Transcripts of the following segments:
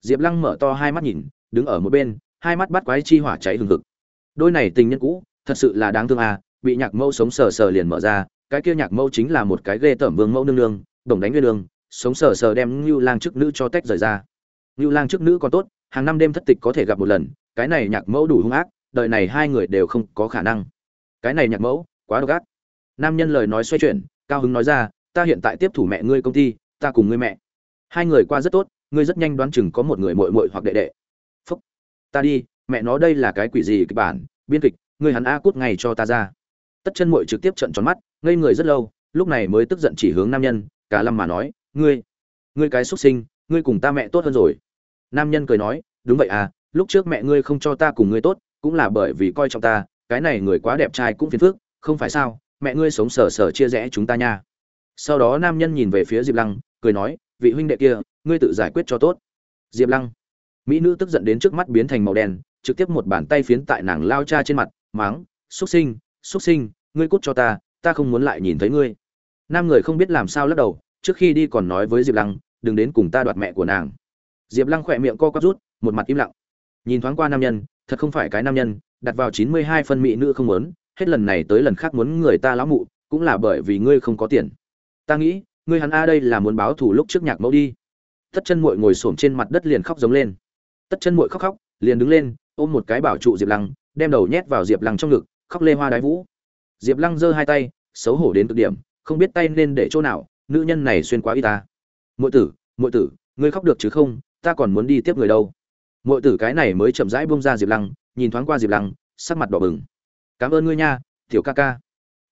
diệp lăng mở to hai mắt nhìn đứng ở một bên hai mắt bắt quái chi hỏa cháy hừng hực. Đôi này tình nhân cũ thật sự là đáng thương à bị nhạc mẫu sống sờ sờ liền mở ra cái kia nhạc mẫu chính là một cái ghê tởm vương mẫu nương nương đồng đánh nguyên đường, sống sờ sờ đem ngưu lang chức nữ cho tách rời ra. Ngưu lang chức nữ còn tốt hàng năm đêm thất tịch có thể gặp một lần cái này nhạc mẫu đủ hung ác đời này hai người đều không có khả năng. Cái này nhạc mẫu quá độc ác. Nam nhân lời nói xoay chuyển cao hứng nói ra ta hiện tại tiếp thủ mẹ ngươi công ty ta cùng ngươi mẹ. Hai người qua rất tốt ngươi rất nhanh đoán chừng có một người muội muội hoặc đệ đệ. Phúc, ta đi, mẹ nó đây là cái quỷ gì kịch bản? Biên kịch, ngươi hắn a cút ngay cho ta ra. Tất chân muội trực tiếp trợn tròn mắt, ngây người rất lâu, lúc này mới tức giận chỉ hướng nam nhân, cả lâm mà nói, ngươi ngươi cái xuất sinh, ngươi cùng ta mẹ tốt hơn rồi. Nam nhân cười nói, đúng vậy à lúc trước mẹ ngươi không cho ta cùng ngươi tốt, cũng là bởi vì coi trọng ta, cái này người quá đẹp trai cũng phiền phức, không phải sao, mẹ ngươi sống sờ sờ chia rẽ chúng ta nha. Sau đó nam nhân nhìn về phía diệp lăng, cười nói, vị huynh đệ kia ngươi tự giải quyết cho tốt. Diệp lăng. Mỹ nữ tức giận đến trước mắt biến thành màu đen, trực tiếp một bàn tay phiến tại nàng lao cha trên mặt máng xúc sinh xúc sinh, ngươi cút cho ta ta không muốn lại nhìn thấy ngươi. Nam người không biết làm sao lắc đầu, trước khi đi còn nói với diệp lăng, đừng đến cùng ta đoạt mẹ của nàng. Diệp lăng khỏe miệng co quắp rút, một mặt im lặng. Nhìn thoáng qua nam nhân, thật không phải cái nam nhân, đặt vào chín mươi hai phân mỹ nữ không muốn, hết lần này tới lần khác muốn người ta lão mụ, cũng là bởi vì ngươi không có tiền. Ta nghĩ, ngươi hắn a đây là muốn báo thù lúc trước nhạc mẫu đi tất chân muội ngồi xổm trên mặt đất liền khóc giống lên. Tất chân muội khóc khóc, liền đứng lên, ôm một cái bảo trụ diệp lăng, đem đầu nhét vào diệp lăng trong ngực, khóc lê hoa đái vũ. Diệp lăng giơ hai tay, xấu hổ đến cực điểm, không biết tay nên để chỗ nào, nữ nhân này xuyên quá y ta. Muội tử muội tử, ngươi khóc được chứ không, ta còn muốn đi tiếp người đâu. Muội tử cái này mới chậm rãi buông ra diệp lăng, nhìn thoáng qua diệp lăng, sắc mặt đỏ bừng. Cảm ơn ngươi nha, tiểu ca ca.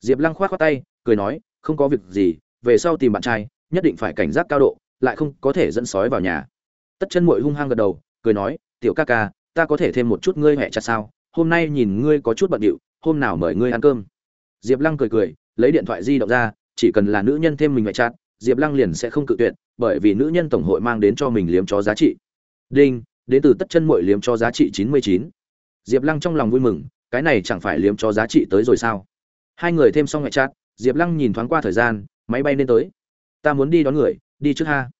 Diệp lăng khoát khoát tay, cười nói, không có việc gì, về sau tìm bạn trai, nhất định phải cảnh giác cao độ lại không có thể dẫn sói vào nhà. Tất chân muội hung hăng gật đầu, cười nói, tiểu ca ca, ta có thể thêm một chút ngươi hẹ chặt sao? Hôm nay nhìn ngươi có chút bận điệu, hôm nào mời ngươi ăn cơm? Diệp lăng cười cười, lấy điện thoại di động ra, chỉ cần là nữ nhân thêm mình hẹ chặt, diệp lăng liền sẽ không cự tuyệt, bởi vì nữ nhân tổng hội mang đến cho mình liếm cho giá trị. Đinh, đến từ tất chân muội liếm cho giá trị chín mươi chín. Diệp lăng trong lòng vui mừng, cái này chẳng phải liếm cho giá trị tới rồi sao? Hai người thêm xong hẹ chặt, diệp lăng nhìn thoáng qua thời gian, máy bay nên tới. Ta muốn đi đón người đi trước ha.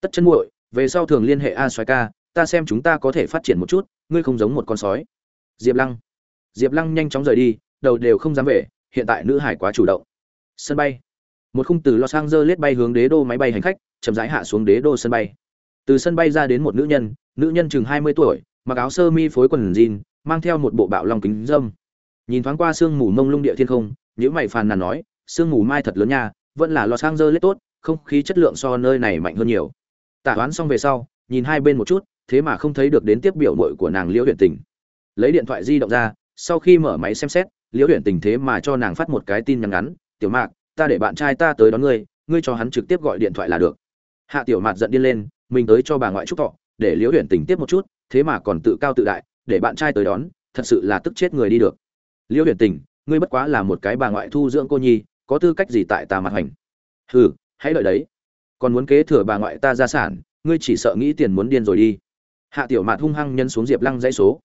Tất chân muội, về sau thường liên hệ a xoái ca, ta xem chúng ta có thể phát triển một chút, ngươi không giống một con sói. Diệp lăng. Diệp lăng nhanh chóng rời đi, đầu đều không dám về, hiện tại nữ hải quá chủ động. Sân bay. Một khung từ los angeles bay hướng đế đô máy bay hành khách, chậm rãi hạ xuống đế đô sân bay. Từ sân bay ra đến một nữ nhân nữ nhân chừng hai mươi tuổi, mặc áo sơ mi phối quần jean, mang theo một bộ bạo long kính dâm nhìn thoáng qua sương mù mông lung địa thiên không những mày phàn nàn nói, sương mù mai thật lớn nha vẫn là los angeles tốt, không khí chất lượng so nơi này mạnh hơn nhiều. Tả toán xong về sau, nhìn hai bên một chút, thế mà không thấy được đến tiếp biểu muội của nàng liễu huyện tình. Lấy điện thoại di động ra, sau khi mở máy xem xét, liễu huyện tình thế mà cho nàng phát một cái tin nhắn ngắn, tiểu mạc, ta để bạn trai ta tới đón ngươi ngươi cho hắn trực tiếp gọi điện thoại là được. Hạ tiểu mạc giận điên lên, mình tới cho bà ngoại chúc thọ, để liễu huyện tình tiếp một chút, thế mà còn tự cao tự đại, để bạn trai tới đón, thật sự là tức chết người đi được. Liễu huyện tình, ngươi bất quá là một cái bà ngoại thu dưỡng cô nhi có tư cách gì tại ta mặt hành hừ, hãy đợi đấy. Còn muốn kế thừa bà ngoại ta gia sản, ngươi chỉ sợ nghĩ tiền muốn điên rồi đi. Hạ tiểu mạt hung hăng nhân xuống diệp lăng dãy số.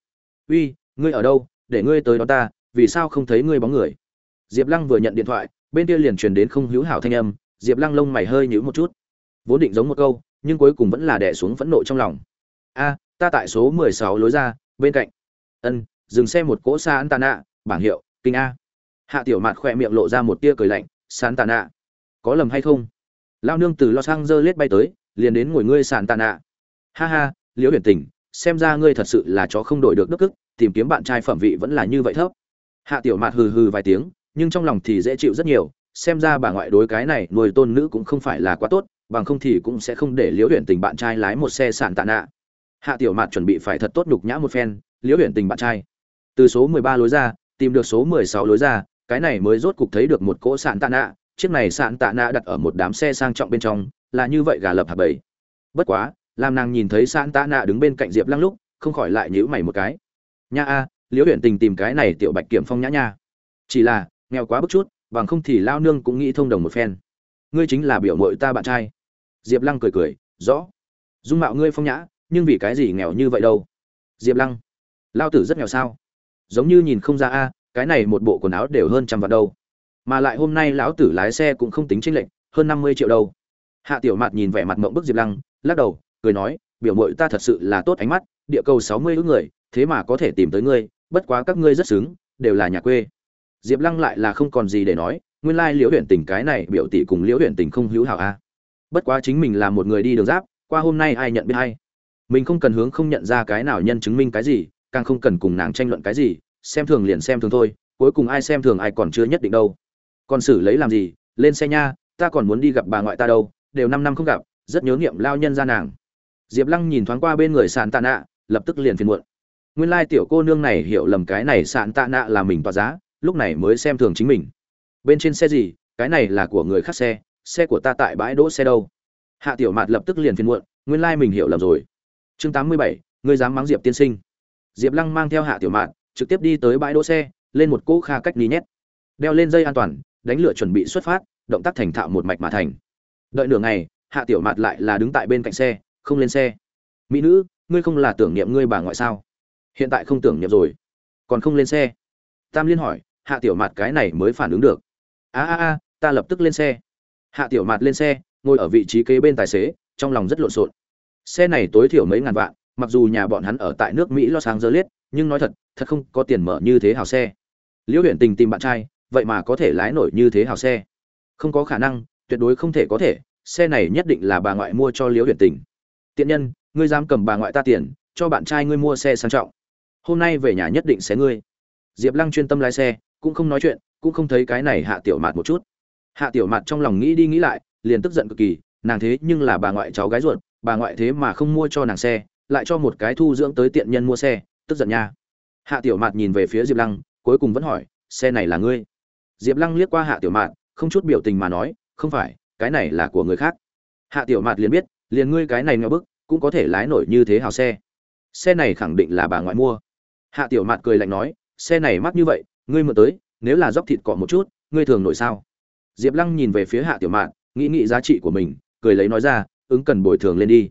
Uy, ngươi ở đâu? Để ngươi tới đó ta, vì sao không thấy ngươi bóng người? Diệp lăng vừa nhận điện thoại, bên kia liền truyền đến không hữu hảo thanh âm. Diệp lăng lông mày hơi nhíu một chút. Vốn định giống một câu, nhưng cuối cùng vẫn là đẻ xuống phẫn nộ trong lòng. A, ta tại số mười sáu lối ra, bên cạnh. Ân, dừng xe một cỗ xa ăn tà nạ bảng hiệu, kinh a hạ tiểu mạt khỏe miệng lộ ra một tia cười lạnh, sán tà nạ, có lầm hay không? Lao nương từ los angeles bay tới, liền đến ngồi ngươi sàn tàn ạ ha ha, liễu huyền tình, xem ra ngươi thật sự là chó không đổi được đức ức tìm kiếm bạn trai phẩm vị vẫn là như vậy thấp. Hạ tiểu mạt hừ hừ vài tiếng, nhưng trong lòng thì dễ chịu rất nhiều, xem ra bà ngoại đối cái này nuôi tôn nữ cũng không phải là quá tốt, bằng không thì cũng sẽ không để liễu huyền tình bạn trai lái một xe sàn tàn ạ hạ tiểu mạt chuẩn bị phải thật tốt đục nhã một phen, liễu huyền tình bạn trai, từ số mười ba lối ra, tìm được số mười sáu lối ra cái này mới rốt cục thấy được một cỗ sạn tạ nạ, chiếc này sạn tạ nạ đặt ở một đám xe sang trọng bên trong là như vậy gà lập hạt bầy. Bất quá làm nàng nhìn thấy sạn tạ nạ đứng bên cạnh diệp lăng lúc không khỏi lại nhíu mày một cái. Nha a liễu huyện tình tìm cái này tiểu bạch kiểm phong nhã nha. Chỉ là nghèo quá bức chút bằng không thì lao nương cũng nghĩ thông đồng một phen. Ngươi chính là biểu mội ta bạn trai. Diệp lăng cười cười rõ. Dung mạo ngươi phong nhã nhưng vì cái gì nghèo như vậy đâu? Diệp lăng lao tử rất nghèo sao? Giống như nhìn không ra a cái này một bộ quần áo đều hơn trăm vạn đâu. Mà lại hôm nay lão tử lái xe cũng không tính chênh lệch, hơn năm mươi triệu đâu. Hạ tiểu mạt nhìn vẻ mặt mộng bức diệp lăng, lắc đầu, cười nói, biểu mội ta thật sự là tốt ánh mắt, địa cầu sáu mươi ước người, thế mà có thể tìm tới ngươi, bất quá các ngươi rất xứng, đều là nhà quê. Diệp lăng lại là không còn gì để nói, nguyên lai liễu huyện tình cái này biểu tỷ cùng liễu huyện tình không hữu hảo a bất quá chính mình là một người đi đường giáp, qua hôm nay ai nhận biết hay mình không cần hướng không nhận ra cái nào nhân chứng minh cái gì, càng không cần cùng nàng tranh luận cái gì xem thường liền xem thường thôi, cuối cùng ai xem thường ai còn chưa nhất định đâu. Còn xử lấy làm gì? Lên xe nha, ta còn muốn đi gặp bà ngoại ta đâu, đều năm năm không gặp, rất nhớ nghiệm lao nhân ra nàng. Diệp lăng nhìn thoáng qua bên người sàn tạ nạ, lập tức liền phiền muộn. Nguyên lai tiểu cô nương này hiểu lầm cái này sàn tạ nạ là mình tỏa giá, lúc này mới xem thường chính mình. Bên trên xe gì? Cái này là của người khác xe xe của ta tại bãi đỗ xe đâu? Hạ tiểu mạt lập tức liền phiền muộn, nguyên lai mình hiểu lầm rồi. Chương tám mươi bảy, ngươi dám mắng diệp tiên sinh. Diệp lăng mang theo hạ tiểu mạt trực tiếp đi tới bãi đỗ xe, lên một cỗ kha cách ni nhét. Đeo lên dây an toàn, đánh lửa chuẩn bị xuất phát, động tác thành thạo một mạch mà thành. Đợi nửa ngày, hạ tiểu mạt lại là đứng tại bên cạnh xe, không lên xe. Mỹ nữ, ngươi không là tưởng niệm ngươi bà ngoại sao? Hiện tại không tưởng niệm rồi. Còn không lên xe? Tam liên hỏi, hạ tiểu mạt cái này mới phản ứng được. A a a, ta lập tức lên xe. Hạ tiểu mạt lên xe, ngồi ở vị trí kế bên tài xế, trong lòng rất lộn xộn. Xe này tối thiểu mấy ngàn vạn, mặc dù nhà bọn hắn ở tại nước mỹ lo sáng dơ liết nhưng nói thật thật không có tiền mở như thế hào xe. Liễu huyện tình tìm bạn trai, vậy mà có thể lái nổi như thế hào xe. Không có khả năng, tuyệt đối không thể có thể, xe này nhất định là bà ngoại mua cho liễu huyện tình. Tiện nhân, ngươi dám cầm bà ngoại ta tiền, cho bạn trai ngươi mua xe sang trọng. Hôm nay về nhà nhất định sẽ ngươi. Diệp lăng chuyên tâm lái xe, cũng không nói chuyện, cũng không thấy cái này hạ tiểu mạt một chút. Hạ tiểu mạt trong lòng nghĩ đi nghĩ lại, liền tức giận cực kỳ, nàng thế nhưng là bà ngoại cháu gái ruột, bà ngoại thế mà không mua cho nàng xe, lại cho một cái thu dưỡng tới tiện nhân mua xe tức giận nha. Hạ tiểu mạt nhìn về phía diệp lăng, cuối cùng vẫn hỏi, xe này là ngươi? Diệp lăng liếc qua hạ tiểu mạt, không chút biểu tình mà nói, không phải, cái này là của người khác. Hạ tiểu mạt liền biết, liền ngươi cái này ngeo bức, cũng có thể lái nổi như thế hào xe. Xe này khẳng định là bà ngoại mua. Hạ tiểu mạt cười lạnh nói, xe này mắc như vậy, ngươi mượn tới, nếu là dốc thịt cọ một chút, ngươi thường nổi sao? Diệp lăng nhìn về phía hạ tiểu mạn nghĩ nghĩ giá trị của mình, cười lấy nói ra, ứng cần bồi thường lên đi.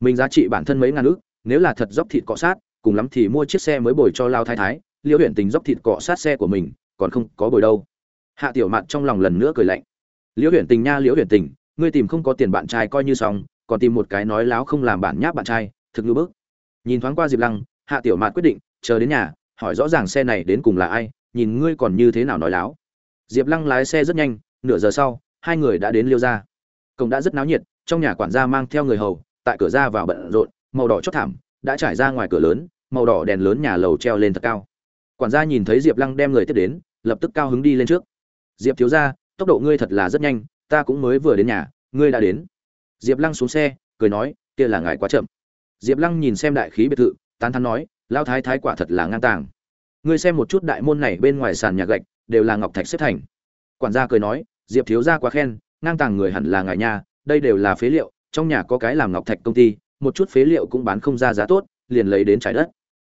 Mình giá trị bản thân mấy ngàn ước nếu là thật dốc thịt cọ sát cùng lắm thì mua chiếc xe mới bồi cho lao thái thái, liễu huyện tình dốc thịt cọ sát xe của mình, còn không có bồi đâu. Hạ tiểu mạn trong lòng lần nữa cười lạnh. Liễu huyện tình nha, liễu huyện tình, ngươi tìm không có tiền bạn trai coi như xong, còn tìm một cái nói láo không làm bản nháp bạn trai, thực như bước nhìn thoáng qua diệp lăng, hạ tiểu mạn quyết định, chờ đến nhà, hỏi rõ ràng xe này đến cùng là ai, nhìn ngươi còn như thế nào nói láo. Diệp lăng lái xe rất nhanh, nửa giờ sau, hai người đã đến liêu gia. Cổng đã rất náo nhiệt, trong nhà quản gia mang theo người hầu, tại cửa ra vào bận rộn, màu đỏ chót thảm đã trải ra ngoài cửa lớn, màu đỏ đèn lớn nhà lầu treo lên thật cao. Quản gia nhìn thấy diệp lăng đem người tiếp đến, lập tức cao hứng đi lên trước. Diệp thiếu ra tốc độ ngươi thật là rất nhanh, ta cũng mới vừa đến nhà, ngươi đã đến. Diệp lăng xuống xe, cười nói, kia là ngài quá chậm. Diệp lăng nhìn xem đại khí biệt thự, tán thắn nói lao thái thái quả thật là ngang tàng. Ngươi xem một chút đại môn này bên ngoài sàn nhà gạch, đều là ngọc thạch xếp thành. Quản gia cười nói, diệp thiếu gia quá khen, ngang tàng người hẳn là ngài nhà, đây đều là phế liệu, trong nhà có cái làm ngọc thạch công ty một chút phế liệu cũng bán không ra giá tốt, liền lấy đến trái đất.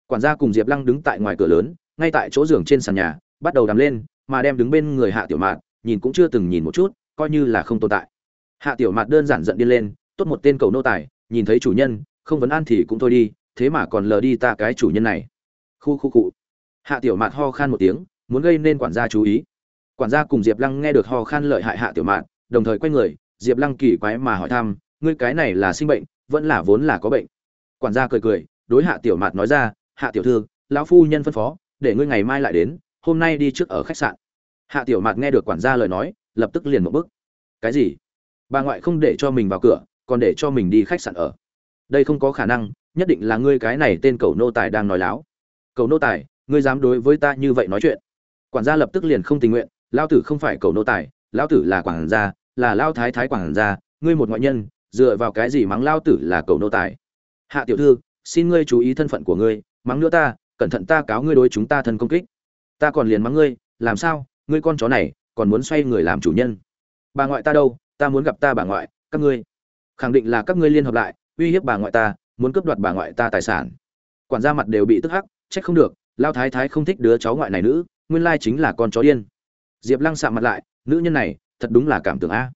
Quản gia cùng diệp lăng đứng tại ngoài cửa lớn, ngay tại chỗ giường trên sàn nhà, bắt đầu đắm lên, mà đem đứng bên người hạ tiểu mạt, nhìn cũng chưa từng nhìn một chút, coi như là không tồn tại. Hạ tiểu mạt đơn giản giận điên lên, tốt một tên cầu nô tài, nhìn thấy chủ nhân, không vấn an thì cũng thôi đi, thế mà còn lờ đi ta cái chủ nhân này. Khu khu cụ hạ tiểu mạt ho khan một tiếng, muốn gây nên quản gia chú ý. Quản gia cùng diệp lăng nghe được ho khan lợi hại hạ tiểu mạn đồng thời quay người, diệp lăng kỳ quái mà hỏi thăm, ngươi cái này là sinh bệnh vẫn là vốn là có bệnh. Quản gia cười cười, đối hạ tiểu mạt nói ra, hạ tiểu thư, lão phu nhân phân phó, để ngươi ngày mai lại đến, hôm nay đi trước ở khách sạn. Hạ tiểu mạt nghe được quản gia lời nói, lập tức liền một bức cái gì? Bà ngoại không để cho mình vào cửa, còn để cho mình đi khách sạn ở. Đây không có khả năng, nhất định là ngươi cái này tên cầu nô tài đang nói láo. Cầu nô tài, ngươi dám đối với ta như vậy nói chuyện? Quản gia lập tức liền không tình nguyện lao tử không phải cầu nô tài lao tử là quản gia, là lao thái thái quản gia, ngươi một ngoại nhân dựa vào cái gì mắng lao tử là cầu nô tài? Hạ tiểu thư, xin ngươi chú ý thân phận của ngươi, mắng nữa ta, cẩn thận ta cáo ngươi đối chúng ta thân công kích. Ta còn liền mắng ngươi, làm sao? Ngươi con chó này, còn muốn xoay người làm chủ nhân. Bà ngoại ta đâu? Ta muốn gặp ta bà ngoại, các ngươi. Khẳng định là các ngươi liên hợp lại, uy hiếp bà ngoại ta, muốn cướp đoạt bà ngoại ta tài sản. Quản gia mặt đều bị tức hắc, trách không được, lao thái thái không thích đứa cháu ngoại này nữ, nguyên lai chính là con chó điên. Diệp lăng sạm mặt lại, nữ nhân này, thật đúng là cảm tưởng a.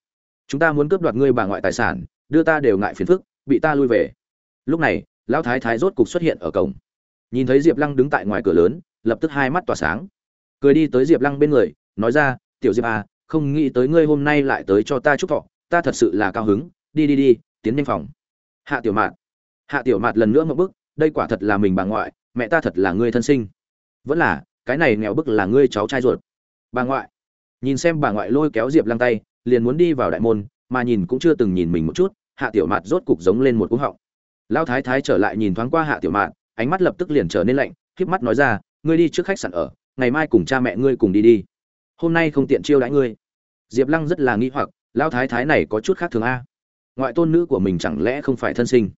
Chúng ta muốn cướp đoạt ngươi bà ngoại tài sản đưa ta đều ngại phiền phức bị ta lui về. Lúc này lão thái thái rốt cục xuất hiện ở cổng. Nhìn thấy diệp lăng đứng tại ngoài cửa lớn lập tức hai mắt tỏa sáng. Cười đi tới diệp lăng bên người nói ra tiểu diệp à, không nghĩ tới ngươi hôm nay lại tới cho ta chúc thọ ta thật sự là cao hứng đi đi đi tiến nhanh phòng. Hạ tiểu mạn hạ tiểu mạt lần nữa một bức đây quả thật là mình bà ngoại mẹ ta thật là ngươi thân sinh. Vẫn là cái này nghèo bức là ngươi cháu trai ruột. Bà ngoại. Nhìn xem bà ngoại lôi kéo diệp lăng tay liền muốn đi vào đại môn mà nhìn cũng chưa từng nhìn mình một chút, hạ tiểu mạt rốt cục giống lên một cú họng. Lão thái thái trở lại nhìn thoáng qua hạ tiểu mạt, ánh mắt lập tức liền trở nên lạnh khiếp mắt nói ra, ngươi đi trước khách sạn ở, ngày mai cùng cha mẹ ngươi cùng đi đi. Hôm nay không tiện chiêu đãi ngươi. Diệp lăng rất là nghi hoặc, lão thái thái này có chút khác thường a. Ngoại tôn nữ của mình chẳng lẽ không phải thân sinh?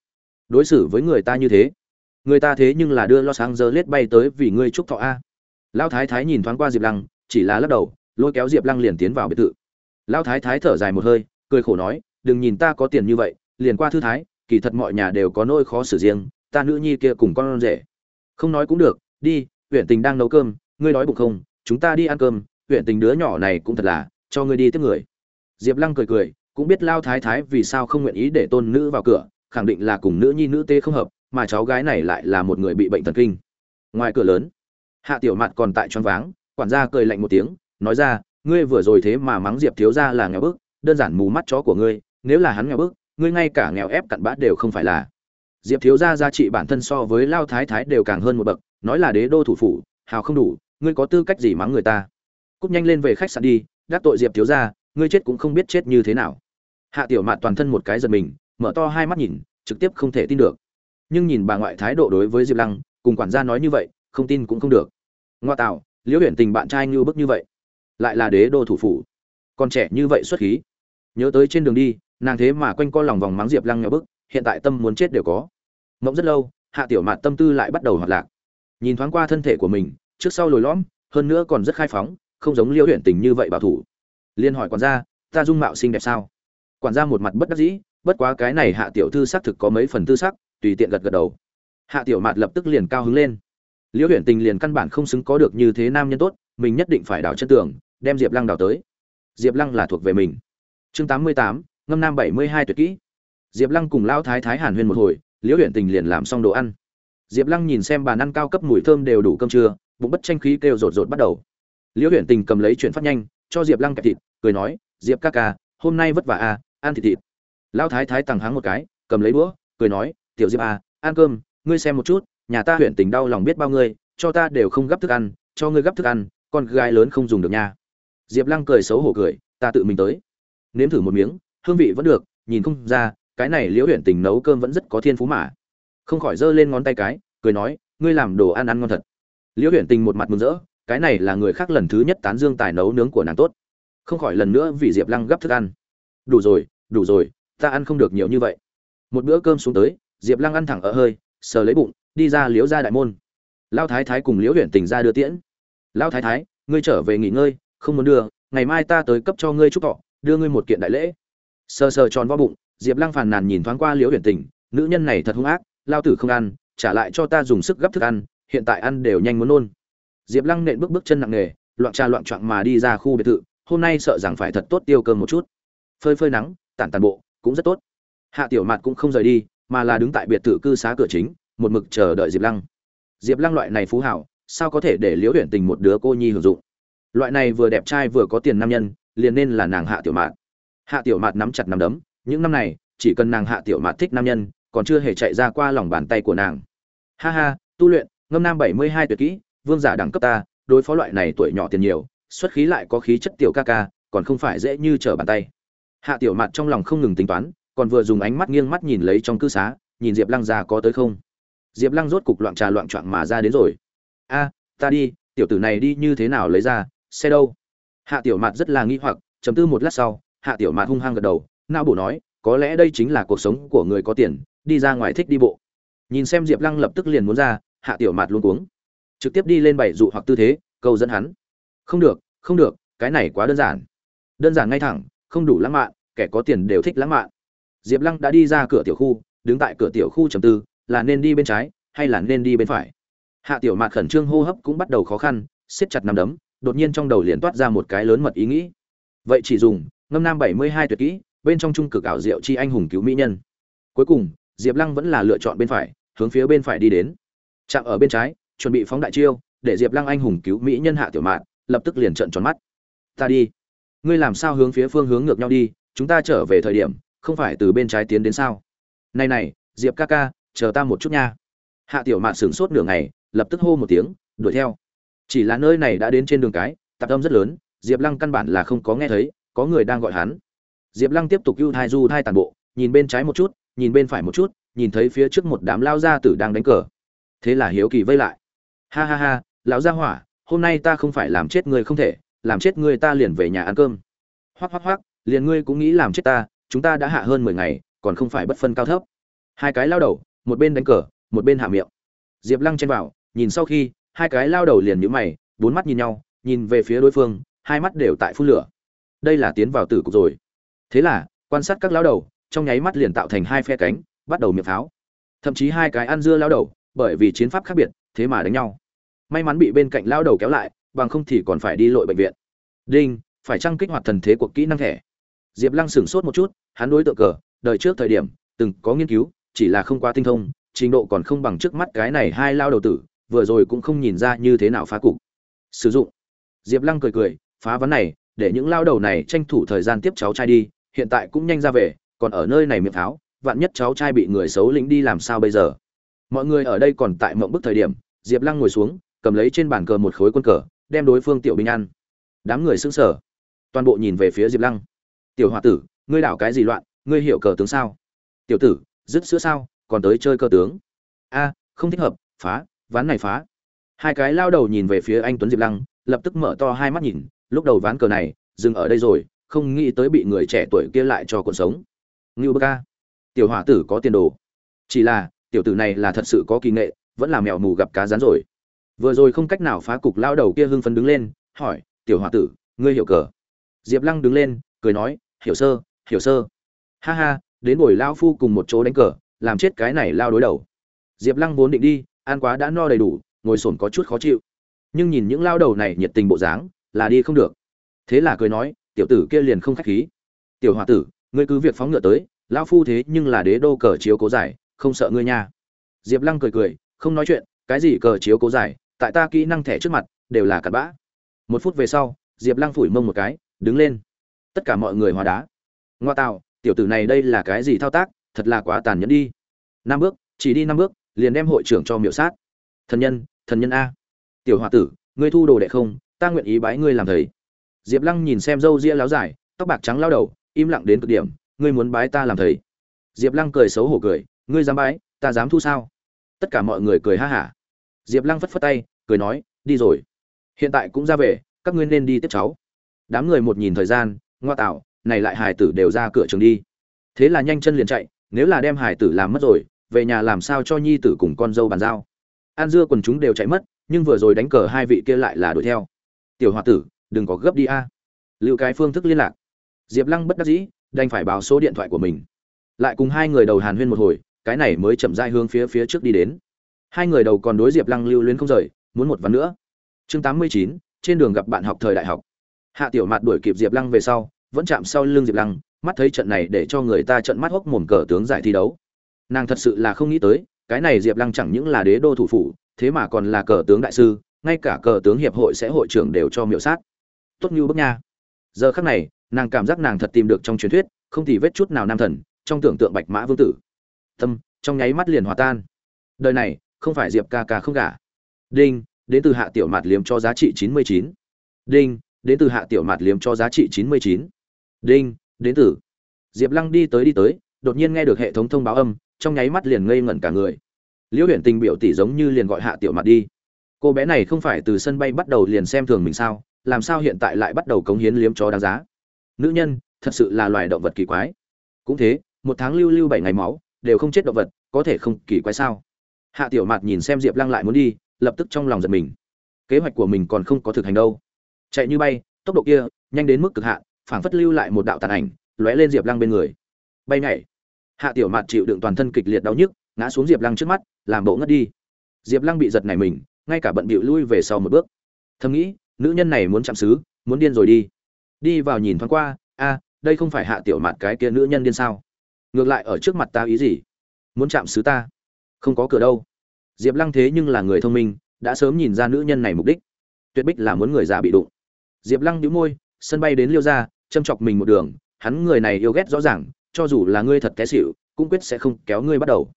Đối xử với người ta như thế, người ta thế nhưng là đưa lo sáng giờ lết bay tới vì ngươi trúc thọ a. Lão thái thái nhìn thoáng qua diệp lăng, chỉ là lắc đầu, lôi kéo diệp lăng liền tiến vào biệt thự. Lão thái thái thở dài một hơi cười khổ nói, đừng nhìn ta có tiền như vậy, liền qua thư thái, kỳ thật mọi nhà đều có nỗi khó xử riêng, ta nữ nhi kia cùng con rể. Không nói cũng được, đi huyện tình đang nấu cơm, ngươi đói bụng không? Chúng ta đi ăn cơm huyện tình đứa nhỏ này cũng thật là, cho ngươi đi tiếp người. Diệp lăng cười cười, cũng biết lao thái thái vì sao không nguyện ý để tôn nữ vào cửa, khẳng định là cùng nữ nhi nữ tê không hợp, mà cháu gái này lại là một người bị bệnh thần kinh. Ngoài cửa lớn, hạ tiểu mạt còn tại choáng váng, quản gia cười lạnh một tiếng, nói ra, ngươi vừa rồi thế mà mắng diệp thiếu ra là nghèo bức đơn giản mù mắt chó của ngươi, nếu là hắn nghèo bức ngươi ngay cả nghèo ép cặn bã đều không phải là. Diệp thiếu gia giá trị bản thân so với lao thái thái đều càng hơn một bậc, nói là đế đô thủ phủ, hào không đủ, ngươi có tư cách gì mắng người ta? Cúp nhanh lên về khách sạn đi gác tội diệp thiếu gia, ngươi chết cũng không biết chết như thế nào. Hạ tiểu mạn toàn thân một cái giật mình, mở to hai mắt nhìn, trực tiếp không thể tin được. Nhưng nhìn bà ngoại thái độ đối với diệp lăng, cùng quản gia nói như vậy, không tin cũng không được. Ngoa tạo, liễu huyền tình bạn trai như bức như vậy, lại là đế đô thủ phủ. Còn trẻ như vậy xuất khí nhớ tới trên đường đi, nàng thế mà quanh co lòng vòng mắng diệp lăng nhỏ bức, hiện tại tâm muốn chết đều có. Mộng rất lâu, hạ tiểu mạt tâm tư lại bắt đầu hoạt lạc. Nhìn thoáng qua thân thể của mình, trước sau lồi lõm, hơn nữa còn rất khai phóng, không giống liễu huyện tình như vậy bảo thủ. Liên hỏi quản gia, ta dung mạo xinh đẹp sao? Quản gia một mặt bất đắc dĩ, bất quá cái này hạ tiểu thư xác thực có mấy phần tư sắc, tùy tiện gật gật đầu. Hạ tiểu mạt lập tức liền cao hứng lên. Liễu huyện tình liền căn bản không xứng có được như thế nam nhân tốt, mình nhất định phải đào chân tường, đem diệp lăng đào tới. Diệp lăng là thuộc về mình chương tám mươi tám, ngâm nam bảy mươi hai tuyệt kỹ. Diệp lăng cùng lao thái thái hàn huyên một hồi, liễu huyện tình liền làm xong đồ ăn. Diệp lăng nhìn xem bàn ăn cao cấp mùi thơm đều đủ cơm trưa, bụng bất tranh khí kêu rột rột bắt đầu. Liễu huyện tình cầm lấy chuyện phát nhanh, cho diệp lăng kẹp thịt, cười nói, diệp ca ca, hôm nay vất vả à ăn thịt thịt. Lao thái thái tằng háng một cái, cầm lấy đũa, cười nói, tiểu diệp à ăn cơm, ngươi xem một chút, nhà ta huyện tình đau lòng biết bao ngươi cho ta đều không gấp thức ăn, cho ngươi gấp thức ăn, con gái lớn không dùng được nha. Diệp lăng cười xấu hổ cười, ta tự mình tới nếm thử một miếng, hương vị vẫn được, nhìn không ra, cái này liễu huyện tình nấu cơm vẫn rất có thiên phú mà. Không khỏi giơ lên ngón tay cái, cười nói, ngươi làm đồ ăn ăn ngon thật. Liễu huyện tình một mặt mừng rỡ, cái này là người khác lần thứ nhất tán dương tài nấu nướng của nàng tốt. Không khỏi lần nữa vì diệp lăng gấp thức ăn. Đủ rồi đủ rồi, ta ăn không được nhiều như vậy. Một bữa cơm xuống tới, diệp lăng ăn thẳng ở hơi, sờ lấy bụng, đi ra liễu ra đại môn. Lao thái thái cùng liễu huyện tình ra đưa tiễn. Lao thái thái, ngươi trở về nghỉ ngơi, không muốn đưa, ngày mai ta tới cấp cho ngươi chúc thọ đưa ngươi một kiện đại lễ. Sờ sờ tròn vo bụng, diệp lăng phàn nàn nhìn thoáng qua liễu huyền tình, nữ nhân này thật hung ác, lao tử không ăn, trả lại cho ta dùng sức gấp thức ăn, hiện tại ăn đều nhanh muốn nôn. Diệp lăng nện bước bước chân nặng nề, loạn trà loạn trọn mà đi ra khu biệt thự, hôm nay sợ rằng phải thật tốt tiêu cơm một chút. Phơi phơi nắng, tản tàn bộ, cũng rất tốt. Hạ tiểu mạt cũng không rời đi, mà là đứng tại biệt thự cư xá cửa chính, một mực chờ đợi diệp lăng. Diệp lăng loại này phú hảo, sao có thể để liễu Huyền tình một đứa cô nhi hưởng dụng? Loại này vừa đẹp trai vừa có tiền nam nhân liền nên là nàng hạ tiểu mạt. Hạ tiểu mạt nắm chặt nắm đấm, những năm này, chỉ cần nàng hạ tiểu mạt thích nam nhân, còn chưa hề chạy ra qua lòng bàn tay của nàng. Ha ha, tu luyện, ngâm nam bảy mươi hai tuyệt kỹ, vương giả đẳng cấp ta, đối phó loại này tuổi nhỏ tiền nhiều, xuất khí lại có khí chất tiểu ca ca, còn không phải dễ như trở bàn tay. Hạ tiểu mạt trong lòng không ngừng tính toán, còn vừa dùng ánh mắt nghiêng mắt nhìn lấy trong cư xá, nhìn diệp lăng già có tới không. Diệp lăng rốt cục loạn trà loạn choạng mà ra đến rồi. A, ta đi, tiểu tử này đi như thế nào lấy ra, xe đâu? Hạ tiểu mạt rất là nghi hoặc, chấm tư một lát sau, hạ tiểu mạt hung hăng gật đầu, não bổ nói, có lẽ đây chính là cuộc sống của người có tiền, đi ra ngoài thích đi bộ. Nhìn xem diệp lăng lập tức liền muốn ra, hạ tiểu mạt luôn cuống. Trực tiếp đi lên bảy dụ hoặc tư thế câu dẫn hắn. Không được không được, cái này quá đơn giản. Đơn giản ngay thẳng, không đủ lãng mạn, kẻ có tiền đều thích lãng mạn. Diệp lăng đã đi ra cửa tiểu khu, đứng tại cửa tiểu khu trầm tư, là nên đi bên trái, hay là nên đi bên phải? Hạ tiểu mạt khẩn trương hô hấp cũng bắt đầu khó khăn, siết chặt nằm đấm đột nhiên trong đầu liền toát ra một cái lớn mật ý nghĩ. Vậy chỉ dùng, ngâm nam bảy mươi hai tuyệt kỹ, bên trong trung cực ảo diệu chi anh hùng cứu mỹ nhân. Cuối cùng, diệp lăng vẫn là lựa chọn bên phải, hướng phía bên phải đi đến. Chạm ở bên trái, chuẩn bị phóng đại chiêu, để diệp lăng anh hùng cứu mỹ nhân hạ tiểu mạn, lập tức liền trợn tròn mắt. Ta đi. Ngươi làm sao hướng phía phương hướng ngược nhau đi, chúng ta trở về thời điểm, không phải từ bên trái tiến đến sao? Này này, diệp ca ca, chờ ta một chút nha. Hạ tiểu mạn sửng sốt nửa ngày, lập tức hô một tiếng, đuổi theo chỉ là nơi này đã đến trên đường cái, tạp âm rất lớn, diệp lăng căn bản là không có nghe thấy, có người đang gọi hắn. Diệp lăng tiếp tục ưu thai du thai tàn bộ, nhìn bên trái một chút, nhìn bên phải một chút, nhìn thấy phía trước một đám lao gia tử đang đánh cờ. Thế là hiếu kỳ vây lại. Ha ha ha, lão gia hỏa, hôm nay ta không phải làm chết ngươi không thể, làm chết ngươi ta liền về nhà ăn cơm. Hoắc hoắc hoắc, liền ngươi cũng nghĩ làm chết ta, chúng ta đã hạ hơn mười ngày, còn không phải bất phân cao thấp. Hai cái lao đầu, một bên đánh cờ, một bên hạ miệng. Diệp lăng chen vào, nhìn sau khi hai cái lao đầu liền nhíu mày, bốn mắt nhìn nhau, nhìn về phía đối phương, hai mắt đều tại phun lửa. Đây là tiến vào tử cục rồi. Thế là, quan sát các lao đầu, trong nháy mắt liền tạo thành hai phe cánh, bắt đầu miệng pháo. Thậm chí hai cái ăn dưa lao đầu, bởi vì chiến pháp khác biệt, thế mà đánh nhau. May mắn bị bên cạnh lao đầu kéo lại, bằng không thì còn phải đi lội bệnh viện. Đinh, phải chăng kích hoạt thần thế cuộc kỹ năng thẻ. Diệp lăng sửng sốt một chút, hắn đối tượng cờ, đời trước thời điểm, từng có nghiên cứu, chỉ là không quá tinh thông, trình độ còn không bằng trước mắt cái này hai lao đầu tử vừa rồi cũng không nhìn ra như thế nào phá cục. Sử dụng. Diệp lăng cười cười, phá vấn này, để những lao đầu này tranh thủ thời gian tiếp cháu trai đi, hiện tại cũng nhanh ra về, còn ở nơi này miệng pháo vạn nhất cháu trai bị người xấu lĩnh đi làm sao bây giờ? Mọi người ở đây còn tại mộng bức thời điểm, diệp lăng ngồi xuống, cầm lấy trên bàn cờ một khối quân cờ, đem đối phương tiểu binh ăn. Đám người xứng sở toàn bộ nhìn về phía diệp lăng. Tiểu h o a tử, ngươi đảo cái gì loạn, ngươi hiểu cờ tướng sao? Tiểu tử, dứt sữa sao, còn tới chơi cờ tướng. A, không thích hợp, phá ván này phá. Hai cái lao đầu nhìn về phía anh tuấn diệp lăng, lập tức mở to hai mắt nhìn, lúc đầu ván cờ này, dừng ở đây rồi, không nghĩ tới bị người trẻ tuổi kia lại cho cuộc sống. Ngưu bơ ca, tiểu hỏa tử có tiền đồ. Chỉ là, tiểu tử này là thật sự có kỳ nghệ, vẫn là mèo mù gặp cá rán rồi. Vừa rồi không cách nào phá cục lao đầu kia hưng phấn đứng lên, hỏi, tiểu hỏa tử, ngươi hiểu cờ? Diệp lăng đứng lên, cười nói, hiểu sơ hiểu sơ. Ha ha, đến buổi lao phu cùng một chỗ đánh cờ, làm chết cái này lao đối đầu. Diệp lăng vốn định đi ăn quá đã no đầy đủ, ngồi sồn có chút khó chịu. Nhưng nhìn những lao đầu này nhiệt tình bộ dáng, là đi không được. Thế là cười nói, tiểu tử kia liền không khách khí. Tiểu h o a tử, ngươi cứ việc phóng ngựa tới lao phu thế nhưng là đế đô cờ chiếu cố giải, không sợ ngươi nha. Diệp lăng cười cười, không nói chuyện, cái gì cờ chiếu cố giải, tại ta kỹ năng thẻ trước mặt, đều là cặn bã. Một phút về sau, diệp lăng phủi mông một cái, đứng lên. Tất cả mọi người hòa đá. Ngoa tạo tiểu tử này đây là cái gì thao tác, thật là quá tàn nhẫn đi. Năm bước, chỉ đi năm bước liền đem hội trưởng cho miệu sát. Thần nhân thần nhân a. Tiểu h o a tử, ngươi thu đồ đệ không? Ta nguyện ý bái ngươi làm thầy. Diệp lăng nhìn xem râu ria láo dài, tóc bạc trắng lao đầu, im lặng đến cực điểm, ngươi muốn bái ta làm thầy. Diệp lăng cười xấu hổ cười, ngươi dám bái, ta dám thu sao? Tất cả mọi người cười ha hả. Diệp lăng phất phất tay, cười nói, đi rồi. Hiện tại cũng ra về, các ngươi nên đi tiếp cháu. Đám người một nhìn thời gian, ngoa tạo, này lại hải tử đều ra cửa trường đi. Thế là nhanh chân liền chạy, nếu là đem hải tử làm mất rồi về nhà làm sao cho nhi tử cùng con dâu bàn giao. An dưa quần chúng đều chạy mất, nhưng vừa rồi đánh cờ hai vị kia lại là đuổi theo. Tiểu h o a tử, đừng có gấp đi a. Lưu cái phương thức liên lạc. Diệp lăng bất đắc dĩ, đành phải báo số điện thoại của mình. Lại cùng hai người đầu hàn huyên một hồi, cái này mới chậm dai hướng phía phía trước đi đến. Hai người đầu còn đối diệp lăng lưu luyến không rời, muốn một ván nữa. Chương tám mươi chín, trên đường gặp bạn học thời đại học. Hạ tiểu mạt đuổi kịp diệp lăng về sau, vẫn chạm sau lưng diệp lăng, mắt thấy trận này để cho người ta trận mắt hốc mồm cờ tướng giải thi đấu nàng thật sự là không nghĩ tới, cái này diệp lăng chẳng những là đế đô thủ phủ, thế mà còn là cờ tướng đại sư, ngay cả cờ tướng hiệp hội sẽ hội trưởng đều cho miểu sát. Tốt như bức nha. Giờ khắc này, nàng cảm giác nàng thật tìm được trong truyền thuyết, không thì vết chút nào nam thần, trong tưởng tượng bạch mã vương tử. Tâm, trong nháy mắt liền hòa tan. Đời này, không phải diệp ca ca không cả đinh, đến từ hạ tiểu mạt liếm cho giá trị chín mươi chín. Đinh, đến từ hạ tiểu mạt liếm cho giá trị chín mươi chín. Đinh, đến từ. Diệp lăng đi tới đi tới, đột nhiên nghe được hệ thống thông báo âm trong nháy mắt liền ngây ngẩn cả người. Liễu huyện tình biểu tỷ giống như liền gọi hạ tiểu mặt đi. Cô bé này không phải từ sân bay bắt đầu liền xem thường mình sao? Làm sao hiện tại lại bắt đầu cống hiến liếm chó đáng giá? Nữ nhân, thật sự là loài động vật kỳ quái. Cũng thế, một tháng lưu lưu bảy ngày máu, đều không chết động vật, có thể không kỳ quái sao? Hạ tiểu mạt nhìn xem diệp lăng lại muốn đi, lập tức trong lòng giật mình. Kế hoạch của mình còn không có thực hành đâu. Chạy như bay, tốc độ kia, nhanh đến mức cực hạn, phảng phất lưu lại một đạo tàn ảnh, lóe lên diệp lăng bên người. Bay nhảy hạ tiểu mạt chịu đựng toàn thân kịch liệt đau nhức, ngã xuống diệp lăng trước mắt, làm bộ ngất đi. Diệp lăng bị giật này mình, ngay cả bận bịu lui về sau một bước. Thầm nghĩ, nữ nhân này muốn chạm xứ, muốn điên rồi đi. Đi vào nhìn thoáng qua, a, đây không phải hạ tiểu mạt cái kia nữ nhân điên sao? Ngược lại ở trước mặt ta ý gì? Muốn chạm xứ ta? Không có cửa đâu. Diệp lăng thế nhưng là người thông minh, đã sớm nhìn ra nữ nhân này mục đích. Tuyệt bích là muốn người già bị đụng. Diệp lăng đĩu môi, sân bay đến liêu ra châm chọc mình một đường, hắn người này yêu ghét rõ ràng cho dù là ngươi thật té xỉu, cũng quyết sẽ không kéo ngươi bắt đầu.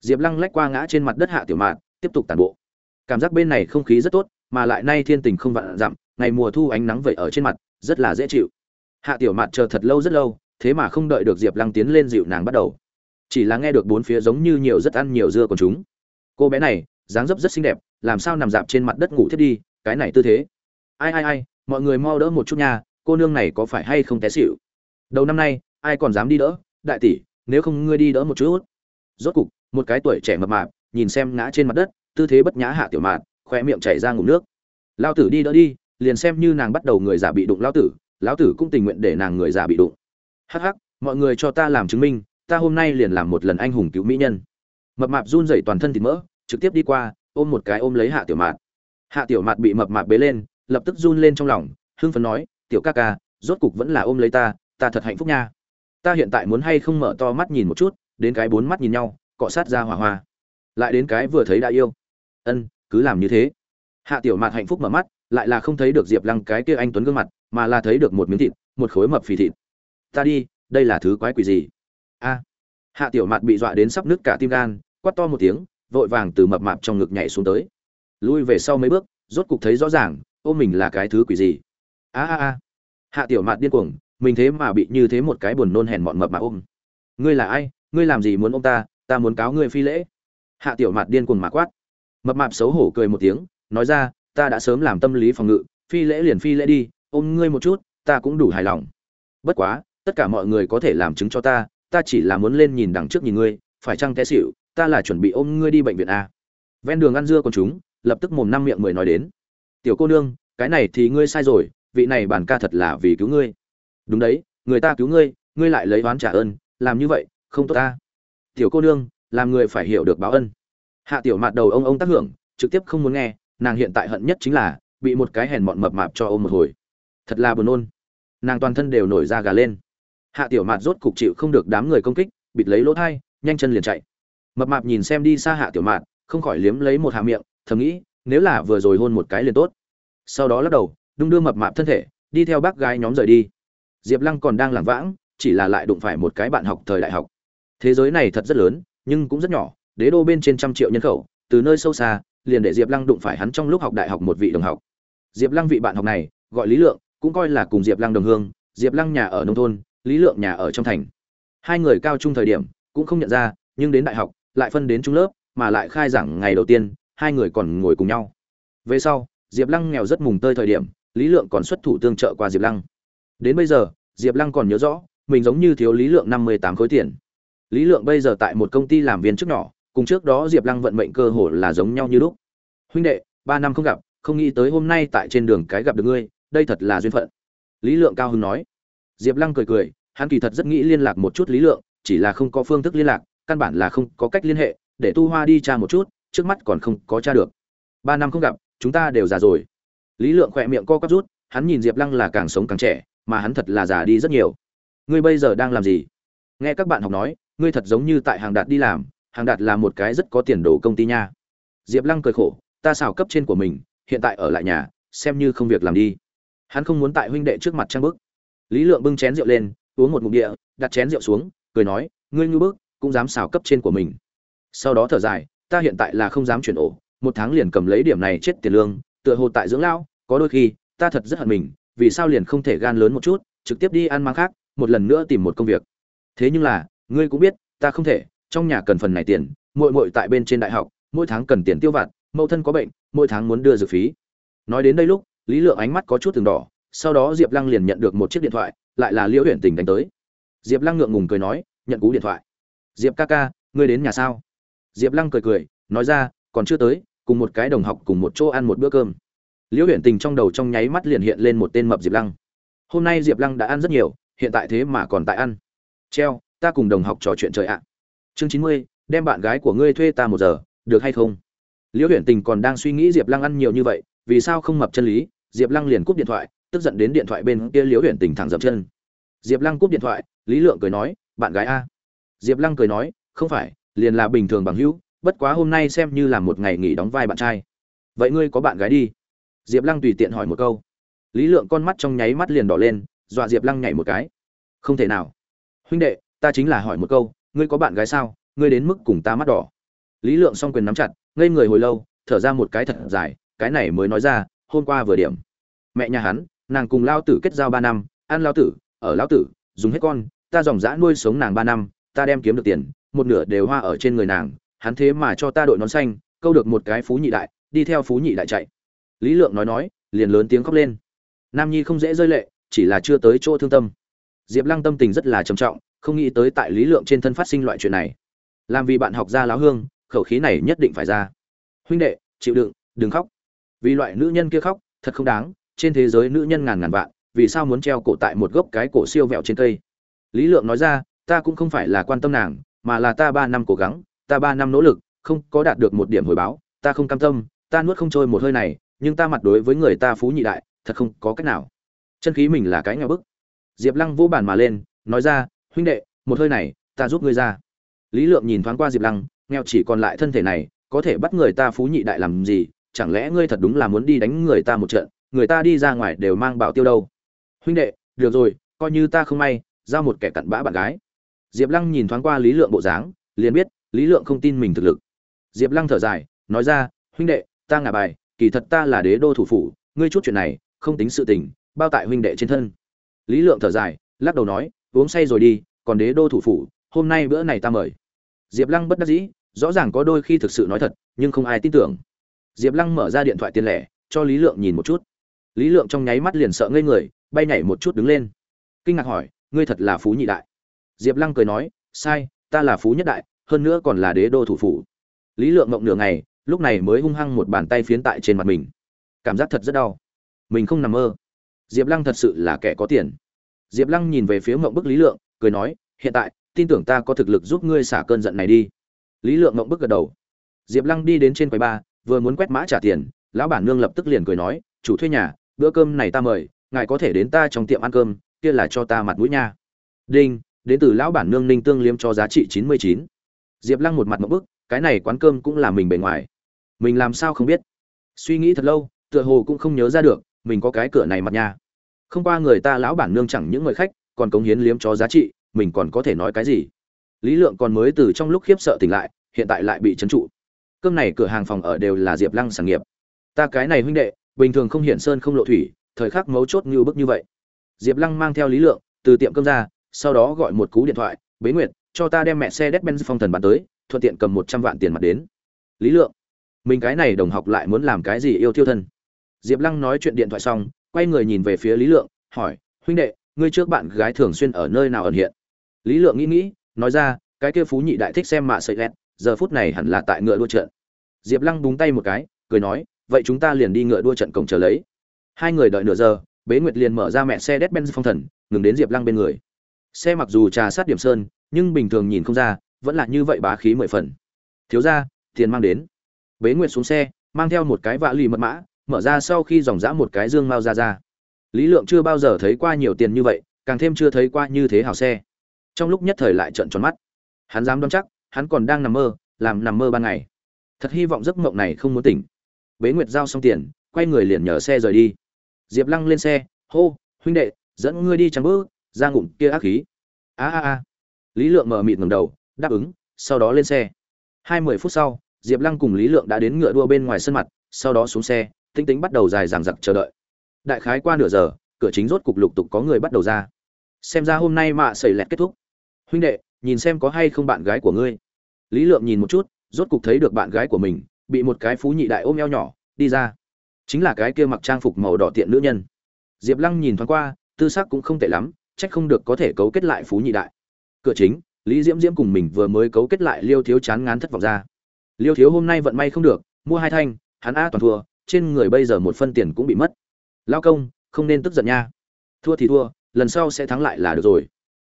Diệp lăng lách qua ngã trên mặt đất hạ tiểu mạn, tiếp tục tàn bộ. Cảm giác bên này không khí rất tốt, mà lại nay thiên tình không vạn dặm, ngày mùa thu ánh nắng vậy ở trên mặt, rất là dễ chịu. Hạ tiểu mạn chờ thật lâu rất lâu, thế mà không đợi được diệp lăng tiến lên dịu nàng bắt đầu. Chỉ là nghe được bốn phía giống như nhiều rất ăn nhiều dưa của chúng. Cô bé này, dáng dấp rất xinh đẹp, làm sao nằm dạp trên mặt đất ngủ thiết đi, cái này tư thế. Ai ai ai, mọi người mau đỡ một chút nha, cô nương này có phải hay không té xỉu. đầu năm nay ai còn dám đi đỡ, đại tỷ, nếu không ngươi đi đỡ một chút. Rốt cục, một cái tuổi trẻ mập mạp, nhìn xem ngã trên mặt đất, tư thế bất nhã hạ tiểu mạt khoe miệng chảy ra ngụm nước. Lao tử đi đỡ đi, liền xem như nàng bắt đầu người già bị đụng lao tử, lão tử cũng tình nguyện để nàng người già bị đụng. Hắc hắc, mọi người cho ta làm chứng minh, ta hôm nay liền làm một lần anh hùng cứu mỹ nhân. Mập mạp run rẩy toàn thân thịt mỡ, trực tiếp đi qua, ôm một cái ôm lấy hạ tiểu mạt hạ tiểu mạt bị mập mạp bế lên, lập tức run lên trong lòng, hưng phấn nói, tiểu ca ca, rốt cục vẫn là ôm lấy ta ta thật hạnh phúc nha ta hiện tại muốn hay không mở to mắt nhìn một chút, đến cái bốn mắt nhìn nhau, cọ sát ra hỏa hoa. Lại đến cái vừa thấy đã yêu. Ân, cứ làm như thế. Hạ tiểu mạt hạnh phúc mở mắt, lại là không thấy được diệp lăng cái kia anh tuấn gương mặt, mà là thấy được một miếng thịt, một khối mập phì thịt. Ta đi, đây là thứ quái quỷ gì? A. Hạ tiểu mạt bị dọa đến sắp nứt cả tim gan, quát to một tiếng, vội vàng từ mập mạp trong ngực nhảy xuống tới. Lui về sau mấy bước, rốt cục thấy rõ ràng ôm mình là cái thứ quỷ gì? A a a. Hạ tiểu mạt điên cuồng mình thế mà bị như thế một cái buồn nôn hèn mọn mập mà ôm. Ngươi là ai? Ngươi làm gì muốn ôm ta? Ta muốn cáo ngươi phi lễ. Hạ tiểu mạt điên cuồng mà quát. Mập mạp xấu hổ cười một tiếng, nói ra, ta đã sớm làm tâm lý phòng ngự, phi lễ liền phi lễ đi, ôm ngươi một chút, ta cũng đủ hài lòng. Bất quá, tất cả mọi người có thể làm chứng cho ta ta chỉ là muốn lên nhìn đằng trước nhìn ngươi, phải chăng té xịu ta là chuẩn bị ôm ngươi đi bệnh viện a. Ven đường ăn dưa con chúng, lập tức mồm năm miệng mười nói đến. Tiểu cô nương, cái này thì ngươi sai rồi, vị này bản ca thật là vì cứu ngươi đúng đấy, người ta cứu ngươi ngươi lại lấy oán trả ơn, làm như vậy, không tốt ta. Tiểu cô nương, làm người phải hiểu được báo ân. Hạ tiểu mạt đầu ông ông tác hưởng, trực tiếp không muốn nghe, nàng hiện tại hận nhất chính là, bị một cái hèn mọn mập mạp cho ôm một hồi. Thật là buồn nôn. Nàng toàn thân đều nổi da gà lên. Hạ tiểu mạt rốt cục chịu không được đám người công kích, bịt lấy lỗ thai, nhanh chân liền chạy. Mập mạp nhìn xem đi xa hạ tiểu mạt, không khỏi liếm lấy một hạ miệng, thầm nghĩ, nếu là vừa rồi hôn một cái liền tốt. Sau đó lắc đầu, đung đưa mập mạp thân thể, đi theo bác gái nhóm rời đi diệp lăng còn đang lảng vãng, chỉ là lại đụng phải một cái bạn học thời đại học. Thế giới này thật rất lớn, nhưng cũng rất nhỏ, đế đô bên trên trăm triệu nhân khẩu, từ nơi sâu xa, liền để diệp lăng đụng phải hắn trong lúc học đại học một vị đồng học. Diệp lăng vị bạn học này, gọi lý lượng, cũng coi là cùng diệp lăng đồng hương, diệp lăng nhà ở nông thôn, lý lượng nhà ở trong thành. Hai người cao trung thời điểm, cũng không nhận ra, nhưng đến đại học, lại phân đến trung lớp, mà lại khai giảng ngày đầu tiên, hai người còn ngồi cùng nhau. Về sau, diệp lăng nghèo rất mùng tơi thời điểm, lý lượng còn xuất thủ tương trợ qua diệp lăng đến bây giờ, diệp lăng còn nhớ rõ, mình giống như thiếu lý lượng năm mươi tám khối tiền. Lý lượng bây giờ tại một công ty làm viên chức nhỏ, cùng trước đó diệp lăng vận mệnh cơ hồ là giống nhau như lúc. Huynh đệ, ba năm không gặp, không nghĩ tới hôm nay tại trên đường cái gặp được ngươi, đây thật là duyên phận. Lý lượng cao hứng nói. Diệp lăng cười cười, hắn kỳ thật rất nghĩ liên lạc một chút lý lượng, chỉ là không có phương thức liên lạc, căn bản là không có cách liên hệ, để tu hoa đi tra một chút, trước mắt còn không có tra được. Ba năm không gặp, chúng ta đều già rồi. Lý lượng khỏe miệng co quắp rút, hắn nhìn diệp lăng là càng sống càng trẻ mà hắn thật là già đi rất nhiều. Ngươi bây giờ đang làm gì? Nghe các bạn học nói, ngươi thật giống như tại hàng đạt đi làm, hàng đạt là một cái rất có tiền đồ công ty nha. Diệp lăng cười khổ, ta xào cấp trên của mình, hiện tại ở lại nhà, xem như không việc làm đi. Hắn không muốn tại huynh đệ trước mặt trang bức. Lý lượng bưng chén rượu lên, uống một ngụm địa, đặt chén rượu xuống, cười nói, ngươi ngư bức, cũng dám xào cấp trên của mình. Sau đó thở dài, ta hiện tại là không dám chuyển ổ, một tháng liền cầm lấy điểm này chết tiền lương, tựa hồ tại dưỡng lão, có đôi khi, ta thật rất hận mình vì sao liền không thể gan lớn một chút, trực tiếp đi ăn mang khác, một lần nữa tìm một công việc. Thế nhưng là, ngươi cũng biết, ta không thể, trong nhà cần phần này tiền, muội muội tại bên trên đại học, mỗi tháng cần tiền tiêu vặt, mẫu thân có bệnh, mỗi tháng muốn đưa dược phí. Nói đến đây lúc, lý lượng ánh mắt có chút từng đỏ, sau đó diệp lăng liền nhận được một chiếc điện thoại, lại là liễu huyện tình đánh tới. Diệp lăng ngượng ngùng cười nói, nhận cú điện thoại. Diệp ca ca, ngươi đến nhà sao? Diệp lăng cười cười, nói ra, còn chưa tới, cùng một cái đồng học cùng một chỗ ăn một bữa cơm liễu huyện tình trong đầu trong nháy mắt liền hiện lên một tên mập diệp lăng. Hôm nay diệp lăng đã ăn rất nhiều, hiện tại thế mà còn tại ăn. Treo, ta cùng đồng học trò chuyện trời ạ. Chương chín mươi, đem bạn gái của ngươi thuê ta một giờ, được hay không? Liễu huyện tình còn đang suy nghĩ diệp lăng ăn nhiều như vậy, vì sao không mập chân lý, diệp lăng liền cúp điện thoại, tức giận đến điện thoại bên kia liễu huyện tình thẳng dập chân. Diệp lăng cúp điện thoại, lý lượng cười nói, bạn gái a. Diệp lăng cười nói, không phải, liền là bình thường bằng hữu, bất quá hôm nay xem như là một ngày nghỉ đóng vai bạn trai. Vậy ngươi có bạn gái đi diệp lăng tùy tiện hỏi một câu. Lý lượng con mắt trong nháy mắt liền đỏ lên, dọa diệp lăng nhảy một cái. Không thể nào. Huynh đệ, ta chính là hỏi một câu, ngươi có bạn gái sao? Ngươi đến mức cùng ta mắt đỏ. Lý lượng song quyền nắm chặt, ngây người hồi lâu, thở ra một cái thật dài, cái này mới nói ra, hôm qua vừa điểm. Mẹ nhà hắn, nàng cùng lao tử kết giao ba năm, ăn lao tử, ở lao tử, dùng hết con, ta dòng dã nuôi sống nàng ba năm, ta đem kiếm được tiền, một nửa đều hoa ở trên người nàng, hắn thế mà cho ta đội nón xanh, câu được một cái phú nhị đại, đi theo phú nhị đại chạy lý lượng nói nói, liền lớn tiếng khóc lên. Nam nhi không dễ rơi lệ, chỉ là chưa tới chỗ thương tâm. Diệp lăng tâm tình rất là trầm trọng, không nghĩ tới tại lý lượng trên thân phát sinh loại chuyện này. Làm vì bạn học ra láo hương, khẩu khí này nhất định phải ra. Huynh đệ, chịu đựng, đừng khóc. Vì loại nữ nhân kia khóc, thật không đáng, trên thế giới nữ nhân ngàn ngàn vạn, vì sao muốn treo cổ tại một gốc cái cổ siêu vẹo trên cây? Lý lượng nói ra, ta cũng không phải là quan tâm nàng, mà là ta ba năm cố gắng, ta ba năm nỗ lực, không có đạt được một điểm hồi báo, ta không cam tâm, ta nuốt không trôi một hơi này nhưng ta mặt đối với người ta phú nhị đại, thật không có cách nào. Chân khí mình là cái nghèo bức. Diệp lăng vô bản mà lên, nói ra, huynh đệ, một hơi này, ta giúp ngươi ra. Lý lượng nhìn thoáng qua diệp lăng, nghèo chỉ còn lại thân thể này, có thể bắt người ta phú nhị đại làm gì? Chẳng lẽ ngươi thật đúng là muốn đi đánh người ta một trận, người ta đi ra ngoài đều mang bảo tiêu đâu? Huynh đệ, được rồi, coi như ta không may, giao một kẻ cặn bã bạn gái. Diệp lăng nhìn thoáng qua lý lượng bộ dáng, liền biết lý lượng không tin mình thực lực. Diệp lăng thở dài, nói ra, huynh đệ, ta ngả bài kỳ thật ta là đế đô thủ phủ, ngươi chút chuyện này, không tính sự tình, bao tại huynh đệ trên thân. Lý lượng thở dài, lắc đầu nói, uống say rồi đi, còn đế đô thủ phủ, hôm nay bữa này ta mời. Diệp lăng bất đắc dĩ, rõ ràng có đôi khi thực sự nói thật, nhưng không ai tin tưởng. Diệp lăng mở ra điện thoại tiền lẻ, cho lý lượng nhìn một chút. Lý lượng trong nháy mắt liền sợ ngây người, bay nhảy một chút đứng lên. Kinh ngạc hỏi, ngươi thật là phú nhị đại? Diệp lăng cười nói, sai, ta là phú nhất đại, hơn nữa còn là đế đô thủ phủ. Lý lượng mộng nửa ngày lúc này mới hung hăng một bàn tay phiến tại trên mặt mình. Cảm giác thật rất đau. Mình không nằm mơ. Diệp lăng thật sự là kẻ có tiền. Diệp lăng nhìn về phía mộng bức lý lượng, cười nói, hiện tại, tin tưởng ta có thực lực giúp ngươi xả cơn giận này đi. Lý lượng mộng bức gật đầu. Diệp lăng đi đến trên quầy ba, vừa muốn quét mã trả tiền, lão bản nương lập tức liền cười nói, chủ thuê nhà, bữa cơm này ta mời, ngài có thể đến ta trong tiệm ăn cơm, kia là cho ta mặt mũi nha. Đinh, đến từ lão bản nương ninh tương liếm cho giá trị chín mươi chín. Diệp lăng một mặt mộng bức, cái này quán cơm cũng là mình bề ngoài mình làm sao không biết? Suy nghĩ thật lâu, tựa hồ cũng không nhớ ra được, mình có cái cửa này mặt nhà. Không qua người ta lão bản nương chẳng những người khách, còn cống hiến liếm cho giá trị, mình còn có thể nói cái gì? Lý lượng còn mới từ trong lúc khiếp sợ tỉnh lại, hiện tại lại bị trấn trụ. Cơm này cửa hàng phòng ở đều là diệp lăng sản nghiệp. Ta cái này huynh đệ, bình thường không hiện sơn không lộ thủy, thời khắc mấu chốt như bức như vậy. Diệp lăng mang theo lý lượng, từ tiệm cơm ra, sau đó gọi một cú điện thoại, bế nguyệt, cho ta đem mẹ xe đét benz phong thần bán tới, thuận tiện cầm một trăm vạn tiền mặt đến. Lý lượng mình cái này đồng học lại muốn làm cái gì yêu thiêu thân. Diệp lăng nói chuyện điện thoại xong, quay người nhìn về phía lý lượng, hỏi, huynh đệ, ngươi trước bạn gái thường xuyên ở nơi nào ẩn hiện? Lý lượng nghĩ nghĩ, nói ra, cái kia phú nhị đại thích xem mạ sợi lẹt, giờ phút này hẳn là tại ngựa đua trận. Diệp lăng búng tay một cái, cười nói, vậy chúng ta liền đi ngựa đua trận cổng chờ lấy. Hai người đợi nửa giờ, bế nguyệt liền mở ra mẹ xe đét benz phong thần, ngừng đến diệp lăng bên người. Xe mặc dù trà sát điểm sơn, nhưng bình thường nhìn không ra, vẫn là như vậy bá khí mười phần. Thiếu ra tiền mang đến bế nguyệt xuống xe, mang theo một cái vạ lì mật mã, mở ra sau khi dòng dã một cái dương mao ra ra. Lý lượng chưa bao giờ thấy qua nhiều tiền như vậy, càng thêm chưa thấy qua như thế hào xe. Trong lúc nhất thời lại trợn tròn mắt. Hắn dám đoán chắc, hắn còn đang nằm mơ, làm nằm mơ ban ngày. Thật hy vọng giấc mộng này không muốn tỉnh. Bế nguyệt giao xong tiền, quay người liền nhờ xe rời đi. Diệp lăng lên xe, hô, huynh đệ, dẫn ngươi đi trắng bước, ra ngụm kia ác khí. A a a. Lý lượng mở mịt ngầm đầu, đáp ứng, sau đó lên xe. Hai mươi phút sau diệp lăng cùng lý lượng đã đến ngựa đua bên ngoài sân mặt, sau đó xuống xe, tinh tính bắt đầu dài dằng dặc chờ đợi. Đại khái qua nửa giờ, cửa chính rốt cục lục tục có người bắt đầu ra. Xem ra hôm nay mạ sẩy lẹt kết thúc. Huynh đệ, nhìn xem có hay không bạn gái của ngươi. Lý lượng nhìn một chút, rốt cục thấy được bạn gái của mình, bị một cái phú nhị đại ôm eo nhỏ, đi ra. Chính là cái kia mặc trang phục màu đỏ tiện nữ nhân. Diệp lăng nhìn thoáng qua, tư sắc cũng không tệ lắm trách không được có thể cấu kết lại phú nhị đại. Cửa chính, lý diễm diễm cùng mình vừa mới cấu kết lại liêu thiếu chán ngán thất vọng ra liêu thiếu hôm nay vận may không được, mua hai thanh, hắn a toàn thua, trên người bây giờ một phân tiền cũng bị mất. Lao công, không nên tức giận nha. Thua thì thua, lần sau sẽ thắng lại là được rồi.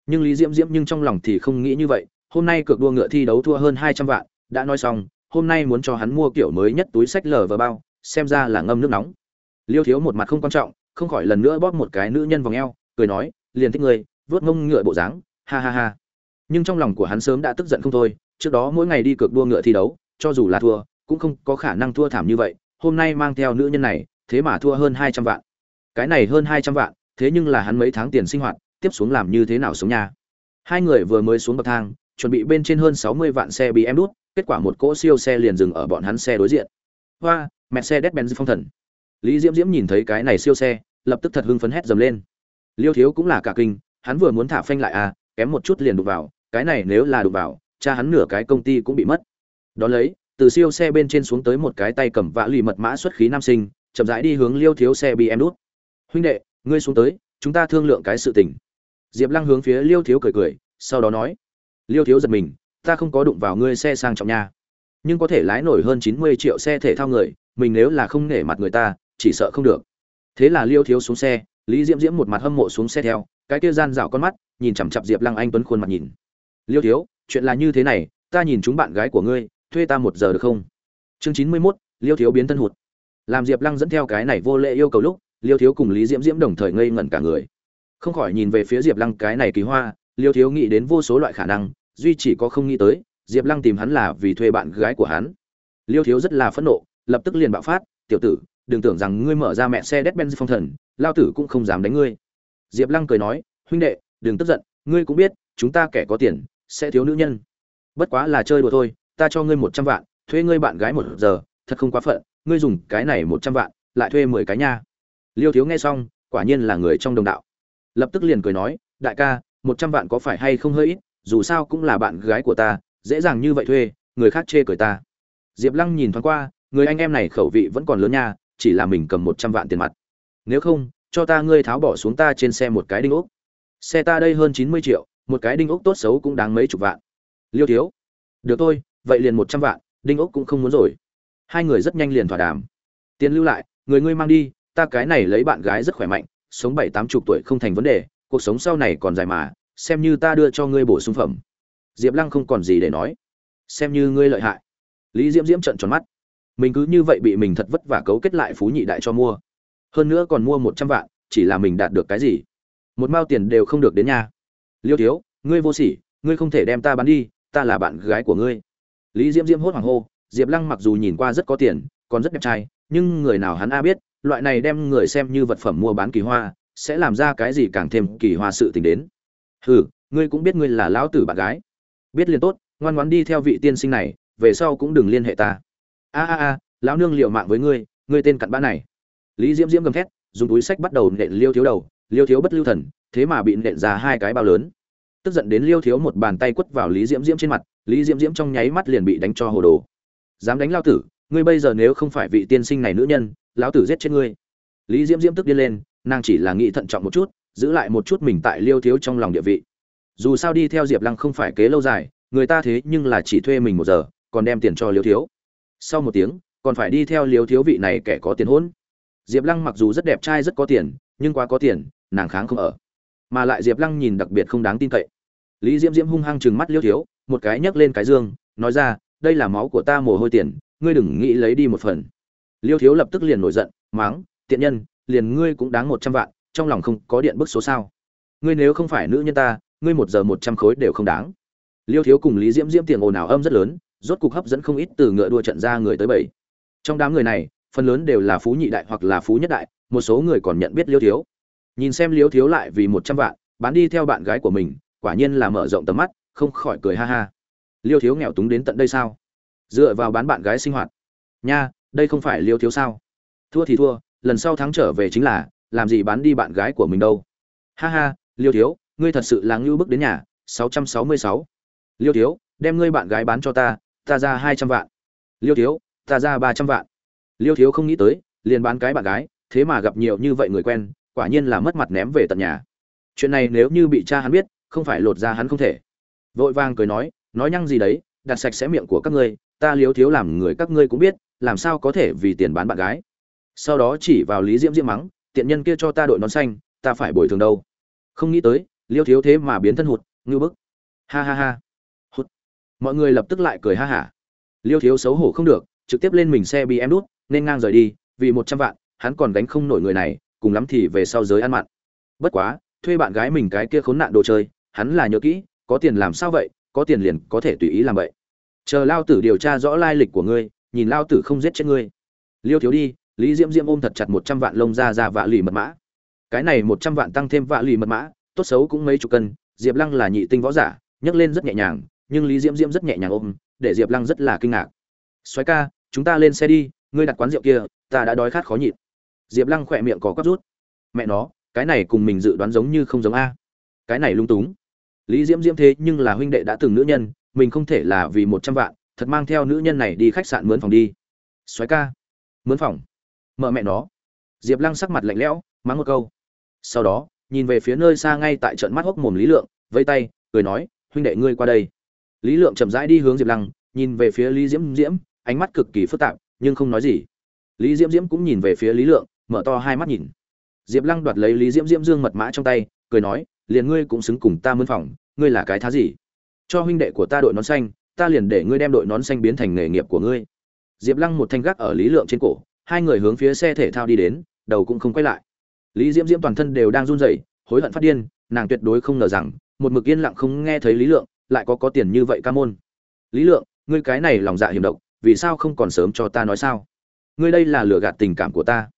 Nhưng lý diễm diễm nhưng trong lòng thì không nghĩ như vậy, hôm nay cược đua ngựa thi đấu thua hơn hai trăm vạn, đã nói xong, hôm nay muốn cho hắn mua kiểu mới nhất túi sách lờ và bao, xem ra là ngâm nước nóng. Liêu thiếu một mặt không quan trọng, không khỏi lần nữa bóp một cái nữ nhân vòng eo, cười nói, liền thích người vớt mông ngựa bộ dáng, ha ha ha. Nhưng trong lòng của hắn sớm đã tức giận không thôi, trước đó mỗi ngày đi cược đua ngựa thi đấu cho dù là thua, cũng không có khả năng thua thảm như vậy, hôm nay mang theo nữ nhân này, thế mà thua hơn hai trăm vạn. Cái này hơn hai trăm vạn, thế nhưng là hắn mấy tháng tiền sinh hoạt, tiếp xuống làm như thế nào sống nha? Hai người vừa mới xuống bậc thang, chuẩn bị bên trên hơn sáu mươi vạn xe bị em đút, kết quả một cỗ siêu xe liền dừng ở bọn hắn xe đối diện. Hoa mercedes benz phong thần. Lý diễm diễm nhìn thấy cái này siêu xe, lập tức thật hưng phấn hét dầm lên. Liêu thiếu cũng là cả kinh, hắn vừa muốn thả phanh lại à kém một chút liền đụng vào, cái này nếu là đụng vào, cha hắn nửa cái công ty cũng bị mất đón lấy, từ siêu xe bên trên xuống tới một cái tay cầm vã lì mật mã xuất khí nam sinh, chậm rãi đi hướng liêu thiếu xe bị em đút. Huynh đệ, ngươi xuống tới, chúng ta thương lượng cái sự tình. Diệp lăng hướng phía liêu thiếu cười cười, sau đó nói, liêu thiếu giật mình, ta không có đụng vào ngươi xe sang trọng nha. Nhưng có thể lái nổi hơn chín mươi triệu xe thể thao người, mình nếu là không nể mặt người ta, chỉ sợ không được. Thế là liêu thiếu xuống xe, lý diễm diễm một mặt hâm mộ xuống xe theo, cái kia gian dạo con mắt, nhìn chằm chặp diệp lăng anh tuấn khuôn mặt nhìn. Liêu thiếu, chuyện là như thế này, ta nhìn chúng bạn gái của ngươi thuê ta một giờ được không? Chương chín mươi mốt, liêu thiếu biến thân hụt. Làm diệp lăng dẫn theo cái này vô lệ yêu cầu lúc, liêu thiếu cùng lý diễm diễm đồng thời ngây ngẩn cả người. Không khỏi nhìn về phía diệp lăng cái này kỳ hoa, liêu thiếu nghĩ đến vô số loại khả năng, duy chỉ có không nghĩ tới, diệp lăng tìm hắn là vì thuê bạn gái của hắn. Liêu thiếu rất là phẫn nộ, lập tức liền bạo phát, tiểu tử, đừng tưởng rằng ngươi mở ra mẹ xe đét ben phong thần, lao tử cũng không dám đánh ngươi. Diệp lăng cười nói, huynh đệ, đừng tức giận, ngươi cũng biết, chúng ta kẻ có tiền, sẽ thiếu nữ nhân. Bất quá là chơi đùa thôi ta cho ngươi một trăm vạn, thuê ngươi bạn gái một giờ, thật không quá phận, ngươi dùng cái này một trăm vạn, lại thuê mười cái nha. Liêu thiếu nghe xong, quả nhiên là người trong đồng đạo. Lập tức liền cười nói, đại ca, một trăm vạn có phải hay không hơi ít, dù sao cũng là bạn gái của ta, dễ dàng như vậy thuê, người khác chê cười ta. Diệp lăng nhìn thoáng qua, người anh em này khẩu vị vẫn còn lớn nha, chỉ là mình cầm một trăm vạn tiền mặt. Nếu không, cho ta ngươi tháo bỏ xuống ta trên xe một cái đinh ốc. Xe ta đây hơn chín mươi triệu, một cái đinh ốc tốt xấu cũng đáng mấy chục vạn. Liêu thiếu, được thôi vậy liền một trăm vạn, đinh ốc cũng không muốn rồi. Hai người rất nhanh liền thỏa đàm. Tiền lưu lại, người ngươi mang đi, ta cái này lấy bạn gái rất khỏe mạnh, sống bảy tám chục tuổi không thành vấn đề, cuộc sống sau này còn dài mà, xem như ta đưa cho ngươi bổ sung phẩm. Diệp lăng không còn gì để nói. Xem như ngươi lợi hại. Lý diễm diễm trận tròn mắt. Mình cứ như vậy bị mình thật vất vả cấu kết lại phú nhị đại cho mua. Hơn nữa còn mua một trăm vạn, chỉ là mình đạt được cái gì? Một mao tiền đều không được đến nhà. Liêu thiếu, ngươi vô sỉ, ngươi không thể đem ta bán đi, ta là bạn gái của ngươi lý diễm diễm hốt hoảng hô, diệp lăng mặc dù nhìn qua rất có tiền, còn rất đẹp trai, nhưng người nào hắn a biết, loại này đem người xem như vật phẩm mua bán kỳ hoa, sẽ làm ra cái gì càng thêm kỳ hoa sự tình đến. Hừ, ngươi cũng biết ngươi là lão tử bạn gái. Biết liền tốt, ngoan ngoãn đi theo vị tiên sinh này, về sau cũng đừng liên hệ ta. A a a, lão nương liệu mạng với ngươi ngươi tên cặn bã này. Lý diễm diễm gầm thét, dùng túi sách bắt đầu nện liêu thiếu đầu, liêu thiếu bất lưu thần, thế mà bị nện ra hai cái bao lớn tức giận đến liêu thiếu một bàn tay quất vào lý diễm diễm trên mặt, lý diễm diễm trong nháy mắt liền bị đánh cho hồ đồ. Dám đánh lao tử, ngươi bây giờ nếu không phải vị tiên sinh này nữ nhân, lão tử giết chết ngươi. Lý diễm diễm tức điên lên, nàng chỉ là nghĩ thận trọng một chút, giữ lại một chút mình tại liêu thiếu trong lòng địa vị. Dù sao đi theo diệp lăng không phải kế lâu dài, người ta thế nhưng là chỉ thuê mình một giờ, còn đem tiền cho liêu thiếu. Sau một tiếng, còn phải đi theo liêu thiếu vị này kẻ có tiền hỗn diệp lăng mặc dù rất đẹp trai rất có tiền, nhưng quá có tiền, nàng kháng không ở. Mà lại diệp lăng nhìn đặc biệt không đáng tin cậy lý diễm diễm hung hăng chừng mắt liêu thiếu, một cái nhấc lên cái dương, nói ra, đây là máu của ta mồ hôi tiền, ngươi đừng nghĩ lấy đi một phần. Liêu thiếu lập tức liền nổi giận, máng, tiện nhân, liền ngươi cũng đáng một trăm vạn, trong lòng không có điện bức số sao? Ngươi nếu không phải nữ nhân ta, ngươi một giờ một trăm khối đều không đáng. Liêu thiếu cùng lý diễm diễm tiền ồn ào âm rất lớn, rốt cục hấp dẫn không ít từ ngựa đua trận ra người tới bảy. Trong đám người này, phần lớn đều là phú nhị đại hoặc là phú nhất đại, một số người còn nhận biết liêu thiếu. Nhìn xem liêu thiếu lại vì một trăm vạn, bán đi theo bạn gái của mình quả nhiên là mở rộng tầm mắt, không khỏi cười ha ha. Liêu thiếu nghèo túng đến tận đây sao? Dựa vào bán bạn gái sinh hoạt. Nha, đây không phải liêu thiếu sao? Thua thì thua, lần sau thắng trở về chính là, làm gì bán đi bạn gái của mình đâu. Ha ha, liêu thiếu, ngươi thật sự là ngưu bức đến nhà 666. liêu thiếu, đem ngươi bạn gái bán cho ta ta ra hai trăm vạn. Liêu thiếu, ta ra ba trăm vạn. Liêu thiếu không nghĩ tới, liền bán cái bạn gái, thế mà gặp nhiều như vậy người quen, quả nhiên là mất mặt ném về tận nhà. Chuyện này nếu như bị cha hắn biết không phải lột ra hắn không thể. Vội vàng cười nói nói nhăng gì đấy, đặt sạch sẽ miệng của các ngươi, ta liếu thiếu làm người các ngươi cũng biết, làm sao có thể vì tiền bán bạn gái. Sau đó chỉ vào lý diễm diễm mắng, tiện nhân kia cho ta đội nón xanh, ta phải bồi thường đâu. Không nghĩ tới liêu thiếu thế mà biến thân hụt ngư bức. Ha ha ha. Hụt. Mọi người lập tức lại cười ha hả. Liêu thiếu xấu hổ không được, trực tiếp lên mình xe bị em đút, nên ngang rời đi, vì một trăm vạn, hắn còn đánh không nổi người này, cùng lắm thì về sau giới ăn mặn. Bất quá, thuê bạn gái mình cái kia khốn nạn đồ chơi hắn là nhớ kỹ, có tiền làm sao vậy, có tiền liền có thể tùy ý làm vậy. Chờ lao tử điều tra rõ lai lịch của ngươi, nhìn lao tử không giết chết ngươi. Liêu thiếu đi, lý diễm diễm ôm thật chặt một trăm vạn lông ra ra vạ lì mật mã. Cái này một trăm vạn tăng thêm vạ lì mật mã, tốt xấu cũng mấy chục cân, diệp lăng là nhị tinh võ giả, nhấc lên rất nhẹ nhàng, nhưng lý diễm diễm rất nhẹ nhàng ôm, để diệp lăng rất là kinh ngạc. Xoáy ca, chúng ta lên xe đi, ngươi đặt quán rượu kia, ta đã đói khát khó nhịn. Diệp lăng khỏe miệng có cắp rút. Mẹ nó, cái này cùng mình dự đoán giống như không giống a. Cái này lung túng lý diễm diễm thế nhưng là huynh đệ đã từng nữ nhân, mình không thể là vì một trăm vạn, thật mang theo nữ nhân này đi khách sạn mướn phòng đi. Xoáy ca, mướn phòng. Mở mẹ nó. Diệp lăng sắc mặt lạnh lẽo, mắng một câu. Sau đó, nhìn về phía nơi xa ngay tại trận mắt hốc mồm lý lượng vây tay, cười nói, huynh đệ ngươi qua đây. Lý lượng chậm rãi đi hướng diệp lăng, nhìn về phía lý diễm diễm, ánh mắt cực kỳ phức tạp, nhưng không nói gì. Lý diễm diễm cũng nhìn về phía lý lượng, mở to hai mắt nhìn. Diệp lăng đoạt lấy lý diễm diễm dương mật mã trong tay, cười nói liền ngươi cũng xứng cùng ta mướn phòng, ngươi là cái thá gì? Cho huynh đệ của ta đội nón xanh, ta liền để ngươi đem đội nón xanh biến thành nghề nghiệp của ngươi. Diệp lăng một thanh gác ở lý lượng trên cổ, hai người hướng phía xe thể thao đi đến, đầu cũng không quay lại. Lý diễm diễm toàn thân đều đang run rẩy, hối hận phát điên, nàng tuyệt đối không ngờ rằng, một mực yên lặng không nghe thấy lý lượng, lại có có tiền như vậy ca môn. Lý lượng, ngươi cái này lòng dạ hiểm độc, vì sao không còn sớm cho ta nói sao? Ngươi đây là lừa gạt tình cảm của ta.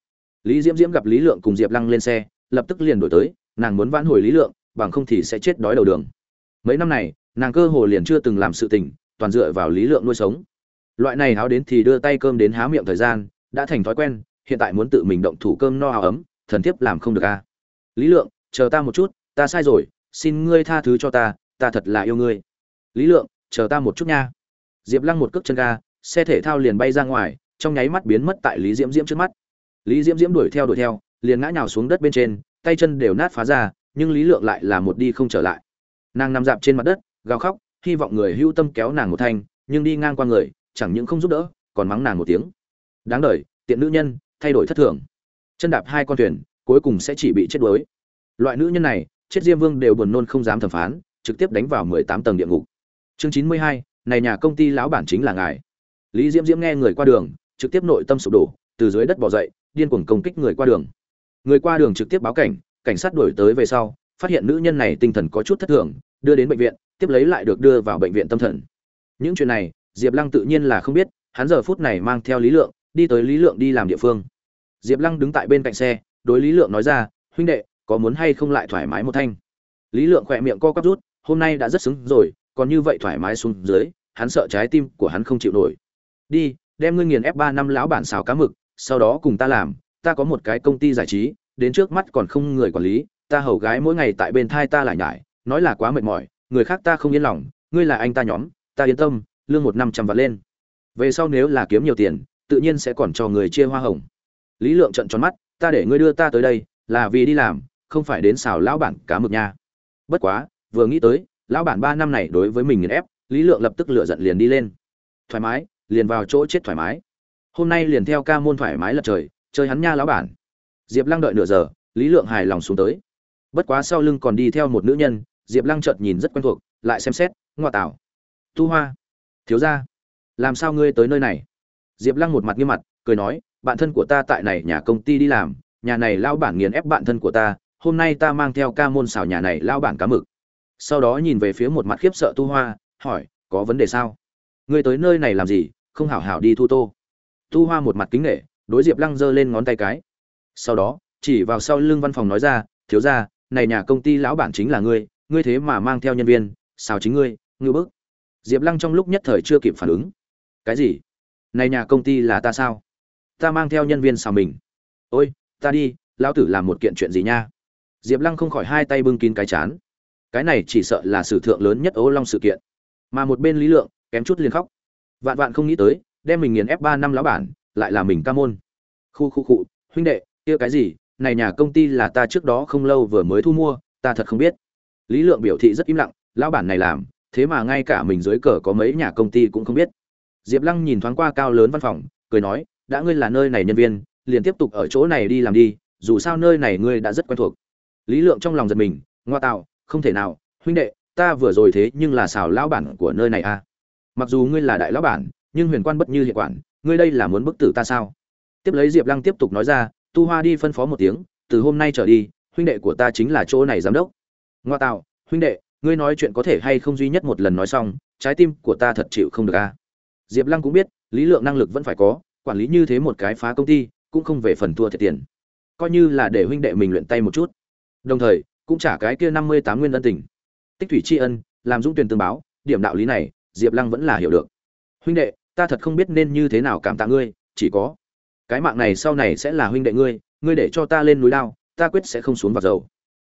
Lý diễm diễm gặp lý lượng cùng diệp lăng lên xe, lập tức liền đổi tới nàng muốn vãn hồi lý lượng, bằng không thì sẽ chết đói đầu đường. Mấy năm này, nàng cơ hồ liền chưa từng làm sự tình, toàn dựa vào lý lượng nuôi sống. Loại này háo đến thì đưa tay cơm đến há miệng thời gian, đã thành thói quen, hiện tại muốn tự mình động thủ cơm no áo ấm, thần thiếp làm không được a lý lượng, chờ ta một chút, ta sai rồi, xin ngươi tha thứ cho ta ta thật là yêu ngươi. Lý lượng, chờ ta một chút nha. Diệp lăng một cước chân ga, xe thể thao liền bay ra ngoài, trong nháy mắt biến mất tại lý diễm diễm trước mắt. Lý diễm diễm đuổi theo đuổi theo, liền ngã nhào xuống đất bên trên tay chân đều nát phá ra, nhưng lý lượng lại là một đi không trở lại. Nàng nằm dạp trên mặt đất, gào khóc, hy vọng người hưu tâm kéo nàng một thanh, nhưng đi ngang qua người, chẳng những không giúp đỡ, còn mắng nàng một tiếng. Đáng đ tiện nữ nhân, thay đổi thất thường. Chân đạp hai con thuyền, cuối cùng sẽ chỉ bị chết đuối. Loại nữ nhân này, chết diêm vương đều buồn nôn không dám thẩm phán, trực tiếp đánh vào mười tám tầng địa ngục. Chương chín mươi hai, này nhà công ty lão bản chính là ngài. Lý diễm diễm nghe người qua đường, trực tiếp nội tâm sụp đổ, từ dưới đất bỏ dậy, điên cuồng công kích người qua đường người qua đường trực tiếp báo cảnh cảnh sát đuổi tới về sau, phát hiện nữ nhân này tinh thần có chút thất thường, đưa đến bệnh viện, tiếp lấy lại được đưa vào bệnh viện tâm thần. Những chuyện này, diệp lăng tự nhiên là không biết, hắn giờ phút này mang theo lý lượng, đi tới lý lượng đi làm địa phương. Diệp lăng đứng tại bên cạnh xe, đối lý lượng nói ra, huynh đệ, có muốn hay không lại thoải mái một thanh? Lý lượng khỏe miệng co quắp rút, hôm nay đã rất xứng rồi, còn như vậy thoải mái xuống dưới, hắn sợ trái tim của hắn không chịu nổi. Đi, đem ngươi nghiền ép ba năm lão bản xào cá mực, sau đó cùng ta làm ta có một cái công ty giải trí, đến trước mắt còn không người quản lý, ta hầu gái mỗi ngày tại bên thai ta lại nhải, nói là quá mệt mỏi, người khác ta không yên lòng, ngươi là anh ta nhóm, ta yên tâm, lương một năm trăm vạn lên. Về sau nếu là kiếm nhiều tiền, tự nhiên sẽ còn cho người chia hoa hồng. Lý lượng trận tròn mắt, ta để ngươi đưa ta tới đây, là vì đi làm, không phải đến xào lão bản cá mực nha. Bất quá, vừa nghĩ tới, lão bản ba năm này đối với mình nghiền ép, lý lượng lập tức lựa giận liền đi lên. Thoải mái, liền vào chỗ chết thoải mái. Hôm nay liền theo ca môn thoải mái lật trời chơi hắn nha lão bản. Diệp lăng đợi nửa giờ lý lượng hài lòng xuống tới. Bất quá sau lưng còn đi theo một nữ nhân diệp lăng chợt nhìn rất quen thuộc lại xem xét ngoa tảo, tu hoa. Thiếu ra làm sao ngươi tới nơi này? Diệp lăng một mặt nghiêm mặt cười nói bạn thân của ta tại này nhà công ty đi làm nhà này lao bản nghiền ép bạn thân của ta hôm nay ta mang theo ca môn xào nhà này lao bản cá mực. Sau đó nhìn về phía một mặt khiếp sợ tu hoa hỏi có vấn đề sao? Ngươi tới nơi này làm gì không hảo hảo đi thu tô. Tu hoa một mặt kính nghệ đối diệp lăng giơ lên ngón tay cái. Sau đó, chỉ vào sau lưng văn phòng nói ra, thiếu ra này nhà công ty lão bản chính là ngươi ngươi thế mà mang theo nhân viên sao chính ngươi ngư bức. Diệp lăng trong lúc nhất thời chưa kịp phản ứng. Cái gì? Này nhà công ty là ta sao? Ta mang theo nhân viên sao mình. Ôi, ta đi, lão tử làm một kiện chuyện gì nha? Diệp lăng không khỏi hai tay bưng kín cái chán. Cái này chỉ sợ là sử thượng lớn nhất ố long sự kiện. Mà một bên lý lượng, kém chút liền khóc. Vạn vạn không nghĩ tới, đem mình nghiền ép ba năm lão bản lại là mình ca môn. Khu khu cụ huynh đệ, kia cái gì? Này nhà công ty là ta trước đó không lâu vừa mới thu mua, ta thật không biết. Lý lượng biểu thị rất im lặng, lão bản này làm, thế mà ngay cả mình dưới cờ có mấy nhà công ty cũng không biết. Diệp lăng nhìn thoáng qua cao lớn văn phòng, cười nói, đã ngươi là nơi này nhân viên, liền tiếp tục ở chỗ này đi làm đi, dù sao nơi này ngươi đã rất quen thuộc. Lý lượng trong lòng giật mình, ngoa tạo, không thể nào, huynh đệ, ta vừa rồi thế nhưng là xào lão bản của nơi này à. Mặc dù ngươi là đại lão bản, nhưng huyền quan bất như hiện quản ngươi đây là muốn bức tử ta sao? Tiếp lấy diệp lăng tiếp tục nói ra, tu hoa đi phân phó một tiếng, từ hôm nay trở đi, huynh đệ của ta chính là chỗ này giám đốc. Ngoa tạo, huynh đệ, ngươi nói chuyện có thể hay không duy nhất một lần nói xong, trái tim của ta thật chịu không được a. Diệp lăng cũng biết, lý lượng năng lực vẫn phải có, quản lý như thế một cái phá công ty, cũng không về phần thua thiệt tiền. Coi như là để huynh đệ mình luyện tay một chút. Đồng thời, cũng trả cái kia năm mươi tám nguyên ân tình. Tích thủy tri ân, làm dũng tuyển tương báo, điểm đạo lý này, diệp lăng vẫn là hiểu được. Huynh đệ ta thật không biết nên như thế nào cảm tạ ngươi, chỉ có, cái mạng này sau này sẽ là huynh đệ ngươi ngươi để cho ta lên núi lao ta quyết sẽ không xuống vào dầu.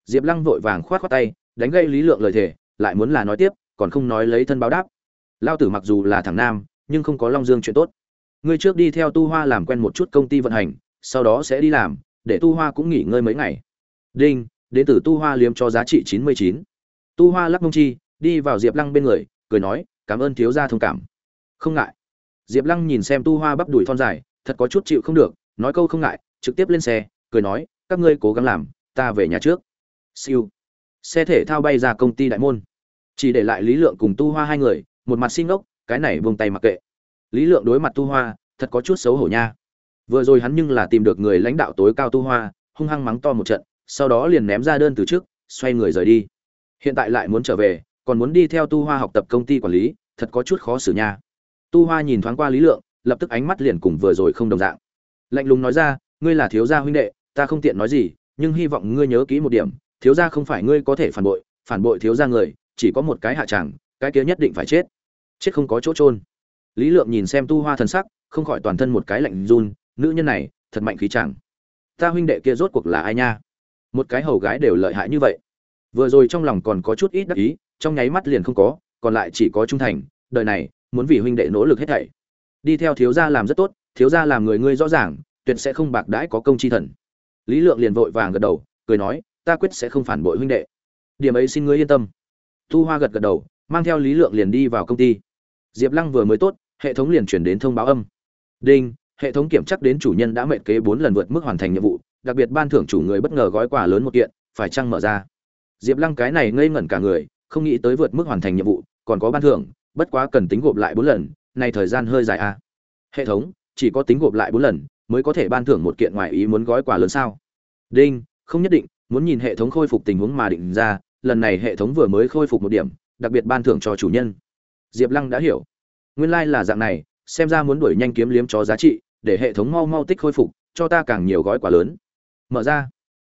Diệp lăng vội vàng khoát khoát tay, đánh gây lý lượng lời thề, lại muốn là nói tiếp, còn không nói lấy thân báo đáp. Lao tử mặc dù là thằng nam, nhưng không có long dương chuyện tốt. Ngươi trước đi theo tu hoa làm quen một chút công ty vận hành, sau đó sẽ đi làm, để tu hoa cũng nghỉ ngơi mấy ngày. Đinh, đến từ tu hoa liếm cho giá trị chín mươi chín. Tu hoa lắc mông chi, đi vào diệp lăng bên người, cười nói, cảm ơn thiếu gia thông cảm. Không ngại diệp lăng nhìn xem tu hoa bắp đùi thon dài, thật có chút chịu không được, nói câu không ngại, trực tiếp lên xe, cười nói, các ngươi cố gắng làm, ta về nhà trước. Siêu. Xe thể thao bay ra công ty đại môn. Chỉ để lại lý lượng cùng tu hoa hai người, một mặt xin ngốc, cái này buông tay mặc kệ. Lý lượng đối mặt tu hoa, thật có chút xấu hổ nha. Vừa rồi hắn nhưng là tìm được người lãnh đạo tối cao tu hoa, hung hăng mắng to một trận, sau đó liền ném ra đơn từ trước, xoay người rời đi. Hiện tại lại muốn trở về, còn muốn đi theo tu hoa học tập công ty quản lý, thật có chút khó xử nha tu hoa nhìn thoáng qua lý lượng, lập tức ánh mắt liền cùng vừa rồi không đồng dạng. Lạnh lùng nói ra, ngươi là thiếu gia huynh đệ, ta không tiện nói gì, nhưng hy vọng ngươi nhớ kỹ một điểm, thiếu gia không phải ngươi có thể phản bội phản bội thiếu gia người, chỉ có một cái hạ tràng cái kia nhất định phải chết. Chết không có chỗ trôn lý lượng nhìn xem tu hoa thần sắc, không khỏi toàn thân một cái lạnh run, nữ nhân này, thật mạnh khí chẳng. Ta huynh đệ kia rốt cuộc là ai nha? Một cái hầu gái đều lợi hại như vậy. Vừa rồi trong lòng còn có chút ít đắc ý, trong nháy mắt liền không có, còn lại chỉ có trung thành, đời này muốn vì huynh đệ nỗ lực hết thảy. Đi theo thiếu gia làm rất tốt, thiếu gia làm người ngươi rõ ràng, tuyệt sẽ không bạc đãi có công chi thần. Lý lượng liền vội vàng gật đầu, cười nói, ta quyết sẽ không phản bội huynh đệ. Điểm ấy xin ngươi yên tâm. Thu hoa gật gật đầu, mang theo lý lượng liền đi vào công ty. Diệp lăng vừa mới tốt, hệ thống liền chuyển đến thông báo âm. Đinh, hệ thống kiểm chắc đến chủ nhân đã mệnh kế bốn lần vượt mức hoàn thành nhiệm vụ, đặc biệt ban thưởng chủ người bất ngờ gói quà lớn một kiện, phải chăng mở ra? Diệp lăng cái này ngây ngẩn cả người, không nghĩ tới vượt mức hoàn thành nhiệm vụ, còn có ban thưởng bất quá cần tính gộp lại bốn lần này thời gian hơi dài a à. hệ thống, chỉ có tính gộp lại bốn lần, mới có thể ban thưởng một kiện ngoài ý muốn gói quà lớn sao? Đinh, không nhất định, muốn nhìn hệ thống khôi phục tình huống mà định ra, lần này hệ thống vừa mới khôi phục một điểm, đặc biệt ban thưởng cho chủ nhân. Diệp lăng đã hiểu. Nguyên lai、like、là dạng này, xem ra muốn đuổi nhanh kiếm liếm chó giá trị, để hệ thống mau mau tích khôi phục, cho ta càng nhiều gói quà lớn. Mở ra.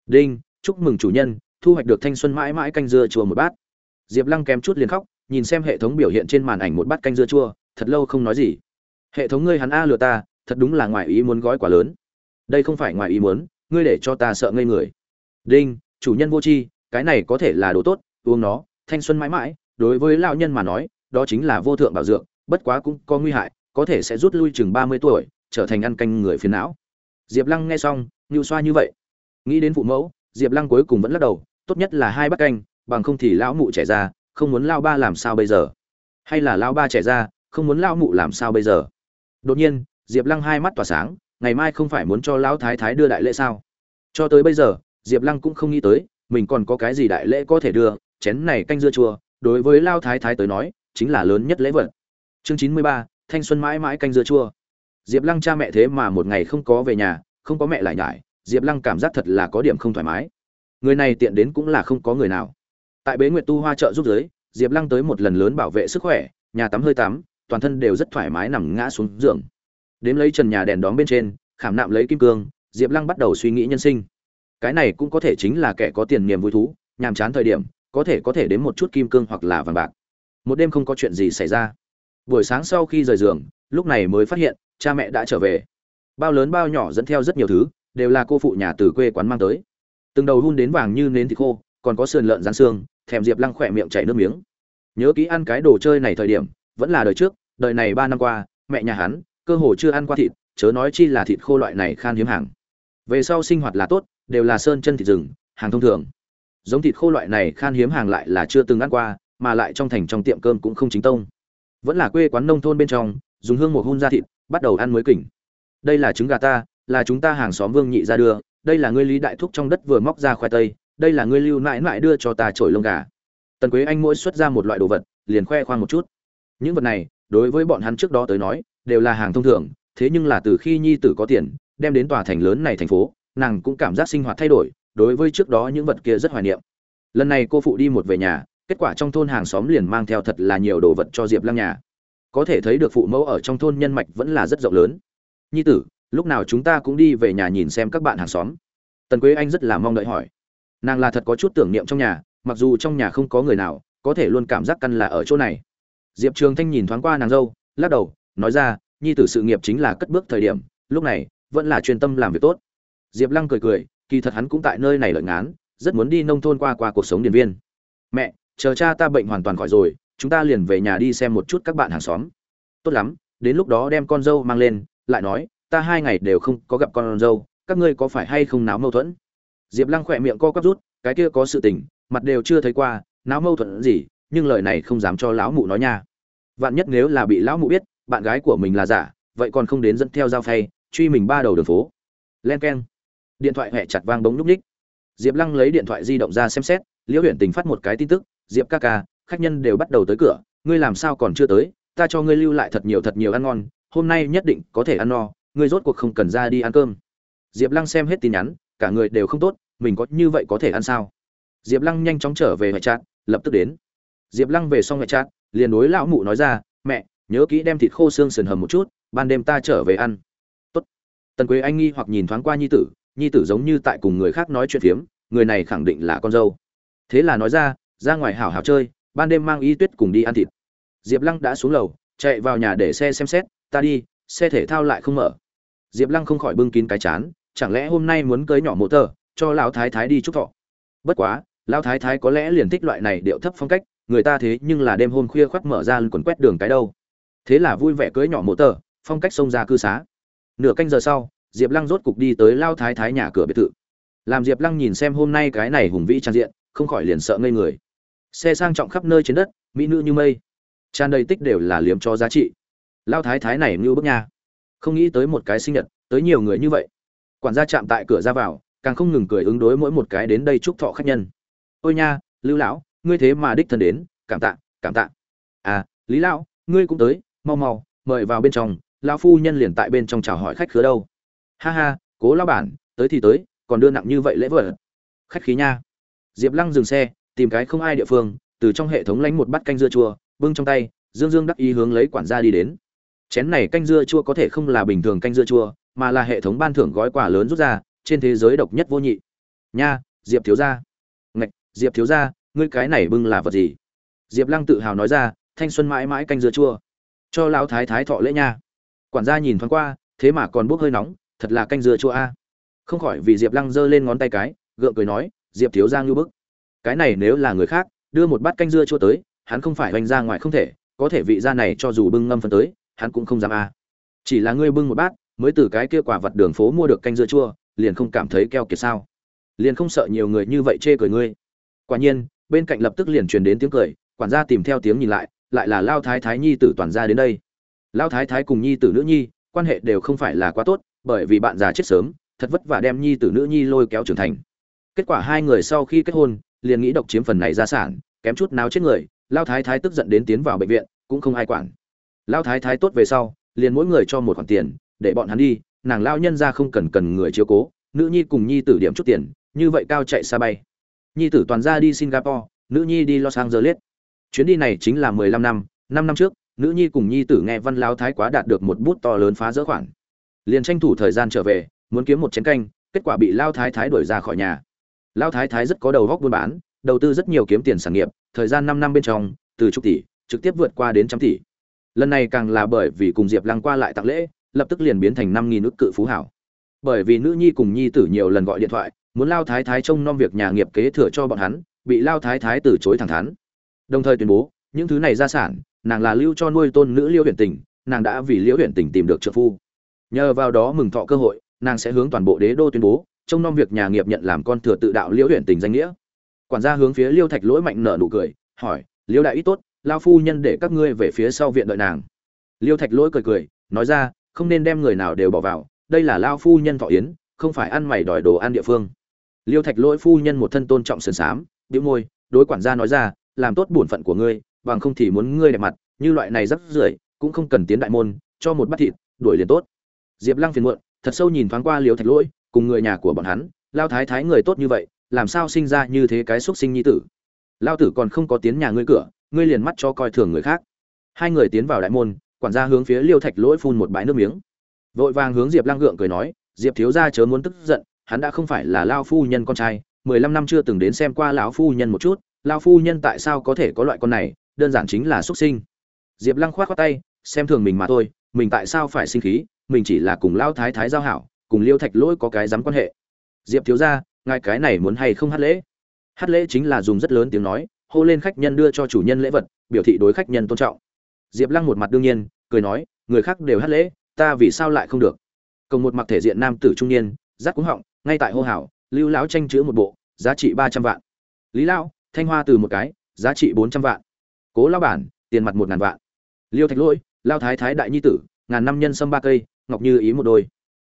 Đinh, chúc mừng chủ nhân, thu hoạch được thanh xuân mãi mãi canh dưa chùa một bát. Diệp lăng kém chút liền khóc nhìn xem hệ thống biểu hiện trên màn ảnh một bát canh dưa chua, thật lâu không nói gì. Hệ thống ngươi hắn a lừa ta, thật đúng là ngoài ý muốn gói quá lớn. Đây không phải ngoài ý muốn, ngươi để cho ta sợ ngây người. Đinh, chủ nhân vô tri, cái này có thể là đồ tốt, uống nó, thanh xuân mãi mãi, đối với lão nhân mà nói, đó chính là vô thượng bảo dược, bất quá cũng có nguy hại, có thể sẽ rút lui chừng ba mươi tuổi, trở thành ăn canh người phiền não. Diệp lăng nghe xong như xoa như vậy. Nghĩ đến phụ mẫu, diệp lăng cuối cùng vẫn lắc đầu, tốt nhất là hai bát canh, bằng không thì lão mụ trẻ ra không muốn lao ba làm sao bây giờ? Hay là lao ba trẻ ra, không muốn lao mụ làm sao bây giờ? Đột nhiên, diệp lăng hai mắt tỏa sáng, ngày mai không phải muốn cho lão thái thái đưa đại lễ sao? Cho tới bây giờ, diệp lăng cũng không nghĩ tới, mình còn có cái gì đại lễ có thể đưa, chén này canh dưa chua, đối với lao thái thái tới nói, chính là lớn nhất lễ vật. Chương chín mươi ba, thanh xuân mãi mãi canh dưa chua. Diệp lăng cha mẹ thế mà một ngày không có về nhà, không có mẹ lại nhải, diệp lăng cảm giác thật là có điểm không thoải mái. Người này tiện đến cũng là không có người nào tại bế nguyệt tu hoa trợ giúp giới, diệp lăng tới một lần lớn bảo vệ sức khỏe, nhà tắm hơi tắm, toàn thân đều rất thoải mái nằm ngã xuống giường. Đếm lấy trần nhà đèn đóm bên trên, khảm nạm lấy kim cương, diệp lăng bắt đầu suy nghĩ nhân sinh. Cái này cũng có thể chính là kẻ có tiền niềm vui thú, nhàm chán thời điểm, có thể có thể đến một chút kim cương hoặc là vàng bạc. Một đêm không có chuyện gì xảy ra. Buổi sáng sau khi rời giường, lúc này mới phát hiện, cha mẹ đã trở về. Bao lớn bao nhỏ dẫn theo rất nhiều thứ, đều là cô phụ nhà từ quê quán mang tới. Từng đầu hun đến vàng như nến thịt khô, còn có sườn lợn rán xương thèm diệp lăng khỏe miệng chảy nước miếng. Nhớ kỹ ăn cái đồ chơi này thời điểm, vẫn là đời trước, đời này ba năm qua, mẹ nhà hắn, cơ hồ chưa ăn qua thịt, chớ nói chi là thịt khô loại này khan hiếm hàng. Về sau sinh hoạt là tốt, đều là sơn chân thịt rừng, hàng thông thường. Giống thịt khô loại này khan hiếm hàng lại là chưa từng ăn qua, mà lại trong thành trong tiệm cơm cũng không chính tông. Vẫn là quê quán nông thôn bên trong, dùng hương một hun ra thịt, bắt đầu ăn mới kỉnh. Đây là trứng gà ta, là chúng ta hàng xóm vương nhị ra đưa, đây là ngươi lý đại thúc trong đất vừa móc ra khoai tây đây là ngươi lưu mãi mãi đưa cho ta trổi lông gà. Tần quế anh mỗi xuất ra một loại đồ vật, liền khoe khoang một chút. Những vật này, đối với bọn hắn trước đó tới nói, đều là hàng thông thường, thế nhưng là từ khi nhi tử có tiền, đem đến tòa thành lớn này thành phố, nàng cũng cảm giác sinh hoạt thay đổi, đối với trước đó những vật kia rất hoài niệm. Lần này cô phụ đi một về nhà, kết quả trong thôn hàng xóm liền mang theo thật là nhiều đồ vật cho diệp lăng nhà. Có thể thấy được phụ mẫu ở trong thôn nhân mạch vẫn là rất rộng lớn. Nhi tử, lúc nào chúng ta cũng đi về nhà nhìn xem các bạn hàng xóm. Tần quế anh rất là mong đợi hỏi nàng là thật có chút tưởng niệm trong nhà, mặc dù trong nhà không có người nào, có thể luôn cảm giác căn là ở chỗ này. Diệp trường thanh nhìn thoáng qua nàng dâu, lắc đầu, nói ra, nhi tử sự nghiệp chính là cất bước thời điểm, lúc này, vẫn là chuyên tâm làm việc tốt. Diệp lăng cười cười, kỳ thật hắn cũng tại nơi này lợi ngán, rất muốn đi nông thôn qua qua cuộc sống điền viên. Mẹ, chờ cha ta bệnh hoàn toàn khỏi rồi, chúng ta liền về nhà đi xem một chút các bạn hàng xóm. Tốt lắm, đến lúc đó đem con dâu mang lên, lại nói, ta hai ngày đều không có gặp con dâu, các ngươi có phải hay không náo mâu thuẫn? Diệp lăng khỏe miệng co quắp rút, cái kia có sự tình, mặt đều chưa thấy qua náo mâu thuẫn gì, nhưng lời này không dám cho lão mụ nói nha. Vạn nhất nếu là bị lão mụ biết, bạn gái của mình là giả, vậy còn không đến dẫn theo dao phay, truy mình ba đầu đường phố. Len k e n điện thoại hẹ chặt vang bóng núp ních. Diệp lăng lấy điện thoại di động ra xem xét, liễu huyện tình phát một cái tin tức, diệp ca ca, khách nhân đều bắt đầu tới cửa, ngươi làm sao còn chưa tới, ta cho ngươi lưu lại thật nhiều thật nhiều ăn ngon, hôm nay nhất định có thể ăn no, ngươi rốt cuộc không cần ra đi ăn cơm. Diệp lăng xem hết tin nhắn, cả người đều không tốt mình có như vậy có thể ăn sao? Diệp lăng nhanh chóng trở về ngoại trát lập tức đến. Diệp lăng về xong ngoại trát liền đối lão mụ nói ra, mẹ, nhớ kỹ đem thịt khô xương sườn hầm một chút, ban đêm ta trở về ăn. Tốt. tần quế anh nghi hoặc nhìn thoáng qua nhi tử nhi tử giống như tại cùng người khác nói chuyện phiếm, người này khẳng định là con dâu. Thế là nói ra ra ngoài hảo hảo chơi, ban đêm mang y tuyết cùng đi ăn thịt. Diệp lăng đã xuống lầu, chạy vào nhà để xe xem xét, ta đi, xe thể thao lại không mở. Diệp lăng không khỏi bưng kín cái chán, chẳng lẽ hôm nay muốn cưới nhỏ mộ tờ cho lão thái thái đi chúc thọ. Bất quá, lão thái thái có lẽ liền thích loại này điệu thấp phong cách, người ta thế nhưng là đêm hôm khuya khoác mở ra quần quét đường cái đâu. Thế là vui vẻ cưới nhỏ mộ tờ, phong cách xông ra cư xá. Nửa canh giờ sau, diệp lăng rốt cục đi tới lao thái thái nhà cửa biệt thự. Làm diệp lăng nhìn xem hôm nay cái này hùng vĩ trang diện, không khỏi liền sợ ngây người. Xe sang trọng khắp nơi trên đất, mỹ nữ như mây. Tràn đầy tích đều là liếm cho giá trị. Lao thái thái này ngưu bức nha. Không nghĩ tới một cái sinh nhật, tới nhiều người như vậy. Quản gia chạm tại cửa ra vào càng không ngừng cười ứng đối mỗi một cái đến đây chúc thọ khách nhân. Ôi nha, lưu lão, ngươi thế mà đích thân đến, cảm tạ cảm tạ. À lý lão, ngươi cũng tới, mau mau, mời vào bên trong, lão phu nhân liền tại bên trong chào hỏi khách khứa đâu. Ha ha, cố lão bản, tới thì tới, còn đưa nặng như vậy lễ vật. Khách khí nha. Diệp lăng dừng xe, tìm cái không ai địa phương, từ trong hệ thống lánh một bát canh dưa chua, bưng trong tay, dương dương đắc ý hướng lấy quản gia đi đến. Chén này canh dưa chua có thể không là bình thường canh dưa chua, mà là hệ thống ban thưởng gói quà lớn rút ra trên thế giới độc nhất vô nhị. Nha, diệp thiếu gia. Ngạch, diệp thiếu gia, ngươi cái này bưng là vật gì? Diệp lăng tự hào nói ra, thanh xuân mãi mãi canh dưa chua. Cho lão thái thái thọ lễ nha. Quản gia nhìn thoáng qua, thế mà còn bốc hơi nóng, thật là canh dưa chua a. Không khỏi vì diệp lăng giơ lên ngón tay cái, gượng cười nói, diệp thiếu gia ngưu bức. Cái này nếu là người khác, đưa một bát canh dưa chua tới, hắn không phải oanh ra ngoài không thể, có thể vị gia này cho dù bưng ngâm phân tới, hắn cũng không dám a. Chỉ là ngươi bưng một bát, mới từ cái kia quả vật đường phố mua được canh dưa chua liền không cảm thấy keo kiệt sao? Liền không sợ nhiều người như vậy chê cười ngươi. Quả nhiên, bên cạnh lập tức liền truyền đến tiếng cười, quản gia tìm theo tiếng nhìn lại lại là lao thái thái nhi tử toàn gia đến đây. Lao thái thái cùng nhi tử nữ nhi, quan hệ đều không phải là quá tốt, bởi vì bạn già chết sớm, thật vất vả đem nhi tử nữ nhi lôi kéo trưởng thành. Kết quả hai người sau khi kết hôn, liền nghĩ độc chiếm phần này gia sản, kém chút nào chết người, lao thái thái tức giận đến tiến vào bệnh viện, cũng không ai quản. Lao thái thái tốt về sau, liền mỗi người cho một khoản tiền, để bọn hắn đi nàng lao nhân ra không cần cần người chiếu cố, nữ nhi cùng nhi tử điểm chút tiền, như vậy cao chạy xa bay. Nhi tử toàn ra đi singapore, nữ nhi đi los angeles. Chuyến đi này chính là mười lăm năm năm năm trước, nữ nhi cùng nhi tử nghe văn lao thái quá đạt được một bút to lớn phá rỡ khoản. Liền tranh thủ thời gian trở về, muốn kiếm một chén canh, kết quả bị lao thái thái đuổi ra khỏi nhà. Lao thái thái rất có đầu góc buôn bán, đầu tư rất nhiều kiếm tiền sản nghiệp, thời gian năm năm bên trong, từ chục tỷ, trực tiếp vượt qua đến trăm tỷ. Lần này càng là bởi vì cùng diệp lăng qua lại tặng lễ lập tức liền biến thành năm nghìn ức cự phú hảo. Bởi vì nữ nhi cùng nhi tử nhiều lần gọi điện thoại, muốn lao thái thái trông nom việc nhà nghiệp kế thừa cho bọn hắn, bị lao thái thái từ chối thẳng thắn. Đồng thời tuyên bố, những thứ này gia sản, nàng là lưu cho nuôi tôn nữ liêu huyện tình, nàng đã vì liễu huyện tình tìm được trợ phu. Nhờ vào đó mừng thọ cơ hội, nàng sẽ hướng toàn bộ đế đô tuyên bố, trông nom việc nhà nghiệp nhận làm con thừa tự đạo liễu huyện tình danh nghĩa. Quản gia hướng phía liêu thạch lỗi mạnh nở nụ cười, hỏi, liêu đại ít tốt, lao phu nhân để các ngươi về phía sau viện đợi nàng. Liêu thạch lỗi cười cười, nói ra không nên đem người nào đều bỏ vào, đây là lao phu nhân thọ yến, không phải ăn mày đòi đồ ăn địa phương. Liêu thạch lỗi phu nhân một thân tôn trọng sườn xám đĩu môi, đối quản gia nói ra, làm tốt bổn phận của ngươi, bằng không thì muốn ngươi đẹp mặt, như loại này rất rưởi, cũng không cần tiến đại môn, cho một bát thịt, đuổi liền tốt. Diệp lăng phiền muộn, thật sâu nhìn thoáng qua liêu thạch lỗi, cùng người nhà của bọn hắn, lao thái thái người tốt như vậy, làm sao sinh ra như thế cái xúc sinh nhi tử? Lao tử còn không có tiến nhà ngươi cửa, ngươi liền mắt cho coi thường người khác. Hai người tiến vào đại môn quản gia hướng phía liêu thạch lỗi phun một bãi nước miếng. Vội vàng hướng diệp lăng gượng cười nói, diệp thiếu gia chớ muốn tức giận, hắn đã không phải là lao phu nhân con trai, mười lăm năm chưa từng đến xem qua lão phu nhân một chút lao phu nhân tại sao có thể có loại con này, đơn giản chính là xuất sinh. Diệp lăng khoát khoát tay, xem thường mình mà thôi, mình tại sao phải sinh khí, mình chỉ là cùng lao thái thái giao hảo, cùng liêu thạch lỗi có cái dám quan hệ. Diệp thiếu ra ngài cái này muốn hay không hát lễ? Hát lễ chính là dùng rất lớn tiếng nói, hô lên khách nhân đưa cho chủ nhân lễ vật, biểu thị đối khách nhân tôn trọng. Diệp lăng một mặt đương nhiên cười nói, người khác đều hát lễ, ta vì sao lại không được? Cộng một mặc thể diện nam tử trung niên rát cúng họng, ngay tại hô hảo lưu lão tranh chữ một bộ, giá trị ba trăm vạn. Lý lão, thanh hoa từ một cái, giá trị bốn trăm vạn. Cố lao bản, tiền mặt một ngàn vạn. Liêu thạch lỗi lao thái thái đại nhi tử, ngàn năm nhân sâm ba cây, ngọc như ý một đôi.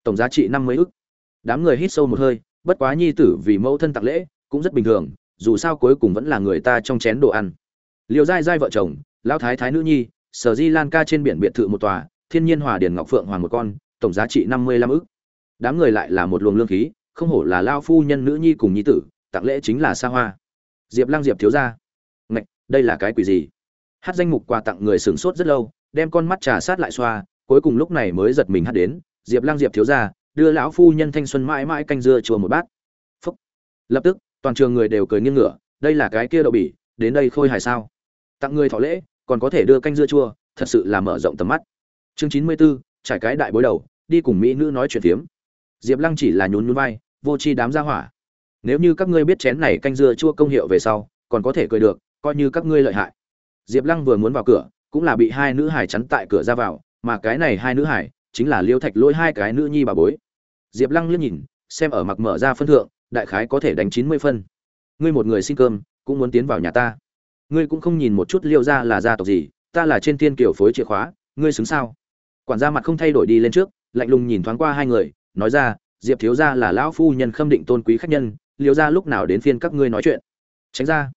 Tổng giá trị năm mươi ức. Đám người hít sâu một hơi, bất quá nhi tử vì mẫu thân tặng lễ, cũng rất bình thường, dù sao cuối cùng vẫn là người ta trong chén đồ ăn. Liều dai dai vợ chồng lao thái thái nữ nhi sở di lan ca trên biển biệt thự một tòa, thiên nhiên hòa điền ngọc phượng hoàng một con, tổng giá trị năm mươi lăm ức. Đám người lại là một luồng lương khí, không hổ là lao phu nhân nữ nhi cùng nhi tử, tặng lễ chính là xa hoa. Diệp lăng diệp thiếu ra ngạch, đây là cái quỷ gì? Hát danh mục quà tặng người sửng sốt rất lâu, đem con mắt trà sát lại xoa, cuối cùng lúc này mới giật mình hát đến, diệp lăng diệp thiếu ra đưa lão phu nhân thanh xuân mãi mãi canh dưa chùa một bát. Phúc. Lập tức, toàn trường người đều cười nghiêng ngửa, đây là cái kia đậu bỉ, đến đây khôi hài sao? Tặng người thọ lễ còn có thể đưa canh dưa chua, thật sự là mở rộng tầm mắt. Chương chín mươi b ố trải cái đại bối đầu, đi cùng mỹ nữ nói chuyện phiếm. Diệp lăng chỉ là nhún nhún vai, vô c h i đám ra hỏa. Nếu như các ngươi biết chén này canh dưa chua công hiệu về sau, còn có thể cười được, coi như các ngươi lợi hại. Diệp lăng vừa muốn vào cửa, cũng là bị hai nữ hải chắn tại cửa ra vào, mà cái này hai nữ hải chính là liêu thạch lỗi hai cái nữ nhi bà bối. Diệp lăng liếc nhìn, xem ở mặc mở ra phân thượng, đại khái có thể đánh chín mươi phân. Ngươi một người xin cơm, cũng muốn tiến vào nhà ta ngươi cũng không nhìn một chút liêu ra là gia tộc gì, ta là trên thiên kiều phối chìa khóa, ngươi xứng sao? Quản gia mặt không thay đổi đi lên trước, lạnh lùng nhìn thoáng qua hai người, nói ra, diệp thiếu gia là lão phu nhân khâm định tôn quý khách nhân, liêu ra lúc nào đến phiên các ngươi nói chuyện? Tránh ra.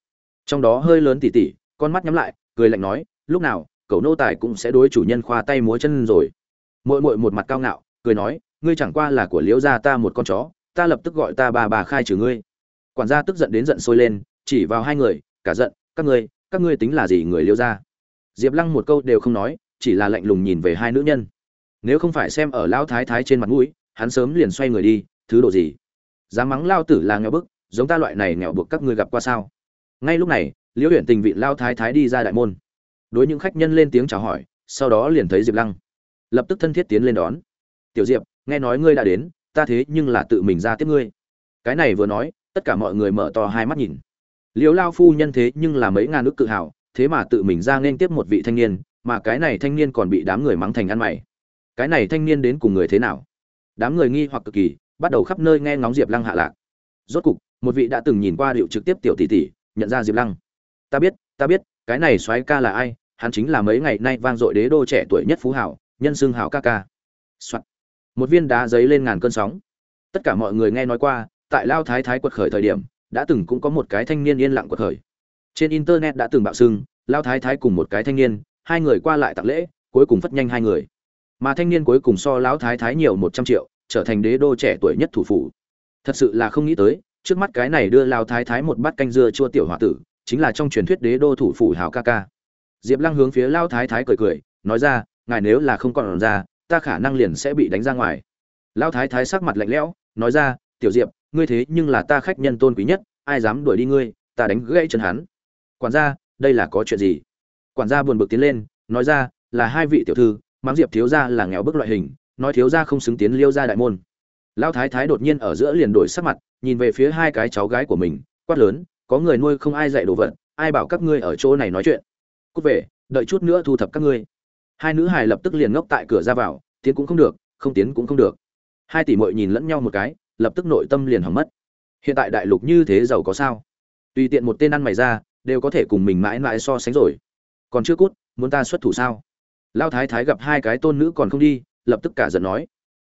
Trong đó hơi lớn tỉ tỉ, con mắt nhắm lại, cười lạnh nói, lúc nào, cậu nô tài cũng sẽ đối chủ nhân khoa tay múa chân rồi. Mội mội một mặt cao ngạo, cười nói, ngươi chẳng qua là của liễu gia ta một con chó, ta lập tức gọi ta bà bà khai trừ ngươi. Quản gia tức giận đến giận sôi lên, chỉ vào hai người, cả giận các ngươi các ngươi tính là gì người liêu ra diệp lăng một câu đều không nói, chỉ là lạnh lùng nhìn về hai nữ nhân. Nếu không phải xem ở lão thái thái trên mặt mũi, hắn sớm liền xoay người đi, thứ độ gì? Dám mắng lao tử là nghèo bức, giống ta loại này nghèo buộc các ngươi gặp qua sao? Ngay lúc này liễu huyện tình vị lao thái thái đi ra đại môn. Đối những khách nhân lên tiếng chào hỏi, sau đó liền thấy diệp lăng. Lập tức thân thiết tiến lên đón. Tiểu diệp, nghe nói ngươi đã đến, ta thế nhưng là tự mình ra tiếp ngươi. Cái này vừa nói, tất cả mọi người mở to hai mắt nhìn liều lao phu nhân thế nhưng là mấy ngàn ước tự hào, thế mà tự mình ra nên tiếp một vị thanh niên, mà cái này thanh niên còn bị đám người mắng thành ăn mày. Cái này thanh niên đến cùng người thế nào? Đám người nghi hoặc cực kỳ, bắt đầu khắp nơi nghe ngóng diệp lăng hạ lạc. Rốt cục, một vị đã từng nhìn qua điệu trực tiếp tiểu tỷ tỷ, nhận ra diệp lăng. Ta biết ta biết, cái này soái ca là ai? Hắn chính là mấy ngày nay vang dội đế đô trẻ tuổi nhất phú hảo, nhân xương hảo ca ca. Một viên đá giấy lên ngàn cơn sóng. Tất cả mọi người nghe nói qua, tại lao thái thái quật khởi thời điểm đã từng cũng có một cái thanh niên yên lặng của thời. Trên internet đã từng bạo xưng, lao thái thái cùng một cái thanh niên, hai người qua lại tặng lễ, cuối cùng phất nhanh hai người. Mà thanh niên cuối cùng so lão thái thái nhiều một trăm triệu, trở thành đế đô trẻ tuổi nhất thủ phủ. Thật sự là không nghĩ tới, trước mắt cái này đưa lao thái thái một bát canh dưa chua tiểu h tử, chính là trong truyền thuyết đế đô thủ phủ hào ca ca. Diệp lăng hướng phía lao thái thái cười cười, nói ra, ngài nếu là không còn ra, ta khả năng liền sẽ bị đánh ra ngoài. Lao thái thái sắc mặt lạnh lẽo, nói ra, tiểu diệp ngươi thế nhưng là ta khách nhân tôn quý nhất, ai dám đuổi đi ngươi, ta đánh gãy chân hắn. Quản gia, đây là có chuyện gì? Quản gia buồn bực tiến lên, nói ra, là hai vị tiểu thư mắng diệp thiếu gia là nghèo bức loại hình, nói thiếu gia không xứng tiến liêu gia đại môn. Lão thái thái đột nhiên ở giữa liền đổi sắc mặt, nhìn về phía hai cái cháu gái của mình, quát lớn, có người nuôi không ai dạy đồ vật, ai bảo các ngươi ở chỗ này nói chuyện? Cút về, đợi chút nữa thu thập các ngươi. Hai nữ hài lập tức liền ngốc tại cửa ra vào, tiến cũng không được, không tiến cũng không được. Hai tỷ muội nhìn lẫn nhau một cái lập tức nội tâm liền hỏng mất. Hiện tại đại lục như thế giàu có sao? Tùy tiện một tên ăn mày ra, đều có thể cùng mình mãi mãi so sánh rồi. Còn chưa cút, muốn ta xuất thủ sao? Lao thái thái gặp hai cái tôn nữ còn không đi, lập tức cả giận nói.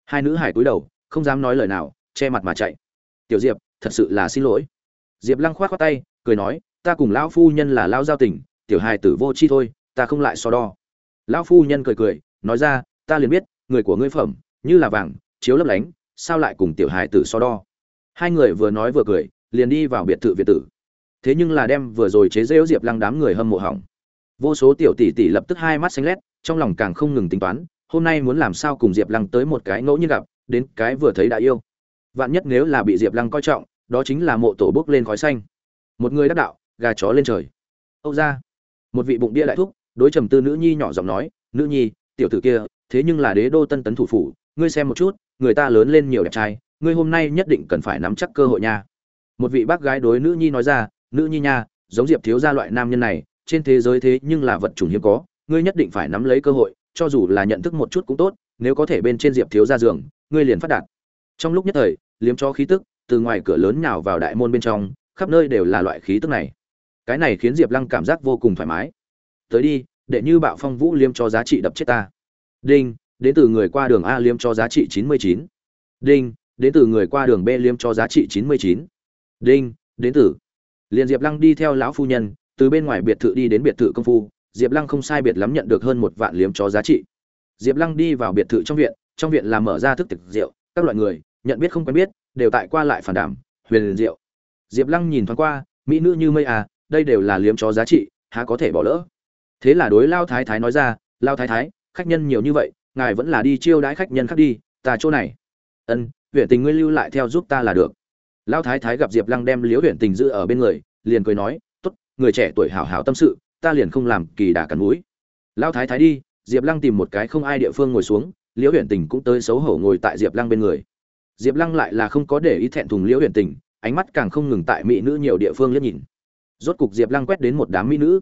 Hai nữ hải cúi đầu, không dám nói lời nào, che mặt mà chạy. Tiểu diệp, thật sự là xin lỗi. Diệp lăng khoát khoát tay, cười nói, ta cùng lão phu nhân là lao giao tình, tiểu hài tử vô chi thôi, ta không lại so đo. Lão phu nhân cười cười, nói ra, ta liền biết, người của ngươi phẩm, như là vàng, chiếu lấp lánh sao lại cùng tiểu hài tử so đo? Hai người vừa nói vừa cười, liền đi vào biệt thự việt tử. Thế nhưng là đem vừa rồi chế rêu diệp lăng đám người hâm mộ hỏng. Vô số tiểu tỷ tỷ lập tức hai mắt xanh lét, trong lòng càng không ngừng tính toán, hôm nay muốn làm sao cùng diệp lăng tới một cái ngẫu nhiên gặp, đến cái vừa thấy đã yêu. Vạn nhất nếu là bị diệp lăng coi trọng, đó chính là mộ tổ bước lên khói xanh. Một người đắc đạo, gà chó lên trời. Âu ra, một vị bụng bia đại thúc, đối trầm tư nữ nhi nhỏ giọng nói, nữ nhi, tiểu tử kia, thế nhưng là đế đô tân tấn thủ phủ ngươi xem một chút, người ta lớn lên nhiều đẹp trai, ngươi hôm nay nhất định cần phải nắm chắc cơ hội nha. Một vị bác gái đối nữ nhi nói ra, nữ nhi nha, giống diệp thiếu gia loại nam nhân này, trên thế giới thế nhưng là vật chủng hiếm có, ngươi nhất định phải nắm lấy cơ hội, cho dù là nhận thức một chút cũng tốt, nếu có thể bên trên diệp thiếu gia giường, ngươi liền phát đạt. Trong lúc nhất thời, liếm cho khí tức, từ ngoài cửa lớn nhào vào đại môn bên trong, khắp nơi đều là loại khí tức này. Cái này khiến diệp lăng cảm giác vô cùng thoải mái. Tới đi để như bạo phong vũ liếm cho giá trị đập chết ta. Đinh đến từ người qua đường a liếm cho giá trị chín mươi chín. Đinh, đến từ người qua đường b liếm cho giá trị chín mươi chín. Đinh, đến từ. Liên diệp lăng đi theo lão phu nhân, từ bên ngoài biệt thự đi đến biệt thự công phu, diệp lăng không sai biệt lắm nhận được hơn một vạn liếm cho giá trị. Diệp lăng đi vào biệt thự trong viện trong viện là mở ra thức tịch rượu, các loại người, nhận biết không quen biết, đều tại qua lại phản đảm huyền liền rượu. Diệp lăng nhìn thoáng qua, mỹ nữ như mây à đây đều là liếm chó giá trị, há có thể bỏ lỡ? Thế là đối lao thái thái nói ra, lao thái thái, khách nhân nhiều như vậy ngài vẫn là đi chiêu đãi khách nhân khác đi, ta chỗ này. Ân huyện tình ngươi lưu lại theo giúp ta là được. Lao thái thái gặp diệp lăng đem liễu huyện tình giữ ở bên người, liền cười nói t ố t người trẻ tuổi hảo hảo tâm sự, ta liền không làm kỳ đà cắn mũi. Lao thái thái đi, diệp lăng tìm một cái không ai địa phương ngồi xuống, liễu huyện tình cũng tới xấu hổ ngồi tại diệp lăng bên người. Diệp lăng lại là không có để ý thẹn thùng liễu huyện tình, ánh mắt càng không ngừng tại mỹ nữ nhiều địa phương liếc nhìn. Rốt cục diệp lăng quét đến một đám mỹ nữ.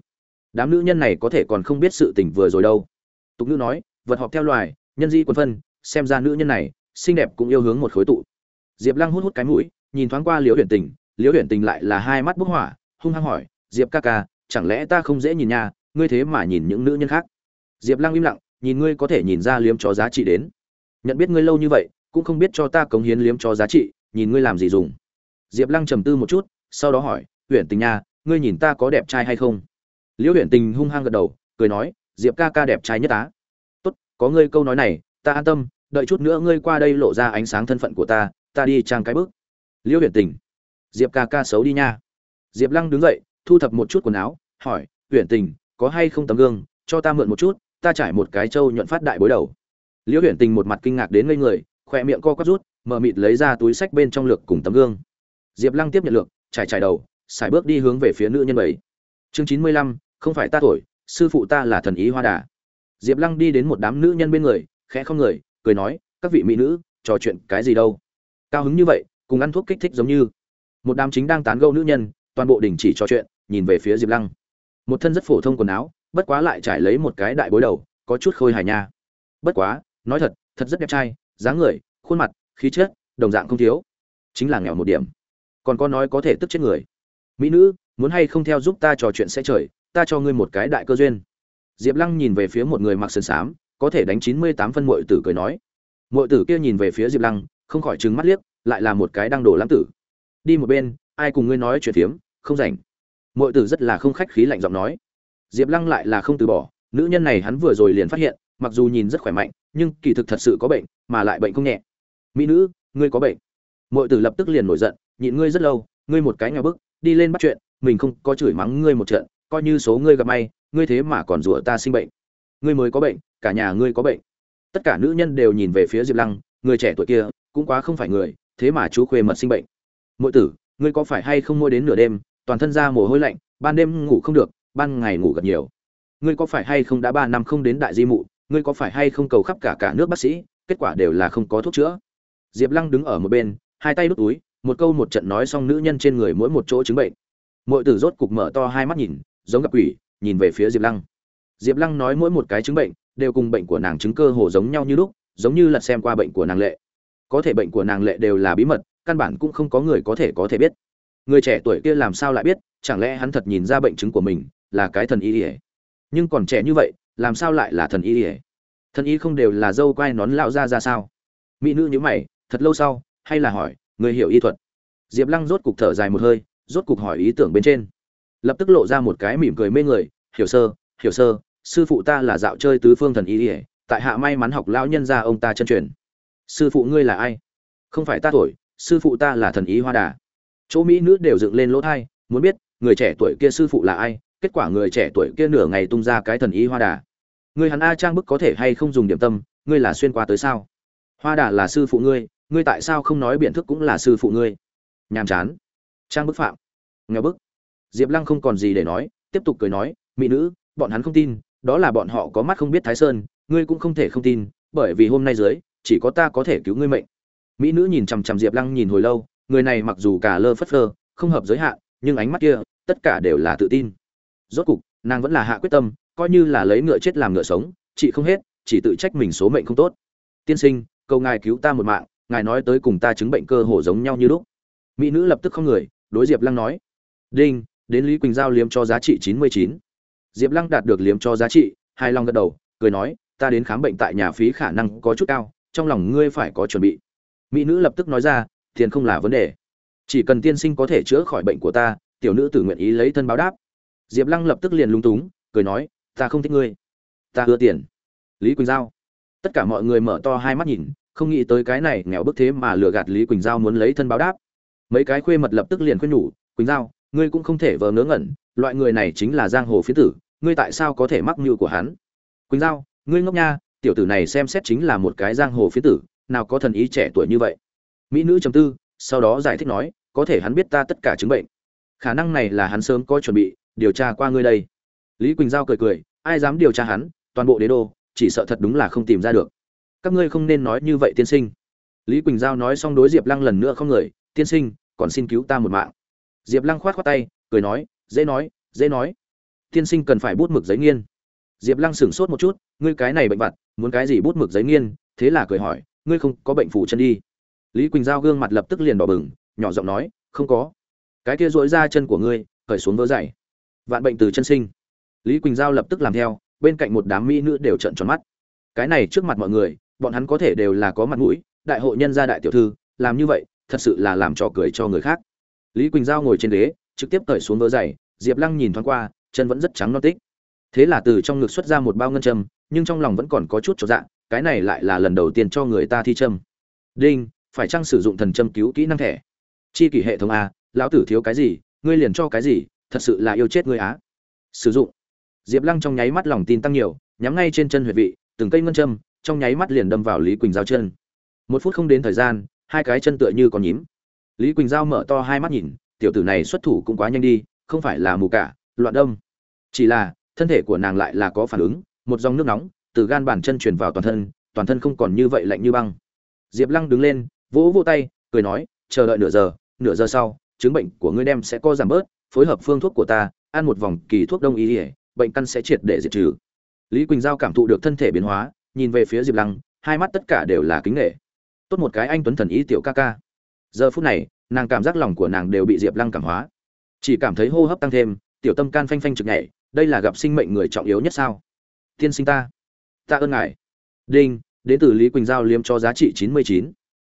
Đám nữ nhân này có thể còn không biết sự tình vừa rồi đâu. Tục nữ nói vật họp theo loài, nhân di quân phân, xem ra nữ nhân này, xinh đẹp cũng yêu hướng một khối tụ. Diệp lăng hút hút cái mũi, nhìn thoáng qua liễu huyền tình, liễu huyền tình lại là hai mắt bức hỏa, hung hăng hỏi, diệp ca ca, chẳng lẽ ta không dễ nhìn nha, ngươi thế mà nhìn những nữ nhân khác? Diệp lăng im lặng, nhìn ngươi có thể nhìn ra liếm cho giá trị đến. Nhận biết ngươi lâu như vậy, cũng không biết cho ta cống hiến liếm cho giá trị, nhìn ngươi làm gì dùng. Diệp lăng trầm tư một chút, sau đó hỏi, huyền tình nha, ngươi nhìn ta có đẹp trai hay không? Liễu huyền tình hung hăng gật đầu, cười nói, diệp ca ca đẹp trai nhất á có ngươi câu nói này, ta an tâm, đợi chút nữa ngươi qua đây lộ ra ánh sáng thân phận của ta ta đi trang cái bước. Liễu huyền tình, diệp ca ca xấu đi nha. Diệp lăng đứng dậy, thu thập một chút quần áo, hỏi huyền tình, có hay không tấm gương? Cho ta mượn một chút, ta trải một cái trâu nhuận phát đại bối đầu. Liễu huyền tình một mặt kinh ngạc đến ngây người, khỏe miệng co quắp rút mờ mịt lấy ra túi sách bên trong lược cùng tấm gương. Diệp lăng tiếp nhận lược, trải trải đầu, xài bước đi hướng về phía nữ nhân bảy. Chương chín mươi lăm, không phải ta tuổi sư phụ ta là thần ý hoa đà diệp lăng đi đến một đám nữ nhân bên người, khẽ không người, cười nói, các vị mỹ nữ, trò chuyện cái gì đâu? Cao hứng như vậy, cùng ăn thuốc kích thích giống như. Một đám chính đang tán gẫu nữ nhân, toàn bộ đình chỉ trò chuyện, nhìn về phía diệp lăng. Một thân rất phổ thông quần áo, bất quá lại trải lấy một cái đại bối đầu, có chút khôi hài nha. Bất quá, nói thật thật rất đẹp trai, dáng người, khuôn mặt, khí chất, đồng dạng không thiếu. Chính là nghèo một điểm. Còn có nói có thể tức chết người. Mỹ nữ, muốn hay không theo giúp ta trò chuyện sẽ trời, ta cho ngươi một cái đại cơ duyên diệp lăng nhìn về phía một người mặc sườn xám, có thể đánh chín mươi tám phân muội tử cười nói. Muội tử kia nhìn về phía diệp lăng, không khỏi trừng mắt liếc, lại là một cái đang đổ lãng tử. Đi một bên, ai cùng ngươi nói chuyện phiếm không rảnh. Muội tử rất là không khách khí lạnh giọng nói. Diệp lăng lại là không từ bỏ, nữ nhân này hắn vừa rồi liền phát hiện, mặc dù nhìn rất khỏe mạnh, nhưng kỳ thực thật sự có bệnh, mà lại bệnh không nhẹ. Mỹ nữ, ngươi có bệnh. Muội tử lập tức liền nổi giận, nhịn ngươi rất lâu, ngươi một cái nhà bức, đi lên bắt chuyện, mình không có chửi mắng ngươi một trận coi như số ngươi gặp may, ngươi thế mà còn rủa ta sinh bệnh. Ngươi mới có bệnh, cả nhà ngươi có bệnh. Tất cả nữ nhân đều nhìn về phía diệp lăng, người trẻ tuổi kia cũng quá không phải người, thế mà chú khuê mật sinh bệnh. Mỗi tử, ngươi có phải hay không mua đến nửa đêm, toàn thân ra mồ hôi lạnh, ban đêm ngủ không được, ban ngày ngủ gật nhiều. Ngươi có phải hay không đã ba năm không đến đại di mụ, ngươi có phải hay không cầu khắp cả cả nước bác sĩ, kết quả đều là không có thuốc chữa. Diệp lăng đứng ở một bên, hai tay đút túi, một câu một trận nói xong nữ nhân trên người mỗi một chỗ chứng bệnh. Mọi tử rốt cục mở to hai mắt nhìn giống gặp quỷ, nhìn về phía diệp lăng. Diệp lăng nói mỗi một cái chứng bệnh đều cùng bệnh của nàng chứng cơ hồ giống nhau như lúc, giống như lật xem qua bệnh của nàng lệ. Có thể bệnh của nàng lệ đều là bí mật, căn bản cũng không có người có thể có thể biết. Người trẻ tuổi kia làm sao lại biết, chẳng lẽ hắn thật nhìn ra bệnh chứng của mình là cái thần y ỉa nhưng còn trẻ như vậy, làm sao lại là thần y ỉa thần y không đều là dâu quai nón lão ra ra sao? Mỹ nữ nhữ mày, thật lâu sau, hay là hỏi, người hiểu y thuật? Diệp lăng rốt cục thở dài một hơi, rốt cục hỏi ý tưởng bên trên lập tức lộ ra một cái mỉm cười mê người, hiểu sơ hiểu sơ, sư phụ ta là dạo chơi tứ phương thần y ỉa tại hạ may mắn học lão nhân gia ông ta chân truyền. Sư phụ ngươi là ai? Không phải ta tuổi sư phụ ta là thần ý hoa đà. Chỗ mỹ nữ đều dựng lên lỗ thai, muốn biết, người trẻ tuổi kia sư phụ là ai, kết quả người trẻ tuổi kia nửa ngày tung ra cái thần ý hoa đà. Người hắn a trang bức có thể hay không dùng điểm tâm, ngươi là xuyên qua tới sao? Hoa đà là sư phụ ngươi ngươi tại sao không nói biện thức cũng là sư phụ ngươi? Nhàm chán. Trang bức phạm. Nghèo bức diệp lăng không còn gì để nói, tiếp tục cười nói, mỹ nữ, bọn hắn không tin, đó là bọn họ có mắt không biết thái sơn, ngươi cũng không thể không tin, bởi vì hôm nay dưới, chỉ có ta có thể cứu ngươi mệnh. Mỹ nữ nhìn chằm chằm diệp lăng nhìn hồi lâu, người này mặc dù cả lơ phất phơ, không hợp giới hạn, nhưng ánh mắt kia, tất cả đều là tự tin. Rốt cục, nàng vẫn là hạ quyết tâm, coi như là lấy ngựa chết làm ngựa sống, chị không hết, chỉ tự trách mình số mệnh không tốt. Tiên sinh, cầu ngài cứu ta một mạng, ngài nói tới cùng ta chứng bệnh cơ hồ giống nhau như lúc. Mỹ nữ lập tức không người, đối diệp lăng nói, đinh đến lý quỳnh giao liếm cho giá trị chín mươi chín. Diệp lăng đạt được liếm cho giá trị hai lòng gật đầu, cười nói, ta đến khám bệnh tại nhà phí khả năng có chút cao, trong lòng ngươi phải có chuẩn bị. Mỹ nữ lập tức nói ra, tiền không là vấn đề. Chỉ cần tiên sinh có thể chữa khỏi bệnh của ta, tiểu nữ tử nguyện ý lấy thân báo đáp. Diệp lăng lập tức liền lung túng, cười nói, ta không thích ngươi. Ta ưa tiền. Lý quỳnh giao. Tất cả mọi người mở to hai mắt nhìn, không nghĩ tới cái này nghèo bức thế mà lừa gạt lý quỳnh giao muốn lấy thân báo đáp. Mấy cái khuê mật lập tức liền khuyên nhủ, quỳnh giao ngươi cũng không thể vờ ngớ ngẩn, loại người này chính là giang hồ phiến tử, ngươi tại sao có thể mắc mưu của hắn? Quỳnh giao, ngươi ngốc nha, tiểu tử này xem xét chính là một cái giang hồ phiến tử, nào có thần ý trẻ tuổi như vậy. Mỹ nữ chấm tư, sau đó giải thích nói, có thể hắn biết ta tất cả chứng bệnh. Khả năng này là hắn sớm có chuẩn bị, điều tra qua ngươi đây. Lý quỳnh giao cười cười, ai dám điều tra hắn, toàn bộ đế đô, chỉ sợ thật đúng là không tìm ra được. Các ngươi không nên nói như vậy tiên sinh. Lý quỳnh giao nói xong đối diệp lăng lần nữa không người, tiên sinh, còn xin cứu ta một mạng diệp lăng khoát khoát tay, cười nói, dễ nói dễ nói. Tiên sinh cần phải bút mực giấy nghiên. Diệp lăng sửng sốt một chút, ngươi cái này bệnh vặt, muốn cái gì bút mực giấy nghiên? Thế là cười hỏi, ngươi không có bệnh phủ chân đi? Lý quỳnh giao gương mặt lập tức liền đỏ bừng, nhỏ giọng nói, không có. Cái kia dỗi ra chân của ngươi khởi xuống vỡ dày. Vạn bệnh từ chân sinh. Lý quỳnh giao lập tức làm theo, bên cạnh một đám mỹ nữ đều trợn tròn mắt. Cái này trước mặt mọi người, bọn hắn có thể đều là có mặt mũi, đại hội nhân gia đại tiểu thư, làm như vậy, thật sự là làm trò cười cho người khác lý quỳnh giao ngồi trên ghế, trực tiếp cởi xuống vỡ giày, diệp lăng nhìn thoáng qua, chân vẫn rất trắng non tích. Thế là từ trong ngực xuất ra một bao ngân châm, nhưng trong lòng vẫn còn có chút cho dạ cái này lại là lần đầu tiên cho người ta thi châm. Đinh, phải chăng sử dụng thần châm cứu kỹ năng thẻ? Chi kỷ hệ thống a, lão tử thiếu cái gì, ngươi liền cho cái gì, thật sự là yêu chết ngươi á. Sử dụng. Diệp lăng trong nháy mắt lòng tin tăng nhiều, nhắm ngay trên chân huyệt vị, từng cây ngân châm, trong nháy mắt liền đâm vào lý quỳnh giao chân. Một phút không đến thời gian, hai cái chân tựa như còn nhím lý quỳnh giao mở to hai mắt nhìn, tiểu tử này xuất thủ cũng quá nhanh đi, không phải là mù cả, loạn đông chỉ là, thân thể của nàng lại là có phản ứng, một dòng nước nóng từ gan bàn chân truyền vào toàn thân toàn thân không còn như vậy lạnh như băng. Diệp lăng đứng lên, vỗ vỗ tay, cười nói, chờ đợi nửa giờ nửa giờ sau, chứng bệnh của ngươi đem sẽ co giảm bớt, phối hợp phương thuốc của ta, ăn một vòng kỳ thuốc đông y ỉa bệnh căn sẽ triệt để diệt trừ. Lý quỳnh giao cảm thụ được thân thể biến hóa, nhìn về phía diệp lăng, hai mắt tất cả đều là kính nghệ tốt một cái anh tuấn thần ý tiểu ca ca giờ phút này, nàng cảm giác lòng của nàng đều bị diệp lăng cảm hóa. Chỉ cảm thấy hô hấp tăng thêm, tiểu tâm can phanh phanh trực nhảy, đây là gặp sinh mệnh người trọng yếu nhất sao? Tiên sinh ta ta ơn ngài. Đinh, đến từ lý quỳnh giao liêm cho giá trị chín mươi chín.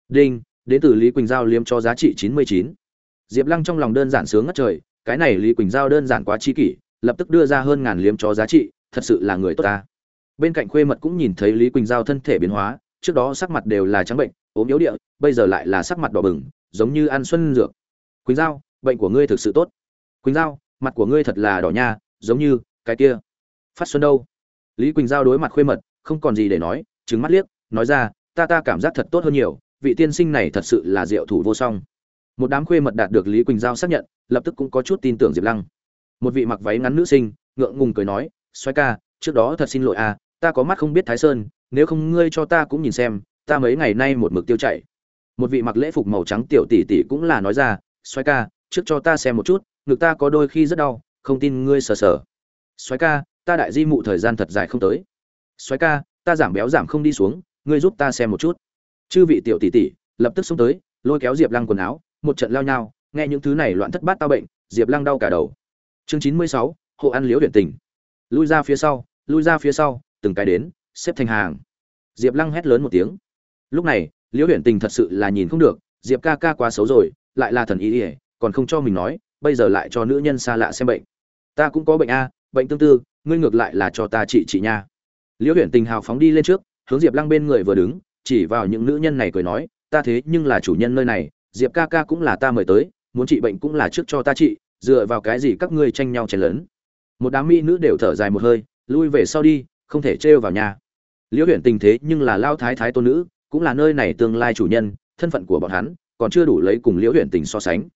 Đinh, đến từ lý quỳnh giao liêm cho giá trị chín mươi chín. Diệp lăng trong lòng đơn giản sướng ngất trời, cái này lý quỳnh giao đơn giản quá chi kỷ, lập tức đưa ra hơn ngàn liếm cho giá trị, thật sự là người tốt ta. Bên cạnh khuê mật cũng nhìn thấy lý quỳnh giao thân thể biến hóa, trước đó sắc mặt đều là trắng bệnh ốm yếu địa, bây giờ lại là sắc mặt đỏ bừng, giống như ăn xuân dược. Quỳnh giao, bệnh của ngươi thực sự tốt. Quỳnh giao, mặt của ngươi thật là đỏ nha, giống như cái kia. Phát xuân đâu? Lý quỳnh giao đối mặt khuê mật, không còn gì để nói trứng mắt liếc, nói ra, ta ta cảm giác thật tốt hơn nhiều, vị tiên sinh này thật sự là diệu thủ vô song. Một đám khuê mật đạt được lý quỳnh giao xác nhận, lập tức cũng có chút tin tưởng diệp lăng. Một vị mặc váy ngắn nữ sinh, ngượng ngùng cười nói xoay ca, trước đó thật xin lỗi à ta có mắt không biết thái sơn, nếu không ngươi cho ta cũng nhìn xem ta mấy ngày nay một mực tiêu chảy. Một vị mặc lễ phục màu trắng tiểu tỷ tỷ cũng là nói ra xoáy ca, trước cho ta xem một chút, ngực ta có đôi khi rất đau, không tin ngươi sờ sờ. Xoáy ca, ta đại di mụ thời gian thật dài không tới. Xoáy ca, ta giảm béo giảm không đi xuống, ngươi giúp ta xem một chút. Chư vị tiểu tỷ tỷ lập tức xông tới, lôi kéo diệp lăng quần áo, một trận lao nhau nghe những thứ này loạn thất bát tao bệnh, diệp lăng đau cả đầu. Chương chín mươi sáu, hộ ăn liễu điện tình. Lui ra phía sau, lui ra phía sau, từng cái đến, xếp thành hàng. Diệp lăng hét lớn một tiếng lúc này, liễu huyền tình thật sự là nhìn không được, diệp ca ca quá xấu rồi, lại là thần ý ỉa còn không cho mình nói, bây giờ lại cho nữ nhân xa lạ xem bệnh. Ta cũng có bệnh a, bệnh tương tư, ngươi ngược lại là cho ta trị trị nha. Liễu huyền tình hào phóng đi lên trước, hướng diệp lăng bên người vừa đứng, chỉ vào những nữ nhân này cười nói, ta thế nhưng là chủ nhân nơi này, diệp ca ca cũng là ta mời tới, muốn trị bệnh cũng là trước cho ta trị, dựa vào cái gì các ngươi tranh nhau chen lớn một đám mỹ nữ đều thở dài một hơi, lui về sau đi, không thể trêu vào nhà. Liễu huyền tình thế nhưng là lao thái thái tôn nữ cũng là nơi này tương lai chủ nhân, thân phận của bọn hắn còn chưa đủ lấy cùng liễu huyện tình so sánh.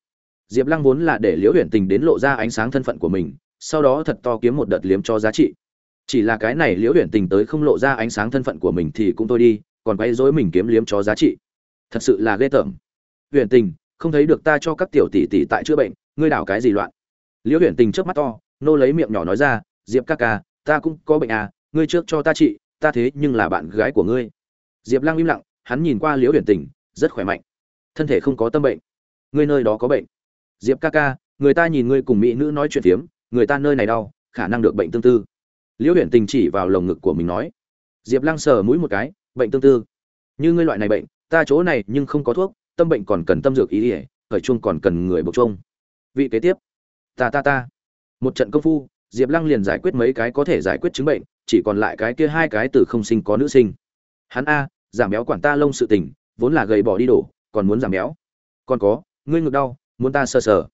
Diệp lăng vốn là để liễu huyện tình đến lộ ra ánh sáng thân phận của mình, sau đó thật to kiếm một đợt liếm cho giá trị. Chỉ là cái này liễu huyện tình tới không lộ ra ánh sáng thân phận của mình thì cũng thôi đi, còn quay dối mình kiếm liếm cho giá trị. Thật sự là ghê tởm. Huyện tình, không thấy được ta cho các tiểu tỷ tỷ tại chữa bệnh, ngươi đảo cái gì loạn? Liễu huyện tình trước mắt to, nô lấy miệng nhỏ nói ra, diệp ca ca, ta cũng có bệnh à ngươi trước cho ta trị, ta thế nhưng là bạn gái của ngươi diệp lăng im lặng, hắn nhìn qua liễu Huyền tình, rất khỏe mạnh. Thân thể không có tâm bệnh. Ngươi nơi đó có bệnh. Diệp ca ca, người ta nhìn ngươi cùng mỹ nữ nói chuyện phiếm, người ta nơi này đau, khả năng được bệnh tương tư. Liễu Huyền tình chỉ vào lồng ngực của mình nói. Diệp lăng sờ mũi một cái, bệnh tương tư. Như ngươi loại này bệnh, ta chỗ này nhưng không có thuốc, tâm bệnh còn cần tâm dược ý ỉa khởi chung còn cần người bộc chung vị kế tiếp. Ta ta ta. Một trận công phu, diệp lăng liền giải quyết mấy cái có thể giải quyết chứng bệnh, chỉ còn lại cái kia hai cái từ không sinh có nữ sinh. Hắn a giảm béo quản ta lông sự tình vốn là gầy bỏ đi đổ còn muốn giảm béo. Còn có ngươi ngực đau muốn ta sờ sờ.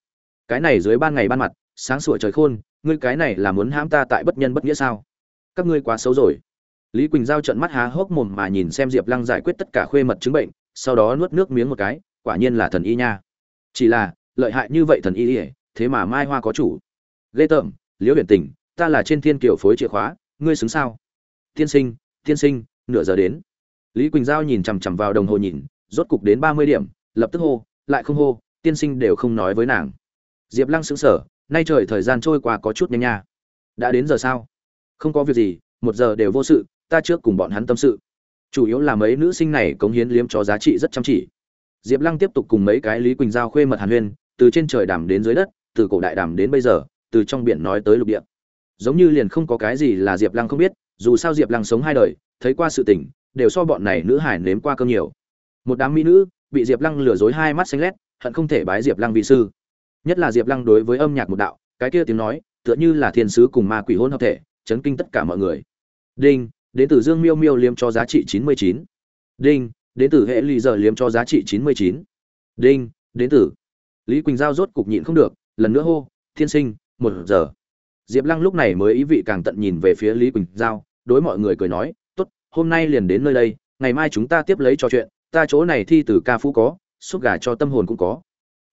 Cái này dưới ban ngày ban mặt sáng sủa trời khôn ngươi cái này là muốn hãm ta tại bất nhân bất nghĩa sao? Các ngươi quá xấu rồi. Lý quỳnh giao trận mắt há hốc mồm mà nhìn xem diệp lăng giải quyết tất cả khuê mật chứng bệnh sau đó nuốt nước miếng một cái quả nhiên là thần y nha. Chỉ là lợi hại như vậy thần y thế mà mai hoa có chủ. Lê Tẩm, liễu huyền tình ta là trên thiên kiều phối chìa khóa ngươi xứng sao? Tiên sinh tiên sinh nửa giờ đến lý quỳnh giao nhìn chằm chằm vào đồng hồ nhìn, rốt cục đến ba mươi điểm, lập tức hô, lại không hô, tiên sinh đều không nói với nàng. Diệp lăng xứng sở nay trời thời gian trôi qua có chút nhanh nha. Đã đến giờ sao? Không có việc gì, một giờ đều vô sự, ta trước cùng bọn hắn tâm sự. Chủ yếu là mấy nữ sinh này cống hiến liếm cho giá trị rất chăm chỉ. Diệp lăng tiếp tục cùng mấy cái lý quỳnh giao khuê mật hàn huyên, từ trên trời đàm đến dưới đất, từ cổ đại đàm đến bây giờ, từ trong biển nói tới lục địa. Giống như liền không có cái gì là diệp lăng không biết, dù sao diệp lăng sống hai đời, thấy qua sự tình đều so bọn này nữ hải nếm qua cơm nhiều. Một đám mỹ nữ bị diệp lăng lừa dối hai mắt xanh lét, hận không thể bái diệp lăng vị sư. Nhất là diệp lăng đối với âm nhạc một đạo, cái kia tiếng nói, tựa như là thiên sứ cùng ma quỷ hôn hợp thể, chấn kinh tất cả mọi người. Đinh, đến từ dương miêu miêu liếm cho giá trị chín mươi chín. Đinh, đến từ hệ ly giờ liếm cho giá trị chín mươi chín. Đinh, đến từ. Lý quỳnh giao rốt cục nhịn không được, lần nữa hô, thiên sinh, một giờ. Diệp lăng lúc này mới ý vị càng tận nhìn về phía lý quỳnh giao, đối mọi người cười nói hôm nay liền đến nơi đây, ngày mai chúng ta tiếp lấy trò chuyện, ta chỗ này thi từ ca phú có, xúc gà cho tâm hồn cũng có.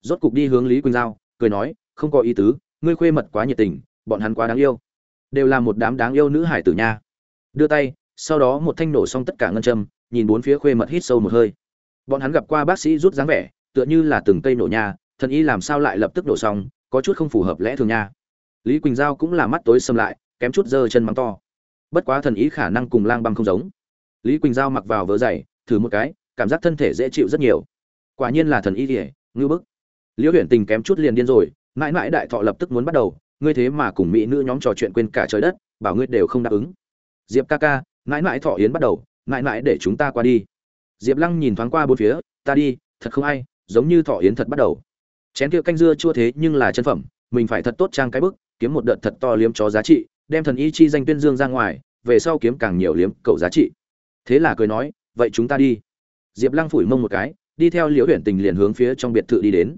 Rốt cục đi hướng lý quỳnh giao, cười nói, không có ý tứ, ngươi khuê mật quá nhiệt tình, bọn hắn quá đáng yêu. Đều là một đám đáng yêu nữ hải tử nha. Đưa tay, sau đó một thanh nổ xong tất cả ngân châm, nhìn bốn phía khuê mật hít sâu một hơi. Bọn hắn gặp qua bác sĩ rút dáng vẻ, tựa như là từng cây nổ nha, thần y làm sao lại lập tức nổ xong, có chút không phù hợp lẽ thường nha. Lý quỳnh giao cũng là mắt tối xâm lại, kém chút giơ chân mắng to bất quá thần ý khả năng cùng lang băng không giống. Lý quỳnh giao mặc vào vớ dày, thử một cái, cảm giác thân thể dễ chịu rất nhiều. Quả nhiên là thần ý ỉa ngư bức. Liễu Huyền tình kém chút liền điên rồi, mãi mãi đại thọ lập tức muốn bắt đầu, ngươi thế mà cùng mỹ nữ nhóm trò chuyện quên cả trời đất, bảo ngươi đều không đáp ứng. Diệp ca ca, mãi mãi thọ yến bắt đầu, mãi mãi để chúng ta qua đi. Diệp lăng nhìn thoáng qua bốn phía, ta đi, thật không ai, giống như thọ yến thật bắt đầu. Chén kia canh dưa chua thế nhưng là chân phẩm, mình phải thật tốt trang cái bức, kiếm một đợt thật to liếm chó giá trị đem thần y chi danh tuyên dương ra ngoài, về sau kiếm càng nhiều liếm cầu giá trị. Thế là cười nói, vậy chúng ta đi. Diệp lăng phủi mông một cái, đi theo liễu huyện tình liền hướng phía trong biệt thự đi đến.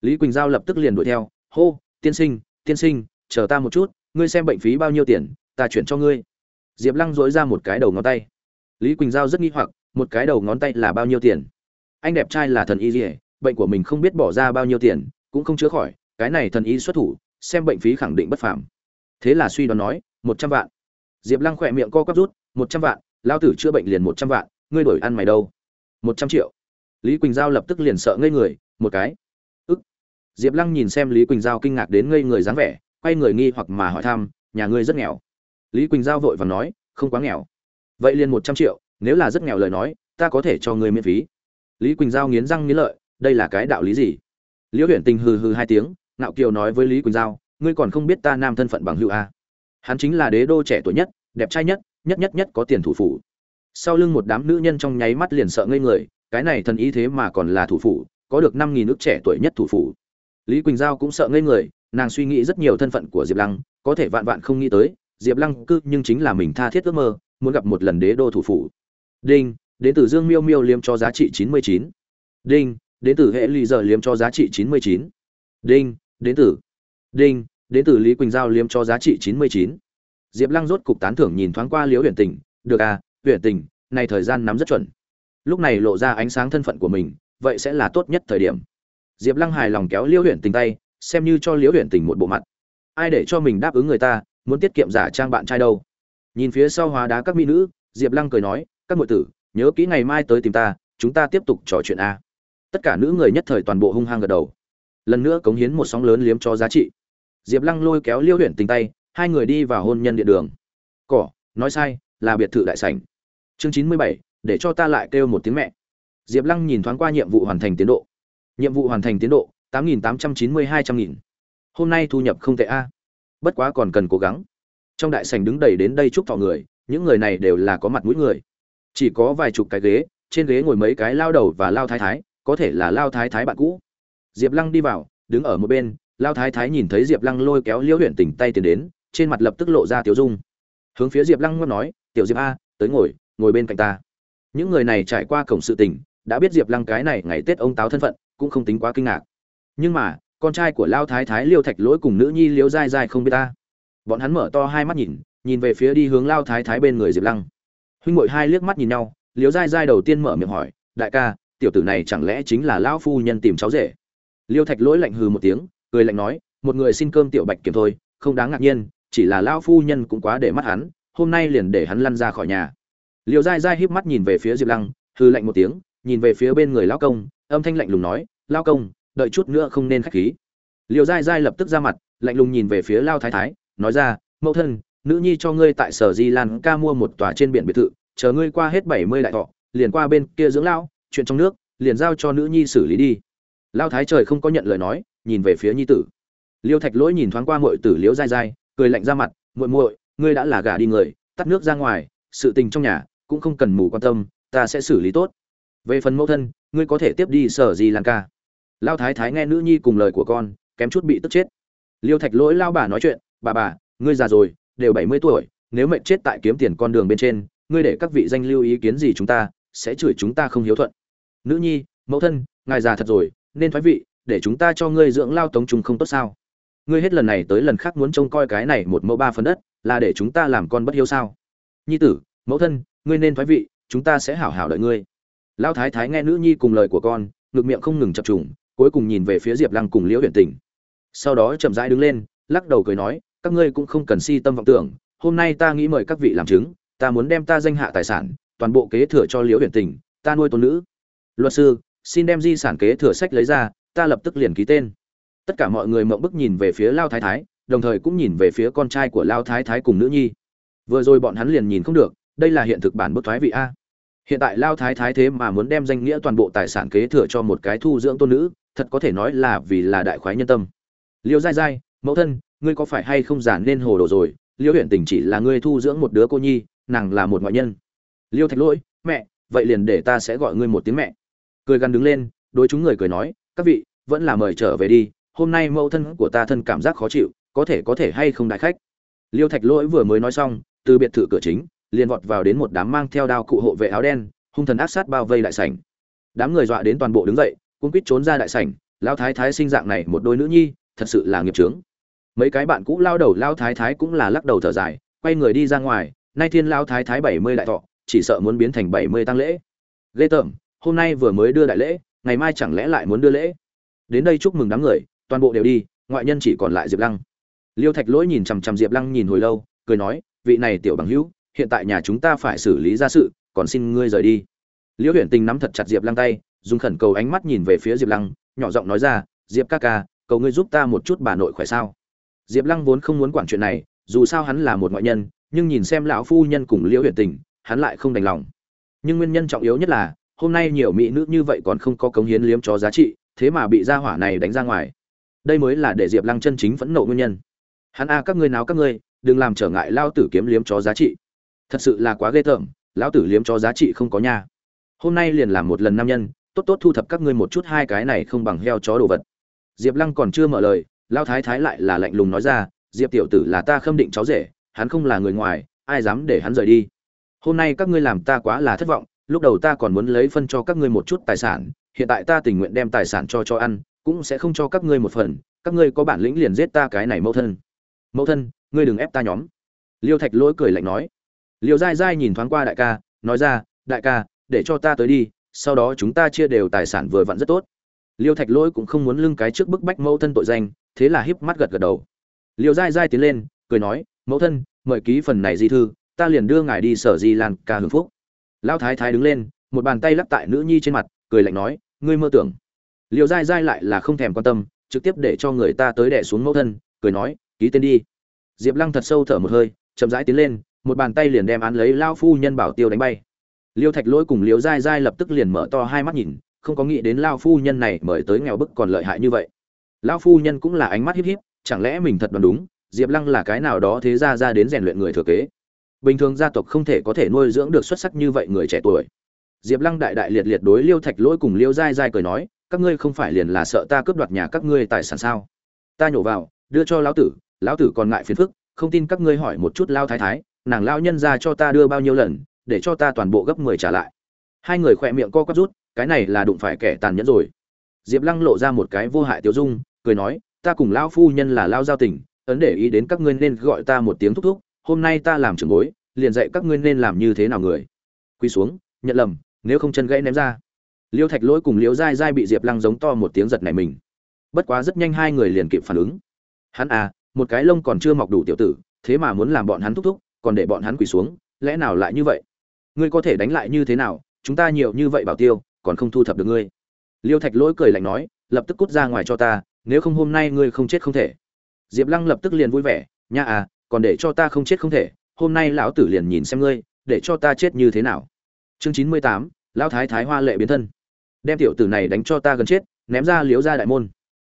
Lý quỳnh giao lập tức liền đuổi theo, hô, tiên sinh tiên sinh, chờ ta một chút, ngươi xem bệnh phí bao nhiêu tiền, ta chuyển cho ngươi. Diệp lăng dỗi ra một cái đầu ngón tay. Lý quỳnh giao rất nghi hoặc, một cái đầu ngón tay là bao nhiêu tiền? Anh đẹp trai là thần y dỉa bệnh của mình không biết bỏ ra bao nhiêu tiền, cũng không chữa khỏi, cái này thần y xuất thủ, xem bệnh phí khẳng định bất phàm thế là suy đoán nói, một trăm vạn. Diệp lăng khỏe miệng co quắp rút, một trăm vạn, lao tử chữa bệnh liền một trăm vạn, ngươi đổi ăn mày đâu? Một trăm triệu. Lý quỳnh giao lập tức liền sợ ngây người, một cái. Ức. Diệp lăng nhìn xem lý quỳnh giao kinh ngạc đến ngây người dáng vẻ, quay người nghi hoặc mà hỏi thăm, nhà ngươi rất nghèo? Lý quỳnh giao vội và nói, không quá nghèo. Vậy liền một trăm triệu, nếu là rất nghèo lời nói, ta có thể cho ngươi miễn phí. Lý quỳnh giao nghiến răng nghiến lợi, đây là cái đạo lý gì? Liễu huyện tình hừ hừ hai tiếng nạo kiều nói với lý quỳnh giao ngươi còn không biết ta nam thân phận bằng hữu a. Hắn chính là đế đô trẻ tuổi nhất, đẹp trai nhất nhất nhất nhất có tiền thủ phủ. Sau lưng một đám nữ nhân trong nháy mắt liền sợ ngây người, cái này thần ý thế mà còn là thủ phủ, có được năm nghìn nước trẻ tuổi nhất thủ phủ. Lý quỳnh giao cũng sợ ngây người, nàng suy nghĩ rất nhiều thân phận của diệp lăng, có thể vạn vạn không nghĩ tới, diệp lăng cư nhưng chính là mình tha thiết ước mơ, muốn gặp một lần đế đô thủ phủ. Đinh, đến từ dương miêu miêu liêm cho giá trị chín mươi chín. Đinh, đến từ hệ ly giờ liếm cho giá trị chín mươi chín. Đinh, đến từ đinh, đến từ lý quỳnh giao liếm cho giá trị chín mươi chín. Diệp lăng rốt cục tán thưởng nhìn thoáng qua liễu huyền tình, được à huyền tình, này thời gian nắm rất chuẩn. Lúc này lộ ra ánh sáng thân phận của mình, vậy sẽ là tốt nhất thời điểm. Diệp lăng hài lòng kéo liễu huyền tình tay, xem như cho liễu huyền tình một bộ mặt. Ai để cho mình đáp ứng người ta, muốn tiết kiệm giả trang bạn trai đâu? Nhìn phía sau hóa đá các mỹ nữ, diệp lăng cười nói, các ngụy tử, nhớ kỹ ngày mai tới tìm ta, chúng ta tiếp tục trò chuyện a tất cả nữ người nhất thời toàn bộ hung hăng gật đầu. Lần nữa cống hiến một sóng lớn liếm cho giá trị diệp lăng lôi kéo liêu huyện tình tay, hai người đi vào hôn nhân địa đường. Cỏ, nói sai, là biệt thự đại sảnh. Chương chín mươi bảy, để cho ta lại kêu một tiếng mẹ. Diệp lăng nhìn thoáng qua nhiệm vụ hoàn thành tiến độ. Nhiệm vụ hoàn thành tiến độ, tám nghìn tám trăm chín mươi hai trăm nghìn. Hôm nay thu nhập không tệ a. Bất quá còn cần cố gắng. Trong đại sảnh đứng đầy đến đây chúc thọ người, những người này đều là có mặt mũi người. Chỉ có vài chục cái ghế, trên ghế ngồi mấy cái lao đầu và lao thái thái, có thể là lao thái thái bạn cũ. Diệp lăng đi vào, đứng ở một bên lao thái thái nhìn thấy diệp lăng lôi kéo liễu huyện tỉnh tay tiến đến, trên mặt lập tức lộ ra tiểu dung. Hướng phía diệp lăng ngâm nói, tiểu diệp a, tới ngồi ngồi bên cạnh ta. Những người này trải qua cổng sự tình, đã biết diệp lăng cái này ngày tết ông táo thân phận, cũng không tính quá kinh ngạc. Nhưng mà, con trai của lao thái thái liêu thạch lỗi cùng nữ nhi liễu dai dai không biết ta. Bọn hắn mở to hai mắt nhìn nhìn về phía đi hướng lao thái thái bên người diệp lăng. Huynh ngội hai liếc mắt nhìn nhau liễu dai dai đầu tiên mở miệng hỏi, đại ca, tiểu tử này chẳng lẽ chính là lão phu nhân tìm cháu rể? Liêu thạch lỗi lạnh hừ một tiếng cười lạnh nói, một người xin cơm tiểu bạch kiểm thôi, không đáng ngạc nhiên, chỉ là lão phu nhân cũng quá để mắt hắn, hôm nay liền để hắn lăn ra khỏi nhà. Liêu dai dai híp mắt nhìn về phía diệp lăng, hừ lạnh một tiếng, nhìn về phía bên người lão công, âm thanh lạnh lùng nói lao công, đợi chút nữa không nên khách khí. Liêu dai dai lập tức ra mặt, lạnh lùng nhìn về phía lao thái thái, nói ra, mẫu thân, nữ nhi cho ngươi tại sở di lan ca mua một tòa trên biển biệt thự, chờ ngươi qua hết bảy mươi đại thọ, liền qua bên kia dưỡng lão, chuyện trong nước, liền giao cho nữ nhi xử lý đi. Lao thái trời không có nhận lời nói nhìn về phía nhi tử. Liêu thạch lỗi nhìn thoáng qua muội tử liễu dai dai cười lạnh ra mặt, muội muội, ngươi đã là gả đi người, tắt nước ra ngoài, sự tình trong nhà cũng không cần mù quan tâm, ta sẽ xử lý tốt. Về phần mẫu thân, ngươi có thể tiếp đi sở gì lan ca. Lao thái thái nghe nữ nhi cùng lời của con, kém chút bị tức chết. Liêu thạch lỗi lao bà nói chuyện, bà bà, ngươi già rồi, đều bảy mươi tuổi, nếu mệnh chết tại kiếm tiền con đường bên trên, ngươi để các vị danh lưu ý kiến gì chúng ta, sẽ chửi chúng ta không hiếu thuận. Nữ nhi, mẫu thân, ngài già thật rồi, nên thoái vị để chúng ta cho ngươi dưỡng lao tống trung không tốt sao? Ngươi hết lần này tới lần khác muốn trông coi cái này một mẫu ba phần đất, là để chúng ta làm con bất hiếu sao? Nhi tử, mẫu thân, ngươi nên thoái vị, chúng ta sẽ hảo hảo đợi ngươi. Lao thái thái nghe nữ nhi cùng lời của con, ngực miệng không ngừng chập trùng, cuối cùng nhìn về phía diệp lăng cùng liễu huyện tình. Sau đó chậm rãi đứng lên, lắc đầu cười nói, các ngươi cũng không cần si tâm vọng tưởng, hôm nay ta nghĩ mời các vị làm chứng, ta muốn đem ta danh hạ tài sản, toàn bộ kế thừa cho liễu huyện tình, ta nuôi tôn nữ. Luật sư, xin đem di sản kế thừa sách lấy ra ta lập tức liền ký tên. Tất cả mọi người mộng bức nhìn về phía lao thái thái, đồng thời cũng nhìn về phía con trai của lao thái thái cùng nữ nhi. Vừa rồi bọn hắn liền nhìn không được, đây là hiện thực bản bức thoái vị a. Hiện tại lao thái thái thế mà muốn đem danh nghĩa toàn bộ tài sản kế thừa cho một cái thu dưỡng tôn nữ, thật có thể nói là vì là đại khoái nhân tâm. Liêu dai dai mẫu thân, ngươi có phải hay không giản nên hồ đồ rồi? Liêu huyện tình chỉ là ngươi thu dưỡng một đứa cô nhi, nàng là một ngoại nhân. Liêu thạch lỗi, mẹ, vậy liền để ta sẽ gọi ngươi một tiếng mẹ. Cười gắn đứng lên, đối chúng người cười nói các vị, vẫn là mời trở về đi, hôm nay mẫu thân của ta thân cảm giác khó chịu, có thể có thể hay không đại khách? Liêu thạch lỗi vừa mới nói xong, từ biệt thự cửa chính, liền vọt vào đến một đám mang theo đao cụ hộ vệ áo đen, hung thần áp sát bao vây đại sảnh. Đám người dọa đến toàn bộ đứng dậy cũng quýt trốn ra đại sảnh lao thái thái sinh dạng này một đôi nữ nhi, thật sự là nghiệp trướng mấy cái bạn cũ lao đầu lao thái thái cũng là lắc đầu thở dài, quay người đi ra ngoài, nay thiên lao thái thái bảy mươi đại thọ, chỉ sợ muốn biến thành bảy mươi tăng lễ. Ghê tởm, hôm nay vừa mới đưa đại lễ ngày mai chẳng lẽ lại muốn đưa lễ? Đến đây chúc mừng đám người, toàn bộ đều đi, ngoại nhân chỉ còn lại diệp lăng. Liêu thạch lỗi nhìn chằm chằm diệp lăng nhìn hồi lâu, cười nói, vị này tiểu bằng hữu, hiện tại nhà chúng ta phải xử lý ra sự, còn xin ngươi rời đi. Liễu Huyền tình nắm thật chặt diệp lăng tay, dùng khẩn cầu ánh mắt nhìn về phía diệp lăng, nhỏ giọng nói ra, diệp ca ca, cầu ngươi giúp ta một chút bà nội khỏe sao? Diệp lăng vốn không muốn quản chuyện này, dù sao hắn là một ngoại nhân, nhưng nhìn xem lão phu nhân cùng liễu Huyền tình, hắn lại không đành lòng. Nhưng nguyên nhân trọng yếu nhất là hôm nay nhiều mỹ nữ như vậy còn không có cống hiến liếm cho giá trị, thế mà bị gia hỏa này đánh ra ngoài. Đây mới là để diệp lăng chân chính phẫn nộ nguyên nhân. Hắn a, các ngươi nào các ngươi, đừng làm trở ngại lao tử kiếm liếm cho giá trị. Thật sự là quá ghê tởm, lão tử liếm cho giá trị không có nha. Hôm nay liền làm một lần nam nhân, tốt tốt thu thập các ngươi một chút hai cái này không bằng heo chó đồ vật. Diệp lăng còn chưa mở lời lao thái thái lại là lạnh lùng nói ra, diệp tiểu tử là ta khâm định cháu rể, hắn không là người ngoài, ai dám để hắn rời đi. Hôm nay các ngươi làm ta quá là thất vọng lúc đầu ta còn muốn lấy phân cho các ngươi một chút tài sản, hiện tại ta tình nguyện đem tài sản cho cho ăn, cũng sẽ không cho các ngươi một phần, các ngươi có bản lĩnh liền giết ta cái này mẫu thân. Mẫu thân, ngươi đừng ép ta nhóm. Liêu thạch lỗi cười lạnh nói. Liêu dai dai nhìn thoáng qua đại ca, nói ra, đại ca, để cho ta tới đi, sau đó chúng ta chia đều tài sản vừa vặn rất tốt. Liêu thạch lỗi cũng không muốn lưng cái trước bức bách mẫu thân tội danh, thế là híp mắt gật gật đầu. Liêu dai dai tiến lên, cười nói, mẫu thân, mời ký phần này di thư, ta liền đưa ngài đi sở di lan ca hưởng phúc lão thái thái đứng lên, một bàn tay lắc tại nữ nhi trên mặt, cười lạnh nói, ngươi mơ tưởng. Liều dai dai lại là không thèm quan tâm, trực tiếp để cho người ta tới đẻ xuống mẫu thân, cười nói, ký tên đi. Diệp lăng thật sâu thở một hơi, chậm rãi tiến lên, một bàn tay liền đem án lấy lao phu nhân bảo tiêu đánh bay. Liêu thạch lỗi cùng liêu dai dai lập tức liền mở to hai mắt nhìn, không có nghĩ đến lao phu nhân này mời tới nghèo bức còn lợi hại như vậy. Lao phu nhân cũng là ánh mắt híp híp, chẳng lẽ mình thật đoán đúng, diệp lăng là cái nào đó thế ra ra đến rèn luyện người thừa kế? Bình thường gia tộc không thể có thể nuôi dưỡng được xuất sắc như vậy người trẻ tuổi. Diệp lăng đại đại liệt liệt đối liêu thạch lỗi cùng liêu dai dai cười nói, các ngươi không phải liền là sợ ta cướp đoạt nhà các ngươi tài sản sao? Ta nhổ vào, đưa cho lão tử lão tử còn ngại phiền phức, không tin các ngươi hỏi một chút lao thái thái, nàng lao nhân ra cho ta đưa bao nhiêu lần, để cho ta toàn bộ gấp mười trả lại. Hai người khỏe miệng co quắp rút, cái này là đụng phải kẻ tàn nhẫn rồi. Diệp lăng lộ ra một cái vô hại tiêu dung, cười nói, ta cùng lao phu nhân là lao giao tình, ấn để ý đến các ngươi nên gọi ta một tiếng thúc thúc hôm nay ta làm trưởng bối, liền dạy các ngươi nên làm như thế nào người. Quy xuống, nhận lầm, nếu không chân gãy ném ra. Liêu thạch lỗi cùng liễu dai dai bị diệp lăng giống to một tiếng giật này mình. Bất quá rất nhanh hai người liền kịp phản ứng. Hắn à một cái lông còn chưa mọc đủ tiểu tử, thế mà muốn làm bọn hắn thúc thúc, còn để bọn hắn quỳ xuống, lẽ nào lại như vậy? Ngươi có thể đánh lại như thế nào, chúng ta nhiều như vậy bảo tiêu, còn không thu thập được ngươi. Liêu thạch lỗi cười lạnh nói, lập tức cút ra ngoài cho ta, nếu không hôm nay ngươi không chết không thể. Diệp lăng lập tức liền vui vẻ, nha à còn để cho ta không chết không thể hôm nay lão tử liền nhìn xem ngươi để cho ta chết như thế nào. Chương chín mươi tám lão thái thái hoa lệ biến thân. Đem tiểu tử này đánh cho ta gần chết ném ra liếu ra đại môn.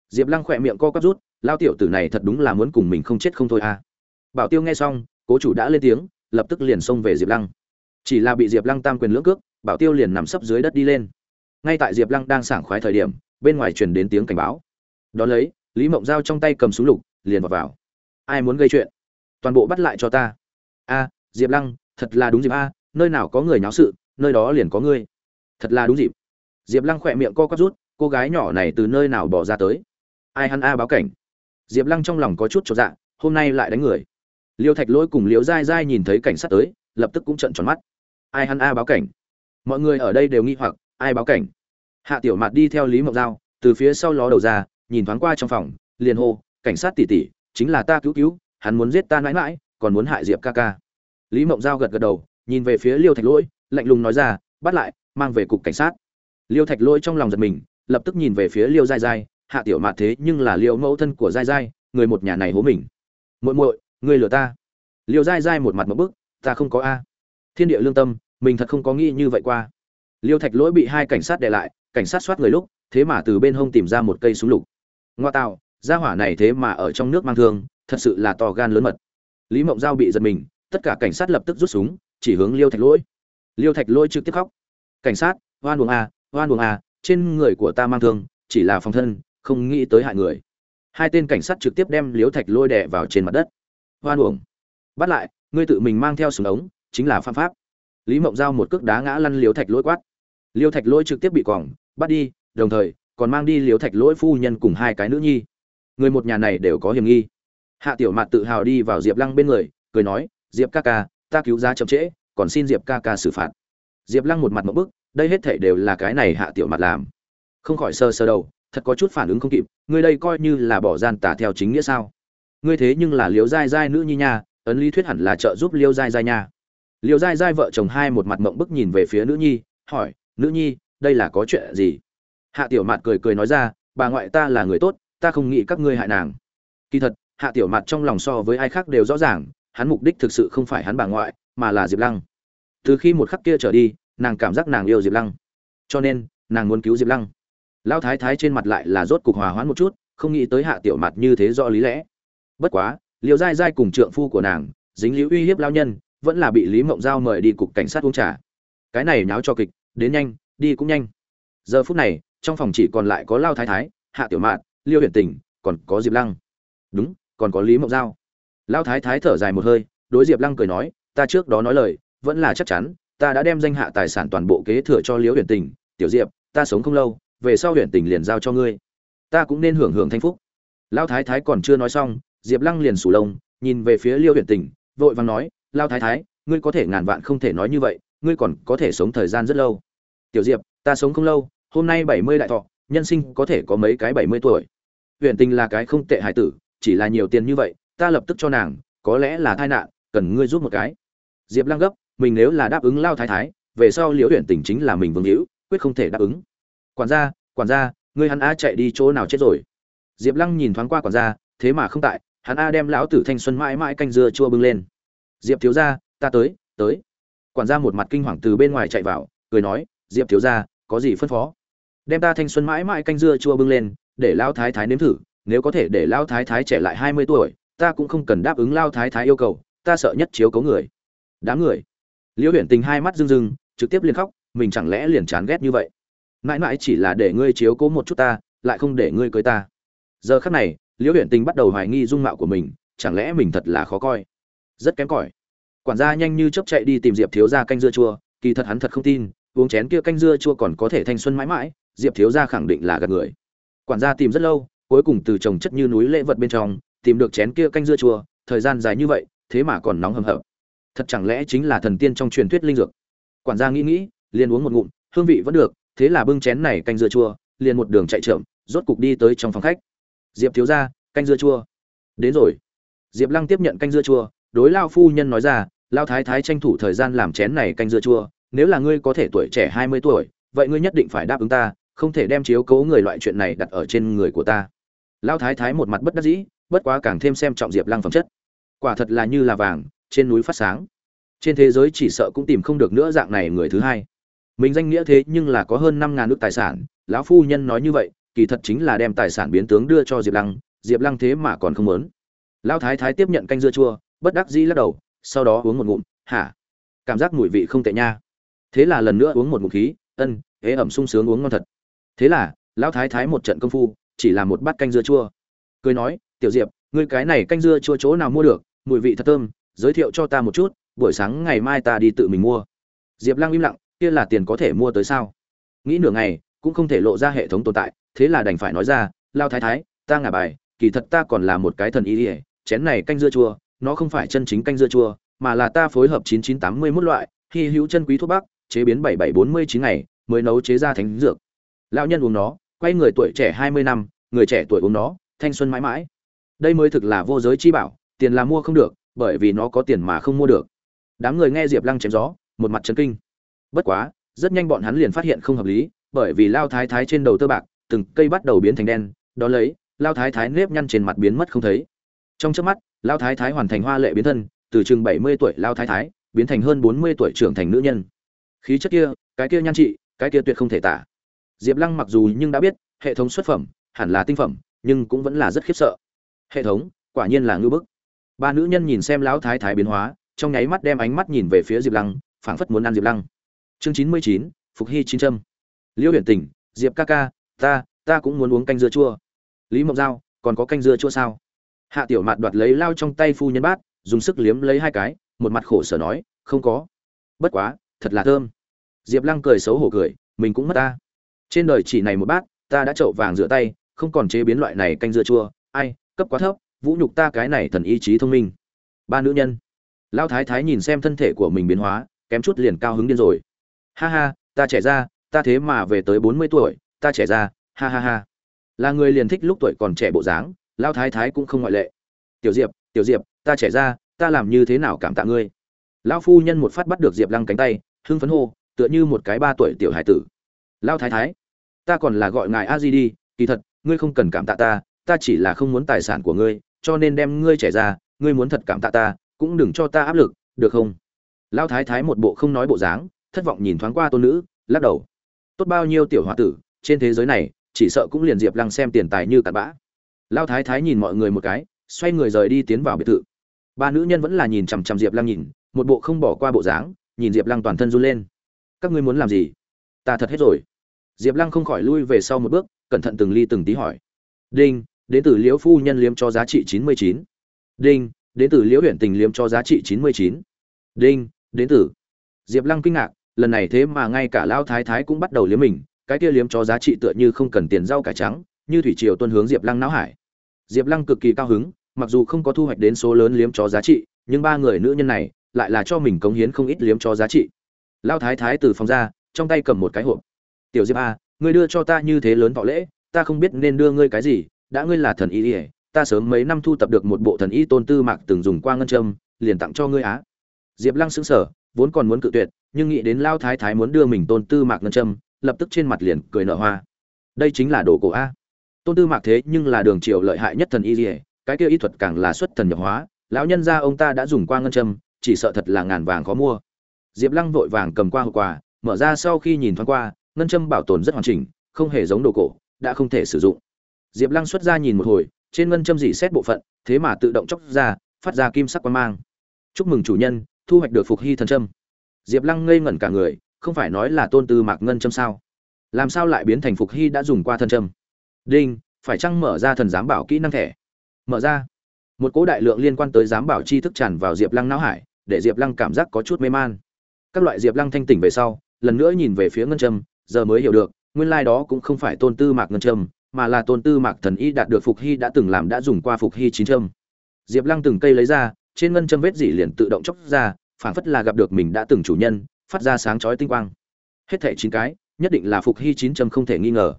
Diệp lăng khỏe miệng co quắp rút lao tiểu tử này thật đúng là muốn cùng mình không chết không thôi à. Bảo tiêu nghe xong cố chủ đã lên tiếng lập tức liền xông về diệp lăng. Chỉ là bị diệp lăng tam quyền lưỡng cước bảo tiêu liền nằm sấp dưới đất đi lên. Ngay tại diệp lăng đang sảng khoái thời điểm bên ngoài truyền đến tiếng cảnh báo. Đón lấy lý mộng giao trong tay cầm súng lục liền vào, vào. ai muốn gây chuyện? Toàn bộ bắt lại cho ta. A, diệp lăng, thật là đúng dịp a, nơi nào có người nháo sự, nơi đó liền có ngươi. Thật là đúng dịp. Diệp lăng khỏe miệng co quắp rút, cô gái nhỏ này từ nơi nào bỏ ra tới? Ai hắn a báo cảnh? Diệp lăng trong lòng có chút cho dạ hôm nay lại đánh người. Liêu thạch lỗi cùng liễu dai dai nhìn thấy cảnh sát tới, lập tức cũng trận tròn mắt. Ai hắn a báo cảnh? Mọi người ở đây đều nghi hoặc, ai báo cảnh? Hạ tiểu mạt đi theo lý mộng giao, từ phía sau ló đầu ra, nhìn thoáng qua trong phòng, liền hô, cảnh sát tỉ tỉ chính là ta cứu cứu hắn muốn giết ta mãi mãi, còn muốn hại diệp ca ca. Lý mộng giao gật gật đầu, nhìn về phía liêu thạch lỗi, lạnh lùng nói ra, bắt lại, mang về cục cảnh sát. Liêu thạch lỗi trong lòng giật mình, lập tức nhìn về phía liêu dai dai hạ tiểu mạt thế, nhưng là liêu mẫu thân của dai dai người một nhà này hố mình. Muội muội người lừa ta. Liêu dai dai một mặt một bức, ta không có a. Thiên địa lương tâm, mình thật không có nghĩ như vậy qua. Liêu thạch lỗi bị hai cảnh sát để lại, cảnh sát soát người lúc, thế mà từ bên hông tìm ra một cây súng lục. Ngoa tạo, gia hỏa này thế mà ở trong nước mang thương thật sự là to gan lớn mật. Lý mộng giao bị giật mình, tất cả cảnh sát lập tức rút súng, chỉ hướng liêu thạch lỗi. Liêu thạch lỗi trực tiếp khóc. Cảnh sát, oan buồng a à, oan buồng a à, trên người của ta mang thương, chỉ là phòng thân, không nghĩ tới hại người. Hai tên cảnh sát trực tiếp đem liêu thạch lôi đè vào trên mặt đất. Oan uổng. Bắt lại, ngươi tự mình mang theo súng ống, chính là phạm pháp. Lý mộng giao một cước đá ngã lăn liêu thạch lỗi quát. Liêu thạch lỗi trực tiếp bị quỏng bắt đi, đồng thời còn mang đi liêu thạch lỗi phu nhân cùng hai cái nữ nhi. Người một nhà này đều có hiểm nghi hạ tiểu mạt tự hào đi vào diệp lăng bên người, cười nói, diệp ca ca, ta cứu giá chậm trễ, còn xin diệp ca ca xử phạt. Diệp lăng một mặt một bức, đây hết thể đều là cái này hạ tiểu mặt làm. Không khỏi sơ sơ đầu, thật có chút phản ứng không kịp, ngươi đây coi như là bỏ gian tả theo chính nghĩa sao? Ngươi thế nhưng là liếu dai dai nữ nhi nha, ấn lý thuyết hẳn là trợ giúp liêu dai dai nha. Liêu dai dai vợ chồng hai một mặt mộng bức nhìn về phía nữ nhi, hỏi, nữ nhi, đây là có chuyện gì? Hạ tiểu mạt cười cười nói ra, bà ngoại ta là người tốt, ta không nghĩ các ngươi hại nàng. Kỳ thật hạ tiểu mạt trong lòng so với ai khác đều rõ ràng, hắn mục đích thực sự không phải hắn bà ngoại, mà là diệp lăng. Từ khi một khắc kia trở đi, nàng cảm giác nàng yêu diệp lăng. Cho nên, nàng muốn cứu diệp lăng. Lão thái thái trên mặt lại là rốt cục hòa hoãn một chút, không nghĩ tới hạ tiểu mặt như thế do lý lẽ. Bất quá liêu dai dai cùng trượng phu của nàng, dính liễu uy hiếp lao nhân, vẫn là bị lý mộng giao mời đi cục cảnh sát uống trà. Cái này nháo cho kịch, đến nhanh, đi cũng nhanh. Giờ phút này, trong phòng chỉ còn lại có lao thái thái, hạ tiểu mạn liêu huyền tình, còn có diệp lăng. Đúng còn có lý mộng giao. Lao thái thái thở dài một hơi, đối diệp lăng cười nói, ta trước đó nói lời, vẫn là chắc chắn, ta đã đem danh hạ tài sản toàn bộ kế thừa cho liễu huyền tình. Tiểu diệp, ta sống không lâu, về sau huyền tình liền giao cho ngươi. Ta cũng nên hưởng hưởng thanh phúc. Lao thái thái còn chưa nói xong, diệp lăng liền sủ lông, nhìn về phía liêu huyền tình, vội vàng nói lao thái thái, ngươi có thể ngàn vạn không thể nói như vậy, ngươi còn có thể sống thời gian rất lâu. Tiểu diệp, ta sống không lâu, hôm nay bảy mươi đại thọ, nhân sinh có thể có mấy cái bảy mươi tuổi? Huyền tình là cái không tệ hải tử chỉ là nhiều tiền như vậy, ta lập tức cho nàng, có lẽ là tai nạn, cần ngươi giúp một cái. Diệp lăng gấp, mình nếu là đáp ứng lao thái thái, về sau liễu huyện tình chính là mình vương hữu, quyết không thể đáp ứng. Quản gia quản gia, ngươi hắn a chạy đi chỗ nào chết rồi? Diệp lăng nhìn thoáng qua quản gia, thế mà không tại, hắn a đem lão tử thanh xuân mãi mãi canh dưa chua bưng lên. Diệp thiếu gia, ta tới tới. Quản gia một mặt kinh hoàng từ bên ngoài chạy vào, cười nói, diệp thiếu gia, có gì phân phó? Đem ta thanh xuân mãi mãi canh dưa chua bưng lên, để lao thái thái nếm thử nếu có thể để lao thái thái trẻ lại hai mươi tuổi, ta cũng không cần đáp ứng lao thái thái yêu cầu, ta sợ nhất chiếu cấu người. Đám người. Liễu Huyền tình hai mắt rưng rưng, trực tiếp liền khóc, mình chẳng lẽ liền chán ghét như vậy? Mãi mãi chỉ là để ngươi chiếu cố một chút ta, lại không để ngươi cưới ta. Giờ khắc này, liễu Huyền tình bắt đầu hoài nghi dung mạo của mình, chẳng lẽ mình thật là khó coi? Rất kém cỏi. Quản gia nhanh như chớp chạy đi tìm diệp thiếu gia canh dưa chua, kỳ thật hắn thật không tin, uống chén kia canh dưa chua còn có thể thanh xuân mãi mãi, diệp thiếu gia khẳng định là gạt người. Quản gia tìm rất lâu cuối cùng từ trồng chất như núi lễ vật bên trong, tìm được chén kia canh dưa chua, thời gian dài như vậy, thế mà còn nóng hầm hập. Thật chẳng lẽ chính là thần tiên trong truyền thuyết linh dược? Quản gia nghĩ nghĩ, liền uống một ngụm, hương vị vẫn được, thế là bưng chén này canh dưa chua, liền một đường chạy chậm, rốt cục đi tới trong phòng khách. Diệp thiếu gia, canh dưa chua. Đến rồi. Diệp lăng tiếp nhận canh dưa chua, đối lao phu nhân nói ra lao thái thái tranh thủ thời gian làm chén này canh dưa chua, nếu là ngươi có thể tuổi trẻ hai mươi tuổi, vậy ngươi nhất định phải đáp ứng ta, không thể đem chiếu cố người loại chuyện này đặt ở trên người của ta lao thái thái một mặt bất đắc dĩ, bất quá càng thêm xem trọng diệp lăng phẩm chất. Quả thật là như là vàng, trên núi phát sáng. Trên thế giới chỉ sợ cũng tìm không được nữa dạng này người thứ hai. Mình danh nghĩa thế nhưng là có hơn năm ngàn nước tài sản, lão phu nhân nói như vậy, kỳ thật chính là đem tài sản biến tướng đưa cho diệp lăng diệp lăng thế mà còn không muốn. Lão thái thái tiếp nhận canh dưa chua, bất đắc dĩ lắc đầu, sau đó uống một ngụm, hả? Cảm giác mùi vị không tệ nha. Thế là lần nữa uống một ngụm khí, ân, ế ẩm sung sướng uống ngon thật. Thế là, lão thái thái một trận công phu chỉ là một bát canh dưa chua. Cười nói, tiểu diệp, ngươi cái này canh dưa chua chỗ nào mua được? Mùi vị thật thơm, giới thiệu cho ta một chút, buổi sáng ngày mai ta đi tự mình mua. Diệp lăng im lặng, kia là tiền có thể mua tới sao? Nghĩ nửa ngày, cũng không thể lộ ra hệ thống tồn tại, thế là đành phải nói ra, lao thái thái, ta ngả bài, kỳ thật ta còn là một cái thần ý ỉa chén này canh dưa chua, nó không phải chân chính canh dưa chua, mà là ta phối hợp 9981 loại, hy hữu chân quý thuốc bắc, chế biến 7749 ngày, mới nấu chế ra thánh dược. Lão nhân uống nó quay người tuổi trẻ 20 năm, người trẻ tuổi uống nó, thanh xuân mãi mãi. Đây mới thực là vô giới chi bảo, tiền là mua không được, bởi vì nó có tiền mà không mua được. Đám người nghe diệp lăng chém gió, một mặt chấn kinh. Bất quá, rất nhanh bọn hắn liền phát hiện không hợp lý, bởi vì lao thái thái trên đầu tơ bạc, từng cây bắt đầu biến thành đen, đó lấy, lao thái thái nếp nhăn trên mặt biến mất không thấy. Trong chớp mắt, lao thái thái hoàn thành hoa lệ biến thân, từ chừng bảy mươi tuổi lao thái thái, biến thành hơn bốn mươi tuổi trưởng thành nữ nhân. Khí chất kia, cái kia nhan trị, cái kia tuyệt không thể tả diệp lăng mặc dù nhưng đã biết, hệ thống xuất phẩm hẳn là tinh phẩm, nhưng cũng vẫn là rất khiếp sợ. Hệ thống, quả nhiên là ngư bức. Ba nữ nhân nhìn xem lão thái thái biến hóa, trong nháy mắt đem ánh mắt nhìn về phía diệp lăng, phảng phất muốn ăn diệp lăng. Chương chín mươi chín, phục hy chín trâm liêu huyền tình, diệp ca ca, ta ta cũng muốn uống canh dưa chua. Lý mộng giao, còn có canh dưa chua sao? Hạ tiểu mạt đoạt lấy lao trong tay phu nhân bát, dùng sức liếm lấy hai cái, một mặt khổ sở nói, không có. Bất quá, thật là thơm. Diệp lăng cười xấu hổ cười, mình cũng mất ta trên đời chỉ này một bát, ta đã trậu vàng rửa tay, không còn chế biến loại này canh dưa chua. Ai, cấp quá thấp, vũ nhục ta cái này thần ý chí thông minh. Ba nữ nhân. Lao thái thái nhìn xem thân thể của mình biến hóa, kém chút liền cao hứng điên rồi. Ha ha, ta trẻ ra, ta thế mà về tới bốn mươi tuổi, ta trẻ ra, ha ha ha. Là người liền thích lúc tuổi còn trẻ bộ dáng lao thái thái cũng không ngoại lệ. Tiểu diệp tiểu diệp, ta trẻ ra, ta làm như thế nào cảm tạ ngươi? Lao phu nhân một phát bắt được diệp lăng cánh tay, hưng phấn hô, tựa như một cái ba tuổi tiểu hải tử. Lao thái thái ta còn là gọi ngài a di đi, kỳ thật, ngươi không cần cảm tạ ta ta chỉ là không muốn tài sản của ngươi, cho nên đem ngươi trẻ ra, ngươi muốn thật cảm tạ ta, cũng đừng cho ta áp lực, được không? Lão thái thái một bộ không nói bộ dáng, thất vọng nhìn thoáng qua tôn nữ, lắc đầu. Tốt bao nhiêu tiểu h o a tử, trên thế giới này, chỉ sợ cũng liền diệp lăng xem tiền tài như cặn bã. Lão thái thái nhìn mọi người một cái, xoay người rời đi tiến vào biệt thự. Ba nữ nhân vẫn là nhìn chằm chằm diệp lăng nhìn, một bộ không bỏ qua bộ dáng, nhìn diệp lăng toàn thân run lên. Các ngươi muốn làm gì? Ta thật hết rồi diệp lăng không khỏi lui về sau một bước, cẩn thận từng ly từng tí hỏi. Đinh, đến từ liễu phu nhân liếm cho giá trị chín mươi chín. Đinh, đến từ liễu huyện tình liếm cho giá trị chín mươi chín. Đinh, đến từ. Diệp lăng kinh ngạc, lần này thế mà ngay cả lao thái thái cũng bắt đầu liếm mình, cái kia liếm cho giá trị tựa như không cần tiền rau cải trắng, như thủy triều tuân hướng diệp lăng não hải. Diệp lăng cực kỳ cao hứng, mặc dù không có thu hoạch đến số lớn liếm cho giá trị, nhưng ba người nữ nhân này lại là cho mình cống hiến không ít liếm cho giá trị. Lao thái thái từ phòng ra, trong tay cầm một cái hộp tiểu diệp a à, ngươi đưa cho ta như thế lớn võ lễ ta không biết nên đưa ngươi cái gì đã ngươi là thần y ỉa ta sớm mấy năm thu tập được một bộ thần y tôn tư mạc từng dùng qua ngân châm liền tặng cho ngươi á. Diệp lăng sững sờ vốn còn muốn cự tuyệt nhưng nghĩ đến lao thái thái muốn đưa mình tôn tư mạc ngân châm lập tức trên mặt liền cười nở hoa. Đây chính là đồ cổ a. Tôn tư mạc thế nhưng là đường triều lợi hại nhất thần y ỉa cái kia y thuật càng là xuất thần nhập hóa lão nhân gia ông ta đã dùng qua ngân châm chỉ sợ thật là ngàn vàng khó mua. Diệp lăng vội vàng cầm qua hộp quà mở ra sau khi nhìn thoáng qua ngân châm bảo tồn rất hoàn chỉnh, không hề giống đồ cổ, đã không thể sử dụng. Diệp lăng xuất ra nhìn một hồi, trên ngân châm dị xét bộ phận, thế mà tự động chóc ra, phát ra kim sắc quang mang. Chúc mừng chủ nhân, thu hoạch được phục hy thần châm. Diệp lăng ngây ngẩn cả người, không phải nói là tôn tư mạc ngân châm sao? Làm sao lại biến thành phục hy đã dùng qua thần châm? Đinh, phải chăng mở ra thần giám bảo kỹ năng thẻ? Mở ra. Một cố đại lượng liên quan tới giám bảo chi thức tràn vào diệp lăng não hải, để diệp lăng cảm giác có chút mê man. Các loại diệp lăng thanh tỉnh về sau, lần nữa nhìn về phía ngân châm giờ mới hiểu được, nguyên lai đó cũng không phải tôn tư mạc ngân châm, mà là tôn tư mạc thần y đạt được phục hy đã từng làm đã dùng qua phục hy chín châm. Diệp lăng từng cây lấy ra, trên ngân châm vết dỉ liền tự động chóc ra, phảng phất là gặp được mình đã từng chủ nhân, phát ra sáng chói tinh quang. Hết thẻ chín cái, nhất định là phục hy chín châm không thể nghi ngờ.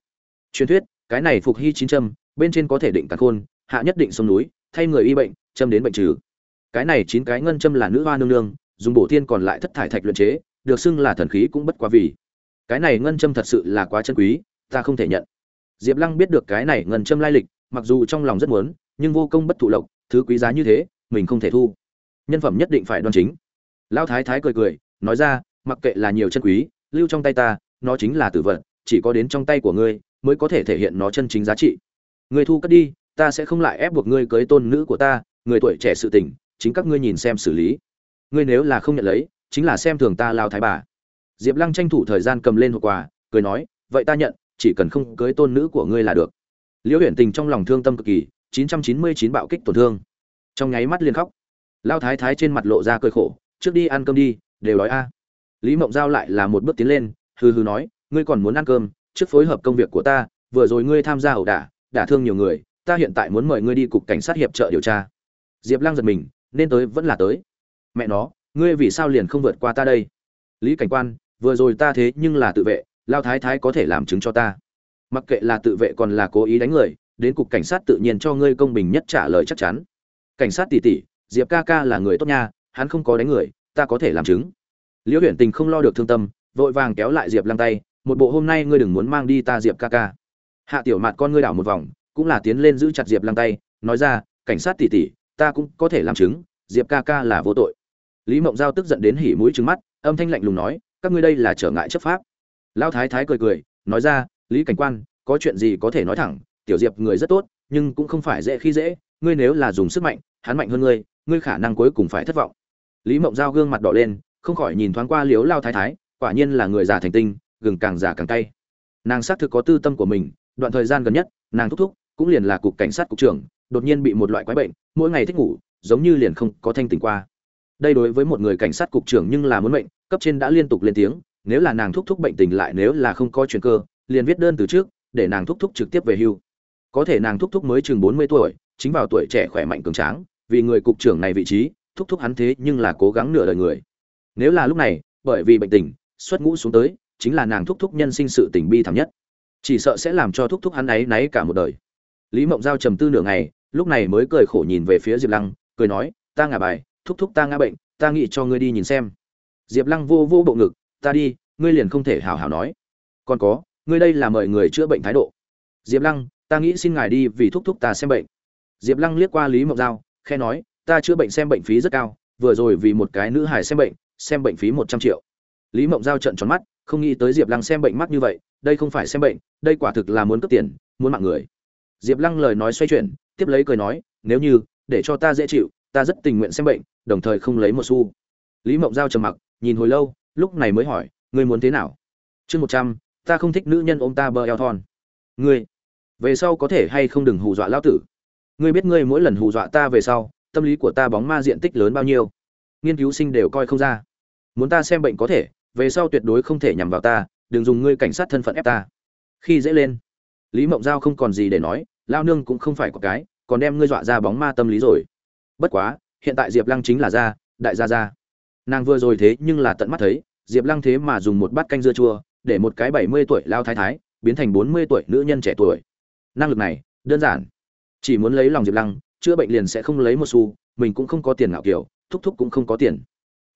Truyền thuyết, cái này phục hy chín châm, bên trên có thể định cả khôn, hạ nhất định sông núi, thay người y bệnh, châm đến bệnh trừ. Cái này chín cái ngân châm là nữ hoa nương nương, dùng bổ thiên còn lại thất thải thạch luyện chế, được xưng là thần khí cũng bất quá vì cái này ngân châm thật sự là quá chân quý, ta không thể nhận. Diệp lăng biết được cái này ngân châm lai lịch, mặc dù trong lòng rất muốn, nhưng vô công bất thụ lộc, thứ quý giá như thế, mình không thể thu. Nhân phẩm nhất định phải đoan chính. Lão thái thái cười cười, nói ra, mặc kệ là nhiều chân quý, lưu trong tay ta, nó chính là tử vật, chỉ có đến trong tay của ngươi, mới có thể thể hiện nó chân chính giá trị. Ngươi thu cất đi, ta sẽ không lại ép buộc ngươi cưới tôn nữ của ta, người tuổi trẻ sự tình, chính các ngươi nhìn xem xử lý. Ngươi nếu là không nhận lấy, chính là xem thường ta lao thái bà diệp lăng tranh thủ thời gian cầm lên hộp quà, cười nói, vậy ta nhận, chỉ cần không cưới tôn nữ của ngươi là được. Liễu Huyền tình trong lòng thương tâm cực kỳ, chín trăm chín mươi chín bạo kích tổn thương. Trong nháy mắt liền khóc. Lao thái thái trên mặt lộ ra cơi khổ, trước đi ăn cơm đi, đều đói a. Lý mộng giao lại là một bước tiến lên, hừ hừ nói, ngươi còn muốn ăn cơm, trước phối hợp công việc của ta, vừa rồi ngươi tham gia ẩu đả đả thương nhiều người, ta hiện tại muốn mời ngươi đi cục cảnh sát hiệp trợ điều tra. Diệp lăng giật mình, nên tới vẫn là tới. Mẹ nó, ngươi vì sao liền không vượt qua ta đây? Lý cảnh quan vừa rồi ta thế nhưng là tự vệ, lao thái thái có thể làm chứng cho ta. Mặc kệ là tự vệ còn là cố ý đánh người, đến cục cảnh sát tự nhiên cho ngươi công bình nhất trả lời chắc chắn. Cảnh sát tỉ tỉ diệp ca ca là người tốt nha, hắn không có đánh người, ta có thể làm chứng. Liễu huyền tình không lo được thương tâm, vội vàng kéo lại diệp lăng tay, một bộ hôm nay ngươi đừng muốn mang đi ta, diệp ca ca. Hạ tiểu mạt con ngươi đảo một vòng, cũng là tiến lên giữ chặt diệp lăng tay, nói ra, cảnh sát tỉ tỉ ta cũng có thể làm chứng, diệp ca ca là vô tội. Lý mộng giao tức giận đến hỉ mũi trứng mắt, âm thanh lạnh lùng nói các ngươi đây là trở ngại chấp pháp. Lão thái thái cười cười, nói ra, lý cảnh quan, có chuyện gì có thể nói thẳng, tiểu diệp người rất tốt, nhưng cũng không phải dễ khi dễ, ngươi nếu là dùng sức mạnh, hắn mạnh hơn ngươi ngươi khả năng cuối cùng phải thất vọng. Lý mộng giao gương mặt đỏ lên, không khỏi nhìn thoáng qua liếu lao thái thái, quả nhiên là người già thành tinh, gừng càng già càng cay. Nàng xác thực có tư tâm của mình, đoạn thời gian gần nhất, nàng thúc thúc, cũng liền là cục cảnh sát cục trưởng, đột nhiên bị một loại quái bệnh, mỗi ngày thích ngủ, giống như liền không có thanh tỉnh qua đây đối với một người cảnh sát cục trưởng nhưng là muốn bệnh cấp trên đã liên tục lên tiếng, nếu là nàng thúc thúc bệnh tình lại nếu là không có chuyện cơ, liền viết đơn từ trước, để nàng thúc thúc trực tiếp về hưu. Có thể nàng thúc thúc mới chừng bốn mươi tuổi, chính vào tuổi trẻ khỏe mạnh cường tráng, vì người cục trưởng này vị trí, thúc thúc hắn thế nhưng là cố gắng nửa đời người. Nếu là lúc này, bởi vì bệnh tình, xuất ngũ xuống tới, chính là nàng thúc thúc nhân sinh sự tình bi thảm nhất. Chỉ sợ sẽ làm cho thúc thúc hắn ấy náy cả một đời. Lý mộng giao trầm tư nửa ngày, lúc này mới cười khổ nhìn về phía diệp lăng, cười nói, ta ngả bài thúc thúc ta ngã bệnh, ta nghĩ cho ngươi đi nhìn xem. Diệp lăng vô vô bộ ngực, ta đi, ngươi liền không thể hào hào nói. Còn có, ngươi đây là mời người chữa bệnh thái độ. Diệp lăng, ta nghĩ xin ngài đi vì thúc thúc ta xem bệnh. Diệp lăng liếc qua lý mộng giao khe nói, ta chữa bệnh xem bệnh phí rất cao, vừa rồi vì một cái nữ hài xem bệnh xem bệnh phí một trăm triệu. Lý mộng giao trận tròn mắt, không nghĩ tới diệp lăng xem bệnh mắc như vậy, đây không phải xem bệnh, đây quả thực là muốn cướp tiền, muốn mạng người. Diệp lăng lời nói xoay chuyển, tiếp lấy cười nói, nếu như, để cho ta dễ chịu ta rất tình nguyện xem bệnh, đồng thời không lấy một xu. Lý mộng giao trầm mặc, nhìn hồi lâu, lúc này mới hỏi, ngươi muốn thế nào? Chương một trăm, ta không thích nữ nhân ôm ta bờ eo thon. Ngươi, về sau có thể hay không đừng hù dọa lão tử? Ngươi biết ngươi mỗi lần hù dọa ta về sau, tâm lý của ta bóng ma diện tích lớn bao nhiêu? Nghiên cứu sinh đều coi không ra. Muốn ta xem bệnh có thể, về sau tuyệt đối không thể nhằm vào ta, đừng dùng ngươi cảnh sát thân phận ép ta. Khi dễ lên, lý mộng giao không còn gì để nói lao nương cũng không phải có cái còn đem ngươi dọa ra bóng ma tâm lý rồi bất quá, hiện tại diệp lăng chính là gia, đại gia gia. Nàng vừa rồi thế nhưng là tận mắt thấy, diệp lăng thế mà dùng một bát canh dưa chua, để một cái bảy mươi tuổi lao thái thái, biến thành bốn mươi tuổi nữ nhân trẻ tuổi. Năng lực này, đơn giản. Chỉ muốn lấy lòng diệp lăng, chữa bệnh liền sẽ không lấy một xu, mình cũng không có tiền ngạo kiểu, thúc thúc cũng không có tiền.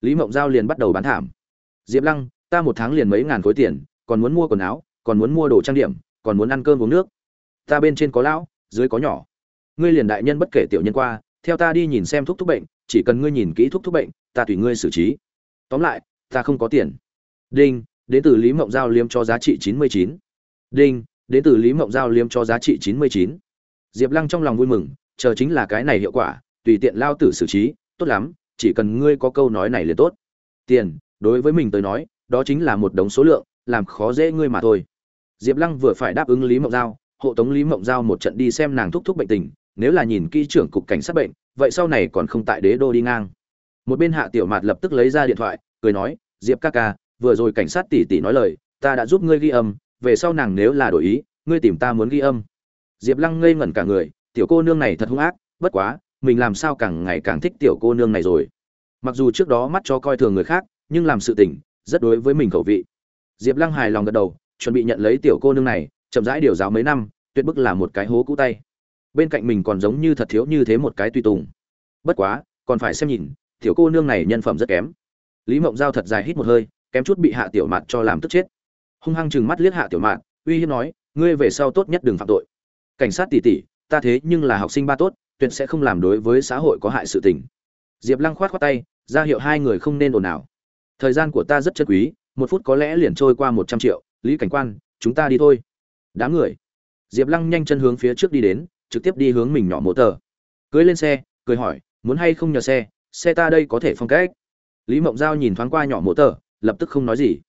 Lý mộng giao liền bắt đầu bán thảm. Diệp lăng, ta một tháng liền mấy ngàn khối tiền, còn muốn mua quần áo, còn muốn mua đồ trang điểm, còn muốn ăn cơm uống nước. Ta bên trên có lão, dưới có nhỏ. Ngươi liền đại nhân bất kể tiểu nhân qua theo ta đi nhìn xem thuốc thúc bệnh, chỉ cần ngươi nhìn kỹ thuốc thúc bệnh, ta tùy ngươi xử trí. Tóm lại, ta không có tiền. Đinh, đến từ lý mộng giao liếm cho giá trị chín mươi chín. Đinh, đến từ lý mộng giao liếm cho giá trị chín mươi chín. Diệp lăng trong lòng vui mừng, chờ chính là cái này hiệu quả, tùy tiện lao tử xử trí, tốt lắm, chỉ cần ngươi có câu nói này liền tốt. Tiền, đối với mình tới nói, đó chính là một đống số lượng, làm khó dễ ngươi mà thôi. Diệp lăng vừa phải đáp ứng lý mộng giao, hộ tống lý mộng giao một trận đi xem nàng thúc thúc bệnh tình nếu là nhìn kỹ trưởng cục cảnh sát bệnh, vậy sau này còn không tại đế đô đi ngang. Một bên hạ tiểu mạt lập tức lấy ra điện thoại, cười nói, diệp ca ca, vừa rồi cảnh sát tỷ tỷ nói lời, ta đã giúp ngươi ghi âm, về sau nàng nếu là đổi ý, ngươi tìm ta muốn ghi âm. Diệp lăng ngây ngẩn cả người, tiểu cô nương này thật hung ác, bất quá, mình làm sao càng ngày càng thích tiểu cô nương này rồi. Mặc dù trước đó mắt cho coi thường người khác, nhưng làm sự tình, rất đối với mình khẩu vị. Diệp lăng hài lòng gật đầu, chuẩn bị nhận lấy tiểu cô nương này, chậm rãi điều giáo mấy năm, tuyệt bức là một cái hố cũ tay bên cạnh mình còn giống như thật thiếu như thế một cái tùy tùng. Bất quá, còn phải xem nhìn, tiểu cô nương này nhân phẩm rất kém. Lý mộng giao thật dài hít một hơi, kém chút bị hạ tiểu mạt cho làm tức chết. Hung hăng chừng mắt liếc hạ tiểu mạt, uy hiếp nói, ngươi về sau tốt nhất đừng phạm tội. Cảnh sát tỷ tỷ ta thế nhưng là học sinh ba tốt, tuyệt sẽ không làm đối với xã hội có hại sự tình. Diệp lăng khoát khoát tay, ra hiệu hai người không nên ồn ào. Thời gian của ta rất chân quý, một phút có lẽ liền trôi qua một trăm triệu, lý cảnh quan, chúng ta đi thôi. Đám người. Diệp lăng nhanh chân hướng phía trước đi đến trực tiếp đi hướng mình nhỏ mộ tờ. Cưới lên xe, cười hỏi, muốn hay không nhờ xe? Xe ta đây có thể phong cách. Lý mộng giao nhìn thoáng qua nhỏ mộ tờ, lập tức không nói gì.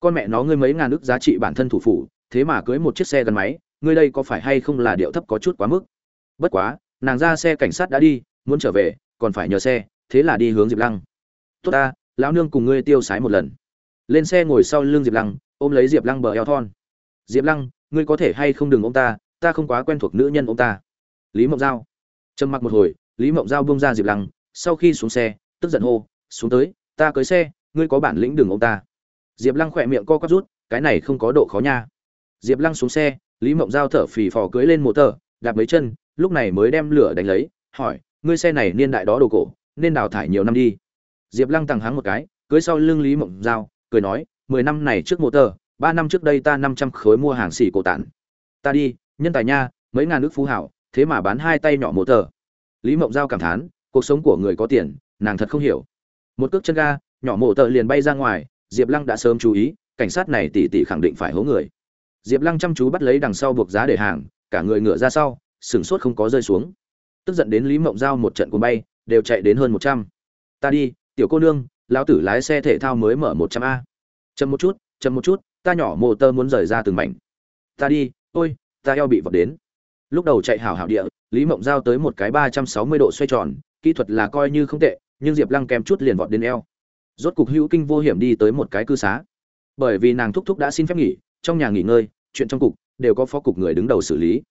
Con mẹ nó ngươi mấy ngàn ức giá trị bản thân thủ phủ, thế mà cưới một chiếc xe gắn máy, ngươi đây có phải hay không là điệu thấp có chút quá mức? Bất quá, nàng ra xe cảnh sát đã đi, muốn trở về, còn phải nhờ xe, thế là đi hướng diệp lăng. Tốt ta, lão nương cùng ngươi tiêu sái một lần. Lên xe ngồi sau lưng diệp lăng, ôm lấy diệp lăng bờ eo thon. Diệp lăng, ngươi có thể hay không đừng ô m ta ta không quá quen thuộc nữ nhân ông ta. Lý mộng giao. Trầm mặc một hồi, lý mộng giao bông ra diệp lăng, sau khi xuống xe, tức giận hô, xuống tới, ta cưới xe, ngươi có bản lĩnh đừng ông ta. Diệp lăng khỏe miệng co quắp rút, cái này không có độ khó nha. Diệp lăng xuống xe, lý mộng giao thở phì phò cưới lên mộ tờ, đạp mấy chân, lúc này mới đem lửa đánh lấy, hỏi, ngươi xe này niên đại đó đồ cổ, nên đào thải nhiều năm đi? Diệp lăng tằng háng một cái, cưới sau lưng lý mộng giao, cười nói, mười năm này trước mộ tờ, ba năm trước đây ta năm trăm khối mua hàng xỉ cổ tản. Ta đi nhân tài nha, mấy ngàn nước phú hảo, thế mà bán hai tay nhỏ mộ tờ. Lý mộng giao cảm thán, cuộc sống của người có tiền, nàng thật không hiểu. Một cước chân ga, nhỏ mộ tờ liền bay ra ngoài, diệp lăng đã sớm chú ý, cảnh sát này tỉ tỉ khẳng định phải hố người. Diệp lăng chăm chú bắt lấy đằng sau buộc giá để hàng, cả người ngựa ra sau, sửng sốt không có rơi xuống. Tức giận đến lý mộng giao một trận cuồng bay, đều chạy đến hơn một trăm. Ta đi, tiểu cô nương, lão tử lái xe thể thao mới mở một trăm a. Chậm một chút, chậm một chút, ta nhỏ mồ tơ muốn rời ra từng mảnh. Ta đi, ôi ta eo bị vọt đến. Lúc đầu chạy hảo hảo địa, lý mộng giao tới một cái ba trăm sáu mươi độ xoay tròn, kỹ thuật là coi như không tệ, nhưng diệp lăng kèm chút liền vọt đến eo. Rốt cục hữu kinh vô hiểm đi tới một cái cư xá. Bởi vì nàng thúc thúc đã xin phép nghỉ, trong nhà nghỉ ngơi, chuyện trong cục, đều có phó cục người đứng đầu xử lý.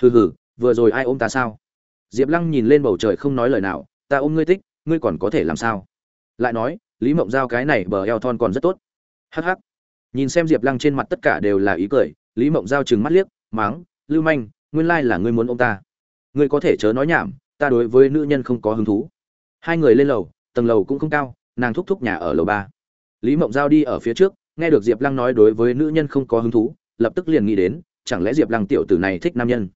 Hừ hừ, vừa rồi ai ôm ta sao? Diệp lăng nhìn lên bầu trời không nói lời nào, ta ôm ngươi thích, ngươi còn có thể làm sao? Lại nói, lý mộng giao cái này bờ eo thon còn rất tốt. Hh nhìn xem diệp lăng trên mặt tất cả đều là ý cười, lý mộng giao chừng mắt liếc máng, lưu manh, nguyên lai là ngươi muốn ông ta. Ngươi có thể chớ nói nhảm, ta đối với nữ nhân không có hứng thú. Hai người lên lầu, tầng lầu cũng không cao, nàng thúc thúc nhà ở lầu ba. Lý mộng giao đi ở phía trước, nghe được diệp lăng nói đối với nữ nhân không có hứng thú, lập tức liền nghĩ đến, chẳng lẽ diệp lăng tiểu tử này thích nam nhân?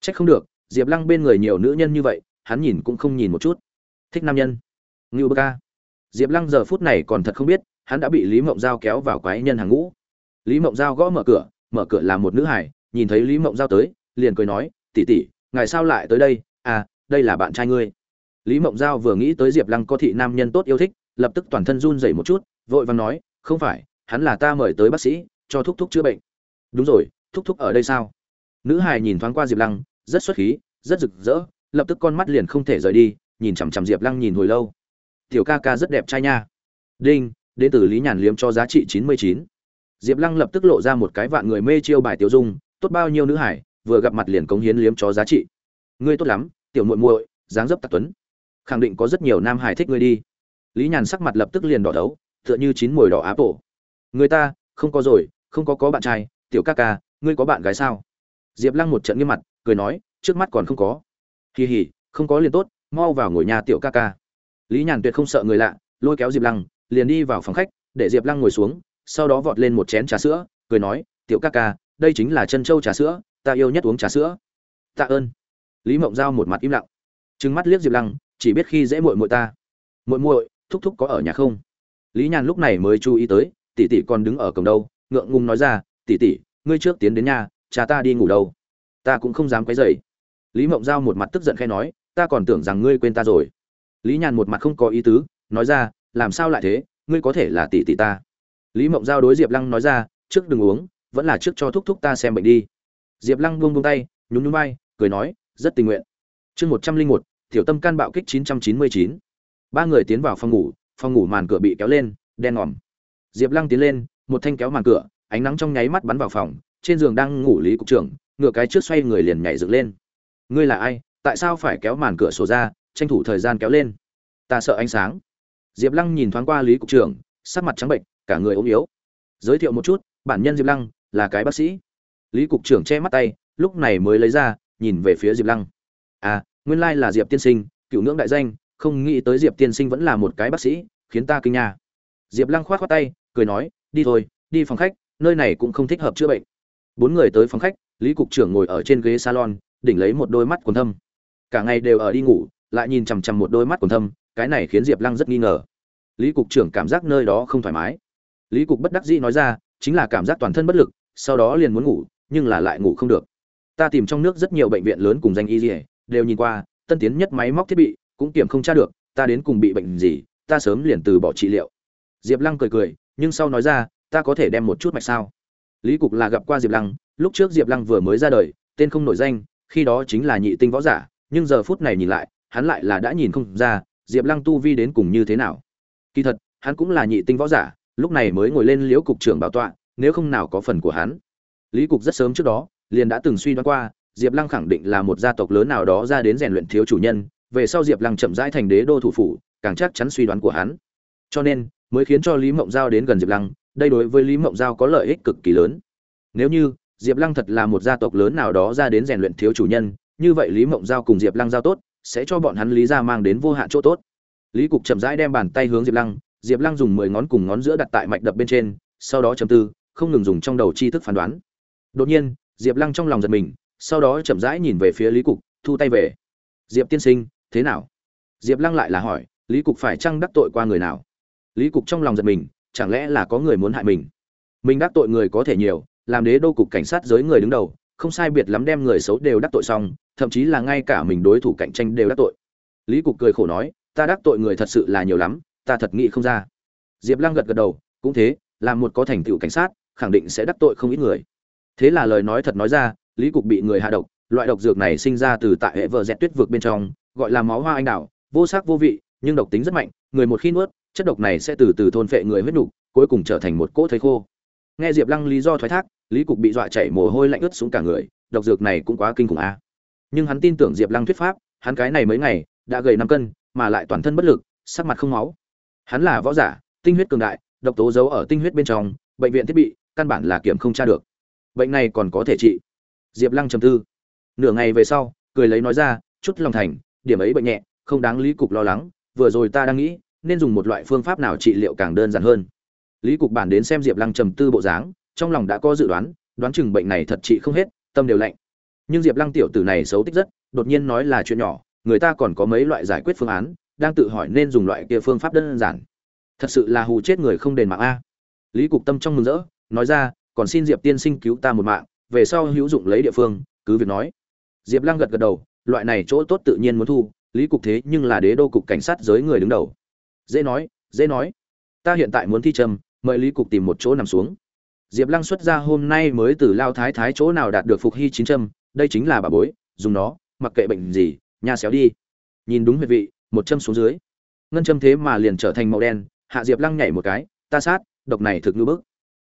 C h ắ c không được, diệp lăng bên người nhiều nữ nhân như vậy, hắn nhìn cũng không nhìn một chút. Thích nam nhân? Ngưu bơ ca. Diệp lăng giờ phút này còn thật không biết, hắn đã bị lý mộng giao kéo vào quái nhân hàng ngũ. Lý mộng giao gõ mở cửa mở cửa là một nữ hải nhìn thấy lý mộng giao tới, liền cười nói tỉ tỉ ngài sao lại tới đây? À đây là bạn trai ngươi. Lý mộng giao vừa nghĩ tới diệp lăng có thị nam nhân tốt yêu thích, lập tức toàn thân run rẩy một chút, vội vàng nói, không phải, hắn là ta mời tới bác sĩ, cho thúc thúc chữa bệnh. Đúng rồi, thúc thúc ở đây sao? Nữ hài nhìn thoáng qua diệp lăng, rất xuất khí, rất rực rỡ, lập tức con mắt liền không thể rời đi, nhìn chằm chằm diệp lăng nhìn hồi lâu. Tiểu ca ca rất đẹp trai nha. Đinh, đến từ lý nhàn liếm cho giá trị chín mươi chín. Diệp lăng lập tức lộ ra một cái vạn người mê chiêu bài tiểu dung tốt bao nhiêu nữ hải, vừa gặp mặt liền cống hiến liếm chó giá trị. Ngươi tốt lắm, tiểu muội muội, dáng dấp tạc tuấn. Khẳng định có rất nhiều nam hải thích ngươi đi. Lý nhàn sắc mặt lập tức liền đỏ đấu, tựa như chín mồi đỏ áp tổ người ta, không có rồi, không có có bạn trai, tiểu ca ca, ngươi có bạn gái sao? Diệp lăng một trận nghiêm mặt, cười nói, trước mắt còn không có. Kỳ hỉ không có liền tốt, mau vào ngồi nhà tiểu ca ca. Lý nhàn tuyệt không sợ người lạ, lôi kéo diệp lăng, liền đi vào phòng khách, để diệp lăng ngồi xuống, sau đó vọt lên một chén trà sữa, cười nói, tiểu ca ca đây chính là chân châu trà sữa, ta yêu nhất uống trà sữa. Tạ ơn. Lý mộng giao một mặt im lặng. Trừng mắt liếc diệp lăng, chỉ biết khi dễ muội muội ta. Muội muội, thúc thúc có ở nhà không? Lý nhàn lúc này mới chú ý tới, tỷ tỷ còn đứng ở cổng đâu, ngượng ngùng nói ra, tỷ tỷ, ngươi trước tiến đến nhà, cha ta đi ngủ đâu? Ta cũng không dám quấy dậy lý mộng giao một mặt tức giận khai nói, ta còn tưởng rằng ngươi quên ta rồi. Lý nhàn một mặt không có ý tứ, nói ra, làm sao lại thế? Ngươi có thể là tỷ tỷ ta. Lý mộng giao đối diệp lăng nói ra, trước đừng uống vẫn là trước cho thúc thúc ta xem bệnh đi. Diệp lăng buông buông tay, nhún nhún vai, cười nói, rất tình nguyện. Chương một trăm linh một, tiểu tâm can bạo kích chín trăm chín mươi chín. Ba người tiến vào phòng ngủ phòng ngủ màn cửa bị kéo lên, đen ngòm. Diệp lăng tiến lên, một thanh kéo màn cửa, ánh nắng trong nháy mắt bắn vào phòng, trên giường đang ngủ lý cục trưởng, ngựa cái trước xoay người liền nhảy dựng lên. Ngươi là ai? Tại sao phải kéo màn cửa sổ ra, tranh thủ thời gian kéo lên? Ta sợ ánh sáng. Diệp lăng nhìn thoáng qua lý cục trưởng, sắc mặt trắng bệnh cả người ốm yếu. Giới thiệu một chút, bản nhân diệp lăng là cái bác sĩ. Lý cục trưởng che mắt tay, lúc này mới lấy ra, nhìn về phía diệp lăng. À nguyên lai là diệp tiên sinh, cựu ngưỡng đại danh, không nghĩ tới diệp tiên sinh vẫn là một cái bác sĩ, khiến ta kinh nha. Diệp lăng k h o á t khoác tay, cười nói, đi thôi, đi phòng khách, nơi này cũng không thích hợp chữa bệnh. Bốn người tới phòng khách, lý cục trưởng ngồi ở trên ghế salon, đỉnh lấy một đôi mắt quần thâm. Cả ngày đều ở đi ngủ, lại nhìn chằm chằm một đôi mắt quần thâm, cái này khiến diệp lăng rất nghi ngờ. Lý cục trưởng cảm giác nơi đó không thoải mái. Lý cục bất đắc dĩ nói ra, chính là cảm giác toàn thân bất lực sau đó liền muốn ngủ, nhưng là lại ngủ không được. Ta tìm trong nước rất nhiều bệnh viện lớn cùng danh y dỉa đều nhìn qua, tân tiến nhất máy móc thiết bị, cũng kiểm không tra được, ta đến cùng bị bệnh gì, ta sớm liền từ bỏ trị liệu. Diệp lăng cười cười, nhưng sau nói ra, ta có thể đem một chút mạch sao? Lý cục là gặp qua diệp lăng, lúc trước diệp lăng vừa mới ra đời, tên không nổi danh, khi đó chính là nhị tinh võ giả, nhưng giờ phút này nhìn lại, hắn lại là đã nhìn không ra, diệp lăng tu vi đến cùng như thế nào. Kỳ thật, hắn cũng là nhị tinh võ giả, lúc này mới ngồi lên liễu cục trưởng bảo tọa nếu không nào có phần của hắn. Lý cục rất sớm trước đó, liền đã từng suy đoán qua, diệp lăng khẳng định là một gia tộc lớn nào đó ra đến rèn luyện thiếu chủ nhân, về sau diệp lăng chậm rãi thành đế đô thủ phủ, càng chắc chắn suy đoán của hắn. Cho nên, mới khiến cho lý mộng giao đến gần diệp lăng, đây đối với lý mộng giao có lợi ích cực kỳ lớn. Nếu như diệp lăng thật là một gia tộc lớn nào đó ra đến rèn luyện thiếu chủ nhân, như vậy lý mộng giao cùng diệp lăng giao tốt, sẽ cho bọn hắn lý ra mang đến vô hạn chỗ tốt. Lý cục chậm rãi đem bàn tay hướng diệp lăng diệp lăng dùng mười ngón cùng ngón giữa đặt tại mạch đập bên trên, sau đó chầm tư không ngừng dùng trong đầu tri thức phán đoán. Đột nhiên, diệp lăng trong lòng giật mình, sau đó chậm rãi nhìn về phía lý cục, thu tay về. Diệp tiên sinh, thế nào? Diệp lăng lại là hỏi, lý cục phải chăng đắc tội qua người nào? Lý cục trong lòng giật mình, chẳng lẽ là có người muốn hại mình? Mình đắc tội người có thể nhiều, làm đế đô cục cảnh sát giới người đứng đầu, không sai biệt lắm đem người xấu đều đắc tội xong, thậm chí là ngay cả mình đối thủ cạnh tranh đều đắc tội. Lý cục cười khổ nói, ta đắc tội người thật sự là nhiều lắm, ta thật nghĩ không ra. Diệp lăng gật gật đầu, cũng thế, làm một có thành tựu cảnh sát khẳng định sẽ đắc tội không ít người. Thế là lời nói thật nói ra, lý cục bị người hạ độc, loại độc dược này sinh ra từ tại hệ vợ dẹt tuyết vực bên trong, gọi là máu hoa anh đào vô sắc vô vị, nhưng độc tính rất mạnh, người một khi nuốt, chất độc này sẽ từ từ thôn phệ người huyết nục, cuối cùng trở thành một cỗ thây khô. Nghe diệp lăng lý do thoái thác, lý cục bị dọa chảy mồ hôi lạnh ướt xuống cả người, độc dược này cũng quá kinh khủng a. Nhưng hắn tin tưởng diệp lăng thuyết pháp, hắn cái này mấy ngày đã gầy năm cân, mà lại toàn thân bất lực, sắc mặt không máu. Hắn là võ giả, tinh huyết cường đại, độc tố giấu ở tinh huyết bên trong, bệnh viện thiết bị căn bản là kiểm không tra được. Bệnh này còn có thể trị. Diệp lăng trầm tư. Nửa ngày về sau, cười lấy nói ra, chút lòng thành, điểm ấy bệnh nhẹ, không đáng lý cục lo lắng, vừa rồi ta đang nghĩ, nên dùng một loại phương pháp nào trị liệu càng đơn giản hơn. Lý cục bản đến xem diệp lăng trầm tư bộ dáng, trong lòng đã có dự đoán đoán chừng bệnh này thật trị không hết, tâm đều lạnh. Nhưng diệp lăng tiểu tử này xấu tích rất, đột nhiên nói là chuyện nhỏ, người ta còn có mấy loại giải quyết phương án, đang tự hỏi nên dùng loại kia phương pháp đơn giản. Thật sự là hù chết người không đền mạng a. Lý cục tâm trong mừng rỡ nói ra, còn xin diệp tiên sinh cứu ta một mạng, về sau hữu dụng lấy địa phương, cứ việc nói. Diệp lăng gật gật đầu, loại này chỗ tốt tự nhiên muốn thu, lý cục thế nhưng là đế đô cục cảnh sát giới người đứng đầu. Dễ nói dễ nói. Ta hiện tại muốn thi trầm, mời lý cục tìm một chỗ nằm xuống. Diệp lăng xuất ra hôm nay mới từ lao thái thái chỗ nào đạt được phục hy chín trâm, đây chính là bà bối, dùng nó, mặc kệ bệnh gì, nhà xéo đi. Nhìn đúng huyệt vị, một châm xuống dưới. Ngân châm thế mà liền trở thành màu đen, hạ diệp lăng nhảy một cái, ta sát, độc này thực ngư bức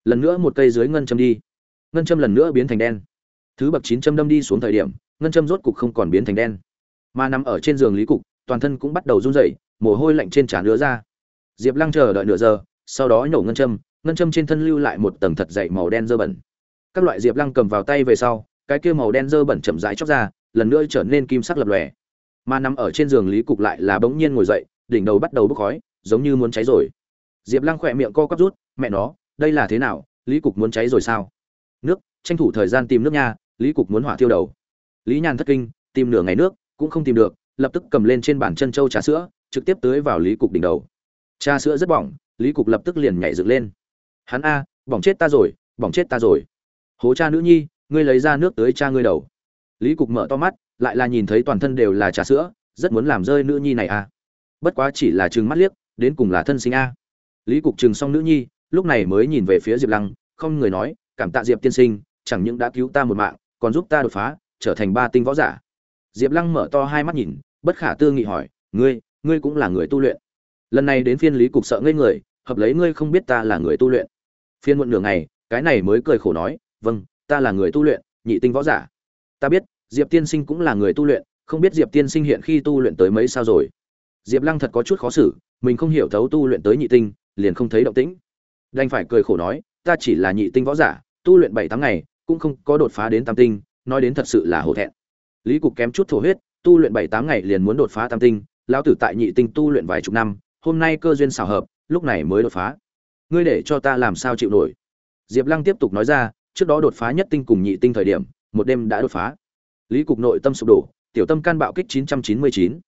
lần nữa một cây dưới ngân châm đi. Ngân châm lần nữa biến thành đen. Thứ bậc chín châm đâm đi xuống thời điểm, ngân châm rốt cục không còn biến thành đen. Mà nằm ở trên giường lý cục, toàn thân cũng bắt đầu run rẩy, mồ hôi lạnh trên trán nữa ra. Diệp lăng chờ đợi nửa giờ, sau đó nhổ ngân châm ngân châm trên thân lưu lại một tầng thật dày màu đen dơ bẩn. Các loại diệp lăng cầm vào tay về sau, cái kia màu đen dơ bẩn chậm rãi chóc ra, lần nữa trở nên kim sắc lập lòe. Mà nằm ở trên giường lý cục lại là bỗng nhiên ngồi dậy, đỉnh đầu bắt đầu bốc khói, giống như muốn cháy rồi. Diệp lăng khỏe miệng co quắp rút, mẹ nó đây là thế nào, lý cục muốn cháy rồi sao? Nước, tranh thủ thời gian tìm nước nha, lý cục muốn hỏa thiêu đầu. Lý nhàn thất kinh, tìm nửa ngày nước, cũng không tìm được, lập tức cầm lên trên bàn chân châu trà sữa, trực tiếp tưới vào lý cục đỉnh đầu. Trà sữa rất bỏng, lý cục lập tức liền nhảy dựng lên. Hắn a, bỏng chết ta rồi, bỏng chết ta rồi. Hố cha nữ nhi, ngươi lấy ra nước tới cha ngươi đầu. Lý cục mở to mắt, lại là nhìn thấy toàn thân đều là trà sữa, rất muốn làm rơi nữ nhi này a. Bất quá chỉ là chừng mắt liếc, đến cùng là thân sinh a. Lý cục chừng xong nữ nhi lúc này mới nhìn về phía diệp lăng, không người nói, cảm tạ diệp tiên sinh, chẳng những đã cứu ta một mạng, còn giúp ta đột phá, trở thành ba tinh võ giả. Diệp lăng mở to hai mắt nhìn, bất khả tư nghị hỏi, ngươi ngươi cũng là người tu luyện. Lần này đến phiên lý cục sợ ngây người, hợp lấy ngươi không biết ta là người tu luyện. Phiên muộn nửa ngày, cái này mới cười khổ nói vâng ta là người tu luyện, nhị tinh võ giả. Ta biết, diệp tiên sinh cũng là người tu luyện, không biết diệp tiên sinh hiện khi tu luyện tới mấy sao rồi? Diệp lăng thật có chút khó xử, mình không hiểu thấu tu luyện tới nhị tinh, liền không thấy động tĩnh đành phải cười khổ nói, ta chỉ là nhị tinh võ giả, tu luyện bảy tháng ngày, cũng không có đột phá đến tam tinh, nói đến thật sự là hổ thẹn. Lý cục kém chút thổ huyết, tu luyện bảy tám ngày liền muốn đột phá tam tinh, lão tử tại nhị tinh tu luyện vài chục năm, hôm nay cơ duyên xảo hợp, lúc này mới đột phá. Ngươi để cho ta làm sao chịu nổi? Diệp lăng tiếp tục nói ra, trước đó đột phá nhất tinh cùng nhị tinh thời điểm, một đêm đã đột phá. Lý cục nội tâm sụp đổ, tiểu tâm can bạo kích 999.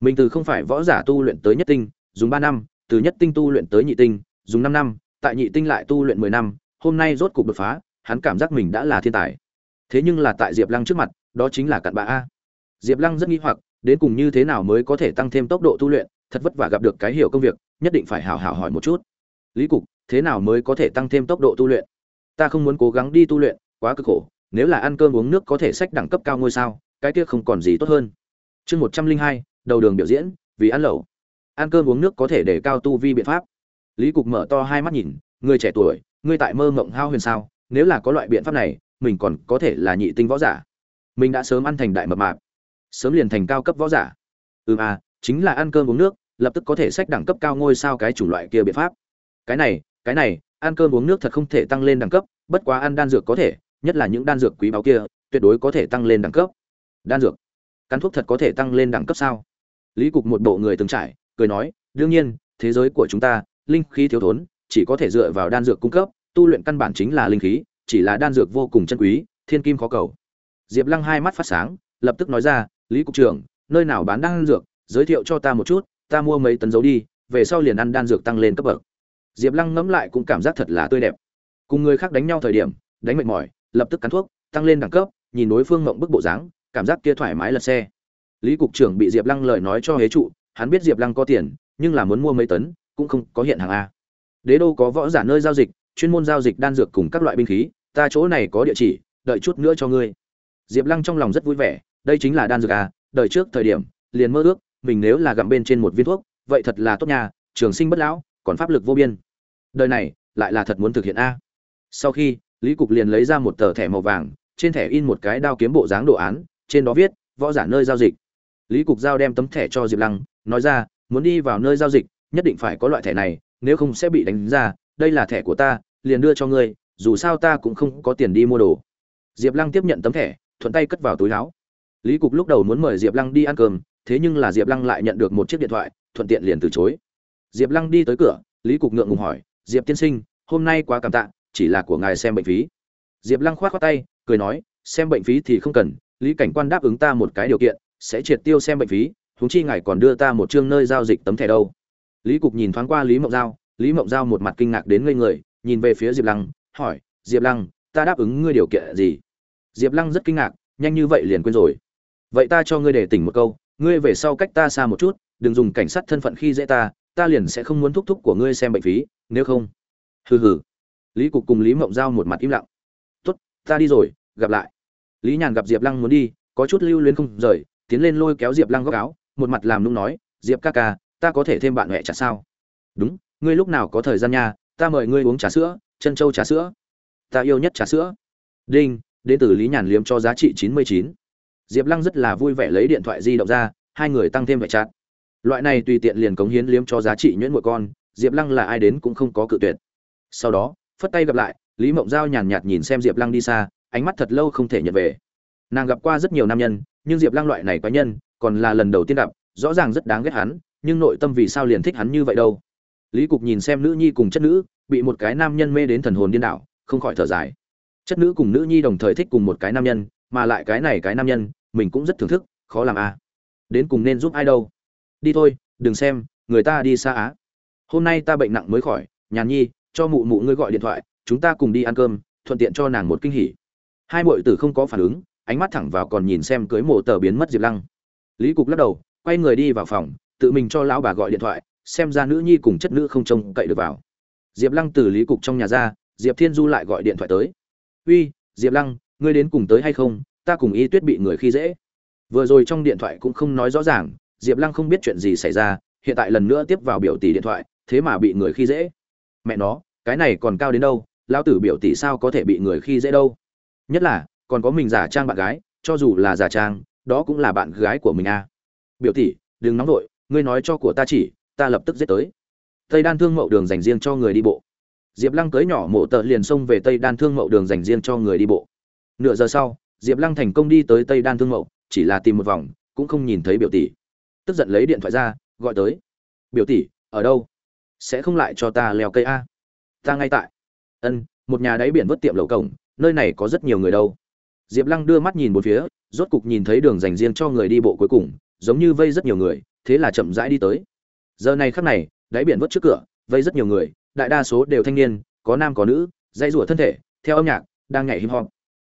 mình từ không phải võ giả tu luyện tới nhất tinh, dùng ba năm, từ nhất tinh tu luyện tới nhị tinh, dùng năm năm tại nhị tinh lại tu luyện mười năm, hôm nay rốt cục đột phá, hắn cảm giác mình đã là thiên tài. Thế nhưng là tại diệp lăng trước mặt, đó chính là cặn bã a. Diệp lăng rất nghi hoặc, đến cùng như thế nào mới có thể tăng thêm tốc độ tu luyện, thật vất vả gặp được cái hiểu công việc, nhất định phải hảo hảo hỏi một chút. Lý cục, thế nào mới có thể tăng thêm tốc độ tu luyện? Ta không muốn cố gắng đi tu luyện, quá cực khổ, nếu là ăn cơm uống nước có thể sách đẳng cấp cao ngôi sao, cái kia không còn gì tốt hơn. Chương một trăm linh hai, đầu đường biểu diễn, vì ăn lẩu. Ăn cơm uống nước có thể để cao tu vi biện pháp lý cục mở to hai mắt nhìn người trẻ tuổi, ngươi tại mơ mộng hao huyền sao? Nếu là có loại biện pháp này, mình còn có thể là nhị tinh võ giả. Mình đã sớm ăn thành đại mập mạp. Sớm liền thành cao cấp võ giả. Ừ à chính là ăn cơm uống nước, lập tức có thể sách đẳng cấp cao ngôi sao cái chủng loại kia biện pháp. Cái này cái này, ăn cơm uống nước thật không thể tăng lên đẳng cấp, bất quá ăn đan dược có thể, nhất là những đan dược quý báu kia, tuyệt đối có thể tăng lên đẳng cấp. Đan dược? Cắn thuốc thật có thể tăng lên đẳng cấp sao? Lý cục một bộ người từng trải, cười nói, đương nhiên, thế giới của chúng ta linh khí thiếu thốn, chỉ có thể dựa vào đan dược cung cấp, tu luyện căn bản chính là linh khí, chỉ là đan dược vô cùng chân quý, thiên kim khó cầu. Diệp lăng hai mắt phát sáng, lập tức nói ra, lý cục trưởng, nơi nào bán đan dược? Giới thiệu cho ta một chút, ta mua mấy tấn dấu đi, về sau liền ăn đan dược tăng lên cấp bậc. Diệp lăng ngẫm lại cũng cảm giác thật là tươi đẹp. Cùng người khác đánh nhau thời điểm, đánh mệt mỏi, lập tức cắn thuốc, tăng lên đẳng cấp, nhìn đối phương ngậm bức bộ dáng, cảm giác kia thoải mái lật xe. Lý cục trưởng bị diệp lăng lời nói cho hế trụ, hắn biết diệp lăng có tiền, nhưng là muốn mua mấy tấn cũng không có hiện hàng a. Đế đô có võ giả nơi giao dịch, chuyên môn giao dịch đan dược cùng các loại binh khí, ta chỗ này có địa chỉ, đợi chút nữa cho ngươi. Diệp lăng trong lòng rất vui vẻ, đây chính là đan dược à đợi trước, thời điểm, liền mơ ước, mình nếu là gặm bên trên một viên thuốc, vậy thật là tốt nhà trường sinh bất lão, còn pháp lực vô biên. Đời này, lại là thật muốn thực hiện a. Sau khi, lý cục liền lấy ra một tờ thẻ màu vàng, trên thẻ in một cái đao kiếm bộ dáng đồ án, trên đó viết, võ giả nơi giao dịch. Lý cục giao đem tấm thẻ cho diệp lăng, nói ra, muốn đi vào nơi giao dịch nhất định phải có loại thẻ này, nếu không sẽ bị đánh ra, đây là thẻ của ta, liền đưa cho ngươi, dù sao ta cũng không có tiền đi mua đồ. Diệp lăng tiếp nhận tấm thẻ, thuận tay cất vào túi áo. Lý cục lúc đầu muốn mời diệp lăng đi ăn cơm, thế nhưng là diệp lăng lại nhận được một chiếc điện thoại, thuận tiện liền từ chối. Diệp lăng đi tới cửa, lý cục ngượng ngùng hỏi, diệp tiên sinh, hôm nay quá cảm tạ, chỉ là của ngài xem bệnh phí. Diệp lăng k h o á t khoác tay, cười nói, xem bệnh phí thì không cần, lý cảnh quan đáp ứng ta một cái điều kiện, sẽ triệt tiêu xem bệnh phí thúng chi ngài còn đưa ta một chương nơi giao dịch tấm thẻ đâu lý cục nhìn thoáng qua lý mộng giao, lý mộng giao một mặt kinh ngạc đến ngây người, nhìn về phía diệp lăng, hỏi, diệp lăng, ta đáp ứng ngươi điều kiện gì? Diệp lăng rất kinh ngạc, nhanh như vậy liền quên rồi. Vậy ta cho ngươi để tỉnh một câu, ngươi về sau cách ta xa một chút, đừng dùng cảnh sát thân phận khi dễ ta ta liền sẽ không muốn thúc thúc của ngươi xem bệnh phí, nếu không hừ hừ. Lý cục cùng lý mộng giao một mặt im lặng. Tốt, ta đi rồi, gặp lại. Lý nhàn gặp diệp lăng muốn đi, có chút lưu luyến không rời, tiến lên lôi kéo diệp lăng góc áo, một mặt làm nung nói, diệp ca ca ta có thể thêm bạn mẹ chả sao? Đúng, ngươi lúc nào có thời gian nha, ta mời ngươi uống trà sữa, chân châu trà sữa. Ta yêu nhất trà sữa. Đinh, đến từ lý nhàn liếm cho giá trị chín mươi chín. Diệp lăng rất là vui vẻ lấy điện thoại di động ra, hai người tăng thêm vài chặt loại này tùy tiện liền cống hiến liếm cho giá trị nhuyễn mỗi con, diệp lăng là ai đến cũng không có cự tuyệt. Sau đó, phất tay gặp lại, lý mộng giao nhàn nhạt nhìn xem diệp lăng đi xa, ánh mắt thật lâu không thể nhận về. Nàng gặp qua rất nhiều nam nhân, nhưng diệp lăng loại này quái nhân, còn là lần đầu tiên gặp, rõ ràng rất đáng ghét hắn nhưng nội tâm vì sao liền thích hắn như vậy đâu? Lý cục nhìn xem nữ nhi cùng chất nữ, bị một cái nam nhân mê đến thần hồn điên đảo, không khỏi thở dài. Chất nữ cùng nữ nhi đồng thời thích cùng một cái nam nhân, mà lại cái này cái nam nhân, mình cũng rất thưởng thức, khó làm à. đến cùng nên giúp ai đâu? Đi thôi, đừng xem, người ta đi xa á. Hôm nay ta bệnh nặng mới khỏi nhàn nhi, cho mụ mụ ngươi gọi điện thoại, chúng ta cùng đi ăn cơm, thuận tiện cho nàng một kinh hỉ. Hai muội tử không có phản ứng, ánh mắt thẳng vào còn nhìn xem cưới mộ tờ biến mất diệp lăng. Lý cục lắc đầu, quay người đi vào phòng tự mình cho lão bà gọi điện thoại, xem ra nữ nhi cùng chất nữ không trông cậy được vào. Diệp lăng từ lý cục trong nhà ra, diệp thiên du lại gọi điện thoại tới. Uy, diệp lăng, ngươi đến cùng tới hay không? Ta cùng y tuyết bị người khi dễ. Vừa rồi trong điện thoại cũng không nói rõ ràng, diệp lăng không biết chuyện gì xảy ra, hiện tại lần nữa tiếp vào biểu tỷ điện thoại, thế mà bị người khi dễ. Mẹ nó, cái này còn cao đến đâu? Lão tử biểu tỷ sao có thể bị người khi dễ đâu? Nhất là, còn có mình giả trang bạn gái, cho dù là giả trang, đó cũng là bạn gái của mình à. biểu tỷ, đừng nóng vội ngươi nói cho của ta chỉ, ta lập tức giết tới. Tây đan thương mậu đường dành riêng cho người đi bộ. Diệp lăng cưới nhỏ mộ tợ liền xông về tây đan thương mậu đường dành riêng cho người đi bộ. Nửa giờ sau, diệp lăng thành công đi tới tây đan thương mậu, chỉ là tìm một vòng, cũng không nhìn thấy biểu tỷ. Tức giận lấy điện thoại ra, gọi tới. Biểu tỷ, ở đâu? Sẽ không lại cho ta leo cây a? Ta ngay tại. Ân, một nhà đáy biển vớt tiệm lầu cổng, nơi này có rất nhiều người đâu. Diệp lăng đưa mắt nhìn một phía, rốt cục nhìn thấy đường dành riêng cho người đi bộ cuối cùng, giống như vây rất nhiều người thế là chậm rãi đi tới. Giờ này khắc này, đáy biển vớt trước cửa, vây rất nhiều người, đại đa số đều thanh niên, có nam có nữ dây rủa thân thể, theo âm nhạc, đang nhảy hip hop.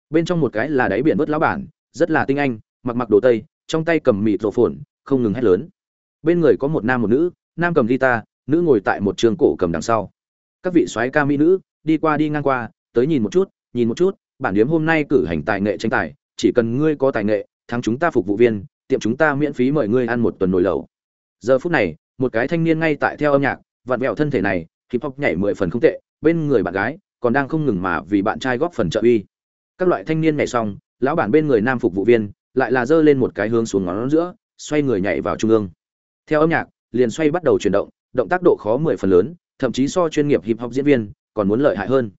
Bên trong một cái là đáy biển vớt lão bản, rất là tinh anh, mặc mặc đồ tây, trong tay cầm mịt rổ phồn, không ngừng hét lớn. Bên người có một nam một nữ, nam cầm guitar, nữ ngồi tại một trường cổ cầm đằng sau. Các vị soái ca mỹ nữ, đi qua đi ngang qua, tới nhìn một chút, nhìn một chút, bản điếm hôm nay cử hành tài nghệ tranh tài, chỉ cần ngươi có tài nghệ, thắng chúng ta phục vụ viên tiệm chúng ta miễn phí mời ngươi ăn một tuần nồi lẩu. Giờ phút này, một cái thanh niên ngay tại theo âm nhạc, vặn vẹo thân thể này, hip hop nhảy mười phần không tệ, bên người bạn gái còn đang không ngừng mà vì bạn trai góp phần trợ uy. Các loại thanh niên nhảy xong, lão bản bên người nam phục vụ viên lại là giơ lên một cái hướng xuống ngón giữa, xoay người nhảy vào trung ương. Theo âm nhạc, liền xoay bắt đầu chuyển động động tác độ khó mười phần lớn, thậm chí so chuyên nghiệp hip hop diễn viên còn muốn lợi hại hơn.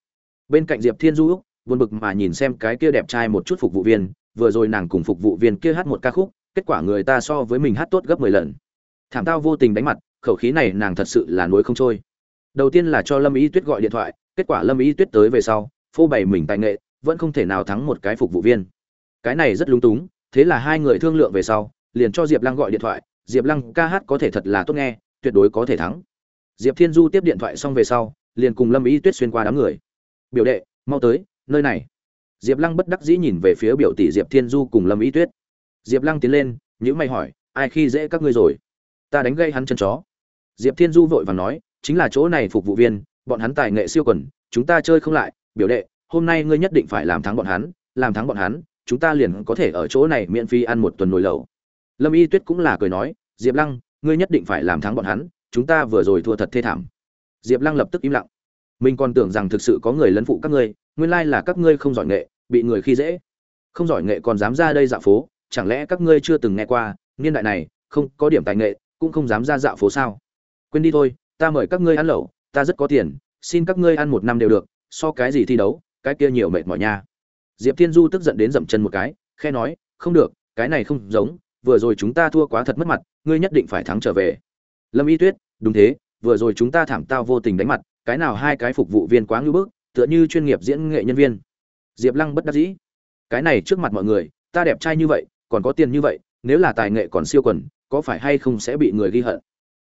Bên cạnh diệp thiên du buồn bực mà nhìn xem cái kia đẹp trai một chút phục vụ viên, vừa rồi nàng cùng phục vụ viên kia hát một ca khúc kết quả người ta so với mình hát tốt gấp mười lần. Thảm tao vô tình đánh mặt, khẩu khí này nàng thật sự là nuối không trôi. Đầu tiên là cho lâm ý tuyết gọi điện thoại, kết quả lâm ý tuyết tới về sau, phô bày mình tài nghệ, vẫn không thể nào thắng một cái phục vụ viên. Cái này rất lung túng, thế là hai người thương lượng về sau, liền cho diệp lăng gọi điện thoại, diệp lăng ca hát có thể thật là tốt nghe, tuyệt đối có thể thắng. Diệp thiên du tiếp điện thoại xong về sau, liền cùng lâm ý tuyết xuyên qua đám người. Biểu đệ, mau tới, nơi này. Diệp lăng bất đắc dĩ nhìn về phía biểu tỷ diệp thiên du cùng lâm ý tuyết diệp lăng tiến lên nhữ mày hỏi, ai khi dễ các ngươi rồi? Ta đánh gây hắn chân chó. Diệp thiên du vội và nói, chính là chỗ này phục vụ viên, bọn hắn tài nghệ siêu quần, chúng ta chơi không lại. Biểu đệ, hôm nay ngươi nhất định phải làm thắng bọn hắn, làm thắng bọn hắn, chúng ta liền có thể ở chỗ này miễn phí ăn một tuần nồi lẩu. Lâm y tuyết cũng là cười nói, diệp lăng, ngươi nhất định phải làm thắng bọn hắn, chúng ta vừa rồi thua thật thê thảm. Diệp lăng lập tức im lặng. Mình còn tưởng rằng thực sự có người lấn phụ các ngươi, nguyên lai là các ngươi không giỏi nghệ, bị người khi dễ. Không giỏi nghệ còn dám ra đây dạo phố chẳng lẽ các ngươi chưa từng nghe qua, niên đại này, không có điểm tài nghệ, cũng không dám ra dạo phố sao? Quên đi thôi, ta mời các ngươi ăn lẩu, ta rất có tiền, xin các ngươi ăn một năm đều được, so cái gì thi đấu, cái kia nhiều mệt mỏi nha. Diệp thiên du tức giận đến dậm chân một cái khe nói, không được, cái này không giống, vừa rồi chúng ta thua quá thật mất mặt, ngươi nhất định phải thắng trở về. Lâm y tuyết, đúng thế, vừa rồi chúng ta thảm tao vô tình đánh mặt, cái nào hai cái phục vụ viên quá ngưỡng bức, tựa như chuyên nghiệp diễn nghệ nhân viên. Diệp lăng bất đắc dĩ, cái này trước mặt mọi người, ta đẹp trai như vậy còn có tiền như vậy, nếu là tài nghệ còn siêu quần, có phải hay không sẽ bị người ghi hận?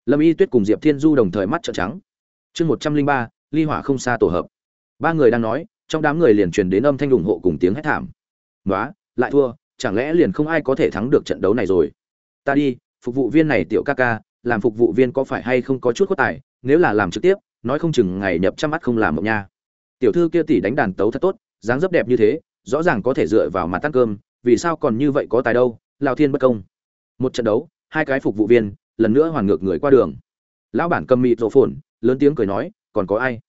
Lâm y tuyết cùng diệp thiên du đồng thời mắt trợn trắng. Chương một trăm linh ba, ly hỏa không xa tổ hợp. Ba người đang nói, trong đám người liền truyền đến âm thanh ủng hộ cùng tiếng hét thảm. Nói lại thua, chẳng lẽ liền không ai có thể thắng được trận đấu này rồi? Ta đi, phục vụ viên này tiểu ca ca, làm phục vụ viên có phải hay không có chút có tài, nếu là làm trực tiếp, nói không chừng ngày nhập trăm mắt không làm mộng nha. Tiểu thư kia tỷ đánh đàn tấu thật tốt, dáng dấp đẹp như thế, rõ ràng có thể dựa vào mặt tăng cơm vì sao còn như vậy có tài đâu lao thiên bất công. Một trận đấu, hai cái phục vụ viên, lần nữa hoàn ngược người qua đường. Lão bản cầm mịt rổ phồn lớn tiếng cười nói, còn có ai?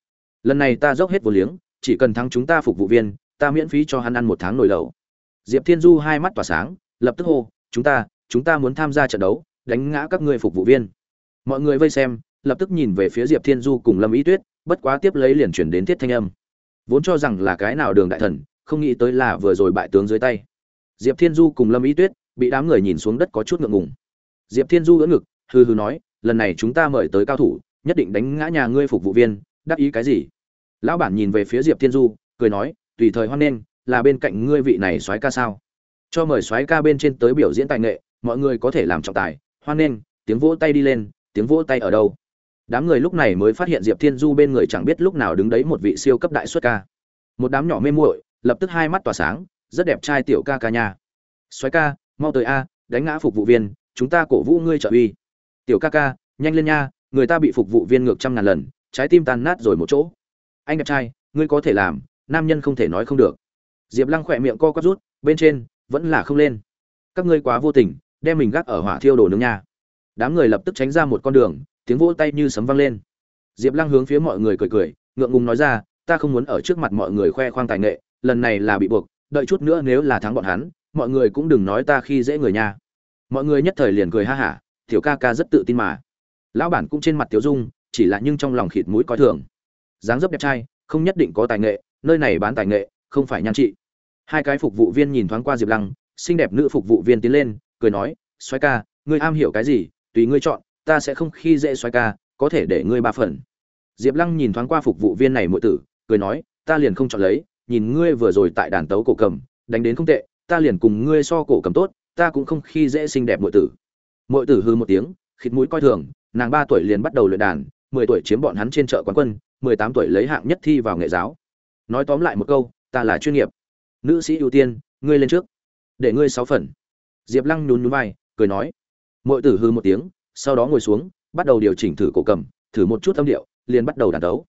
Lần này ta dốc hết vô liếng, chỉ cần thắng chúng ta phục vụ viên, ta miễn phí cho hắn ăn một tháng nồi lẩu. Diệp thiên du hai mắt tỏa sáng, lập tức hô, chúng ta chúng ta muốn tham gia trận đấu, đánh ngã các ngươi phục vụ viên. Mọi người vây xem, lập tức nhìn về phía diệp thiên du cùng lâm ý tuyết, bất quá tiếp lấy liền chuyển đến tiết thanh âm. Vốn cho rằng là cái nào đường đại thần, không nghĩ tới là vừa rồi bại tướng dưới tay diệp thiên du cùng lâm ý tuyết bị đám người nhìn xuống đất có chút ngượng ngùng. Diệp thiên du ưỡn ngực, hừ hừ nói, lần này chúng ta mời tới cao thủ, nhất định đánh ngã nhà ngươi phục vụ viên, đắc ý cái gì? Lão bản nhìn về phía diệp thiên du, cười nói, tùy thời hoan nghênh, là bên cạnh ngươi vị này soái ca sao? Cho mời soái ca bên trên tới biểu diễn tài nghệ, mọi người có thể làm trọng tài, hoan nghênh, tiếng vỗ tay đi lên, tiếng vỗ tay ở đâu? Đám người lúc này mới phát hiện diệp thiên du bên người chẳng biết lúc nào đứng đấy một vị siêu cấp đại xuất ca. Một đám nhỏ mê muội, lập tức hai mắt tỏa sáng rất đẹp trai tiểu ca ca nha. Soái ca, mau tới a, đánh ngã phục vụ viên, chúng ta cổ vũ ngươi trợ uy. Tiểu ca ca, nhanh lên nha, người ta bị phục vụ viên ngược trăm ngàn lần, trái tim tan nát rồi một chỗ. Anh đẹp trai, ngươi có thể làm, nam nhân không thể nói không được. Diệp lăng khỏe miệng co quắp rút, bên trên, vẫn là không lên. Các ngươi quá vô tình, đem mình gác ở hỏa thiêu đồ nướng nha. Đám người lập tức tránh ra một con đường, tiếng vỗ tay như sấm vang lên. Diệp lăng hướng phía mọi người cười cười, ngượng ngùng nói ra, ta không muốn ở trước mặt mọi người khoe khoang tài nghệ, lần này là bị buộc đợi chút nữa nếu là thắng bọn hắn, mọi người cũng đừng nói ta khi dễ người nha. Mọi người nhất thời liền cười ha hả, tiểu ca ca rất tự tin mà. Lão bản cũng trên mặt tiểu dung, chỉ là nhưng trong lòng khịt mũi coi thường. Dáng dấp đẹp trai, không nhất định có tài nghệ, nơi này bán tài nghệ, không phải nhan trị. Hai cái phục vụ viên nhìn thoáng qua diệp lăng, xinh đẹp nữ phục vụ viên tiến lên, cười nói xoáy ca, ngươi am hiểu cái gì, tùy ngươi chọn, ta sẽ không khi dễ xoáy ca, có thể để ngươi ba phần. Diệp lăng nhìn thoáng qua phục vụ viên này muội tử, cười nói, ta liền không chọn lấy nhìn ngươi vừa rồi tại đàn tấu cổ cầm, đánh đến không tệ, ta liền cùng ngươi so cổ cầm tốt, ta cũng không khi dễ xinh đẹp muội tử. Muội tử hư một tiếng, khịt mũi coi thường, nàng ba tuổi liền bắt đầu luyện đàn, mười tuổi chiếm bọn hắn trên chợ quán quân, mười tám tuổi lấy hạng nhất thi vào nghệ giáo. Nói tóm lại một câu, ta là chuyên nghiệp. Nữ sĩ ưu tiên, ngươi lên trước, để ngươi sáu phần. Diệp lăng nhún nhún vai, cười nói. Muội tử hư một tiếng, sau đó ngồi xuống, bắt đầu điều chỉnh thử cổ cầm, thử một chút âm điệu, liền bắt đầu đàn tấu.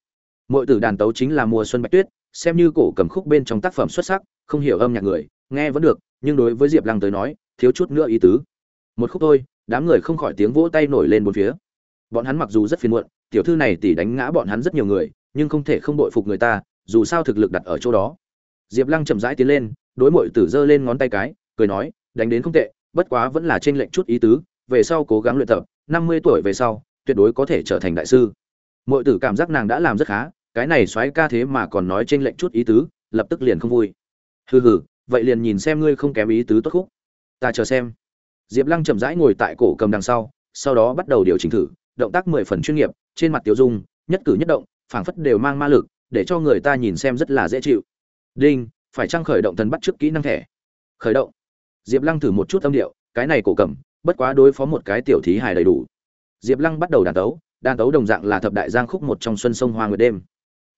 Muội tử đàn tấu chính là mùa xuân bạch tuyết xem như cổ cầm khúc bên trong tác phẩm xuất sắc, không hiểu âm nhạc người, nghe vẫn được, nhưng đối với diệp lăng tới nói, thiếu chút nữa ý tứ. Một khúc thôi, đám người không khỏi tiếng vỗ tay nổi lên bốn phía. Bọn hắn mặc dù rất phiền muộn, tiểu thư này tỷ đánh ngã bọn hắn rất nhiều người, nhưng không thể không đội phục người ta, dù sao thực lực đặt ở chỗ đó. Diệp lăng chậm rãi tiến lên, đối mội tử giơ lên ngón tay cái, cười nói, đánh đến không tệ, bất quá vẫn là trên lệnh chút ý tứ, về sau cố gắng luyện tập, năm mươi tuổi về sau, tuyệt đối có thể trở thành đại sư. Mội tử cảm giác nàng đã làm rất khá cái này xoáy ca thế mà còn nói trên lệnh chút ý tứ, lập tức liền không vui. Hừ hừ, vậy liền nhìn xem ngươi không kém ý tứ tốt khúc. Ta chờ xem. Diệp lăng chậm rãi ngồi tại cổ cầm đằng sau sau đó bắt đầu điều chỉnh thử, động tác mười phần chuyên nghiệp, trên mặt tiểu dung, nhất cử nhất động, phảng phất đều mang ma lực, để cho người ta nhìn xem rất là dễ chịu. Đinh, phải trang khởi động thần bắt trước kỹ năng thẻ? Khởi động. Diệp lăng thử một chút âm điệu, cái này cổ cầm, bất quá đối phó một cái tiểu thí hài đầy đủ. Diệp lăng bắt đầu đàn tấu đàn tấu đồng dạng là thập đại giang khúc một trong xuân sông hoa nguyệt đêm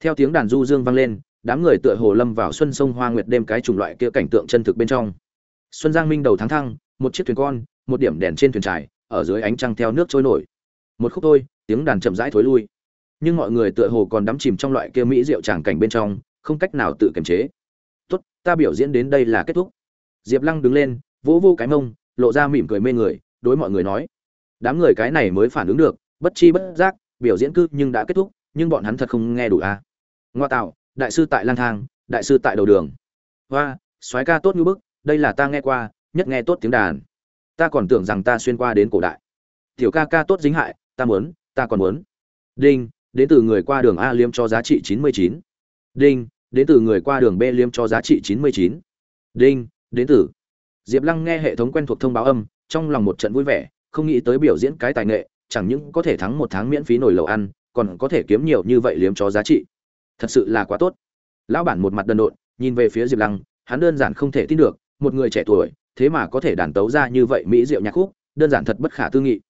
theo tiếng đàn du dương vang lên, đám người tựa hồ lâm vào xuân sông hoa nguyệt đêm cái chủng loại kia cảnh tượng chân thực bên trong. Xuân giang minh đầu tháng thăng, một chiếc thuyền con, một điểm đèn trên thuyền trải, ở dưới ánh trăng theo nước trôi nổi. Một khúc thôi, tiếng đàn chậm rãi thối lui. Nhưng mọi người tựa hồ còn đắm chìm trong loại kia mỹ diệu tràng cảnh bên trong, không cách nào tự kiềm chế. Tốt, ta biểu diễn đến đây là kết thúc. Diệp lăng đứng lên, vỗ vô cái mông, lộ ra mỉm cười mê người, đối mọi người nói. Đám người cái này mới phản ứng được, bất chi bất giác, biểu diễn cư nhưng đã kết thúc, nhưng bọn hắn thật không nghe đủ à ngoa tạo, đại sư tại lang thang, đại sư tại đầu đường. Hoa, soái ca tốt như bức, đây là ta nghe qua, nhất nghe tốt tiếng đàn. Ta còn tưởng rằng ta xuyên qua đến cổ đại. Tiểu ca ca tốt dính hại, ta muốn, ta còn muốn. Đinh, đến từ người qua đường a liêm cho giá trị chín mươi chín. Đinh, đến từ người qua đường b liêm cho giá trị chín mươi chín. Đinh, đến từ. Diệp lăng nghe hệ thống quen thuộc thông báo âm, trong lòng một trận vui vẻ, không nghĩ tới biểu diễn cái tài nghệ, chẳng những có thể thắng một tháng miễn phí nổi lầu ăn, còn có thể kiếm nhiều như vậy liếm cho giá trị thật sự là quá tốt. Lão bản một mặt đần độn, nhìn về phía diệp lăng, hắn đơn giản không thể tin được, một người trẻ tuổi, thế mà có thể đàn tấu ra như vậy mỹ diệu nhạc khúc, đơn giản thật bất khả tư nghị.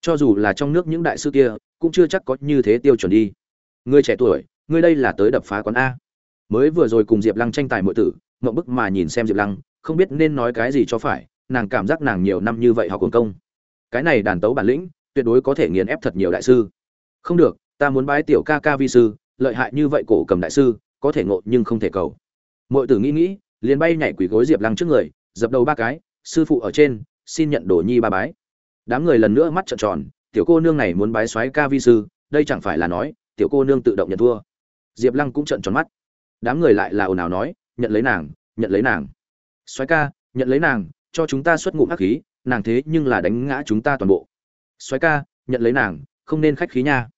Cho dù là trong nước những đại sư kia, cũng chưa chắc có như thế tiêu chuẩn đi. Người trẻ tuổi ngươi đây là tới đập phá quán a. Mới vừa rồi cùng diệp lăng tranh tài mọi tử ngậm bức mà nhìn xem diệp lăng, không biết nên nói cái gì cho phải, nàng cảm giác nàng nhiều năm như vậy học quần công. Cái này đàn tấu bản lĩnh, tuyệt đối có thể nghiền ép thật nhiều đại sư. Không được, ta muốn bái tiểu ca ca vi sư lợi hại như vậy cổ cầm đại sư, có thể ngộ nhưng không thể cầu. Mọi tử nghĩ nghĩ, liền bay nhảy quỷ gối diệp lăng trước người, dập đầu ba cái, sư phụ ở trên, xin nhận đồ nhi ba bái. Đám người lần nữa mắt trợn tròn, tiểu cô nương này muốn bái soái ca vi sư, đây chẳng phải là nói, tiểu cô nương tự động nhận thua. Diệp lăng cũng trợn tròn mắt. Đám người lại là ồn ào nói, nhận lấy nàng, nhận lấy nàng. Soái ca, nhận lấy nàng, cho chúng ta xuất ngụm hắc khí, nàng thế nhưng là đánh ngã chúng ta toàn bộ. Soái ca, nhận lấy nàng, không nên khách khí nha.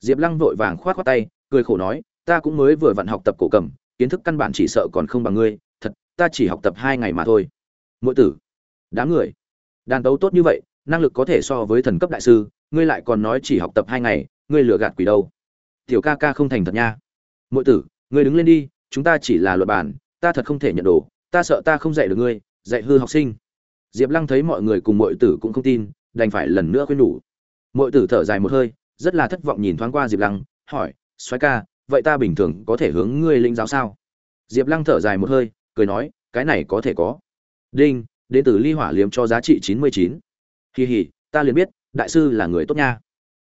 Diệp lăng vội vàng khoát khoát tay cười khổ nói, ta cũng mới vừa vặn học tập cổ cầm, kiến thức căn bản chỉ sợ còn không bằng ngươi, thật, ta chỉ học tập hai ngày mà thôi. Mỗi tử, đám người, đàn tấu tốt như vậy, năng lực có thể so với thần cấp đại sư, ngươi lại còn nói chỉ học tập hai ngày, ngươi lừa gạt quỷ đâu? Tiểu ca ca không thành thật nha. Mỗi tử, ngươi đứng lên đi, chúng ta chỉ là luật bản ta thật không thể nhận đồ, ta sợ ta không dạy được ngươi, dạy hư học sinh. Diệp lăng thấy mọi người cùng mọi tử cũng không tin, đành phải lần nữa khuyên nhủ mọi tử thở dài một hơi, rất là thất vọng nhìn thoáng qua diệp lăng, hỏi soái ca, vậy ta bình thường có thể hướng ngươi linh giáo sao? Diệp lăng thở dài một hơi, cười nói, cái này có thể có. Đinh, đến từ ly hỏa liếm cho giá trị chín mươi chín. Kỳ hỉ ta liền biết, đại sư là người tốt nha.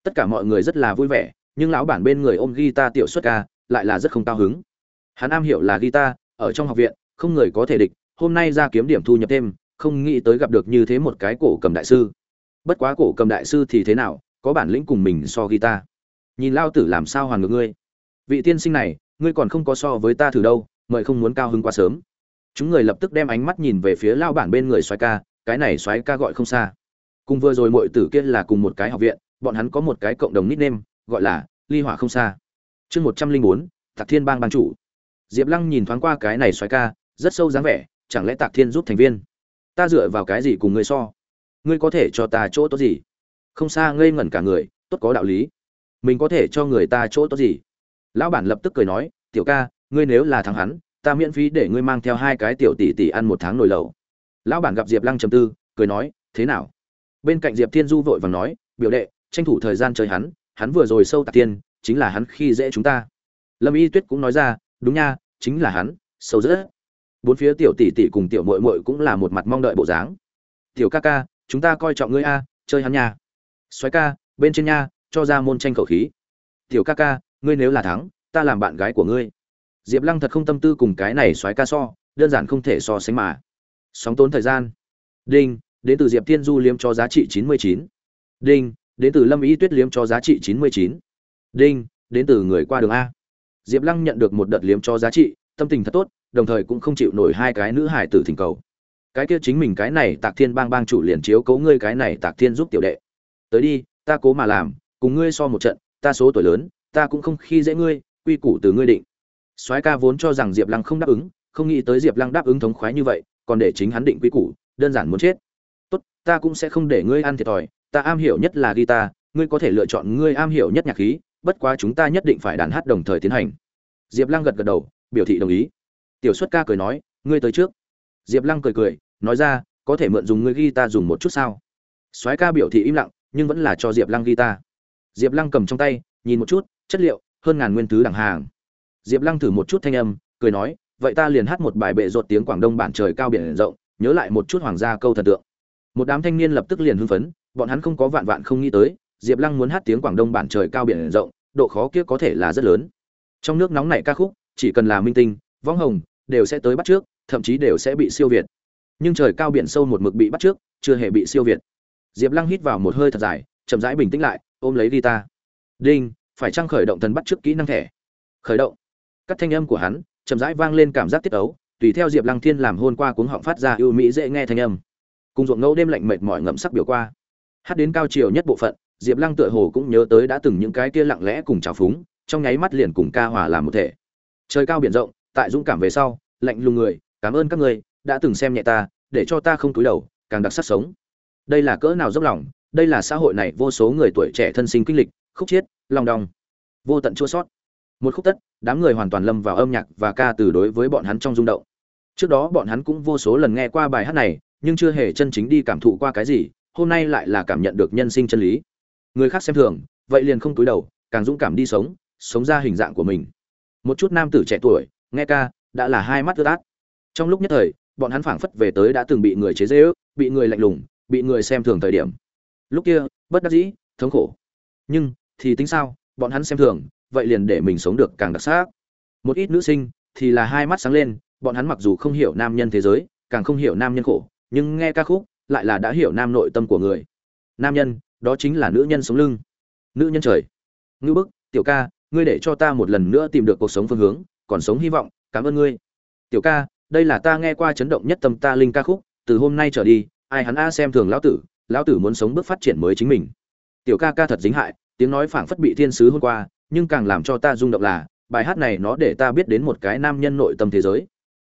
Tất cả mọi người rất là vui vẻ, nhưng lão bản bên người ôm guitar tiểu xuất ca lại là rất không cao hứng. Hắn am hiểu là guitar, ở trong học viện, không người có thể địch, hôm nay ra kiếm điểm thu nhập thêm, không nghĩ tới gặp được như thế một cái cổ cầm đại sư. Bất quá cổ cầm đại sư thì thế nào, có bản lĩnh cùng mình so guitar nhìn lao tử làm sao hoàn ngược ngươi. Vị tiên sinh này, ngươi còn không có so với ta thử đâu, mời không muốn cao hứng quá sớm. Chúng người lập tức đem ánh mắt nhìn về phía lao bản bên người xoáy ca, cái này xoáy ca gọi không xa. Cùng vừa rồi mọi tử kia là cùng một cái học viện, bọn hắn có một cái cộng đồng nickname, gọi là ly hỏa không xa. Chương một trăm linh bốn, tạc thiên bang ban chủ. Diệp lăng nhìn thoáng qua cái này xoáy ca, rất sâu dáng vẻ, chẳng lẽ tạc thiên giúp thành viên? Ta dựa vào cái gì cùng ngươi so? Ngươi có thể cho ta chỗ tốt gì? Không xa ngây ngẩn cả người, tốt có đạo lý mình có thể cho người ta chỗ tốt gì? Lão bản lập tức cười nói, tiểu ca, ngươi nếu là thắng hắn, ta miễn phí để ngươi mang theo hai cái tiểu tỷ tỷ ăn một tháng nồi lẩu. Lão bản gặp diệp lăng trầm tư, cười nói, thế nào? Bên cạnh diệp thiên du vội vàng nói, biểu đệ, tranh thủ thời gian chơi hắn hắn vừa rồi sâu tạc tiên chính là hắn khi dễ chúng ta. Lâm y tuyết cũng nói ra, đúng nha, chính là hắn, sâu dễ. bốn phía tiểu tỷ tỷ cùng tiểu mội mội cũng là một mặt mong đợi bộ dáng. Tiểu ca ca, chúng ta coi trọng ngươi a, chơi hắn nha. Xoáy ca, bên trên nha cho ra môn tranh khẩu khí. Tiểu ca ca, ngươi nếu là thắng, ta làm bạn gái của ngươi. Diệp lăng thật không tâm tư cùng cái này soái ca so, đơn giản không thể so sánh mà. Sóng tốn thời gian. Đinh, đến từ diệp thiên du liếm cho giá trị chín mươi chín. Đinh, đến từ lâm ý tuyết liếm cho giá trị chín mươi chín. Đinh, đến từ người qua đường a. Diệp lăng nhận được một đợt liếm cho giá trị, tâm tình thật tốt, đồng thời cũng không chịu nổi hai cái nữ hải tử thỉnh cầu. Cái kia chính mình cái này tạc thiên bang bang chủ liền chiếu cấu ngươi cái này tạc thiên giúp tiểu đệ. Tới đi, ta cố mà làm cùng ngươi so một trận, ta số tuổi lớn, ta cũng không khi dễ ngươi, quy củ từ ngươi định. Soái ca vốn cho rằng diệp lăng không đáp ứng, không nghĩ tới diệp lăng đáp ứng thống khoái như vậy, còn để chính hắn định quy củ, đơn giản muốn chết. Tốt, ta cũng sẽ không để ngươi ăn thiệt thòi, ta am hiểu nhất là guitar, ngươi có thể lựa chọn ngươi am hiểu nhất nhạc khí, bất quá chúng ta nhất định phải đàn hát đồng thời tiến hành. Diệp lăng gật gật đầu, biểu thị đồng ý. Tiểu xuất ca cười nói, ngươi tới trước. Diệp lăng cười cười, nói ra, có thể mượn dùng ngươi guitar dùng một chút sao? Soái ca biểu thị im lặng, nhưng vẫn là cho diệp lăng guitar diệp lăng cầm trong tay, nhìn một chút, chất liệu, hơn ngàn nguyên thứ đẳng hàng. Diệp lăng thử một chút thanh âm, cười nói, vậy ta liền hát một bài bệ rột tiếng quảng đông bản trời cao biển rộng, nhớ lại một chút hoàng gia câu thần tượng. Một đám thanh niên lập tức liền hưng phấn, bọn hắn không có vạn vạn không nghĩ tới, diệp lăng muốn hát tiếng quảng đông bản trời cao biển rộng, độ khó kia có thể là rất lớn. Trong nước nóng này ca khúc, chỉ cần là minh tinh võng hồng, đều sẽ tới bắt trước, thậm chí đều sẽ bị siêu việt. Nhưng trời cao biển sâu một mực bị bắt trước, chưa hề bị siêu việt. Diệp lăng hít vào một hơi thật dài, chậm rãi bình tĩnh lại ôm lấy guitar. Đinh, phải trang khởi động thần bắt trước kỹ năng thẻ? Khởi động. Các thanh âm của hắn chậm rãi vang lên cảm giác tiết ấu, tùy theo diệp lăng thiên làm hôn qua cuống họng phát ra ưu mỹ dễ nghe thanh âm. Cùng ruộng ngẫu đêm lạnh mệt mỏi ngậm sắc biểu qua. Hát đến cao chiều nhất bộ phận, diệp lăng tựa hồ cũng nhớ tới đã từng những cái kia lặng lẽ cùng trào phúng, trong nháy mắt liền cùng ca hòa làm một thể. Trời cao biển rộng, tại dũng cảm về sau, lạnh lùng người, cảm ơn các người, đã từng xem nhẹ ta, để cho ta không túi đầu, càng đặc sắc sống. Đây là cỡ nào dốc lòng đây là xã hội này vô số người tuổi trẻ thân sinh kinh lịch, khúc chiết lòng đong, vô tận chua sót. Một khúc tất, đám người hoàn toàn lâm vào âm nhạc và ca từ đối với bọn hắn trong rung động. Trước đó bọn hắn cũng vô số lần nghe qua bài hát này, nhưng chưa hề chân chính đi cảm thụ qua cái gì, hôm nay lại là cảm nhận được nhân sinh chân lý. Người khác xem thường, vậy liền không túi đầu, càng dũng cảm đi sống sống ra hình dạng của mình. Một chút nam tử trẻ tuổi, nghe ca, đã là hai mắt ướt át. Trong lúc nhất thời, bọn hắn phảng phất về tới đã từng bị người chế dễ ước bị người lạnh lùng, bị người xem thường thời điểm lúc kia, bất đắc dĩ, thống khổ. Nhưng, thì tính sao? Bọn hắn xem thường, vậy liền để mình sống được càng đặc sắc. Một ít nữ sinh, thì là hai mắt sáng lên, bọn hắn mặc dù không hiểu nam nhân thế giới, càng không hiểu nam nhân khổ, nhưng nghe ca khúc, lại là đã hiểu nam nội tâm của người. Nam nhân, đó chính là nữ nhân sống lưng. Nữ nhân trời. Ngữ bức, tiểu ca, ngươi để cho ta một lần nữa tìm được cuộc sống phương hướng, còn sống hy vọng, cảm ơn ngươi. Tiểu ca, đây là ta nghe qua chấn động nhất tâm ta linh ca khúc, từ hôm nay trở đi, ai hắn a xem thường lão tử lão tử muốn sống bước phát triển mới chính mình. Tiểu ca ca thật dính hại, tiếng nói phảng phất bị thiên sứ hôm qua, nhưng càng làm cho ta rung động là, bài hát này nó để ta biết đến một cái nam nhân nội tâm thế giới.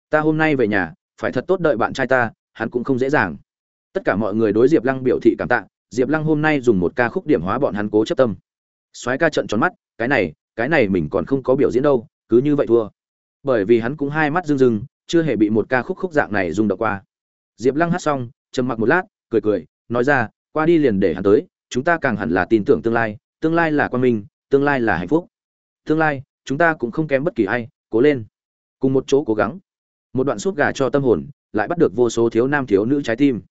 Ta hôm nay về nhà, phải thật tốt đợi bạn trai ta, hắn cũng không dễ dàng. Tất cả mọi người đối diệp lăng biểu thị cảm tạ, diệp lăng hôm nay dùng một ca khúc điểm hóa bọn hắn cố chấp tâm. Soái ca trận tròn mắt, cái này cái này mình còn không có biểu diễn đâu, cứ như vậy thua. Bởi vì hắn cũng hai mắt rưng rưng, chưa hề bị một ca khúc khúc dạng này rung động qua. Diệp lăng hát xong, trầm mặc một lát, cười cười nói ra, qua đi liền để hắn tới, chúng ta càng hẳn là tin tưởng tương lai tương lai là quan minh, tương lai là hạnh phúc tương lai, chúng ta cũng không kém bất kỳ ai, cố lên cùng một chỗ cố gắng một đoạn suốt gà cho tâm hồn, lại bắt được vô số thiếu nam thiếu nữ trái tim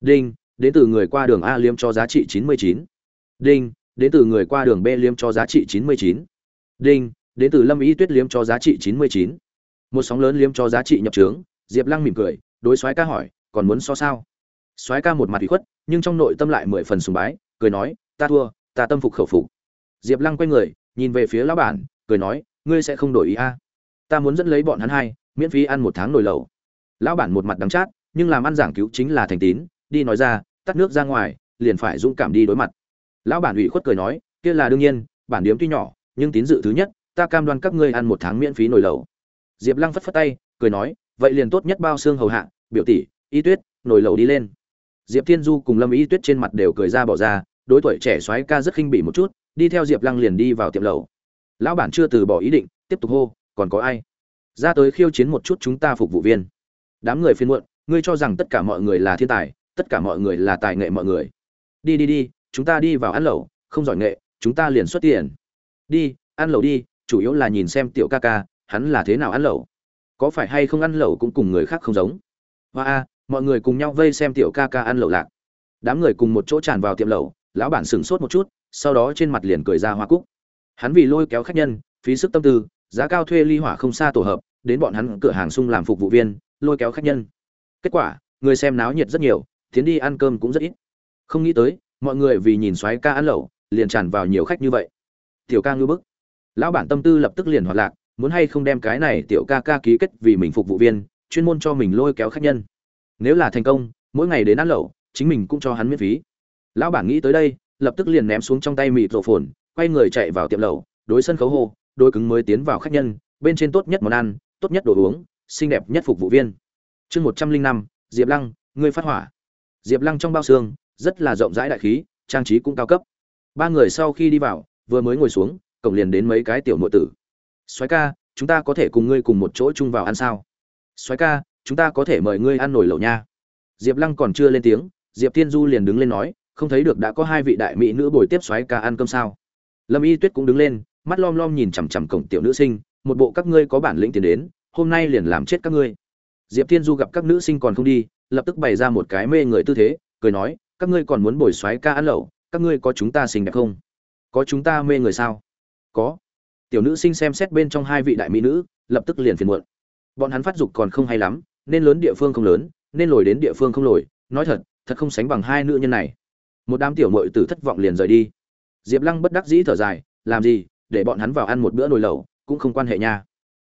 đinh, đến từ người qua đường a liêm cho giá trị 99. đinh, đến từ người qua đường b liêm cho giá trị 99. đinh, đến từ lâm ý tuyết liêm cho giá trị 99. một sóng lớn liêm cho giá trị nhập trướng, diệp lăng mỉm cười, đối soái ca hỏi, còn muốn so sao soái ca một mặt ủy khuất nhưng trong nội tâm lại mười phần sùng bái, cười nói, ta thua, ta tâm phục khẩu phục. Diệp lăng quay người, nhìn về phía lão bản, cười nói, ngươi sẽ không đổi ý a. Ta muốn dẫn lấy bọn hắn hai, miễn phí ăn một tháng nồi lẩu. Lão bản một mặt đắng chát, nhưng làm ăn giảng cứu chính là thành tín, đi nói ra, tắt nước ra ngoài, liền phải dũng cảm đi đối mặt. Lão bản ủy khuất cười nói, kia là đương nhiên, bản điếm tuy nhỏ, nhưng tín dự thứ nhất, ta cam đoan các ngươi ăn một tháng miễn phí nồi lẩu. Diệp lăng phất phất tay, cười nói, vậy liền tốt nhất bao xương hầu hạ, biểu tỷ, y tuyết, nồi lẩu đi lên diệp thiên du cùng lâm Ý tuyết trên mặt đều cười ra bỏ ra, đối tuổi trẻ soái ca rất khinh bỉ một chút, đi theo diệp lăng liền đi vào tiệm lẩu. Lão bản chưa từ bỏ ý định, tiếp tục hô, còn có ai? Ra tới khiêu chiến một chút chúng ta phục vụ viên. Đám người phiên muộn, ngươi cho rằng tất cả mọi người là thiên tài, tất cả mọi người là tài nghệ mọi người. Đi đi đi, chúng ta đi vào ăn lẩu, không giỏi nghệ, chúng ta liền xuất tiền. Đi, ăn lẩu đi, chủ yếu là nhìn xem tiểu ca ca, hắn là thế nào ăn lẩu? Có phải hay không ăn lẩu cũng cùng người khác không giống? Hoa a mọi người cùng nhau vây xem tiểu ca ca ăn lẩu lạc. Đám người cùng một chỗ tràn vào tiệm lẩu, lão bản sửng sốt một chút, sau đó trên mặt liền cười ra hoa cúc. Hắn vì lôi kéo khách nhân, phí sức tâm tư, giá cao thuê ly hỏa không xa tổ hợp, đến bọn hắn cửa hàng sung làm phục vụ viên, lôi kéo khách nhân. Kết quả, người xem náo nhiệt rất nhiều, tiến đi ăn cơm cũng rất ít. Không nghĩ tới, mọi người vì nhìn xoáy ca ăn lẩu, liền tràn vào nhiều khách như vậy. Tiểu ca ngư bức. Lão bản tâm tư lập tức liền hoạt lạc, muốn hay không đem cái này tiểu ca ca ký kết vì mình phục vụ viên, chuyên môn cho mình lôi kéo khách nhân nếu là thành công, mỗi ngày đến ăn lẩu, chính mình cũng cho hắn miễn phí. Lão bản nghĩ tới đây, lập tức liền ném xuống trong tay mịt rổ phồn, quay người chạy vào tiệm lẩu, đối sân khấu hô đôi cứng mới tiến vào khách nhân, bên trên tốt nhất món ăn, tốt nhất đồ uống, xinh đẹp nhất phục vụ viên. Chương một trăm linh năm, diệp lăng ngươi phát hỏa. Diệp lăng trong bao xương, rất là rộng rãi đại khí, trang trí cũng cao cấp. Ba người sau khi đi vào, vừa mới ngồi xuống, cổng liền đến mấy cái tiểu nội tử. Soái ca, chúng ta có thể cùng ngươi cùng một chỗ chung vào ăn sao? Soái ca chúng ta có thể mời ngươi ăn nổi lẩu nha. Diệp lăng còn chưa lên tiếng, diệp thiên du liền đứng lên nói, không thấy được đã có hai vị đại mỹ nữ bồi tiếp xoáy ca ăn cơm sao. Lâm y tuyết cũng đứng lên, mắt lom lom nhìn chằm chằm cổng tiểu nữ sinh, một bộ các ngươi có bản lĩnh tiền đến, hôm nay liền làm chết các ngươi. Diệp thiên du gặp các nữ sinh còn không đi, lập tức bày ra một cái mê người tư thế, cười nói, các ngươi còn muốn bồi xoáy ca ăn lẩu, các ngươi có chúng ta xinh đẹp không? Có chúng ta mê người sao? Có. Tiểu nữ sinh xem xét bên trong hai vị đại mỹ nữ, lập tức liền phiền muộn. Bọn hắn phát dục còn không hay lắm nên lớn địa phương không lớn, nên lồi đến địa phương không lồi. Nói thật thật không sánh bằng hai nữ nhân này. Một đám tiểu mội tử thất vọng liền rời đi. Diệp lăng bất đắc dĩ thở dài, làm gì, để bọn hắn vào ăn một bữa nồi lẩu, cũng không quan hệ nha.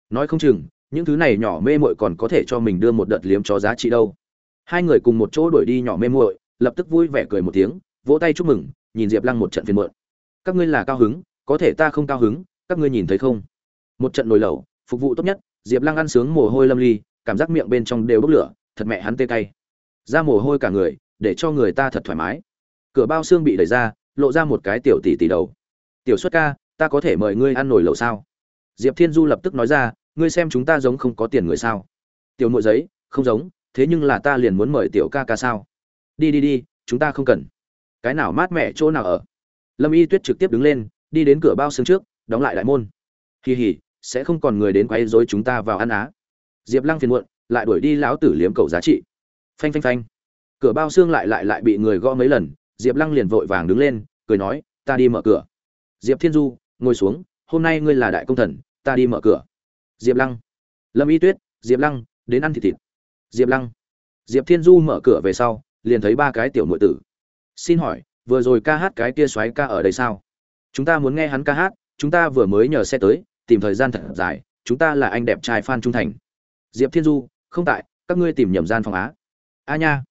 Nói không chừng, những thứ này nhỏ mê muội còn có thể cho mình đưa một đợt liếm cho giá trị đâu. Hai người cùng một chỗ đuổi đi nhỏ mê muội, lập tức vui vẻ cười một tiếng, vỗ tay chúc mừng, nhìn diệp lăng một trận phiền muộn. Các ngươi là cao hứng, có thể ta không cao hứng, các ngươi nhìn thấy không? Một trận nồi lẩu, phục vụ tốt nhất, diệp lăng ăn sướng mồ hôi lâm ly cảm giác miệng bên trong đều bốc lửa, thật mẹ hắn tê cay. Ra mồ hôi cả người, để cho người ta thật thoải mái. Cửa bao xương bị đẩy ra, lộ ra một cái tiểu tỷ tỷ đầu. Tiểu xuất ca, ta có thể mời ngươi ăn nổi lẩu sao? Diệp thiên du lập tức nói ra, ngươi xem chúng ta giống không có tiền người sao? Tiểu nội giấy, không giống, thế nhưng là ta liền muốn mời tiểu ca ca sao? Đi đi đi, chúng ta không cần. Cái nào mát mẻ chỗ nào ở? Lâm y tuyết trực tiếp đứng lên, đi đến cửa bao xương trước, đóng lại đại môn. Kỳ hỉ sẽ không còn người đến quấy rối chúng ta vào ăn á diệp lăng phiền muộn, lại đuổi đi lão tử liếm cầu giá trị. Phanh phanh phanh. Cửa bao xương lại lại lại bị người gõ mấy lần, diệp lăng liền vội vàng đứng lên, cười nói, ta đi mở cửa. Diệp thiên du, ngồi xuống, hôm nay ngươi là đại công thần, ta đi mở cửa. Diệp lăng. Lâm y tuyết, diệp lăng, đến ăn thịt thịt. Diệp lăng. Diệp thiên du mở cửa về sau, liền thấy ba cái tiểu nội tử. Xin hỏi, vừa rồi ca hát cái kia xoáy ca ở đây sao? Chúng ta muốn nghe hắn ca hát, chúng ta vừa mới nhờ xe tới, tìm thời gian thật dài, chúng ta là anh đẹp trai phan trung thành diệp thiên du, không tại, các ngươi tìm nhầm gian phòng á. A nha.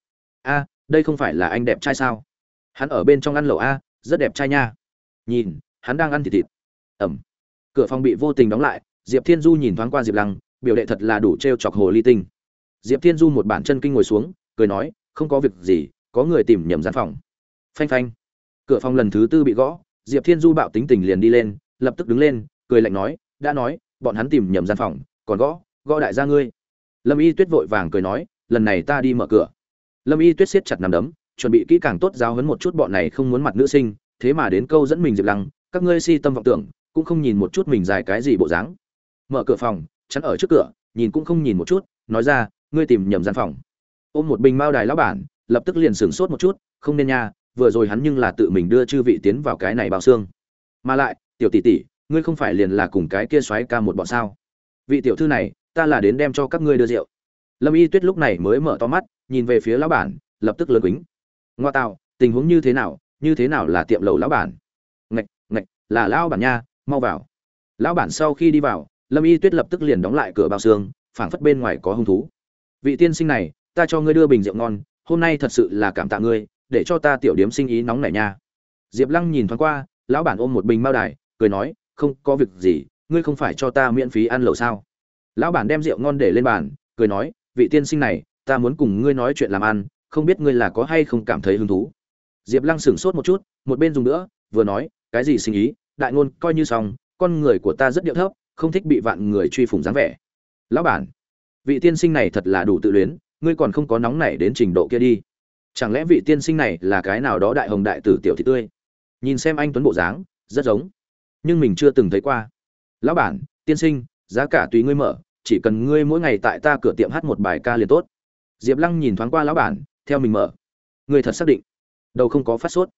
A, đây không phải là anh đẹp trai sao? Hắn ở bên trong ăn lẩu a, rất đẹp trai nha. Nhìn, hắn đang ăn thịt thịt. Ẩm. Cửa phòng bị vô tình đóng lại, diệp thiên du nhìn thoáng qua diệp lăng, biểu đệ thật là đủ t r e o chọc hồ ly tinh. Diệp thiên du một bản chân kinh ngồi xuống, cười nói, không có việc gì, có người tìm nhầm gian phòng. Phanh phanh. Cửa phòng lần thứ tư bị gõ, diệp thiên du bạo tính tình liền đi lên, lập tức đứng lên, cười lạnh nói, đã nói, bọn hắn tìm nhầm gian phòng, còn gõ gõ đại gia ngươi. Lâm y tuyết vội vàng cười nói, lần này ta đi mở cửa. Lâm y tuyết siết chặt nằm đấm, chuẩn bị kỹ càng tốt giáo hấn một chút bọn này không muốn mặt nữ sinh, thế mà đến câu dẫn mình diệp lăng, các ngươi si tâm vọng tưởng, cũng không nhìn một chút mình dài cái gì bộ dáng. Mở cửa phòng, chắn ở trước cửa, nhìn cũng không nhìn một chút, nói ra, ngươi tìm nhầm gian phòng. Ôm một bình mao đài lão bản, lập tức liền sửng sốt một chút, không nên nha, vừa rồi hắn nhưng là tự mình đưa chư vị tiến vào cái này bao xương. Mà lại, tiểu tỷ tỷ, ngươi không phải liền là cùng cái kia xoáy ca một bọn sao? Vị tiểu thư này ta là đến đem cho các ngươi đưa rượu. Lâm y tuyết lúc này mới mở to mắt, nhìn về phía lão bản, lập tức lớn quýnh ngoa tạo, tình huống như thế nào, như thế nào là tiệm lầu lão bản? Ngạch ngạch, là lão bản nha, mau vào. Lão bản sau khi đi vào, lâm y tuyết lập tức liền đóng lại cửa bao xương, phảng phất bên ngoài có hung thú. Vị tiên sinh này, ta cho ngươi đưa bình rượu ngon, hôm nay thật sự là cảm tạ ngươi, để cho ta tiểu điếm sinh ý nóng nảy nha. Diệp lăng nhìn thoáng qua, lão bản ôm một bình mao đài, cười nói, không có việc gì, ngươi không phải cho ta miễn phí ăn lẩu sao? Lão bản đem rượu ngon để lên bàn, cười nói, vị tiên sinh này, ta muốn cùng ngươi nói chuyện làm ăn, không biết ngươi là có hay không cảm thấy hứng thú. Diệp lăng sửng sốt một chút, một bên dùng nữa, vừa nói, cái gì sinh ý, đại ngôn, coi như xong, con người của ta rất điệu thấp, không thích bị vạn người truy phủng dáng vẻ. Lão bản, vị tiên sinh này thật là đủ tự luyến, ngươi còn không có nóng nảy đến trình độ kia đi. Chẳng lẽ vị tiên sinh này là cái nào đó đại hồng đại tử tiểu thị tươi? Nhìn xem anh tuấn bộ dáng, rất giống. Nhưng mình chưa từng thấy qua. Lão bản, tiên sinh, giá cả tùy ngươi mở chỉ cần ngươi mỗi ngày tại ta cửa tiệm hát một bài ca liền tốt. Diệp lăng nhìn thoáng qua lão bản, theo mình mở. Ngươi thật xác định? Đầu không có phát sốt.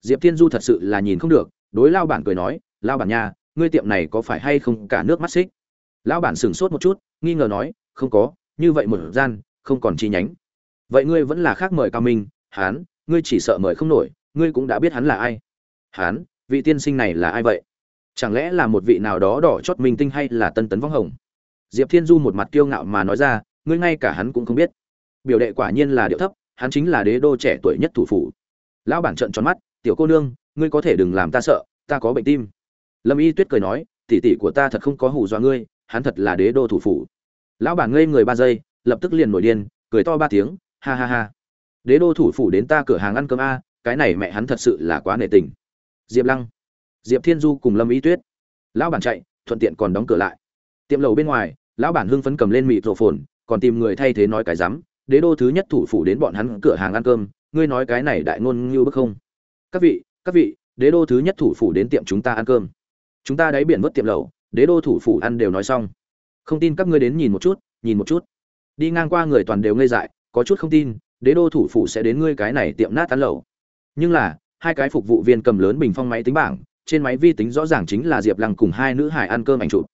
Diệp thiên du thật sự là nhìn không được, đối lao bản cười nói lao bản nha, ngươi tiệm này có phải hay không cả nước mắt xích? Lão bản sửng sốt một chút, nghi ngờ nói, không có, như vậy một gian, không còn chi nhánh. Vậy ngươi vẫn là khác mời cao minh, hán, ngươi chỉ sợ mời không nổi, ngươi cũng đã biết hắn là ai. Hán, vị tiên sinh này là ai vậy? Chẳng lẽ là một vị nào đó đỏ chót minh tinh hay là tân tấn võng hồng? Diệp thiên du một mặt kiêu ngạo mà nói ra, ngươi ngay cả hắn cũng không biết. Biểu đệ quả nhiên là điệu thấp, hắn chính là đế đô trẻ tuổi nhất thủ phủ. Lão bản trợn tròn mắt, tiểu cô nương, ngươi có thể đừng làm ta sợ, ta có bệnh tim. Lâm y tuyết cười nói tỉ tỉ của ta thật không có hù dọa ngươi, hắn thật là đế đô thủ phủ. Lão bản ngây người ba giây, lập tức liền nổi điên, cười to ba tiếng, ha ha ha. Đế đô thủ phủ đến ta cửa hàng ăn cơm a, cái này mẹ hắn thật sự là quá nể tình. Diệp lăng, diệp thiên du cùng lâm y tuyết. Lão bản chạy, thuận tiện còn đóng cửa lại. Tiệm lầu bên ngoài lão bản hưng phấn cầm lên mịt rổ phồn, còn tìm người thay thế nói cái rắm đế đô thứ nhất thủ phủ đến bọn hắn cửa hàng ăn cơm, ngươi nói cái này đại ngôn như bức không? Các vị các vị, đế đô thứ nhất thủ phủ đến tiệm chúng ta ăn cơm. Chúng ta đáy biển vớt tiệm lầu đế đô thủ phủ ăn đều nói xong. Không tin các ngươi đến nhìn một chút, nhìn một chút. Đi ngang qua người toàn đều ngây dại, có chút không tin, đế đô thủ phủ sẽ đến ngươi cái này tiệm nát ăn lẩu. Nhưng là, hai cái phục vụ viên cầm lớn bình phong máy tính bảng, trên máy vi tính rõ ràng chính là diệp lăng cùng hai nữ hải ăn cơm ảnh chụp.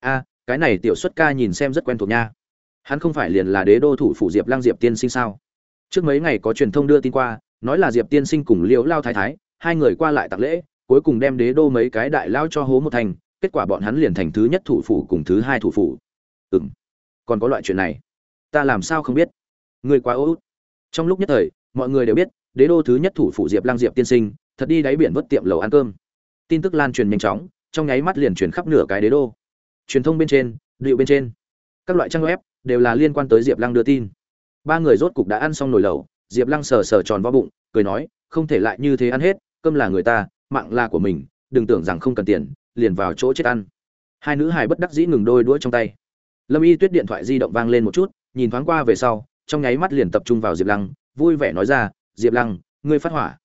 A cái này tiểu xuất ca nhìn xem rất quen thuộc nha. Hắn không phải liền là đế đô thủ phủ diệp lăng diệp tiên sinh sao? Trước mấy ngày có truyền thông đưa tin qua, nói là diệp tiên sinh cùng liễu lao thái thái, hai người qua lại tạc lễ, cuối cùng đem đế đô mấy cái đại lao cho hố một thành, kết quả bọn hắn liền thành thứ nhất thủ phủ cùng thứ hai thủ phủ. Ừ m còn có loại chuyện này, ta làm sao không biết? Người quá ô út trong lúc nhất thời, mọi người đều biết, đế đô thứ nhất thủ phủ diệp lang diệp tiên sinh, thật đi đáy biển vớt tiệm lầu ăn cơm. Tin tức lan truyền nhanh chóng, trong nháy mắt liền truyền khắp nửa cái đế đô truyền thông bên trên liệu bên trên. Các loại trang web đều là liên quan tới diệp lăng đưa tin. Ba người rốt cục đã ăn xong nồi lẩu, diệp lăng sờ sờ tròn vào bụng, cười nói, không thể lại như thế ăn hết, cơm là người ta, mạng là của mình, đừng tưởng rằng không cần tiền, liền vào chỗ chết ăn. Hai nữ hài bất đắc dĩ ngừng đôi đũa trong tay. Lâm y tuyết điện thoại di động vang lên một chút, nhìn thoáng qua về sau, trong nháy mắt liền tập trung vào diệp lăng, vui vẻ nói ra, diệp lăng, ngươi phát hỏa.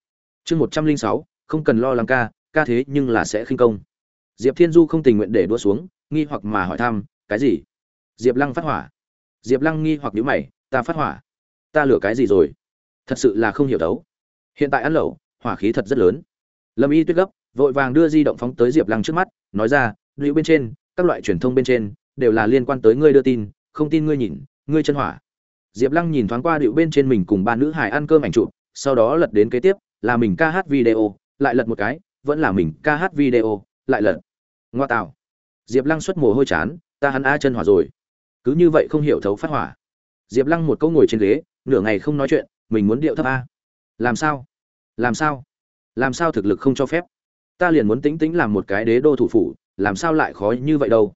Chương một trăm linh sáu, không cần lo lắng ca ca thế nhưng là sẽ khinh công. Diệp thiên du không tình nguyện để đua xuống nghi hoặc mà hỏi thăm, cái gì? Diệp lăng phát hỏa. Diệp lăng nghi hoặc nhữ mày, ta phát hỏa? Ta lửa cái gì rồi? Thật sự là không hiểu đấu. Hiện tại ăn lẩu, hỏa khí thật rất lớn. Lâm y tuyết gấp, vội vàng đưa di động phóng tới diệp lăng trước mắt, nói ra lũ bên trên, các loại truyền thông bên trên, đều là liên quan tới ngươi đưa tin, không tin ngươi nhìn, ngươi chân hỏa. Diệp lăng nhìn thoáng qua điệu bên trên mình cùng ba nữ hải ăn cơm ảnh chụp, sau đó lật đến kế tiếp, là mình ca hát video, lại lật một cái, vẫn là mình ca hát video, lại lật. Ngoa tạo diệp lăng xuất mồ hôi chán, ta hắn a chân hỏa rồi. Cứ như vậy không hiểu thấu phát hỏa. Diệp lăng một câu ngồi trên ghế, nửa ngày không nói chuyện, mình muốn điệu thấp a. Làm sao? Làm sao? Làm sao thực lực không cho phép? Ta liền muốn tính tính làm một cái đế đô thủ phủ, làm sao lại khó như vậy đâu?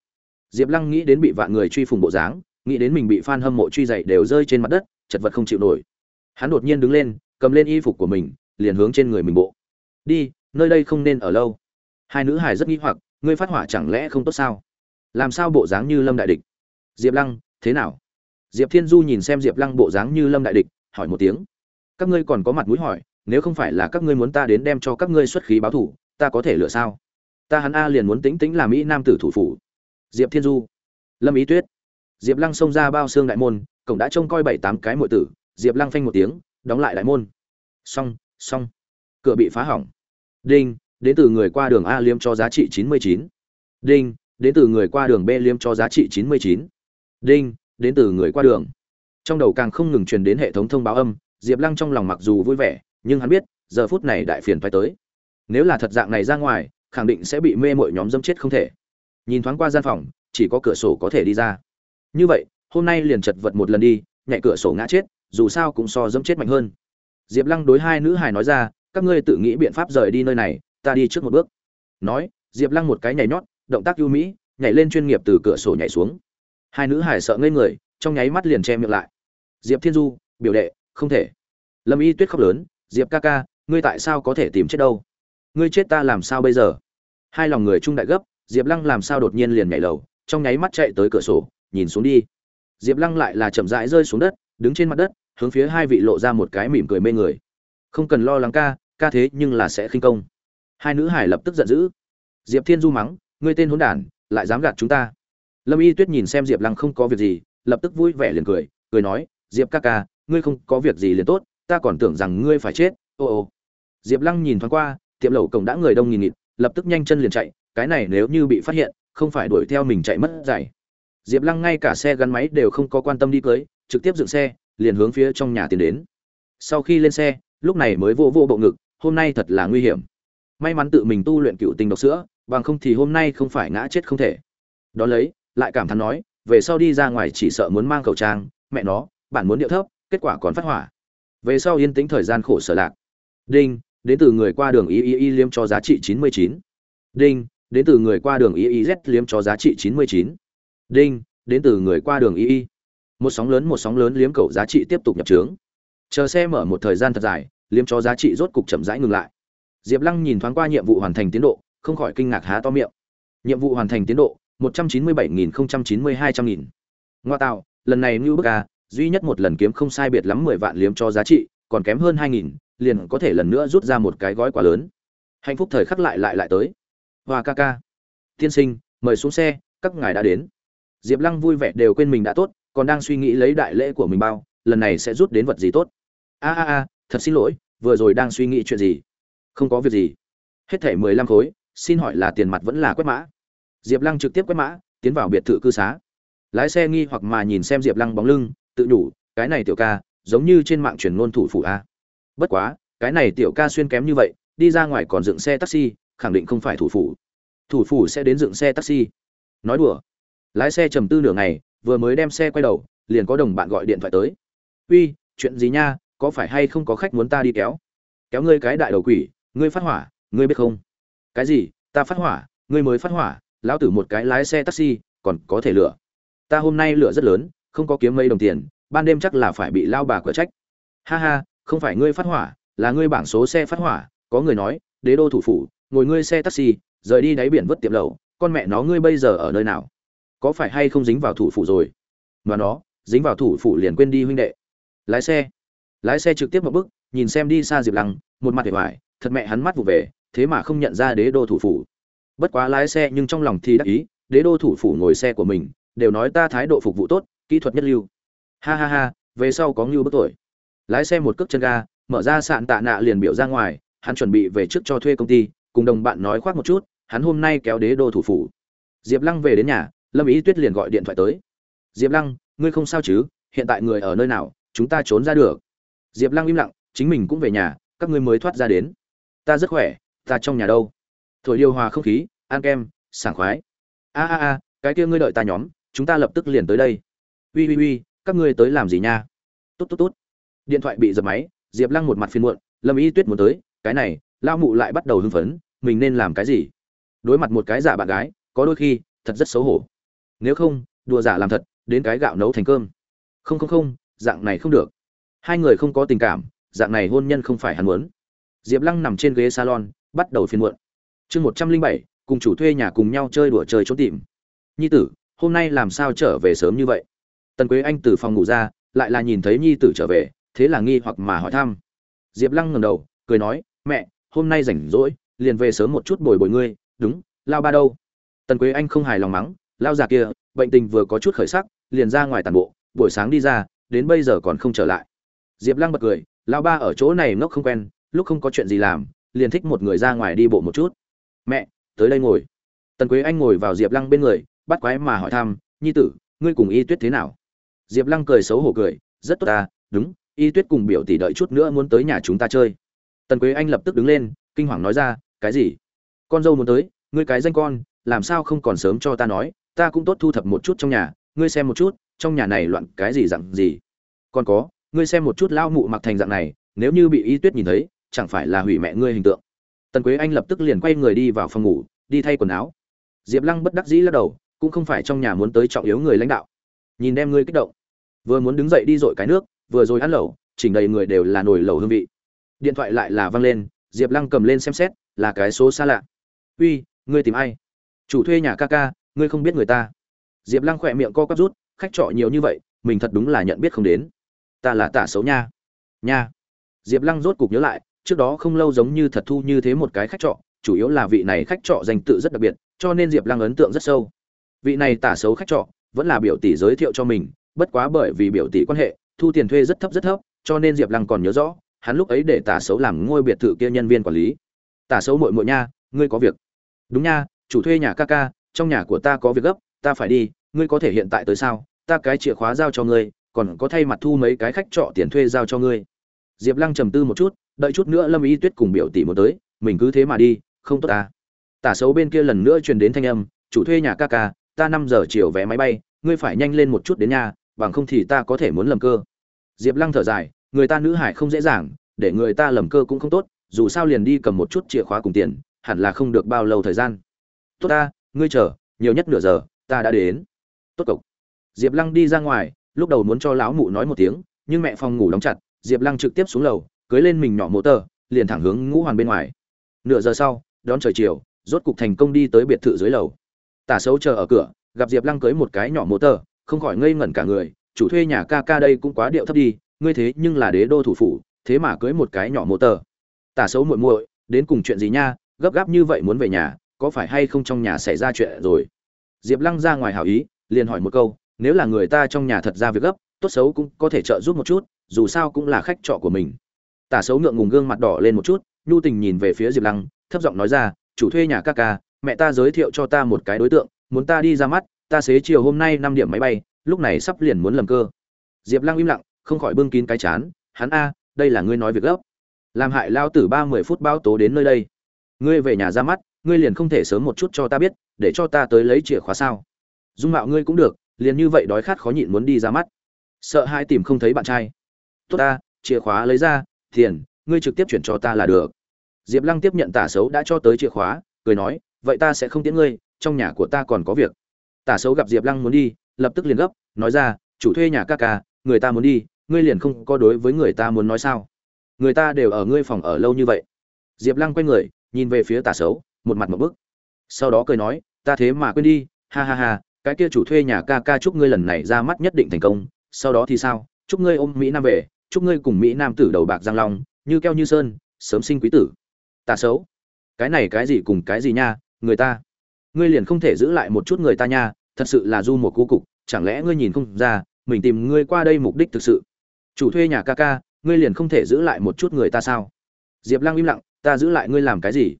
Diệp lăng nghĩ đến bị vạn người truy phùng bộ dáng, nghĩ đến mình bị f a n hâm mộ truy dậy đều rơi trên mặt đất, chật vật không chịu nổi. Hắn đột nhiên đứng lên, cầm lên y phục của mình, liền hướng trên người mình bộ. Đi, nơi đây không nên ở lâu. Hai nữ hải rất nghi hoặc ngươi phát hỏa chẳng lẽ không tốt sao? Làm sao bộ dáng như lâm đại địch? Diệp lăng, thế nào? Diệp thiên du nhìn xem diệp lăng bộ dáng như lâm đại địch, hỏi một tiếng. Các ngươi còn có mặt mũi hỏi, nếu không phải là các ngươi muốn ta đến đem cho các ngươi xuất khí báo thủ, ta có thể lựa sao? Ta hắn a liền muốn tính tính làm mỹ nam tử thủ phủ. Diệp thiên du. Lâm ý tuyết. Diệp lăng xông ra bao xương đại môn, cổng đã trông coi bảy tám cái mọi tử. Diệp lăng phanh một tiếng, đóng lại đại môn. Xong xong. Cửa bị phá hỏng. Đinh đến từ người qua đường a liêm cho giá trị chín mươi chín. Đinh, đến từ người qua đường b liêm cho giá trị chín mươi chín. Đinh, đến từ người qua đường. Trong đầu càng không ngừng truyền đến hệ thống thông báo âm, diệp lăng trong lòng mặc dù vui vẻ, nhưng hắn biết, giờ phút này đại phiền phải tới. Nếu là thật dạng này ra ngoài, khẳng định sẽ bị mê mội nhóm dâm chết không thể. Nhìn thoáng qua gian phòng, chỉ có cửa sổ có thể đi ra. Như vậy, hôm nay liền chật vật một lần đi, nhảy cửa sổ ngã chết, dù sao cũng so dẫm chết mạnh hơn. Diệp lăng đối hai nữ hài nói ra, các ngươi tự nghĩ biện pháp rời đi nơi này ta đi trước một bước. Nói, diệp lăng một cái nhảy nhót, động tác ưu mỹ, nhảy lên chuyên nghiệp từ cửa sổ nhảy xuống. Hai nữ hài sợ ngây người, trong nháy mắt liền che miệng lại. Diệp thiên du, biểu đệ, không thể. Lâm y tuyết khóc lớn, diệp ca ca, ngươi tại sao có thể tìm chết đâu? Ngươi chết ta làm sao bây giờ? Hai lòng người trung đại gấp, diệp lăng làm sao đột nhiên liền nhảy lầu, trong nháy mắt chạy tới cửa sổ, nhìn xuống đi. Diệp lăng lại là chậm rãi rơi xuống đất, đứng trên mặt đất, hướng phía hai vị lộ ra một cái mỉm cười mê người. Không cần lo lắng ca ca thế nhưng là sẽ khinh công hai nữ hải lập tức giận dữ. Diệp thiên du mắng, ngươi tên hỗn đản, lại dám gạt chúng ta. Lâm y tuyết nhìn xem diệp lăng không có việc gì, lập tức vui vẻ liền cười cười nói, diệp ca ca, ngươi không có việc gì liền tốt, ta còn tưởng rằng ngươi phải chết, ô ô. Diệp lăng nhìn thoáng qua, tiệm lẩu cổng đã người đông nghìn nghịt, lập tức nhanh chân liền chạy, cái này nếu như bị phát hiện, không phải đuổi theo mình chạy mất giải diệp lăng ngay cả xe gắn máy đều không có quan tâm đi cưới, trực tiếp dựng xe, liền hướng phía trong nhà tiến đến. Sau khi lên xe, lúc này mới vô vô bộ ngực, hôm nay thật là nguy hiểm may mắn tự mình tu luyện cựu tình độc sữa, bằng không thì hôm nay không phải ngã chết không thể. Đ ó lấy, lại cảm thán nói, về sau đi ra ngoài chỉ sợ muốn mang khẩu trang, mẹ nó, bạn muốn điệu thấp, kết quả còn phát hỏa. Về sau yên tĩnh thời gian khổ sở lạc. Đinh, đến từ người qua đường y y y liếm cho giá trị chín mươi chín. Đinh, đến từ người qua đường y y z liếm cho giá trị chín mươi chín. Đinh, đến từ người qua đường y y. Một sóng lớn một sóng lớn liếm cầu giá trị tiếp tục nhập trướng. Chờ xe mở một thời gian thật dài, liếm cho giá trị rốt cục chậm rãi ngừng lại diệp lăng nhìn thoáng qua nhiệm vụ hoàn thành tiến độ, không khỏi kinh ngạc há to miệng. Nhiệm vụ hoàn thành tiến độ, một trăm chín mươi bảy nghìn chín mươi hai trăm nghìn. Ngoa tạo, lần này như bức a, duy nhất một lần kiếm không sai biệt lắm mười vạn liếm cho giá trị, còn kém hơn hai nghìn, liền có thể lần nữa rút ra một cái gói quá lớn. Hạnh phúc thời khắc lại lại lại tới. Hoa ca ca. Tiên sinh, mời xuống xe, các ngài đã đến. Diệp lăng vui vẻ đều quên mình đã tốt, còn đang suy nghĩ lấy đại lễ của mình bao, lần này sẽ rút đến vật gì tốt. A a a, thật xin lỗi, vừa rồi đang suy nghĩ chuyện gì? Không có việc gì. Hết thẻ mười lăm khối, xin hỏi là tiền mặt vẫn là quét mã? Diệp lăng trực tiếp quét mã, tiến vào biệt thự cư xá. Lái xe nghi hoặc mà nhìn xem diệp lăng bóng lưng, tự nhủ, cái này tiểu ca, giống như trên mạng truyền ngôn thủ phủ a. Bất quá, cái này tiểu ca xuyên kém như vậy, đi ra ngoài còn dựng xe taxi, khẳng định không phải thủ phủ. Thủ phủ sẽ đến dựng xe taxi. Nói đùa. Lái xe trầm tư nửa ngày, vừa mới đem xe quay đầu, liền có đồng bạn gọi điện thoại tới. Uy, chuyện gì nha, có phải hay không có khách muốn ta đi kéo? Kéo ngươi cái đại đầu quỷ ngươi phát hỏa, ngươi biết không? Cái gì? Ta phát hỏa, ngươi mới phát hỏa, lão tử một cái lái xe taxi, còn có thể lửa ta hôm nay lửa rất lớn, không có kiếm mấy đồng tiền, ban đêm chắc là phải bị lao bà cửa trách. Ha ha, không phải ngươi phát hỏa, là ngươi bảng số xe phát hỏa, có người nói, đế đô thủ phủ, ngồi ngươi xe taxi, rời đi đáy biển vứt tiệm lầu, con mẹ nó ngươi bây giờ ở nơi nào? Có phải hay không dính vào thủ phủ rồi? Mà nó, dính vào thủ phủ liền quên đi huynh đệ. Lái xe. Lái xe trực tiếp một bước, nhìn xem đi xa diệp lăng, một mặt để hoài thật mẹ hắn mắt vụ về, thế mà không nhận ra đế đô thủ phủ. Bất quá lái xe nhưng trong lòng thì đắc ý, đế đô thủ phủ ngồi xe của mình, đều nói ta thái độ phục vụ tốt, kỹ thuật nhất lưu. Ha ha ha, về sau có ngưu bức tuổi lái xe một cước chân ga, mở ra sạn tạ nạ liền biểu ra ngoài, hắn chuẩn bị về trước cho thuê công ty, cùng đồng bạn nói khoác một chút, hắn hôm nay kéo đế đô thủ phủ. Diệp lăng về đến nhà, lâm ý tuyết liền gọi điện thoại tới. Diệp lăng, ngươi không sao chứ? Hiện tại người ở nơi nào? Chúng ta trốn ra được. Diệp lăng im lặng, chính mình cũng về nhà, các ngươi mới thoát ra đến ta rất khỏe, ta trong nhà đâu? Thổi điều hòa không khí, ăn kem, sảng khoái. A a a, cái kia ngươi đợi ta nhóm, chúng ta lập tức liền tới đây. Ui ui ui các ngươi tới làm gì nha? Tốt tốt tốt. Điện thoại bị dập máy, diệp lăng một mặt phiền muộn, lâm y tuyết muốn tới, cái này lao mụ lại bắt đầu hưng phấn, mình nên làm cái gì? Đối mặt một cái giả bạn gái, có đôi khi, thật rất xấu hổ. Nếu không, đùa giả làm thật, đến cái gạo nấu thành cơm. Không không không, dạng này không được. Hai người không có tình cảm, dạng này hôn nhân không phải hắn muốn diệp lăng nằm trên ghế salon, bắt đầu phiền muộn. Chương một trăm linh bảy, cùng chủ thuê nhà cùng nhau chơi đùa chơi trốn tìm. Nhi tử, hôm nay làm sao trở về sớm như vậy? Tần quế anh từ phòng ngủ ra, lại là nhìn thấy nhi tử trở về, thế là nghi hoặc mà hỏi thăm. Diệp lăng ngẩng đầu, cười nói, mẹ, hôm nay rảnh rỗi, liền về sớm một chút bồi bồi ngươi, đúng, lao ba đâu? Tần quế anh không hài lòng mắng, lao già kia, bệnh tình vừa có chút khởi sắc, liền ra ngoài tản bộ, buổi sáng đi ra, đến bây giờ còn không trở lại. Diệp lăng bật cười, lão ba ở chỗ này ngốc không quen lúc không có chuyện gì làm, liền thích một người ra ngoài đi bộ một chút. Mẹ, tới đây ngồi. Tần quế anh ngồi vào diệp lăng bên người, bắt quái mà hỏi thăm, nhi tử, ngươi cùng y tuyết thế nào? Diệp lăng cười xấu hổ cười, rất tốt ta đúng, y tuyết cùng biểu tỷ đợi chút nữa muốn tới nhà chúng ta chơi. Tần quế anh lập tức đứng lên, kinh hoàng nói ra, cái gì? Con dâu muốn tới, ngươi cái danh con, làm sao không còn sớm cho ta nói, ta cũng tốt thu thập một chút trong nhà, ngươi xem một chút, trong nhà này loạn cái gì dặn gì? Còn có, ngươi xem một chút lao mụ mặc thành dạng này, nếu như bị y tuyết nhìn thấy chẳng phải là hủy mẹ ngươi hình tượng. Tần quế anh lập tức liền quay người đi vào phòng ngủ, đi thay quần áo. Diệp lăng bất đắc dĩ lắc đầu, cũng không phải trong nhà muốn tới trọng yếu người lãnh đạo. Nhìn đem ngươi kích động. Vừa muốn đứng dậy đi dội cái nước, vừa rồi ăn lẩu, chỉnh đầy người đều là nồi lẩu hương vị. Điện thoại lại là văng lên, diệp lăng cầm lên xem xét, là cái số xa lạ. Uy, ngươi tìm ai? Chủ thuê nhà ca ca, ngươi không biết người ta. Diệp lăng khỏe miệng co quắp rút, khách trọ nhiều như vậy, mình thật đúng là nhận biết không đến. Ta là tả xấu nha. Nha. Diệp lăng rốt cục nhớ lại trước đó không lâu giống như thật thu như thế một cái khách trọ, chủ yếu là vị này khách trọ danh tự rất đặc biệt, cho nên diệp lăng ấn tượng rất sâu. Vị này tả xấu khách trọ, vẫn là biểu tỷ giới thiệu cho mình, bất quá bởi vì biểu tỷ quan hệ, thu tiền thuê rất thấp rất thấp, cho nên diệp lăng còn nhớ rõ, hắn lúc ấy để tả xấu làm ngôi biệt thự kia nhân viên quản lý. Tả xấu mội mội nha, ngươi có việc. Đúng nha, chủ thuê nhà ca ca, trong nhà của ta có việc gấp, ta phải đi, ngươi có thể hiện tại tới sao? Ta cái chìa khóa giao cho ngươi, còn có thay mặt thu mấy cái khách trọ tiền thuê giao cho ngươi diệp lăng trầm tư một chút, đợi chút nữa lâm y tuyết cùng biểu tỷ một tới, mình cứ thế mà đi, không tốt ta tả xấu bên kia lần nữa truyền đến thanh âm, chủ thuê nhà ca ca, ta năm giờ chiều vé máy bay, ngươi phải nhanh lên một chút đến nhà, bằng không thì ta có thể muốn lầm cơ. Diệp lăng thở dài, người ta nữ hải không dễ dàng, để người ta lầm cơ cũng không tốt, dù sao liền đi cầm một chút chìa khóa cùng tiền, hẳn là không được bao lâu thời gian. Tốt ta, ngươi chờ, nhiều nhất nửa giờ, ta đã đến. Tốt cộc. Diệp lăng đi ra ngoài, lúc đầu muốn cho lão mụ nói một tiếng, nhưng mẹ phòng ngủ đóng chặt diệp lăng trực tiếp xuống lầu, cưới lên mình nhỏ mô tờ, liền thẳng hướng ngũ hoàn bên ngoài. Nửa giờ sau, đón trời chiều, rốt cục thành công đi tới biệt thự dưới lầu. Tả xấu chờ ở cửa, gặp diệp lăng cưới một cái nhỏ mô tờ, không khỏi ngây ngẩn cả người, chủ thuê nhà ca ca đây cũng quá điệu thấp đi, ngươi thế nhưng là đế đô thủ phủ, thế mà cưới một cái nhỏ mô tờ. Tả xấu muội muội, đến cùng chuyện gì nha, gấp gáp như vậy muốn về nhà, có phải hay không trong nhà xảy ra chuyện rồi? Diệp lăng ra ngoài hảo ý, liền hỏi một câu, nếu là người ta trong nhà thật ra việc gấp, tốt xấu cũng có thể trợ giúp một chút dù sao cũng là khách trọ của mình. Tả xấu ngượng ngùng gương mặt đỏ lên một chút, nhu tình nhìn về phía diệp lăng, thấp giọng nói ra, chủ thuê nhà ca ca, mẹ ta giới thiệu cho ta một cái đối tượng, muốn ta đi ra mắt, ta xế chiều hôm nay năm điểm máy bay, lúc này sắp liền muốn lầm cơ. Diệp lăng im lặng, không khỏi bưng kín cái chán, hắn a, đây là ngươi nói việc gấp. Làm hại lao tử ba mươi phút bao tố đến nơi đây. Ngươi về nhà ra mắt, ngươi liền không thể sớm một chút cho ta biết, để cho ta tới lấy chìa khóa sao. Dung mạo ngươi cũng được, liền như vậy đói khát khó nhịn muốn đi ra mắt. Sợ hai tìm không thấy bạn trai tốt ta, chìa khóa lấy ra, tiền, ngươi trực tiếp chuyển cho ta là được. Diệp lăng tiếp nhận tả xấu đã cho tới chìa khóa, cười nói, vậy ta sẽ không tiễn ngươi, trong nhà của ta còn có việc. Tả xấu gặp diệp lăng muốn đi, lập tức liền gấp, nói ra, chủ thuê nhà ca ca, người ta muốn đi, ngươi liền không có đối với người ta muốn nói sao. Người ta đều ở ngươi phòng ở lâu như vậy. Diệp lăng quay người, nhìn về phía tả xấu, một mặt một bức. Sau đó cười nói, ta thế mà quên đi, ha ha ha, cái kia chủ thuê nhà ca ca chúc ngươi lần này ra mắt nhất định thành công, sau đó thì sao, chúc ngươi ôm mỹ nam về chúc ngươi cùng mỹ nam tử đầu bạc giang long, như keo như sơn, sớm sinh quý tử. Ta xấu. Cái này cái gì cùng cái gì nha, người ta. Ngươi liền không thể giữ lại một chút người ta nha, thật sự là du một cú cục, chẳng lẽ ngươi nhìn không ra, mình tìm ngươi qua đây mục đích thực sự. Chủ thuê nhà ca ca, ngươi liền không thể giữ lại một chút người ta sao? Diệp lăng im lặng, ta giữ lại ngươi làm cái gì?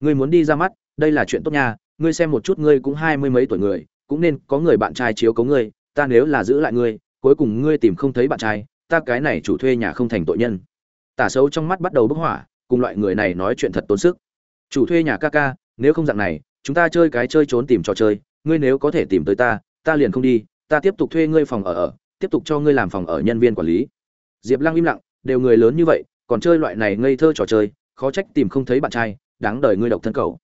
Ngươi muốn đi ra mắt, đây là chuyện tốt nha, ngươi xem một chút ngươi cũng hai mươi mấy tuổi người, cũng nên có người bạn trai chiếu cấu ngươi, ta nếu là giữ lại ngươi, cuối cùng ngươi tìm không thấy bạn trai ta cái này chủ thuê nhà không thành tội nhân. Tả xấu trong mắt bắt đầu bốc hỏa, cùng loại người này nói chuyện thật tốn sức. Chủ thuê nhà ca ca, nếu không dạng này, chúng ta chơi cái chơi trốn tìm trò chơi, ngươi nếu có thể tìm tới ta ta liền không đi, ta tiếp tục thuê ngươi phòng ở ở, tiếp tục cho ngươi làm phòng ở nhân viên quản lý. Diệp lăng im lặng, đều người lớn như vậy, còn chơi loại này ngây thơ trò chơi, khó trách tìm không thấy bạn trai, đáng đời ngươi độc thân cầu.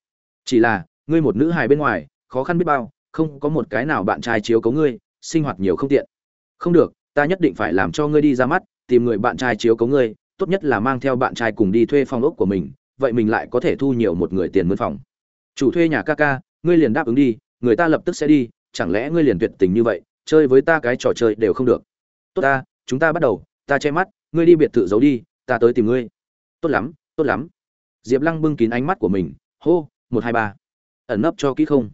Chỉ là, ngươi một nữ hài bên ngoài, khó khăn biết bao, không có một cái nào bạn trai chiếu cấu ngươi, sinh hoạt nhiều không tiện. Không được ta nhất định phải làm cho ngươi đi ra mắt, tìm người bạn trai chiếu cấu ngươi, tốt nhất là mang theo bạn trai cùng đi thuê phòng ốc của mình, vậy mình lại có thể thu nhiều một người tiền mướn phòng. Chủ thuê nhà ca ca, ngươi liền đáp ứng đi, người ta lập tức sẽ đi, chẳng lẽ ngươi liền tuyệt tình như vậy, chơi với ta cái trò chơi đều không được. Tốt ta, chúng ta bắt đầu, ta che mắt, ngươi đi biệt thự giấu đi, ta tới tìm ngươi. Tốt lắm tốt lắm. Diệp lăng bưng kín ánh mắt của mình, hô, một, hai, ba. Ẩn nấp cho kỹ không.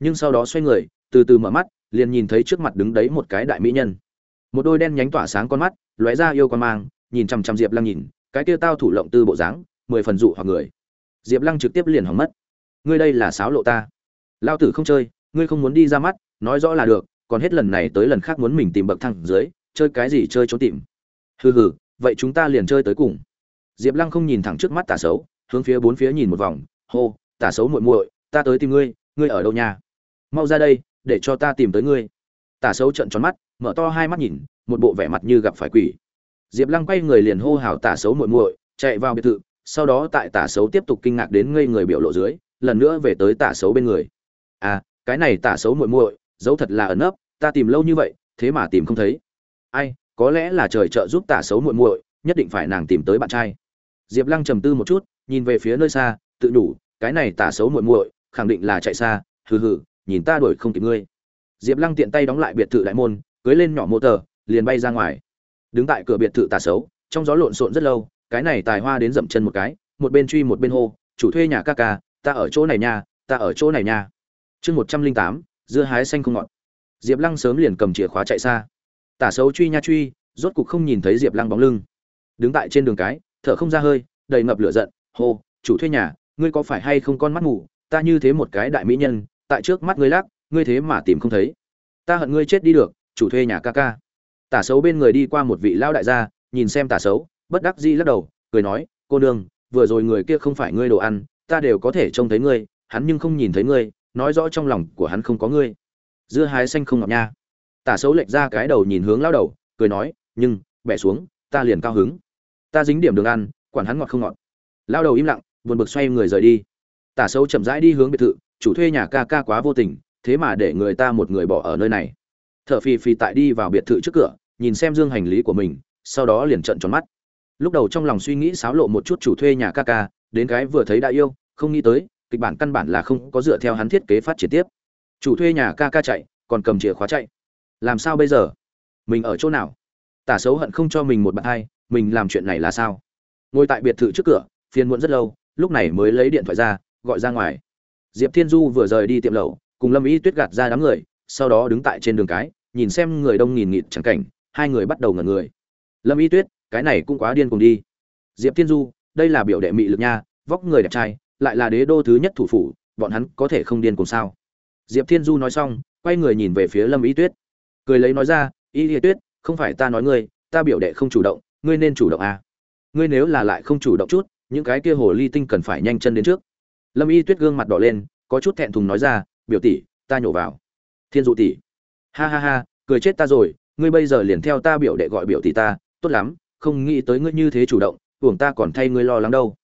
Nhưng sau đó xoay người, từ từ mở mắt, liền nhìn thấy trước mặt đứng đấy một cái đại mỹ nhân một đôi đen nhánh tỏa sáng con mắt, lóe ra yêu con mang, nhìn chằm chằm diệp lăng nhìn, cái kia tao thủ lộng tư bộ dáng, mười phần dụ hoặc người. Diệp lăng trực tiếp liền hỏng mất. Ngươi đây là sáo lộ ta. Lao tử không chơi, ngươi không muốn đi ra mắt, nói rõ là được, còn hết lần này tới lần khác muốn mình tìm bậc thang dưới, chơi cái gì chơi trốn tìm. Hừ hừ, vậy chúng ta liền chơi tới cùng. Diệp lăng không nhìn thẳng trước mắt tả xấu, hướng phía bốn phía nhìn một vòng, hô, tả xấu muội muội, ta tới tìm ngươi ngươi ở đâu nhà mau ra đây, để cho ta tìm tới ngươi. Tả xấu trợn tròn mắt mở to hai mắt nhìn, một bộ vẻ mặt như gặp phải quỷ. Diệp lăng quay người liền hô hào tả xấu muội muội, chạy vào biệt thự, sau đó tại tả xấu tiếp tục kinh ngạc đến ngây người biểu lộ dưới, lần nữa về tới tả xấu bên người. À cái này tả xấu muội muội, dấu thật là ẩn ấp ta tìm lâu như vậy, thế mà tìm không thấy. Ai, có lẽ là trời trợ giúp tả xấu muội muội, nhất định phải nàng tìm tới bạn trai. Diệp lăng trầm tư một chút, nhìn về phía nơi xa, tự đủ, cái này tả xấu muội muội, khẳng định là chạy xa, hừ hừ, nhìn ta đuổi không kịp ngươi. Diệp lăng tiện tay đóng lại biệt thự đại môn cưới lên nhỏ mô tờ, liền bay ra ngoài. Đứng tại cửa biệt thự tà xấu, trong gió lộn xộn rất lâu, cái này tài hoa đến dậm chân một cái, một bên truy một bên hô, chủ thuê nhà ca ca, ta ở chỗ này nha, ta ở chỗ này nha. Chương một trăm linh tám, dưa hái xanh không ngọt. Diệp lăng sớm liền cầm chìa khóa chạy xa. Tả xấu truy nha truy, rốt cục không nhìn thấy diệp lăng bóng lưng. Đứng tại trên đường cái, thở không ra hơi, đầy ngập lửa giận, hô, chủ thuê nhà, ngươi có phải hay không con mắt mù? Ta như thế một cái đại mỹ nhân, tại trước mắt ngươi lắc, ngươi thế mà tìm không thấy. Ta hận ngươi chết đi được chủ thuê nhà ca ca. Tả xấu bên người đi qua một vị lao đại gia, nhìn xem tả xấu bất đắc dĩ lắc đầu, cười nói, cô nương, vừa rồi người kia không phải ngươi đồ ăn, ta đều có thể trông thấy ngươi, hắn nhưng không nhìn thấy ngươi, nói rõ trong lòng của hắn không có ngươi. Dưa hái xanh không ngọc nha. Tả xấu lệch ra cái đầu nhìn hướng lao đầu, cười nói, nhưng, bẻ xuống, ta liền cao hứng. Ta dính điểm đường ăn, quản hắn ngọt không ngọt. Lao đầu im lặng, buồn bực xoay người rời đi. Tả xấu chậm rãi đi hướng biệt thự, chủ thuê nhà ca ca quá vô tình, thế mà để người ta một người bỏ ở nơi này. Thở phì phì tại đi vào biệt thự trước cửa, nhìn xem dương hành lý của mình, sau đó liền trận tròn mắt. Lúc đầu trong lòng suy nghĩ xáo lộ một chút chủ thuê nhà ca ca, đến cái vừa thấy đã yêu, không nghĩ tới, kịch bản căn bản là không có dựa theo hắn thiết kế phát triển tiếp. Chủ thuê nhà ca ca chạy, còn cầm chìa khóa chạy. Làm sao bây giờ? Mình ở chỗ nào? Tả xấu hận không cho mình một bạn hai, mình làm chuyện này là sao? Ngồi tại biệt thự trước cửa, phiền muộn rất lâu, lúc này mới lấy điện thoại ra, gọi ra ngoài. Diệp thiên du vừa rời đi tiệm lẩu, cùng lâm y tuyết gạt ra đám người, sau đó đứng tại trên đường cái nhìn xem người đông nghìn nghịt chẳng cảnh, hai người bắt đầu ngẩn người. Lâm y tuyết, cái này cũng quá điên cùng đi. Diệp thiên du, đây là biểu đệ mị lực nha, vóc người đẹp trai, lại là đế đô thứ nhất thủ phủ, bọn hắn có thể không điên cùng sao? Diệp thiên du nói xong, quay người nhìn về phía lâm y tuyết. Cười lấy nói ra, y y tuyết, không phải ta nói ngươi, ta biểu đệ không chủ động, ngươi nên chủ động à. ngươi nếu là lại không chủ động chút, những cái kia hồ ly tinh cần phải nhanh chân đến trước. Lâm y tuyết gương mặt đỏ lên, có chút thẹn thùng nói ra, biểu tỷ, ta nhổ vào. Thiên dụ tỷ ha ha ha, cười chết ta rồi, ngươi bây giờ liền theo ta biểu đệ gọi biểu tỷ ta, tốt lắm, không nghĩ tới ngươi như thế chủ động uổng ta còn thay ngươi lo lắng đâu.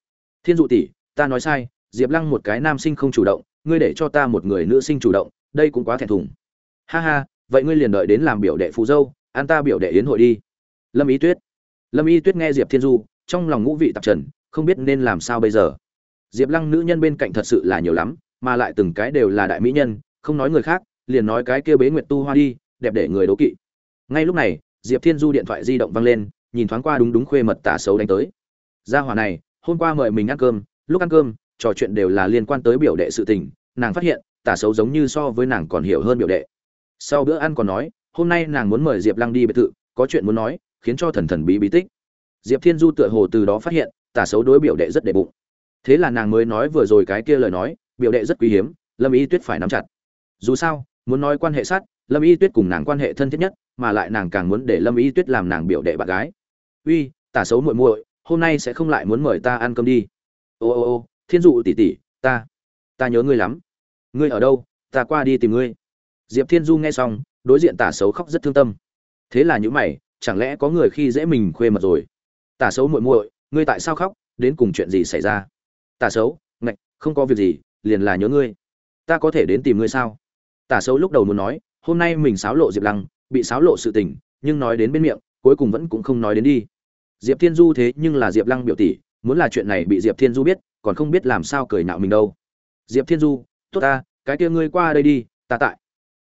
Thiên dụ tỷ, ta nói sai, diệp lăng một cái nam sinh không chủ động, ngươi để cho ta một người nữ sinh chủ động, đây cũng quá thẹn thùng. Ha ha, vậy ngươi liền đợi đến làm biểu đệ phù dâu an ta biểu đệ yến hội đi. Lâm ý tuyết. Lâm y tuyết nghe diệp thiên du, trong lòng ngũ vị tạp trần, không biết nên làm sao bây giờ. Diệp lăng nữ nhân bên cạnh thật sự là nhiều lắm, mà lại từng cái đều là đại mỹ nhân, không nói người khác liền nói cái kia bế nguyệt tu hoa đi, đẹp để người đố kỵ. Ngay lúc này, diệp thiên du điện thoại di động văng lên, nhìn thoáng qua đúng đúng khuê mật tả xấu đánh tới. Gia hỏa này, hôm qua mời mình ăn cơm, lúc ăn cơm, trò chuyện đều là liên quan tới biểu đệ sự tình, nàng phát hiện, tả xấu giống như so với nàng còn hiểu hơn biểu đệ. Sau bữa ăn còn nói, hôm nay nàng muốn mời diệp lăng đi biệt thự, có chuyện muốn nói, khiến cho thần thần bí bí tích. Diệp thiên du tựa hồ từ đó phát hiện, tả xấu đối biểu đệ rất đệ bụng. Thế là nàng mới nói vừa rồi cái kia lời nói, biểu đệ rất quý hiếm, lâm y tuyết phải nắm chặt. Dù sao muốn nói quan hệ sát, lâm y tuyết cùng nàng quan hệ thân thiết nhất, mà lại nàng càng muốn để lâm y tuyết làm nàng biểu đệ bạn gái. Uy, tả xấu muội muội, hôm nay sẽ không lại muốn mời ta ăn cơm đi. Ô ô ô, thiên dụ tỷ tỷ, ta ta nhớ ngươi lắm. Ngươi ở đâu, ta qua đi tìm ngươi. Diệp thiên du nghe xong, đối diện tả xấu khóc rất thương tâm. Thế là những mày, chẳng lẽ có người khi dễ mình khuê mật rồi? Tả xấu muội muội, ngươi tại sao khóc, đến cùng chuyện gì xảy ra? Tả xấu, ngạch, không có việc gì, liền là nhớ ngươi. Ta có thể đến tìm ngươi sao? Tả xấu lúc đầu muốn nói, hôm nay mình xáo lộ diệp lăng, bị xáo lộ sự tình, nhưng nói đến bên miệng, cuối cùng vẫn cũng không nói đến đi. Diệp thiên du thế nhưng là diệp lăng biểu tỷ, muốn là chuyện này bị diệp thiên du biết, còn không biết làm sao cười nạo mình đâu. Diệp thiên du, tốt ta, cái kia ngươi qua đây đi, ta tại.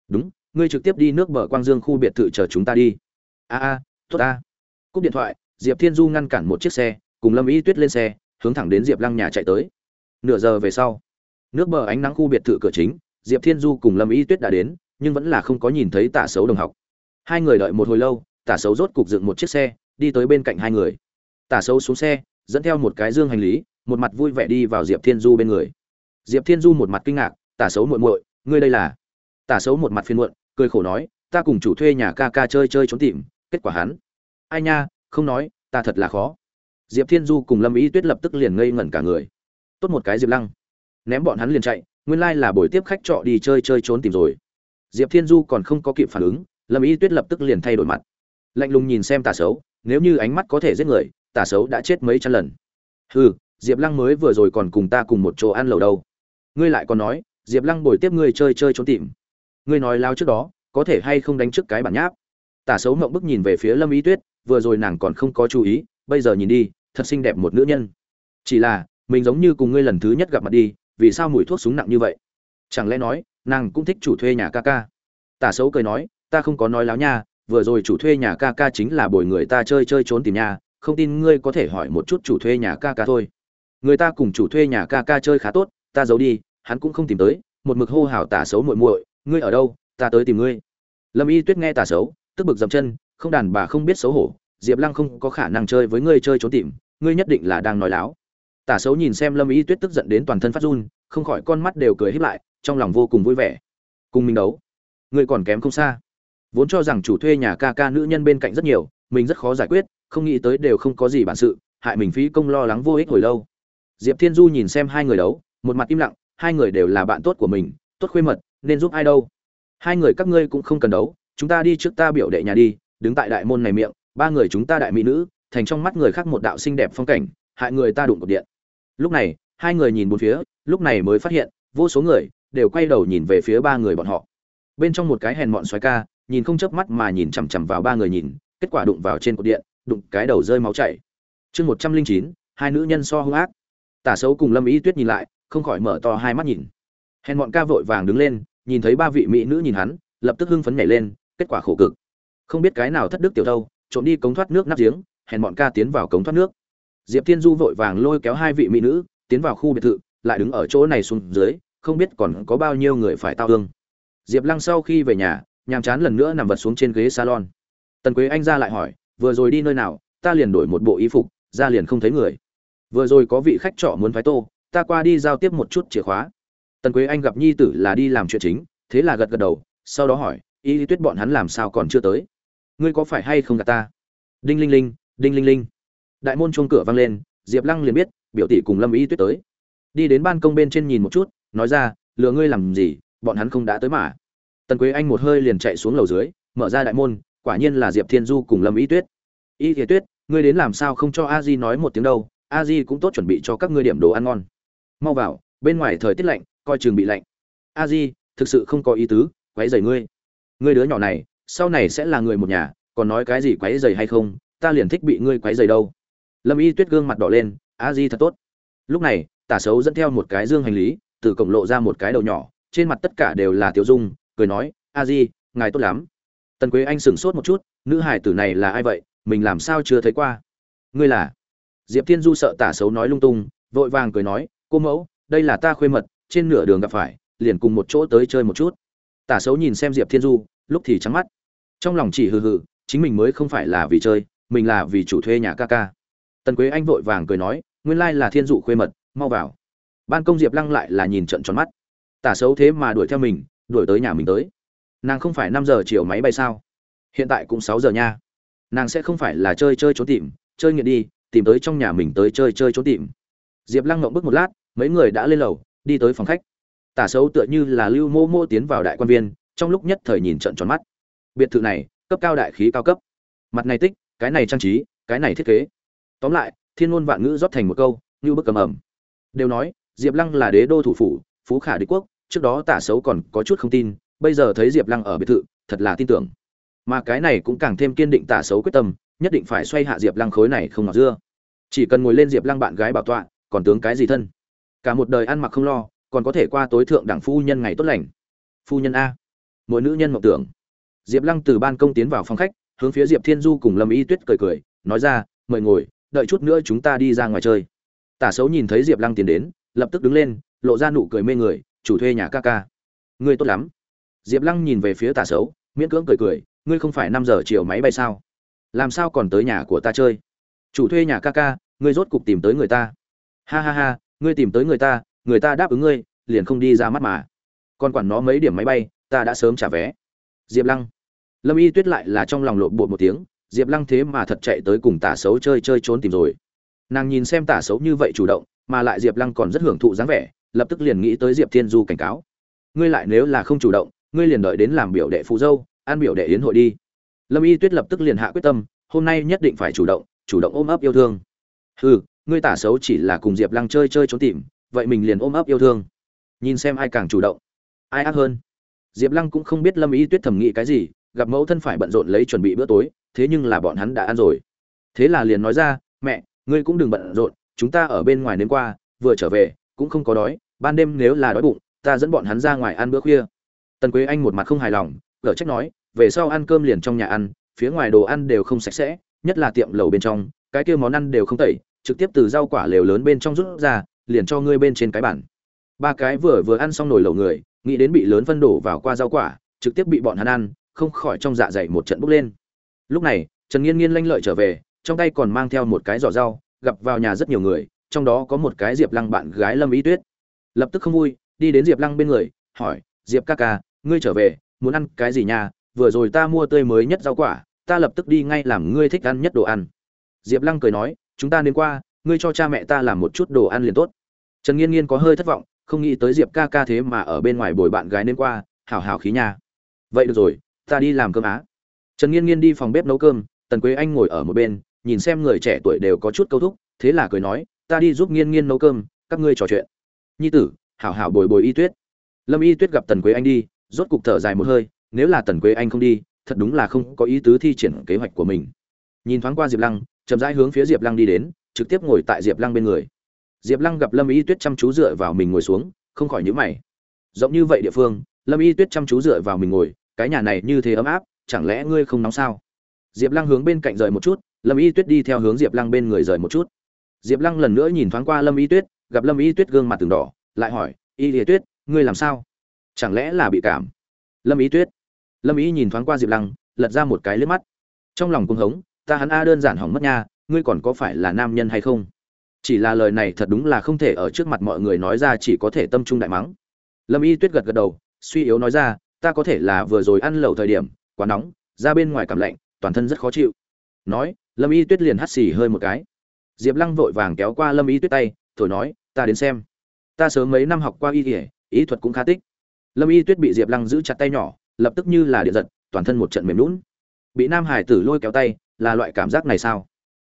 Đúng, ngươi trực tiếp đi nước bờ quang dương khu biệt thự chờ chúng ta đi. A a, tốt ta. Cúp điện thoại, diệp thiên du ngăn cản một chiếc xe, cùng lâm y tuyết lên xe, hướng thẳng đến diệp lăng nhà chạy tới. Nửa giờ về sau, nước bờ ánh nắng khu biệt thự cửa chính diệp thiên du cùng lâm y tuyết đã đến, nhưng vẫn là không có nhìn thấy tả xấu đồng học. Hai người đợi một hồi lâu, tả xấu rốt cục dựng một chiếc xe, đi tới bên cạnh hai người. Tả xấu xuống xe, dẫn theo một cái dương hành lý, một mặt vui vẻ đi vào diệp thiên du bên người. Diệp thiên du một mặt kinh ngạc, tả xấu muội muội, ngươi đây là? Tả xấu một mặt phiền muộn, cười khổ nói, ta cùng chủ thuê nhà ca ca chơi chơi trốn tìm, kết quả hắn. Ai nha, không nói, ta thật là khó. Diệp thiên du cùng lâm ý tuyết lập tức liền ngây ngẩn cả người. Tốt một cái diệp lăng. Ném bọn hắn liền chạy nguyên lai là buổi tiếp khách trọ đi chơi chơi trốn tìm rồi. Diệp thiên du còn không có kịp phản ứng, lâm Y tuyết lập tức liền thay đổi mặt. Lạnh lùng nhìn xem tà xấu, nếu như ánh mắt có thể giết người, tà xấu đã chết mấy trăm lần. Hừ, diệp lăng mới vừa rồi còn cùng ta cùng một chỗ ăn lầu đâu. Ngươi lại còn nói, diệp lăng bồi tiếp ngươi chơi chơi trốn tìm. Ngươi nói lao trước đó, có thể hay không đánh trước cái bản nháp? Tả xấu ngậm bức nhìn về phía lâm Y tuyết, vừa rồi nàng còn không có chú ý, bây giờ nhìn đi, thật xinh đẹp một nữ nhân. Chỉ là, mình giống như cùng ngươi lần thứ nhất gặp mặt đi vì sao mùi thuốc súng nặng như vậy? Chẳng lẽ nói, nàng cũng thích chủ thuê nhà ca ca? Tả xấu cười nói, ta không có nói láo nha, vừa rồi chủ thuê nhà ca ca chính là bồi người ta chơi chơi trốn tìm nhà, không tin ngươi có thể hỏi một chút chủ thuê nhà ca ca thôi. Người ta cùng chủ thuê nhà ca ca chơi khá tốt, ta giấu đi, hắn cũng không tìm tới, một mực hô hào tả xấu muội muội, ngươi ở đâu? Ta tới tìm ngươi. Lâm y tuyết nghe tả xấu tức bực dậm chân, không đàn bà không biết xấu hổ, diệp lăng không có khả năng chơi với ngươi chơi trốn tìm, ngươi nhất định là đang nói láo tả xấu nhìn xem lâm y tuyết tức giận đến toàn thân phát run, không khỏi con mắt đều cười híp lại, trong lòng vô cùng vui vẻ. Cùng mình đấu ngươi còn kém không xa. Vốn cho rằng chủ thuê nhà ca ca nữ nhân bên cạnh rất nhiều, mình rất khó giải quyết, không nghĩ tới đều không có gì bản sự, hại mình phí công lo lắng vô ích hồi lâu. Diệp thiên du nhìn xem hai người đấu, một mặt im lặng, hai người đều là bạn tốt của mình, tốt khuê mật, nên giúp ai đâu. Hai người các ngươi cũng không cần đấu, chúng ta đi trước ta biểu đệ nhà đi, đứng tại đại môn này miệng, ba người chúng ta đại mỹ nữ, thành trong mắt người khác một đạo xinh đẹp phong cảnh, hại người ta đụng cột điện lúc này, hai người nhìn bốn phía, lúc này mới phát hiện, vô số người đều quay đầu nhìn về phía ba người bọn họ. Bên trong một cái hèn mọn xoáy ca, nhìn không chớp mắt mà nhìn chằm chằm vào ba người nhìn, kết quả đụng vào trên cột điện, đụng cái đầu rơi máu chảy. Chương một trăm linh chín, hai nữ nhân so hung ác. Tả xấu cùng lâm ý tuyết nhìn lại, không khỏi mở to hai mắt nhìn. Hèn mọn ca vội vàng đứng lên, nhìn thấy ba vị mỹ nữ nhìn hắn, lập tức hưng phấn nhảy lên, kết quả khổ cực. Không biết cái nào thất đức tiểu thâu, trộm đi cống thoát nước nắp giếng, hèn mọn ca tiến vào cống thoát nước diệp thiên du vội vàng lôi kéo hai vị mỹ nữ, tiến vào khu biệt thự, lại đứng ở chỗ này xuống dưới, không biết còn có bao nhiêu người phải tao thương. Diệp lăng sau khi về nhà, nhàm chán lần nữa nằm vật xuống trên ghế salon. Tần quế anh ra lại hỏi, vừa rồi đi nơi nào? Ta liền đổi một bộ y phục, ra liền không thấy người. Vừa rồi có vị khách trọ muốn phái tô, ta qua đi giao tiếp một chút chìa khóa. Tần quế anh gặp nhi tử là đi làm chuyện chính, thế là gật gật đầu, sau đó hỏi, y lý tuyết bọn hắn làm sao còn chưa tới? Ngươi có phải hay không gạt ta? Đinh linh linh, đinh linh linh đại môn chuông cửa vang lên, diệp lăng liền biết, biểu tỷ cùng lâm y tuyết tới. Đi đến ban công bên trên nhìn một chút, nói ra, lừa ngươi làm gì, bọn hắn không đã tới mà. Tần quế anh một hơi liền chạy xuống lầu dưới, mở ra đại môn, quả nhiên là diệp thiên du cùng lâm y tuyết. Y thiệt tuyết, ngươi đến làm sao không cho a di nói một tiếng đâu, a di cũng tốt chuẩn bị cho các ngươi điểm đồ ăn ngon. Mau vào, bên ngoài thời tiết lạnh, coi chừng bị lạnh. A di, thực sự không có ý tứ, quấy rầy ngươi. Ngươi đứa nhỏ này, sau này sẽ là người một nhà, còn nói cái gì quấy rầy hay không, ta liền thích bị ngươi quấy rầy đâu lâm y tuyết gương mặt đỏ lên, a di thật tốt. Lúc này, tả xấu dẫn theo một cái dương hành lý, từ cổng lộ ra một cái đầu nhỏ, trên mặt tất cả đều là tiểu dung, cười nói, a di, ngài tốt lắm. Tần quế anh sửng sốt một chút, nữ hải tử này là ai vậy? Mình làm sao chưa thấy qua? Ngươi là? Diệp thiên du sợ tả xấu nói lung tung, vội vàng cười nói, cô mẫu, đây là ta khuê mật, trên nửa đường gặp phải, liền cùng một chỗ tới chơi một chút. Tả xấu nhìn xem diệp thiên du, lúc thì trắng mắt. Trong lòng chỉ hừ hừ, chính mình mới không phải là vì chơi, mình là vì chủ thuê nhà ca ca tần quế anh vội vàng cười nói, nguyên lai là thiên dụ khuê mật, mau vào. Ban công diệp lăng lại là nhìn trận tròn mắt. Tả xấu thế mà đuổi theo mình, đuổi tới nhà mình tới. Nàng không phải năm giờ chiều máy bay sao? Hiện tại cũng sáu giờ nha. Nàng sẽ không phải là chơi chơi trốn tìm, chơi nghiện đi, tìm tới trong nhà mình tới chơi chơi trốn tìm. Diệp lăng ngộng bước một lát, mấy người đã lên lầu, đi tới phòng khách. Tả xấu tựa như là lưu mô mô tiến vào đại quan viên, trong lúc nhất thời nhìn trận tròn mắt. Biệt thự này, cấp cao đại khí cao cấp. Mặt này tích, cái này trang trí, cái này thiết kế tóm lại, thiên ngôn vạn ngữ rót thành một câu, như bức cầm ẩm. Đều nói, diệp lăng là đế đô thủ phủ, phú khả đế quốc, trước đó tả xấu còn có chút không tin, bây giờ thấy diệp lăng ở biệt thự, thật là tin tưởng. Mà cái này cũng càng thêm kiên định tả xấu quyết tâm, nhất định phải xoay hạ diệp lăng khối này không ngọt dưa. Chỉ cần ngồi lên diệp lăng bạn gái bảo tọa, còn tướng cái gì thân? Cả một đời ăn mặc không lo, còn có thể qua tối thượng đẳng phu nhân ngày tốt lành. Phu nhân a. Mỗi nữ nhân mộng tưởng. Diệp lăng từ ban công tiến vào phòng khách, hướng phía diệp thiên du cùng lâm y tuyết cười cười, nói ra, mời ngồi đợi chút nữa chúng ta đi ra ngoài chơi. Tả xấu nhìn thấy diệp lăng tiến đến, lập tức đứng lên, lộ ra nụ cười mê người, chủ thuê nhà ca ca. Ngươi tốt lắm. Diệp lăng nhìn về phía tả xấu miễn cưỡng cười cười, ngươi không phải năm giờ chiều máy bay sao? Làm sao còn tới nhà của ta chơi? Chủ thuê nhà ca ca, ngươi rốt cục tìm tới người ta. Ha ha ha, ngươi tìm tới người ta người ta đáp ứng ngươi, liền không đi ra mắt mà. Còn quản nó mấy điểm máy bay, ta đã sớm trả vé. Diệp lăng. Lâm y tuyết lại là trong lòng lộn bột một tiếng diệp lăng thế mà thật chạy tới cùng tả xấu chơi chơi trốn tìm rồi. Nàng nhìn xem tả xấu như vậy chủ động, mà lại diệp lăng còn rất hưởng thụ dáng vẻ, lập tức liền nghĩ tới diệp thiên du cảnh cáo. Ngươi lại nếu là không chủ động, ngươi liền đợi đến làm biểu đệ phụ dâu an biểu đệ yến hội đi. Lâm y tuyết lập tức liền hạ quyết tâm, hôm nay nhất định phải chủ động chủ động ôm ấp yêu thương. Ừ ngươi tả xấu chỉ là cùng diệp lăng chơi chơi trốn tìm, vậy mình liền ôm ấp yêu thương. Nhìn xem ai càng chủ động, ai ác hơn. Diệp lăng cũng không biết lâm y tuyết thầm nghĩ cái gì, gặp mẫu thân phải bận rộn lấy chuẩn bị bữa tối thế nhưng là bọn hắn đã ăn rồi. Thế là liền nói ra, mẹ, ngươi cũng đừng bận rộn, chúng ta ở bên ngoài đến qua, vừa trở về, cũng không có đói, ban đêm nếu là đói bụng, ta dẫn bọn hắn ra ngoài ăn bữa khuya. Tần quế anh một mặt không hài lòng, gở trách nói, về sau ăn cơm liền trong nhà ăn, phía ngoài đồ ăn đều không sạch sẽ, nhất là tiệm lầu bên trong, cái kia món ăn đều không tẩy, trực tiếp từ rau quả lều lớn bên trong rút ra, liền cho ngươi bên trên cái bản ba cái vừa vừa ăn xong nồi lẩu người, nghĩ đến bị lớn phân đổ vào qua rau quả, trực tiếp bị bọn hắn ăn, không khỏi trong dạ dày một trận bốc lên lúc này, trần nghiên nghiên lanh lợi trở về, trong tay còn mang theo một cái giỏ rau, gặp vào nhà rất nhiều người, trong đó có một cái diệp lăng bạn gái lâm ý tuyết. Lập tức không vui, đi đến diệp lăng bên người, hỏi, diệp ca ca, ngươi trở về, muốn ăn cái gì nhà vừa rồi ta mua tươi mới nhất rau quả, ta lập tức đi ngay làm ngươi thích ăn nhất đồ ăn. Diệp lăng cười nói, chúng ta đến qua, ngươi cho cha mẹ ta làm một chút đồ ăn liền tốt. Trần nghiên nghiên có hơi thất vọng, không nghĩ tới diệp ca ca thế mà ở bên ngoài bồi bạn gái nên qua, hảo hảo khí nhà vậy được rồi, ta đi làm cơm á trần nghiên nghiên đi phòng bếp nấu cơm, tần quế anh ngồi ở một bên, nhìn xem người trẻ tuổi đều có chút câu thúc, thế là cười nói, ta đi giúp nghiên nghiên nấu cơm, các ngươi trò chuyện. Nhi tử, hảo hảo bồi bồi y tuyết. Lâm y tuyết gặp tần quế anh đi, rốt cục thở dài một hơi, nếu là tần quế anh không đi, thật đúng là không có ý tứ thi triển kế hoạch của mình. Nhìn thoáng qua diệp lăng, chậm rãi hướng phía diệp lăng đi đến, trực tiếp ngồi tại diệp lăng bên người. Diệp lăng gặp lâm y tuyết chăm chú dựa vào mình ngồi xuống, không khỏi nhữ mày. Rộng như vậy địa phương, lâm y tuyết chăm chú dựa vào mình ngồi, cái nhà này như thế ấm áp chẳng lẽ ngươi không nóng sao? Diệp lăng hướng bên cạnh rời một chút, lâm y tuyết đi theo hướng diệp lăng bên người rời một chút. Diệp lăng lần nữa nhìn thoáng qua lâm y tuyết, gặp lâm y tuyết gương mặt từng đỏ, lại hỏi, y lìa tuyết, ngươi làm sao? Chẳng lẽ là bị cảm? Lâm y tuyết. Lâm y nhìn thoáng qua diệp lăng, lật ra một cái liếc mắt. Trong lòng cung hống, ta hắn a đơn giản hỏng mất nha, ngươi còn có phải là nam nhân hay không? Chỉ là lời này thật đúng là không thể ở trước mặt mọi người nói ra chỉ có thể tâm trung đại mắng. Lâm y tuyết gật gật đầu, suy yếu nói ra, ta có thể là vừa rồi ăn lẩu thời điểm quá nóng ra bên ngoài cảm lạnh, toàn thân rất khó chịu. Nói, lâm y tuyết liền hắt xì hơi một cái. Diệp lăng vội vàng kéo qua lâm y tuyết tay, thổi nói, ta đến xem. Ta sớm mấy năm học qua y kỉa ý thuật cũng khá tích. Lâm y tuyết bị diệp lăng giữ chặt tay nhỏ, lập tức như là điện giật, toàn thân một trận mềm lún bị nam hải tử lôi kéo tay, là loại cảm giác này sao?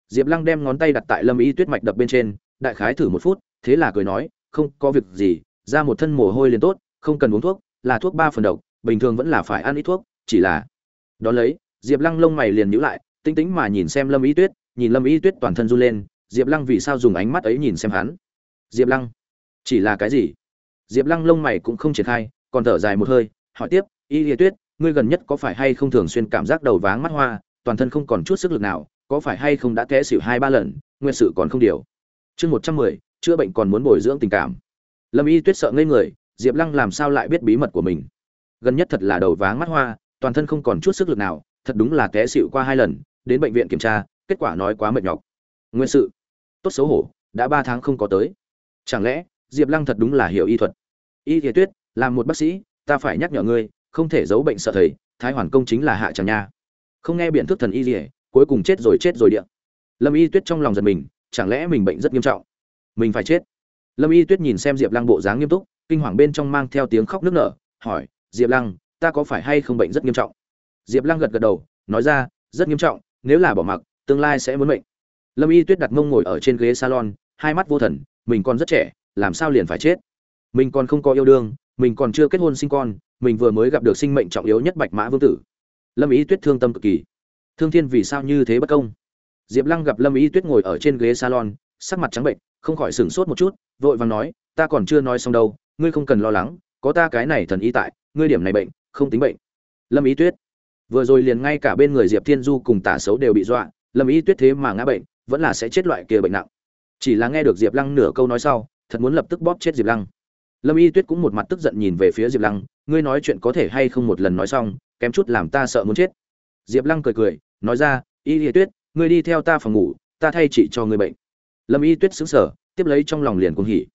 Diệp lăng đem ngón tay đặt tại lâm y tuyết mạch đập bên trên, đại khái thử một phút, thế là cười nói, không, có việc gì, ra một thân mồ hôi liền tốt, không cần uống thuốc, là thuốc ba phần độc, bình thường vẫn là phải ăn ít thuốc, chỉ là đó lấy, diệp lăng lông mày liền nhữ lại, tinh tĩnh mà nhìn xem lâm y tuyết, nhìn lâm y tuyết toàn thân run lên, diệp lăng vì sao dùng ánh mắt ấy nhìn xem hắn? Diệp lăng, chỉ là cái gì? Diệp lăng lông mày cũng không triển khai, còn thở dài một hơi, hỏi tiếp, y lìa tuyết, ngươi gần nhất có phải hay không thường xuyên cảm giác đầu váng mắt hoa, toàn thân không còn chút sức lực nào, có phải hay không đã té xỉu hai ba lần, nguyên sự còn không điều? Chương một trăm mười, chữa bệnh còn muốn bồi dưỡng tình cảm. Lâm y tuyết sợ ngây người, diệp lăng làm sao lại biết bí mật của mình? Gần nhất thật là đầu váng mắt hoa toàn thân không còn chút sức lực nào, thật đúng là té xịu qua hai lần, đến bệnh viện kiểm tra, kết quả nói quá mệt nhọc. Nguyên sự, tốt xấu hổ, đã ba tháng không có tới. Chẳng lẽ, diệp lăng thật đúng là hiểu y thuật? Y thiệt tuyết, làm một bác sĩ, ta phải nhắc nhở ngươi, không thể giấu bệnh sợ thầy, thái hoàn công chính là hạ chẳng nha. Không nghe biện thức thần y gì cuối cùng chết rồi chết rồi điện lâm y tuyết trong lòng giật mình, chẳng lẽ mình bệnh rất nghiêm trọng? Mình phải chết. Lâm y tuyết nhìn xem diệp lăng bộ dáng nghiêm túc, kinh hoàng bên trong mang theo tiếng khóc nức nở, hỏi, diệp lăng ta có phải hay không bệnh rất nghiêm trọng? Diệp lăng gật gật đầu, nói ra, rất nghiêm trọng, nếu là bỏ mặc, tương lai sẽ muốn bệnh lâm y tuyết đặt mông ngồi ở trên ghế salon, hai mắt vô thần, mình còn rất trẻ, làm sao liền phải chết? Mình còn không có yêu đương, mình còn chưa kết hôn sinh con, mình vừa mới gặp được sinh mệnh trọng yếu nhất bạch mã vương tử. Lâm y tuyết thương tâm cực kỳ. Thương thiên vì sao như thế bất công? Diệp lăng gặp lâm y tuyết ngồi ở trên ghế salon, sắc mặt trắng bệnh, không khỏi sửng sốt một chút, vội vàng nói, ta còn chưa nói xong đâu, ngươi không cần lo lắng, có ta cái này thần y tại, ngươi điểm này bệnh không tính bệnh. Lâm y tuyết. Vừa rồi liền ngay cả bên người diệp thiên du cùng tả xấu đều bị dọa, lâm y tuyết thế mà ngã bệnh, vẫn là sẽ chết loại kia bệnh nặng. Chỉ là nghe được diệp lăng nửa câu nói sau, thật muốn lập tức bóp chết diệp lăng. Lâm y tuyết cũng một mặt tức giận nhìn về phía diệp lăng, ngươi nói chuyện có thể hay không một lần nói xong, kém chút làm ta sợ muốn chết. Diệp lăng cười cười, nói ra y y tuyết, ngươi đi theo ta phòng ngủ, ta thay chị cho ngươi bệnh. Lâm y tuyết xứng sở tiếp lấy trong lòng liền cuồng hỉ.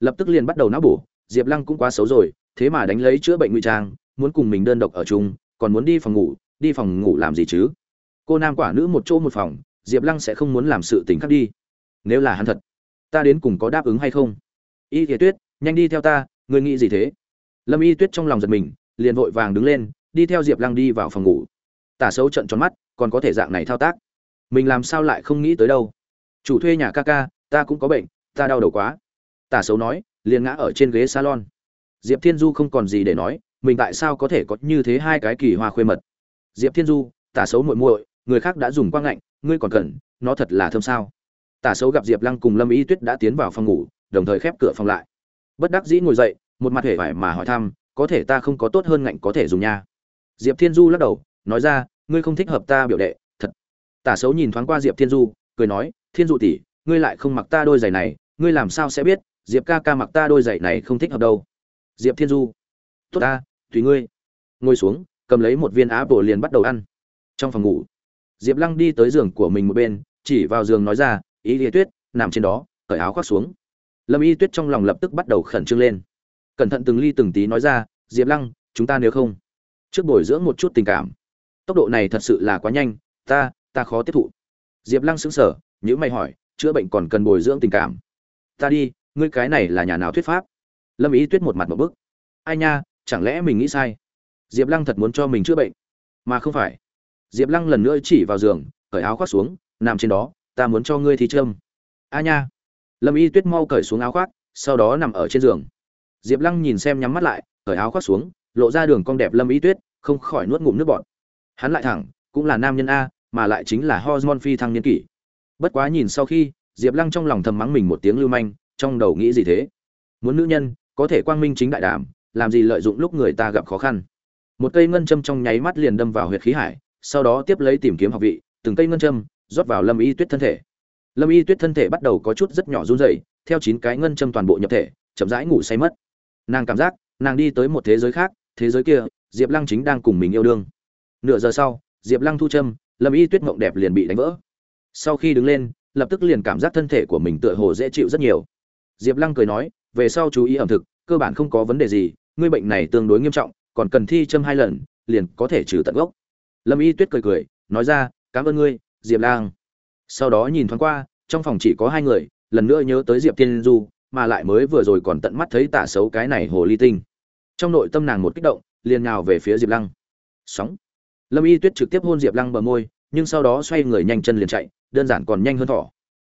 Lập tức liền bắt đầu não bổ, diệp lăng cũng quá xấu rồi, thế mà đánh lấy chữa bệnh ngụy trang muốn cùng mình đơn độc ở chung, còn muốn đi phòng ngủ, đi phòng ngủ làm gì chứ? Cô nam quả nữ một chỗ một phòng, diệp lăng sẽ không muốn làm sự tình khác đi. Nếu là hắn thật, ta đến cùng có đáp ứng hay không? Y thì tuyết, nhanh đi theo ta, ngươi nghĩ gì thế? Lâm y tuyết trong lòng giật mình, liền vội vàng đứng lên, đi theo diệp lăng đi vào phòng ngủ. Tả xấu trận tròn mắt, còn có thể dạng này thao tác? Mình làm sao lại không nghĩ tới đâu? Chủ thuê nhà ca ca, ta cũng có bệnh, ta đau đầu quá. Tả xấu nói, liền ngã ở trên ghế salon. Diệp thiên du không còn gì để nói mình tại sao có thể có như thế hai cái kỳ hoa khuê mật? Diệp thiên du, tả xấu muội muội, người khác đã dùng quang ngạnh, ngươi còn cần, nó thật là thơm sao? Tả xấu gặp diệp lăng cùng lâm y tuyết đã tiến vào phòng ngủ, đồng thời khép cửa phòng lại. Bất đắc dĩ ngồi dậy, một mặt hề vải mà hỏi thăm, có thể ta không có tốt hơn ngạnh có thể dùng nha? Diệp thiên du lắc đầu, nói ra, ngươi không thích hợp ta biểu đệ, thật. Tả xấu nhìn thoáng qua diệp thiên du, cười nói, thiên dụ tỷ, ngươi lại không mặc ta đôi giày này, ngươi làm sao sẽ biết, diệp ca ca mặc ta đôi giày này không thích hợp đâu? Diệp thiên du, tốt ta tùy ngươi. Ngồi xuống, cầm lấy một viên á bồ liền bắt đầu ăn. Trong phòng ngủ, diệp lăng đi tới giường của mình một bên, chỉ vào giường nói ra, ý lý tuyết, nằm trên đó, cởi áo khoác xuống. Lâm y tuyết trong lòng lập tức bắt đầu khẩn trương lên. Cẩn thận từng ly từng tí nói ra, diệp lăng, chúng ta nếu không, trước bồi dưỡng một chút tình cảm. Tốc độ này thật sự là quá nhanh, ta ta khó tiếp thụ. Diệp lăng xứng sở nhữ mày hỏi, chữa bệnh còn cần bồi dưỡng tình cảm? Ta đi, ngươi cái này là nhà nào thuyết pháp? Lâm ý tuyết một mặt một bức. Ai nha chẳng lẽ mình nghĩ sai? Diệp lăng thật muốn cho mình chữa bệnh. Mà không phải. Diệp lăng lần nữa chỉ vào giường, cởi áo khoác xuống, nằm trên đó, ta muốn cho ngươi thi trâm. A nha. Lâm y tuyết mau cởi xuống áo khoác, sau đó nằm ở trên giường. Diệp lăng nhìn xem nhắm mắt lại, cởi áo khoác xuống, lộ ra đường cong đẹp lâm y tuyết, không khỏi nuốt ngụm nước bọt. Hắn lại thẳng, cũng là nam nhân a, mà lại chính là hormone phi thăng niên kỷ. Bất quá nhìn sau khi, diệp lăng trong lòng thầm mắng mình một tiếng lưu manh, trong đầu nghĩ gì thế? Muốn nữ nhân, có thể quang minh chính đại đảm làm gì lợi dụng lúc người ta gặp khó khăn. Một cây ngân châm trong nháy mắt liền đâm vào huyệt khí hải, sau đó tiếp lấy tìm kiếm học vị, từng cây ngân châm rót vào lâm y tuyết thân thể. Lâm y tuyết thân thể bắt đầu có chút rất nhỏ run rẩy, theo chín cái ngân châm toàn bộ nhập thể, chậm rãi ngủ say mất. Nàng cảm giác, nàng đi tới một thế giới khác, thế giới kia, diệp lăng chính đang cùng mình yêu đương. Nửa giờ sau, diệp lăng thu châm, lâm y tuyết mộng đẹp liền bị đánh vỡ. Sau khi đứng lên, lập tức liền cảm giác thân thể của mình tựa hồ dễ chịu rất nhiều. Diệp lăng cười nói về sau chú ý ẩm thực, cơ bản không có vấn đề gì, ngươi bệnh này tương đối nghiêm trọng, còn cần thi châm hai lần, liền có thể trừ tận gốc. Lâm y tuyết cười cười, nói ra, cảm ơn ngươi, diệp lang. Sau đó nhìn thoáng qua, trong phòng chỉ có hai người, lần nữa nhớ tới diệp tiên du, mà lại mới vừa rồi còn tận mắt thấy tả xấu cái này hồ ly tinh. Trong nội tâm nàng một kích động, liền nhào về phía diệp lăng. Sóng. Lâm y tuyết trực tiếp hôn diệp lăng bờ môi, nhưng sau đó xoay người nhanh chân liền chạy, đơn giản còn nhanh hơn thỏ.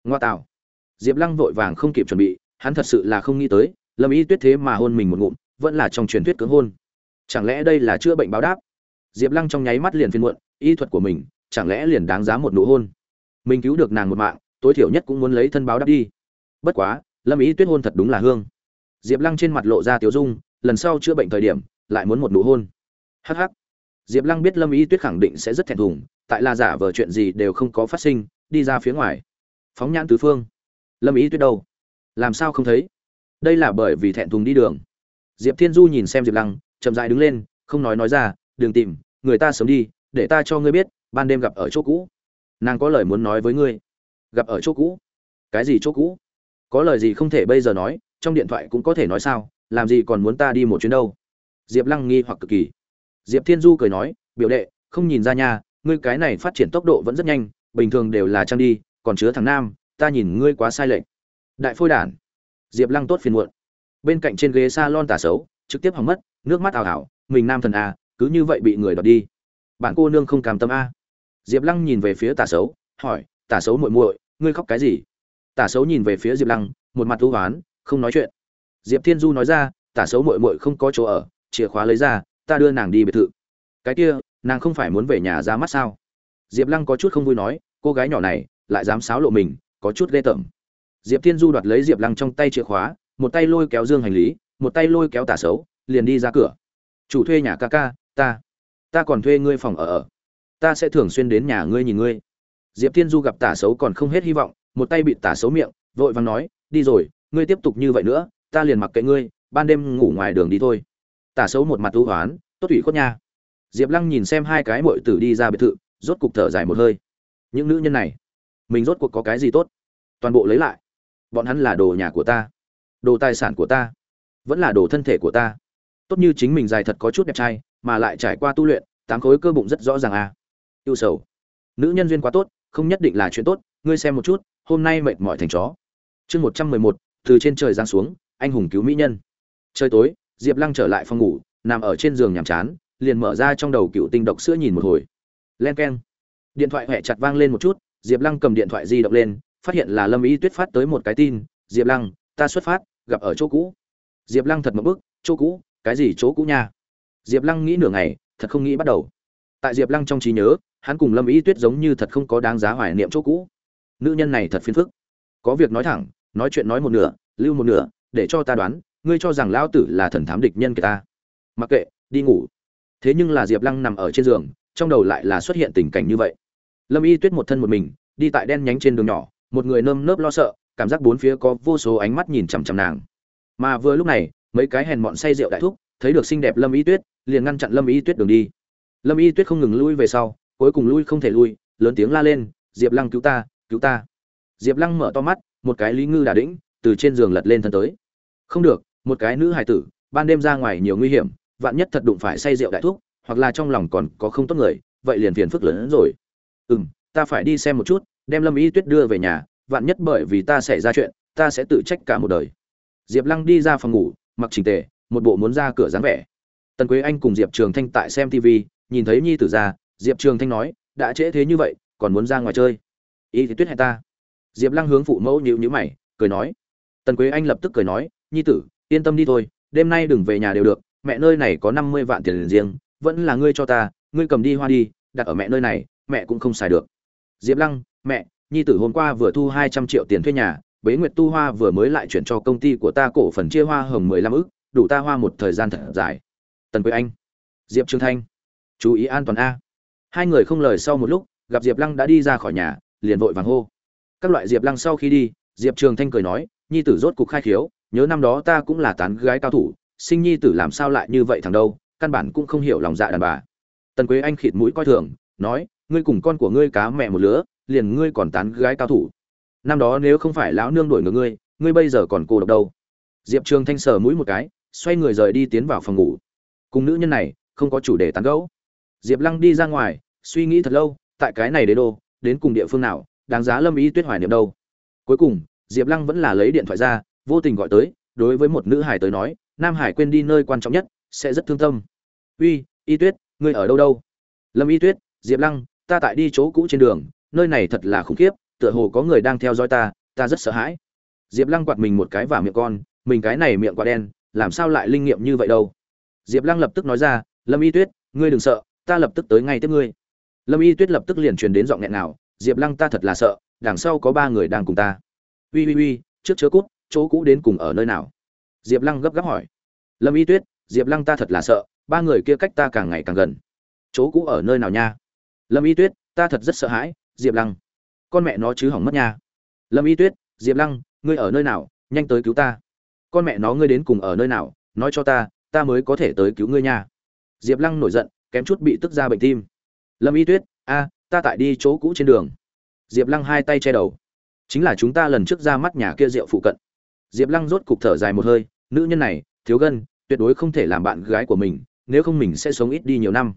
Ngoa tạo. Diệp lăng vội vàng không kịp chuẩn bị hắn thật sự là không nghĩ tới, lâm y tuyết thế mà hôn mình một ngụm, vẫn là trong truyền thuyết cưỡng hôn. Chẳng lẽ đây là chữa bệnh báo đáp? Diệp lăng trong nháy mắt liền phiên muộn, y thuật của mình, chẳng lẽ liền đáng giá một nụ hôn? Mình cứu được nàng một mạng, tối thiểu nhất cũng muốn lấy thân báo đáp đi. Bất quá, lâm ý tuyết hôn thật đúng là hương. Diệp lăng trên mặt lộ ra tiếu dung, lần sau chữa bệnh thời điểm, lại muốn một nụ hôn. Hh diệp lăng biết lâm ý tuyết khẳng định sẽ rất thẹn thùng, tại là giả vờ chuyện gì đều không có phát sinh, đi ra phía ngoài. Phóng nhãn tứ phương. Lâm ý tuyết đâu? Làm sao không thấy? Đây là bởi vì thẹn thùng đi đường. Diệp thiên du nhìn xem diệp lăng, chậm dại đứng lên, không nói nói ra, đừng tìm, người ta sớm đi, để ta cho ngươi biết, ban đêm gặp ở chỗ cũ. Nàng có lời muốn nói với ngươi. Gặp ở chỗ cũ? Cái gì chỗ cũ? Có lời gì không thể bây giờ nói, trong điện thoại cũng có thể nói sao, làm gì còn muốn ta đi một chuyến đâu. Diệp lăng nghi hoặc cực kỳ. Diệp thiên du cười nói, biểu đệ, không nhìn ra nha, ngươi cái này phát triển tốc độ vẫn rất nhanh, bình thường đều là trang đi, còn chứa thằng nam, ta nhìn ngươi quá sai lệch đại phôi đản. Diệp lăng tốt phiền muộn. Bên cạnh trên ghế s a lon tả xấu, trực tiếp hỏng mất, nước mắt ảo ảo, mình nam thần à cứ như vậy bị người đọt đi. Bạn cô nương không cảm tâm a diệp lăng nhìn về phía tả xấu, hỏi, tả xấu muội muội, ngươi khóc cái gì? Tả xấu nhìn về phía diệp lăng, một mặt thú oán, không nói chuyện. Diệp thiên du nói ra, tả xấu muội muội không có chỗ ở, chìa khóa lấy ra, ta đưa nàng đi biệt thự. Cái kia, nàng không phải muốn về nhà ra mắt sao? Diệp lăng có chút không vui nói, cô gái nhỏ này, lại dám sáo lộ mình, có chút ghê tởm diệp thiên du đoạt lấy diệp lăng trong tay chìa khóa, một tay lôi kéo dương hành lý, một tay lôi kéo tả xấu liền đi ra cửa. Chủ thuê nhà ca ca, ta ta còn thuê ngươi phòng ở ở. Ta sẽ thường xuyên đến nhà ngươi nhìn ngươi. Diệp thiên du gặp tả xấu còn không hết hy vọng, một tay bị tả xấu miệng, vội vàng nói, đi rồi, ngươi tiếp tục như vậy nữa, ta liền mặc kệ ngươi, ban đêm ngủ ngoài đường đi thôi. Tả xấu một mặt ưu hoán, tốt ủy khuất nha. Diệp lăng nhìn xem hai cái mội tử đi ra biệt thự, rốt cục thở dài một hơi. Những nữ nhân này, mình rốt cuộc có cái gì tốt? Toàn bộ lấy lại bọn hắn là đồ nhà của ta, đồ tài sản của ta, vẫn là đồ thân thể của ta. Tốt như chính mình dài thật có chút đẹp trai, mà lại trải qua tu luyện, tám khối cơ bụng rất rõ ràng à. Yêu sầu. Nữ nhân duyên quá tốt, không nhất định là chuyện tốt, ngươi xem một chút, hôm nay mệt mỏi thành chó. Chương một trăm mười một, từ trên trời giáng xuống, anh hùng cứu mỹ nhân. Trời tối, diệp lăng trở lại phòng ngủ, nằm ở trên giường nhàm chán, liền mở ra trong đầu cựu tinh độc sữa nhìn một hồi. Len k e n điện thoại hẹ chặt vang lên một chút, diệp lăng cầm điện thoại di động lên phát hiện là lâm y tuyết phát tới một cái tin, diệp lăng, ta xuất phát, gặp ở chỗ cũ. Diệp lăng thật một bức chỗ cũ? Cái gì chỗ cũ nha? Diệp lăng nghĩ nửa ngày, thật không nghĩ bắt đầu. Tại diệp lăng trong trí nhớ, hắn cùng lâm y tuyết giống như thật không có đáng giá hoài niệm chỗ cũ. Nữ nhân này thật phiền phức. Có việc nói thẳng, nói chuyện nói một nửa, lưu một nửa, để cho ta đoán, ngươi cho rằng lão tử là thần thám địch nhân của ta. Mặc kệ, đi ngủ. Thế nhưng là diệp lăng nằm ở trên giường, trong đầu lại là xuất hiện tình cảnh như vậy. Lâm y tuyết một thân một mình, đi tại đen nhánh trên đường nhỏ một người nơm nớp lo sợ, cảm giác bốn phía có vô số ánh mắt nhìn chằm chằm nàng. Mà vừa lúc này, mấy cái hèn mọn say rượu đại thúc, thấy được xinh đẹp lâm y tuyết, liền ngăn chặn lâm y tuyết đường đi. Lâm y tuyết không ngừng lui về sau, cuối cùng lui không thể lui, lớn tiếng la lên, diệp lăng cứu ta cứu ta. Diệp lăng mở to mắt, một cái lý ngư đà đĩnh, từ trên giường lật lên thân tới. Không được, một cái nữ hài tử, ban đêm ra ngoài nhiều nguy hiểm, vạn nhất thật đụng phải say rượu đại thuốc hoặc là trong lòng còn có không tốt người, vậy liền phiền phức lớn hơn rồi. Ừ m ta phải đi xem một chút đem lâm y tuyết đưa về nhà, vạn nhất bởi vì ta xảy ra chuyện, ta sẽ tự trách cả một đời. Diệp lăng đi ra phòng ngủ, mặc trình tề, một bộ muốn ra cửa dáng vẻ. Tần quế anh cùng diệp trường thanh tại xem tv nhìn thấy nhi tử ra, diệp trường thanh nói, đã trễ thế như vậy, còn muốn ra ngoài chơi? Y thì tuyết hẹn ta. Diệp lăng hướng phụ mẫu nhịu nhữ mày, cười nói. Tần quế anh lập tức cười nói, nhi tử, yên tâm đi thôi, đêm nay đừng về nhà đều được, mẹ nơi này có năm mươi vạn tiền riêng, vẫn là ngươi cho ta, ngươi cầm đi hoa đi, đặt ở mẹ nơi này, mẹ cũng không xài được. Diệp lăng mẹ, nhi tử hôm qua vừa thu hai trăm triệu tiền thuê nhà, bế nguyệt tu hoa vừa mới lại chuyển cho công ty của ta cổ phần chia hoa hồng mười lăm ức, đủ ta hoa một thời gian thật dài. Tần quế anh, diệp trương thanh, chú ý an toàn a. Hai người không lời sau một lúc, gặp diệp lăng đã đi ra khỏi nhà, liền vội vàng hô. Các loại diệp lăng sau khi đi, diệp trường thanh cười nói, nhi tử rốt cục khai khiếu, nhớ năm đó ta cũng là tán gái cao thủ, sinh nhi tử làm sao lại như vậy thằng đâu, căn bản cũng không hiểu lòng dạ đàn bà. Tần quế anh khịt mũi coi thường, nói, ngươi cùng con của ngươi cá mẹ một lứa liền ngươi còn tán gái cao thủ. Năm đó nếu không phải lão nương đổi ngược ngươi ngươi bây giờ còn cô độc đâu? Diệp trường thanh sờ mũi một cái, xoay người rời đi tiến vào phòng ngủ. Cùng nữ nhân này, không có chủ đề tán gẫu. Diệp lăng đi ra ngoài, suy nghĩ thật lâu, tại cái này đế đô, đến cùng địa phương nào, đáng giá lâm ý tuyết hoài niệm đâu? Cuối cùng, diệp lăng vẫn là lấy điện thoại ra, vô tình gọi tới, đối với một nữ hải tới nói, nam hải quên đi nơi quan trọng nhất, sẽ rất thương tâm. Uy, y tuyết, ngươi ở đâu đâu? Lâm y tuyết, diệp lăng, ta tại đi chỗ cũ trên đường nơi này thật là khủng khiếp, tựa hồ có người đang theo dõi ta ta rất sợ hãi. Diệp lăng quạt mình một cái vào miệng con, mình cái này miệng quả đen, làm sao lại linh nghiệm như vậy đâu? Diệp lăng lập tức nói ra, lâm y tuyết, ngươi đừng sợ, ta lập tức tới ngay tiếp ngươi. Lâm y tuyết lập tức liền truyền đến giọng nghẹn nào diệp lăng, ta thật là sợ, đằng sau có ba người đang cùng ta. Uy uy uy, trước chớ cút, chỗ cũ đến cùng ở nơi nào? Diệp lăng gấp gáp hỏi. Lâm y tuyết, diệp lăng, ta thật là sợ, ba người kia cách ta càng ngày càng gần. Chỗ cũ ở nơi nào nha? Lâm y tuyết, ta thật rất sợ hãi diệp lăng. Con mẹ nó chứ hỏng mất nha. Lâm y tuyết, diệp lăng, ngươi ở nơi nào? Nhanh tới cứu ta. Con mẹ nó ngươi đến cùng ở nơi nào? Nói cho ta ta mới có thể tới cứu ngươi nha. Diệp lăng nổi giận, kém chút bị tức ra bệnh tim. Lâm y tuyết, a, ta tại đi chỗ cũ trên đường. Diệp lăng hai tay che đầu. Chính là chúng ta lần trước ra mắt nhà kia rượu phụ cận. Diệp lăng rốt cục thở dài một hơi, nữ nhân này, thiếu gân, tuyệt đối không thể làm bạn gái của mình, nếu không mình sẽ sống ít đi nhiều năm.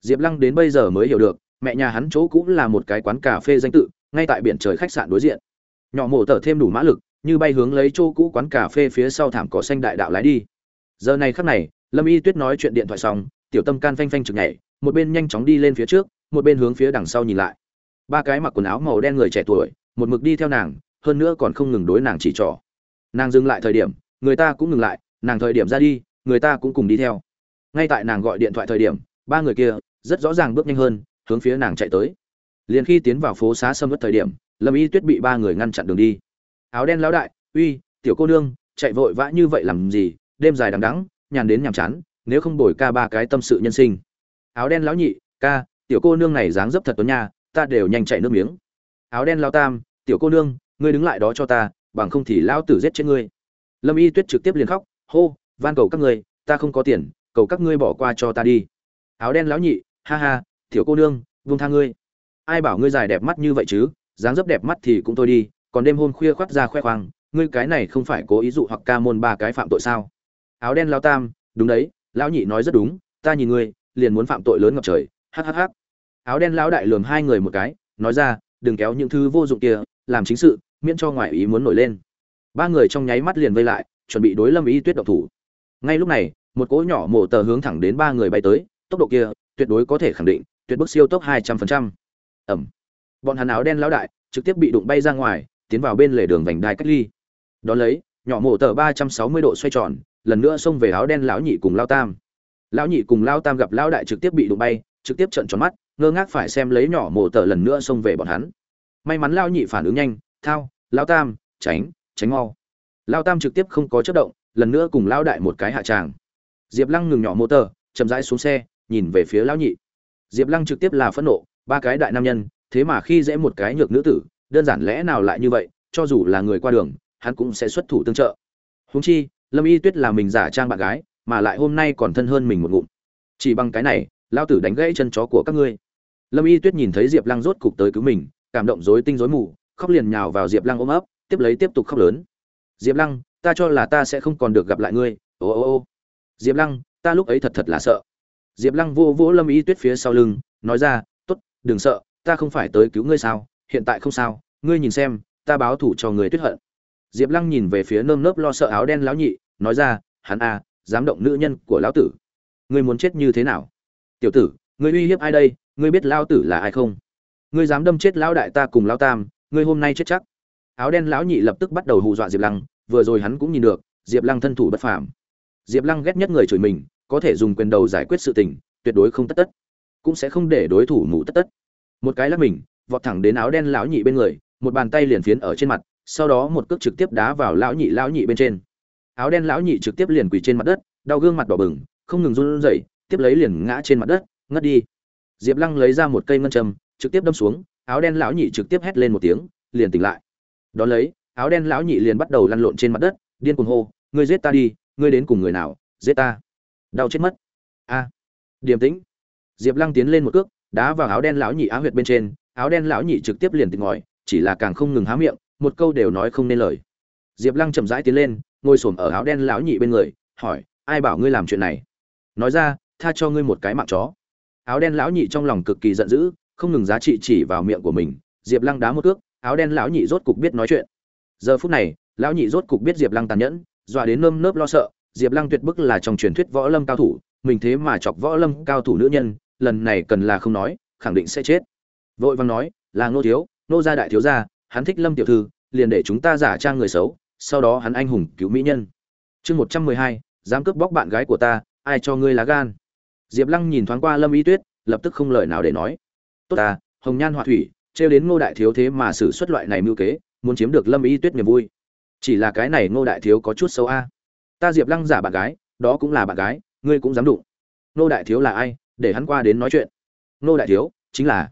Diệp lăng đến bây giờ mới hiểu được mẹ nhà hắn chỗ cũng là một cái quán cà phê danh tự, ngay tại biển trời khách sạn đối diện. Nhỏ mổ tở thêm đủ mã lực, như bay hướng lấy chỗ cũ quán cà phê phía sau thảm cỏ xanh đại đạo lái đi. Giờ này khắc này, lâm y tuyết nói chuyện điện thoại xong, tiểu tâm can phanh phanh chực nhảy, một bên nhanh chóng đi lên phía trước, một bên hướng phía đằng sau nhìn lại. Ba cái mặc quần áo màu đen người trẻ tuổi, một mực đi theo nàng, hơn nữa còn không ngừng đối nàng chỉ trỏ. Nàng dừng lại thời điểm, người ta cũng ngừng lại, nàng thời điểm ra đi, người ta cũng cùng đi theo. Ngay tại nàng gọi điện thoại thời điểm, ba người kia rất rõ ràng bước nhanh hơn hướng phía nàng chạy tới. Liền khi tiến vào phố xá sâm mất thời điểm, lâm y tuyết bị ba người ngăn chặn đường đi. Áo đen lão đại, uy, tiểu cô nương, chạy vội vã như vậy làm gì? Đêm dài đằng đẵng, nhàn đến nhàm chán, nếu không bồi ca ba cái tâm sự nhân sinh. Áo đen lão nhị, ca, tiểu cô nương này dáng dấp thật tuấn nha, ta đều nhanh chạy nước miếng. Áo đen lão tam, tiểu cô nương, ngươi đứng lại đó cho ta, bằng không thì lão tử giết chết ngươi. Lâm y tuyết trực tiếp liền khóc, hô, van cầu các ngươi, ta không có tiền, cầu các ngươi bỏ qua cho ta đi. Áo đen lão nhị, ha ha tiểu cô nương vung tha ngươi. Ai bảo ngươi dài đẹp mắt như vậy chứ? Dáng dấp đẹp mắt thì cũng thôi đi, còn đêm hôm khuya khoác ra khoe khoang, ngươi cái này không phải cố ý dụ hoặc ca môn ba cái phạm tội sao? Áo đen lao tam, đúng đấy, lão nhị nói rất đúng, ta nhìn ngươi, liền muốn phạm tội lớn ngập trời hhh áo đen lão đại lường hai người một cái, nói ra, đừng kéo những thứ vô dụng kia, làm chính sự, miễn cho ngoại ý muốn nổi lên. Ba người trong nháy mắt liền vây lại, chuẩn bị đối lâm ý tuyết độc thủ. Ngay lúc này, một cỗ nhỏ mổ tờ hướng thẳng đến ba người bay tới, tốc độ kia tuyệt đối có thể khẳng định tuyệt bức siêu tốc hai trăm phần trăm. Ẩm. Bọn hắn áo đen lão đại, trực tiếp bị đụng bay ra ngoài, tiến vào bên lề đường vành đai cách ly. Đó lấy, nhỏ mổ tờ ba trăm sáu mươi độ xoay tròn, lần nữa xông về áo đen lão nhị cùng lao tam. Lão nhị cùng lao tam gặp lão đại trực tiếp bị đụng bay, trực tiếp trợn tròn mắt, ngơ ngác phải xem lấy nhỏ mổ tờ lần nữa xông về bọn hắn. May mắn lão nhị phản ứng nhanh, thao lão tam, tránh tránh mau. Lao tam trực tiếp không có chất động, lần nữa cùng lão đại một cái hạ tràng. Diệp lăng ngừng nhỏ mô tờ, chậm rãi xuống xe, nhìn về phía lão nhị diệp lăng trực tiếp là phẫn nộ, ba cái đại nam nhân, thế mà khi dễ một cái nhược nữ tử, đơn giản lẽ nào lại như vậy, cho dù là người qua đường, hắn cũng sẽ xuất thủ tương trợ. Huống chi, lâm y tuyết là mình giả trang bạn gái, mà lại hôm nay còn thân hơn mình một ngụm. Chỉ bằng cái này, Lão tử đánh gãy chân chó của các ngươi. Lâm y tuyết nhìn thấy diệp lăng rốt cục tới cứu mình, cảm động rối tinh rối mù, khóc liền nhào vào diệp lăng ôm ấp, tiếp lấy tiếp tục khóc lớn. Diệp lăng, ta cho là ta sẽ không còn được gặp lại ngươi. Ô ô ô. Diệp lăng, ta lúc ấy thật thật là sợ diệp lăng vô vỗ lâm y tuyết phía sau lưng nói ra "Tốt, đừng sợ ta không phải tới cứu ngươi sao hiện tại không sao ngươi nhìn xem ta báo thủ cho người tuyết hận. Diệp lăng nhìn về phía nơm nớp lo sợ áo đen lão nhị nói ra hắn a à, dám động nữ nhân của lão tử. Ngươi muốn chết như thế nào? Tiểu tử ngươi uy hiếp ai đây? Ngươi biết lão tử là ai không? Ngươi dám đâm chết lão đại ta cùng lão tam ngươi hôm nay chết chắc. Áo đen lão nhị lập tức bắt đầu hù dọa diệp lăng vừa rồi hắn cũng nhìn được diệp lăng thân thủ bất phàm. Diệp lăng ghét nhất người chửi mình có thể dùng quyền đầu giải quyết sự tình, tuyệt đối không tất tất. Cũng sẽ không để đối thủ mù tất tất. Một cái lắc mình, vọt thẳng đến áo đen lão nhị bên người, một bàn tay liền phiến ở trên mặt, sau đó một cước trực tiếp đá vào lão nhị lão nhị bên trên. Áo đen lão nhị trực tiếp liền quỳ trên mặt đất, đau gương mặt đỏ bừng, không ngừng run rẩy, tiếp lấy liền ngã trên mặt đất, ngất đi. Diệp lăng lấy ra một cây ngân châm, trực tiếp đâm xuống, áo đen lão nhị trực tiếp hét lên một tiếng, liền tỉnh lại. Đó lấy, áo đen lão nhị liền bắt đầu lăn lộn trên mặt đất, điên cuồng hô, ngươi giết ta đi, ngươi đến cùng người nào, giết ta? Đau chết mất. A, điềm tĩnh. Diệp lăng tiến lên một cước, đá vào áo đen lão nhị á huyệt bên trên, áo đen lão nhị trực tiếp liền tỉnh ngòi, chỉ là càng không ngừng há miệng, một câu đều nói không nên lời. Diệp lăng chậm rãi tiến lên, ngồi s ở áo đen lão nhị bên người, hỏi, ai bảo ngươi làm chuyện này? Nói ra, tha cho ngươi một cái mạng chó. Áo đen lão nhị trong lòng cực kỳ giận dữ, không ngừng giá trị chỉ vào miệng của mình. Diệp lăng đá một cước, áo đen lão nhị rốt cục biết nói chuyện. Giờ phút này, lão nhị rốt cục biết diệp lăng tàn nhẫn, dọa đến nơm nớp lo sợ diệp lăng tuyệt bức là trong truyền thuyết võ lâm cao thủ, mình thế mà chọc võ lâm cao thủ nữ nhân, lần này cần là không nói, khẳng định sẽ chết. Vội vàng nói, là ngô thiếu nô gia đại thiếu gia, hắn thích lâm tiểu thư, liền để chúng ta giả trang người xấu, sau đó hắn anh hùng cứu mỹ nhân. Chương một trăm mười hai, dám cướp bóc bạn gái của ta, ai cho ngươi lá gan? Diệp lăng nhìn thoáng qua lâm y tuyết, lập tức không lời nào để nói. Tốt ta, hồng nhan họa thủy, trêu đến ngô đại thiếu thế mà xử xuất loại này mưu kế, muốn chiếm được lâm y tuyết niềm vui. Chỉ là cái này ngô đại thiếu có chút xấu a ta diệp lăng giả bạn gái, đó cũng là bạn gái, ngươi cũng dám đụng. Ngô đại thiếu là ai, để hắn qua đến nói chuyện. Ngô đại thiếu, chính là.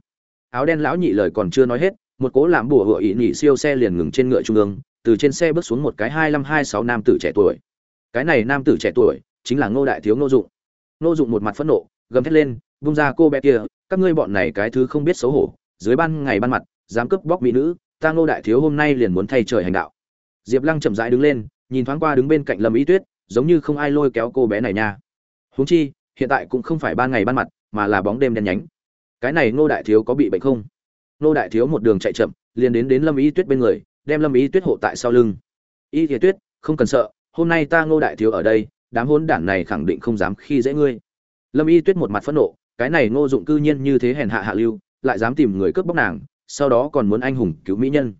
Áo đen lão nhị lời còn chưa nói hết, một cố làm bùa hựa ỵ nhị siêu xe liền ngừng trên ngựa trung ương, từ trên xe bước xuống một cái hai năm hai sáu nam tử trẻ tuổi. Cái này nam tử trẻ tuổi, chính là ngô đại thiếu ngô dụng. Ngô dụng một mặt phẫn nộ, gầm thét lên, vung ra cô bé kia, các ngươi bọn này cái thứ không biết xấu hổ, dưới ban ngày ban mặt, dám cướp bóc mỹ nữ, ta ngô đại thiếu hôm nay liền muốn thay trời hành đạo. Diệp lăng chậm rãi đứng lên nhìn thoáng qua đứng bên cạnh lâm ý tuyết, giống như không ai lôi kéo cô bé này nha. Huống chi, hiện tại cũng không phải ban ngày ban mặt, mà là bóng đêm đen nhánh. Cái này ngô đại thiếu có bị bệnh không? Ngô đại thiếu một đường chạy chậm, liền đến đến lâm ý tuyết bên người, đem lâm ý tuyết hộ tại sau lưng. Y thì tuyết, không cần sợ, hôm nay ta ngô đại thiếu ở đây, đám hôn đản này khẳng định không dám khi dễ ngươi. Lâm y tuyết một mặt phẫn nộ, cái này ngô dụng cư nhiên như thế hèn hạ hạ lưu, lại dám tìm người cướp bóc nàng, sau đó còn muốn anh hùng cứu mỹ nhân.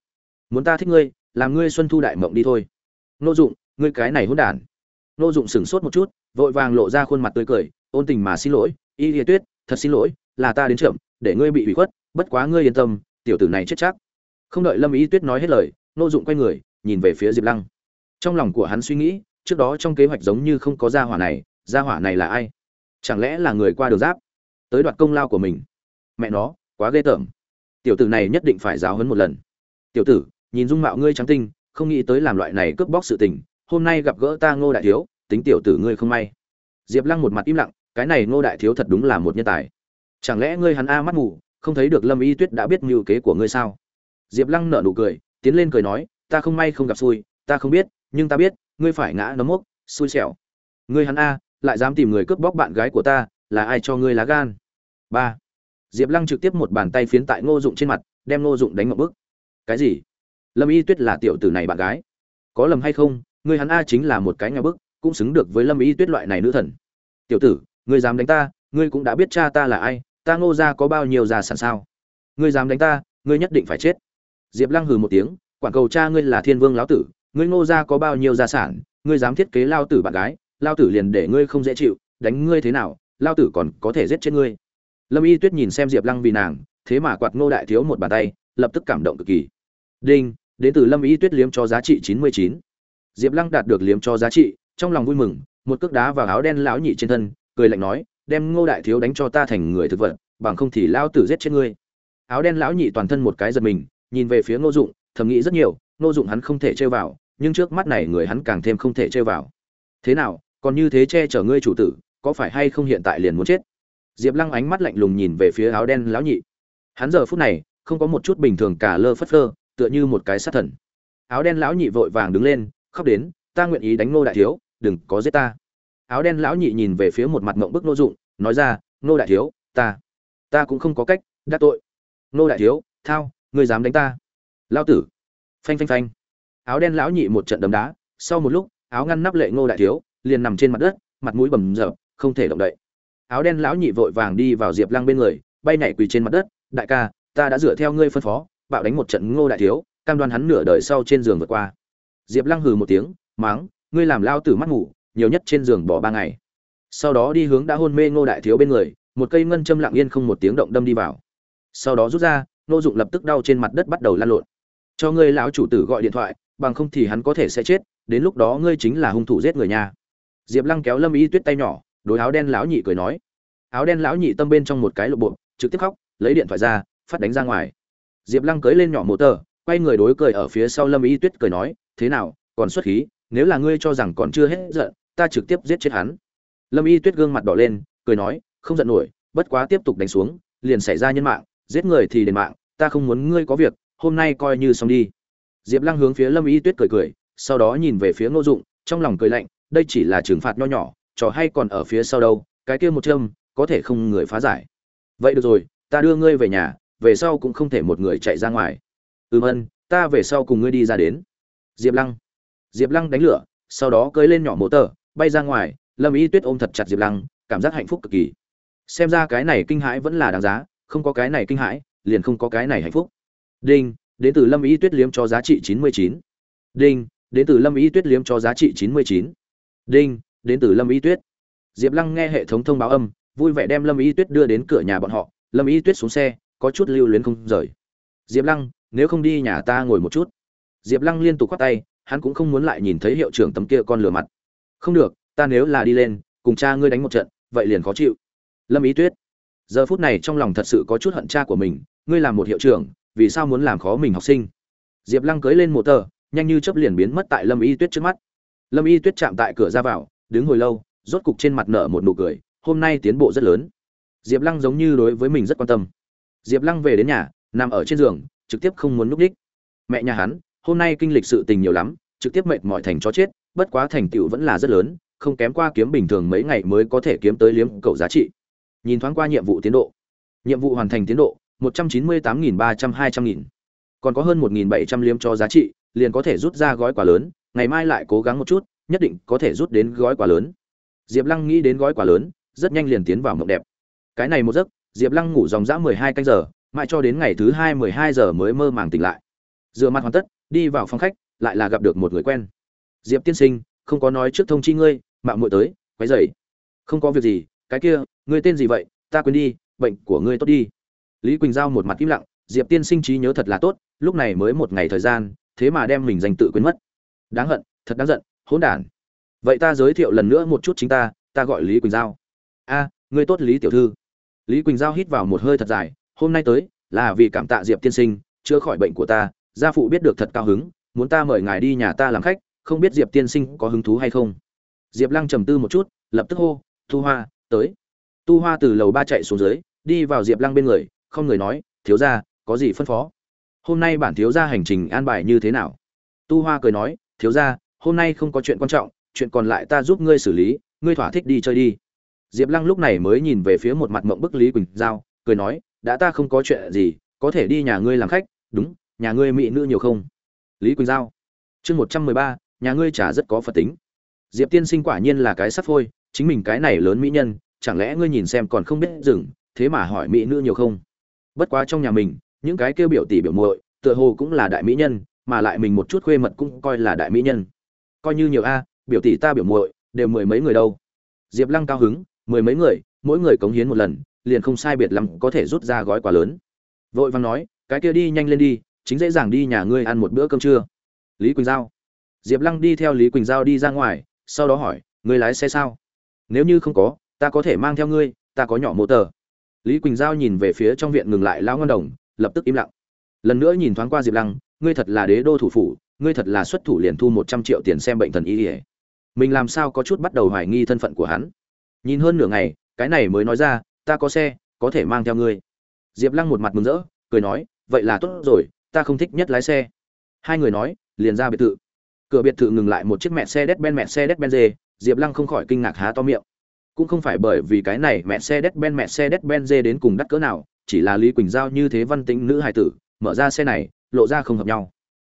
Muốn ta thích ngươi, làm ngươi xuân thu đại mộng đi thôi. Nô dụng, ngươi cái này hôn đản. Nô dụng sửng sốt một chút, vội vàng lộ ra khuôn mặt tươi cười, ôn tình mà xin lỗi, y liệt tuyết, thật xin lỗi, là ta đến trưởng để ngươi bị ủy khuất, bất quá ngươi yên tâm, tiểu tử này chết chắc. Không đợi lâm y tuyết nói hết lời, nô dụng quay người, nhìn về phía diệp lăng. Trong lòng của hắn suy nghĩ, trước đó trong kế hoạch giống như không có gia hỏa này, gia hỏa này là ai? Chẳng lẽ là người qua đường giáp? Tới đoạt công lao của mình. Mẹ nó, quá ghê tởm. Tiểu tử này nhất định phải giáo hấn một lần. Tiểu tử, nhìn dung mạo ngươi trắng tinh không nghĩ tới làm loại này cướp bóc sự tình, hôm nay gặp gỡ ta ngô đại thiếu, tính tiểu tử ngươi không may. Diệp lăng một mặt im lặng, cái này ngô đại thiếu thật đúng là một nhân tài. Chẳng lẽ ngươi hắn a mắt mù, không thấy được lâm y tuyết đã biết mưu kế của ngươi sao? Diệp lăng nở nụ cười, tiến lên cười nói, ta không may không gặp xui, ta không biết, nhưng ta biết, ngươi phải ngã nấm mốc, xui xẻo. Ngươi hắn a, lại dám tìm người cướp bóc bạn gái của ta, là ai cho ngươi lá gan? Ba. Diệp lăng trực tiếp một bàn tay phiến tại ngô dụng trên mặt, đem ngô dụng đánh ngậm bức. Cái gì? Lâm y tuyết là tiểu tử này bạn gái. Có lầm hay không ngươi hắn a chính là một cái nhà bức, cũng xứng được với lâm y tuyết loại này nữ thần. Tiểu tử ngươi dám đánh ta, ngươi cũng đã biết cha ta là ai, ta ngô ra có bao nhiêu gia sản sao? Ngươi dám đánh ta, ngươi nhất định phải chết. Diệp lăng hừ một tiếng quản cầu cha ngươi là thiên vương lão tử, ngươi ngô ra có bao nhiêu gia sản, ngươi dám thiết kế lao tử bạn gái, lao tử liền để ngươi không dễ chịu, đánh ngươi thế nào, lao tử còn có thể giết chết ngươi. Lâm y tuyết nhìn xem diệp lăng vì nàng, thế mà quạt ngô đại thiếu một bàn tay, lập tức cảm động cực kỳ. Đinh! Đến từ lâm ý tuyết liếm cho giá trị chín mươi chín. Diệp lăng đạt được liếm cho giá trị, trong lòng vui mừng, một cước đá vào áo đen lão nhị trên thân, cười lạnh nói, đem ngô đại thiếu đánh cho ta thành người thực vật, bằng không thì lao tử giết chết ngươi. Áo đen lão nhị toàn thân một cái giật mình, nhìn về phía ngô dụng, thầm nghĩ rất nhiều, ngô dụng hắn không thể chơi vào, nhưng trước mắt này người hắn càng thêm không thể chơi vào. Thế nào, còn như thế che chở ngươi chủ tử, có phải hay không hiện tại liền muốn chết? Diệp lăng ánh mắt lạnh lùng nhìn về phía áo đen lão nhị. Hắn giờ phút này, không có một chút bình thường cả lơ phất phơ tựa như một cái sát thần. Áo đen lão nhị vội vàng đứng lên, khóc đến, ta nguyện ý đánh ngô đại thiếu, đừng có giết ta. Áo đen lão nhị nhìn về phía một mặt mộng bức nô dụng, nói ra, ngô đại thiếu, ta ta cũng không có cách, đắc tội. Ngô đại thiếu, thao, ngươi dám đánh ta. Lao tử. Phanh phanh phanh. Áo đen lão nhị một trận đấm đá, sau một lúc, áo ngăn nắp lệ ngô đại thiếu, liền nằm trên mặt đất, mặt mũi bầm dập, không thể động đậy. Áo đen lão nhị vội vàng đi vào diệp lăng bên người, bay nhảy quỳ trên mặt đất, đại ca, ta đã dựa theo ngươi phân phó bạo đánh một trận ngô đại thiếu, cam đoan hắn nửa đời sau trên giường vượt qua. Diệp lăng hừ một tiếng, máng, ngươi làm lao tử mắt ngủ nhiều nhất trên giường bỏ ba ngày. Sau đó đi hướng đã hôn mê ngô đại thiếu bên người, một cây ngân châm lặng yên không một tiếng động đâm đi vào. Sau đó rút ra, ngô dụng lập tức đau trên mặt đất bắt đầu lan lộn. Cho ngươi lão chủ tử gọi điện thoại, bằng không thì hắn có thể sẽ chết, đến lúc đó ngươi chính là hung thủ giết người nhà diệp lăng kéo lâm y tuyết tay nhỏ, đối áo đen lão nhị cười nói. Áo đen lão nhị tâm bên trong một cái lộ bộ trực tiếp khóc, lấy điện thoại ra, phát đánh ra ngoài diệp lăng cưới lên nhỏ mô tờ, quay người đối cười ở phía sau lâm y tuyết cười nói, thế nào, còn xuất khí, nếu là ngươi cho rằng còn chưa hết giận, ta trực tiếp giết chết hắn. Lâm y tuyết gương mặt đỏ lên, cười nói, không giận nổi, bất quá tiếp tục đánh xuống, liền xảy ra nhân mạng, giết người thì đền mạng, ta không muốn ngươi có việc, hôm nay coi như xong đi. Diệp lăng hướng phía lâm y tuyết cười cười, sau đó nhìn về phía ngô dụng, trong lòng cười lạnh, đây chỉ là trừng phạt nho nhỏ, trò hay còn ở phía sau đâu, cái kia một châm, có thể không người phá giải. Vậy được rồi, ta đưa ngươi về nhà về sau cũng không thể một người chạy ra ngoài. Ừm ân, ta về sau cùng ngươi đi ra đến. Diệp lăng. Diệp lăng đánh lửa, sau đó cưới lên nhỏ mô tờ, bay ra ngoài, lâm y tuyết ôm thật chặt diệp lăng, cảm giác hạnh phúc cực kỳ. Xem ra cái này kinh hãi vẫn là đáng giá, không có cái này kinh hãi, liền không có cái này hạnh phúc. Đinh, đến từ lâm y tuyết liếm cho giá trị chín mươi chín. Đinh, đến từ lâm y tuyết liếm cho giá trị chín mươi chín. Đinh, đến từ lâm y tuyết. Diệp lăng nghe hệ thống thông báo âm, vui vẻ đem lâm y tuyết đưa đến cửa nhà bọn họ. Lâm y tuyết xuống xe có chút lưu luyến không rời. Diệp lăng, nếu không đi nhà ta ngồi một chút. Diệp lăng liên tục khoác tay, hắn cũng không muốn lại nhìn thấy hiệu trưởng tấm kia con lừa mặt. Không được, ta nếu là đi lên, cùng cha ngươi đánh một trận, vậy liền khó chịu. Lâm ý tuyết, giờ phút này trong lòng thật sự có chút hận cha của mình, ngươi làm một hiệu trưởng, vì sao muốn làm khó mình học sinh? Diệp lăng cưới lên một tờ, nhanh như chớp liền biến mất tại lâm y tuyết trước mắt. Lâm y tuyết chạm tại cửa ra vào, đứng hồi lâu, rốt cục trên mặt nở một nụ cười, hôm nay tiến bộ rất lớn. Diệp lăng giống như đối với mình rất quan tâm diệp lăng về đến nhà, nằm ở trên giường, trực tiếp không muốn núp đích. Mẹ nhà hắn, hôm nay kinh lịch sự tình nhiều lắm, trực tiếp mệt mỏi thành chó chết, bất quá thành tựu vẫn là rất lớn, không kém qua kiếm bình thường mấy ngày mới có thể kiếm tới liếm cầu giá trị. Nhìn thoáng qua nhiệm vụ tiến độ. Nhiệm vụ hoàn thành tiến độ, một trăm chín mươi tám nghìn ba trăm hai trăm nghìn. Còn có hơn một nghìn bảy trăm liếm cho giá trị, liền có thể rút ra gói quà lớn, ngày mai lại cố gắng một chút, nhất định có thể rút đến gói quà lớn. Diệp lăng nghĩ đến gói quà lớn, rất nhanh liền tiến vào mộng đẹp. Cái này một giấc diệp lăng ngủ dòng dã mười hai canh giờ, mãi cho đến ngày thứ hai mười hai giờ mới mơ màng tỉnh lại. Dựa mặt hoàn tất, đi vào phòng khách, lại là gặp được một người quen. Diệp tiên sinh, không có nói trước thông chi ngươi, mạo muội tới, quấy dậy không có việc gì, cái kia, ngươi tên gì vậy? Ta quên đi, bệnh của ngươi tốt đi. Lý quỳnh giao một mặt im lặng, diệp tiên sinh trí nhớ thật là tốt, lúc này mới một ngày thời gian, thế mà đem mình danh tự quên mất. Đáng hận, thật đáng giận, hỗn đản. Vậy ta giới thiệu lần nữa một chút chính ta ta gọi lý quỳnh giao. A, ngươi tốt lý tiểu thư lý quỳnh giao hít vào một hơi thật dài, hôm nay tới, là vì cảm tạ diệp tiên sinh, chữa khỏi bệnh của ta, gia phụ biết được thật cao hứng, muốn ta mời ngài đi nhà ta làm khách, không biết diệp tiên sinh có hứng thú hay không? Diệp lăng trầm tư một chút, lập tức hô tu hoa, tới. Tu hoa từ lầu ba chạy xuống dưới, đi vào diệp lăng bên người, không người nói, thiếu ra có gì phân phó? Hôm nay bản thiếu ra hành trình an bài như thế nào? Tu hoa cười nói, thiếu ra hôm nay không có chuyện quan trọng, chuyện còn lại ta giúp ngươi xử lý, ngươi thỏa thích đi chơi đi diệp lăng lúc này mới nhìn về phía một mặt mộng bức lý quỳnh giao, cười nói, đã ta không có chuyện gì, có thể đi nhà ngươi làm khách, đúng, nhà ngươi mỹ nữ nhiều không? Lý quỳnh giao, chương một trăm mười ba, nhà ngươi trả rất có phật tính. Diệp tiên sinh quả nhiên là cái sắp phôi, chính mình cái này lớn mỹ nhân, chẳng lẽ ngươi nhìn xem còn không biết dừng, thế mà hỏi mỹ nữ nhiều không? Bất quá trong nhà mình, những cái kêu biểu tỷ biểu muội, tựa hồ cũng là đại mỹ nhân, mà lại mình một chút khuê mật cũng coi là đại mỹ nhân. Coi như nhiều a, biểu tỷ ta biểu muội, đều mười mấy người đâu. Diệp lăng cao hứng mười mấy người, mỗi người cống hiến một lần, liền không sai biệt lắm có thể rút ra gói quà lớn. Vội vàng nói, cái kia đi nhanh lên đi, chính dễ dàng đi nhà ngươi ăn một bữa cơm trưa. Lý quỳnh giao. Diệp lăng đi theo lý quỳnh giao đi ra ngoài, sau đó hỏi, ngươi lái xe sao? Nếu như không có, ta có thể mang theo ngươi, ta có nhỏ mô tờ. Lý quỳnh giao nhìn về phía trong viện ngừng lại lão ngân đồng, lập tức im lặng. Lần nữa nhìn thoáng qua diệp lăng, ngươi thật là đế đô thủ phủ, ngươi thật là xuất thủ liền thu một trăm triệu tiền xem bệnh thần y ỉa mình làm sao có chút bắt đầu hoài nghi thân phận của hắn? Nhìn hơn nửa ngày, cái này mới nói ra, ta có xe, có thể mang theo ngươi. Diệp lăng một mặt mừng rỡ, cười nói, vậy là tốt rồi, ta không thích nhất lái xe. Hai người nói, liền ra biệt thự. Cửa biệt thự ngừng lại một chiếc mẹ xe đét ben mẹ xe đét ben dê, diệp lăng không khỏi kinh ngạc há to miệng. Cũng không phải bởi vì cái này mẹ xe đét ben mẹ xe đét ben dê đến cùng đắt cỡ nào, chỉ là lý quỳnh giao như thế văn tính nữ hài tử, mở ra xe này, lộ ra không hợp nhau.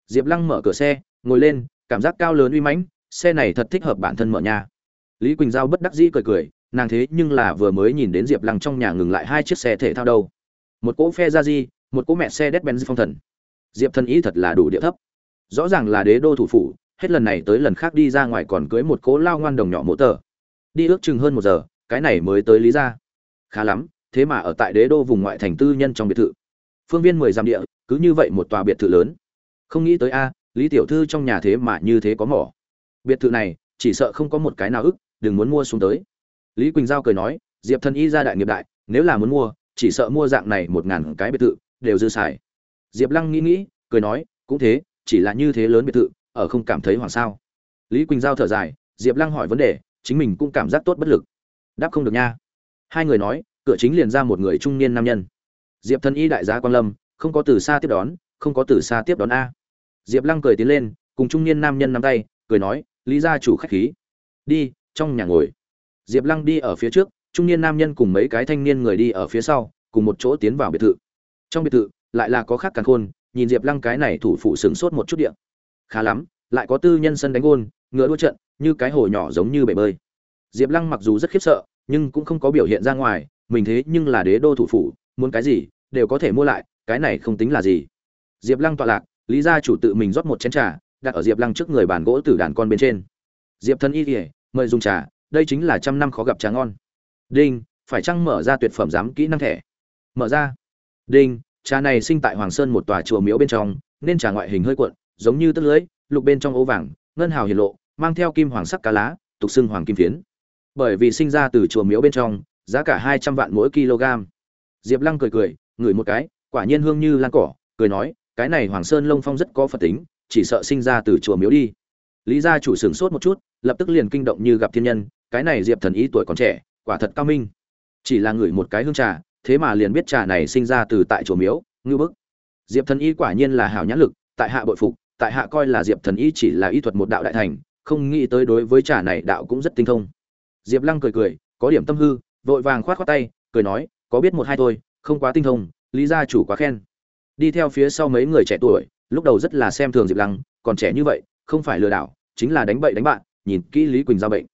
Diệp lăng mở cửa xe, ngồi lên, cảm giác cao lớn uy mãnh, xe này thật thích hợp bản thân mở nhà lý quỳnh giao bất đắc dĩ cười cười, nàng thế nhưng là vừa mới nhìn đến diệp lăng trong nhà ngừng lại hai chiếc xe thể thao đâu. Một cỗ phe ra di, một cỗ mẹ xe đét benz phong thần. Diệp thân ý thật là đủ địa thấp. Rõ ràng là đế đô thủ phủ, hết lần này tới lần khác đi ra ngoài còn cưới một cỗ lao ngoan đồng nhỏ mỗ tờ. Đi ước chừng hơn một giờ, cái này mới tới lý ra khá lắm, thế mà ở tại đế đô vùng ngoại thành tư nhân trong biệt thự. Phương viên mười dặm địa, cứ như vậy một tòa biệt thự lớn. Không nghĩ tới a, lý tiểu thư trong nhà thế mà như thế có mỏ. Biệt thự này chỉ sợ không có một cái nào ức, đừng muốn mua xuống tới. Lý quỳnh giao cười nói, diệp thần y ra đại nghiệp đại, nếu là muốn mua, chỉ sợ mua dạng này một ngàn cái biệt thự, đều dư xài. Diệp lăng nghĩ nghĩ, cười nói, cũng thế, chỉ là như thế lớn biệt thự, ở không cảm thấy hoảng sao. Lý quỳnh giao thở dài, diệp lăng hỏi vấn đề, chính mình cũng cảm giác tốt bất lực. Đáp không được nha. Hai người nói, cửa chính liền ra một người trung niên nam nhân. Diệp thần y đại gia quan lâm, không có từ xa tiếp đón, không có từ xa tiếp đón a. Diệp lăng cười tiến lên, cùng trung niên nam nhân nắm tay, cười nói lý gia chủ khách khí. Đi, trong nhà ngồi. Diệp lăng đi ở phía trước, trung niên nam nhân cùng mấy cái thanh niên người đi ở phía sau, cùng một chỗ tiến vào biệt thự. Trong biệt thự, lại là có khác càng khôn, nhìn diệp lăng cái này thủ phụ sửng sốt một chút điện khá lắm, lại có tư nhân sân đánh gôn, ngựa đua trận, như cái hồ nhỏ giống như bể bơi. Diệp lăng mặc dù rất khiếp sợ, nhưng cũng không có biểu hiện ra ngoài, mình thế nhưng là đế đô thủ phủ, muốn cái gì, đều có thể mua lại, cái này không tính là gì. Diệp lăng tọa lạc, lý gia chủ tự mình rót một chén trà đặt ở diệp lăng trước người bàn gỗ từ đàn con bên trên. Diệp thân y kỉa mời dùng trà, đây chính là trăm năm khó gặp trà ngon. Đinh, phải chăng mở ra tuyệt phẩm giám kỹ năng thẻ? Mở ra. Đinh, trà này sinh tại hoàng sơn một tòa chùa miếu bên trong, nên trà ngoại hình hơi cuộn, giống như tất lưới, lục bên trong ố vàng, ngân hào hiển lộ, mang theo kim hoàng sắc cá lá, tục xưng hoàng kim phiến. Bởi vì sinh ra từ chùa miếu bên trong, giá cả hai trăm vạn mỗi kg. Diệp lăng cười cười, ngửi một cái, quả nhiên hương như lan cỏ, cười nói, cái này hoàng sơn lông phong rất có phật tính chỉ sợ sinh ra từ chùa miếu đi. Lý gia chủ sửng sốt một chút, lập tức liền kinh động như gặp thiên nhân, cái này diệp thần ý tuổi còn trẻ, quả thật cao minh. Chỉ là ngửi một cái hương trà, thế mà liền biết trà này sinh ra từ tại chùa miếu, ngưu bức. Diệp thần y quả nhiên là hảo nhãn lực, tại hạ bội phục, tại hạ coi là diệp thần y chỉ là y thuật một đạo đại thành, không nghĩ tới đối với trà này đạo cũng rất tinh thông. Diệp lăng cười cười, có điểm tâm hư, vội vàng khoát khoát tay, cười nói, có biết một hai thôi, không quá tinh thông, lý gia chủ quá khen. Đi theo phía sau mấy người trẻ tuổi lúc đầu rất là xem thường diệp lăng, còn trẻ như vậy, không phải lừa đảo, chính là đánh bậy đánh bạn, nhìn kỹ lý quỳnh giao bệnh.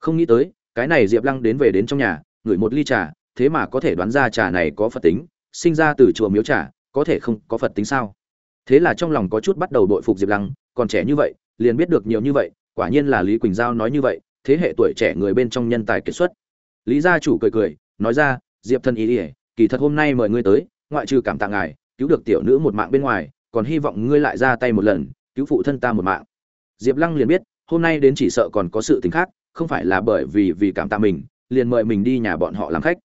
Không nghĩ tới, cái này diệp lăng đến về đến trong nhà, ngửi một ly trà, thế mà có thể đoán ra trà này có phật tính, sinh ra từ chùa miếu trà, có thể không có phật tính sao? Thế là trong lòng có chút bắt đầu đội phục diệp lăng, còn trẻ như vậy, liền biết được nhiều như vậy, quả nhiên là lý quỳnh giao nói như vậy, thế hệ tuổi trẻ người bên trong nhân tài kiệt xuất. Lý gia chủ cười cười, nói ra, diệp thân ý ỉa kỳ thật hôm nay mời ngươi tới, ngoại trừ cảm tạ ngài, cứu được tiểu nữ một mạng bên ngoài còn hy vọng ngươi lại ra tay một lần, cứu phụ thân ta một mạng. Diệp lăng liền biết, hôm nay đến chỉ sợ còn có sự t ì n h khác, không phải là bởi vì vì cảm tạ mình, liền mời mình đi nhà bọn họ làm khách.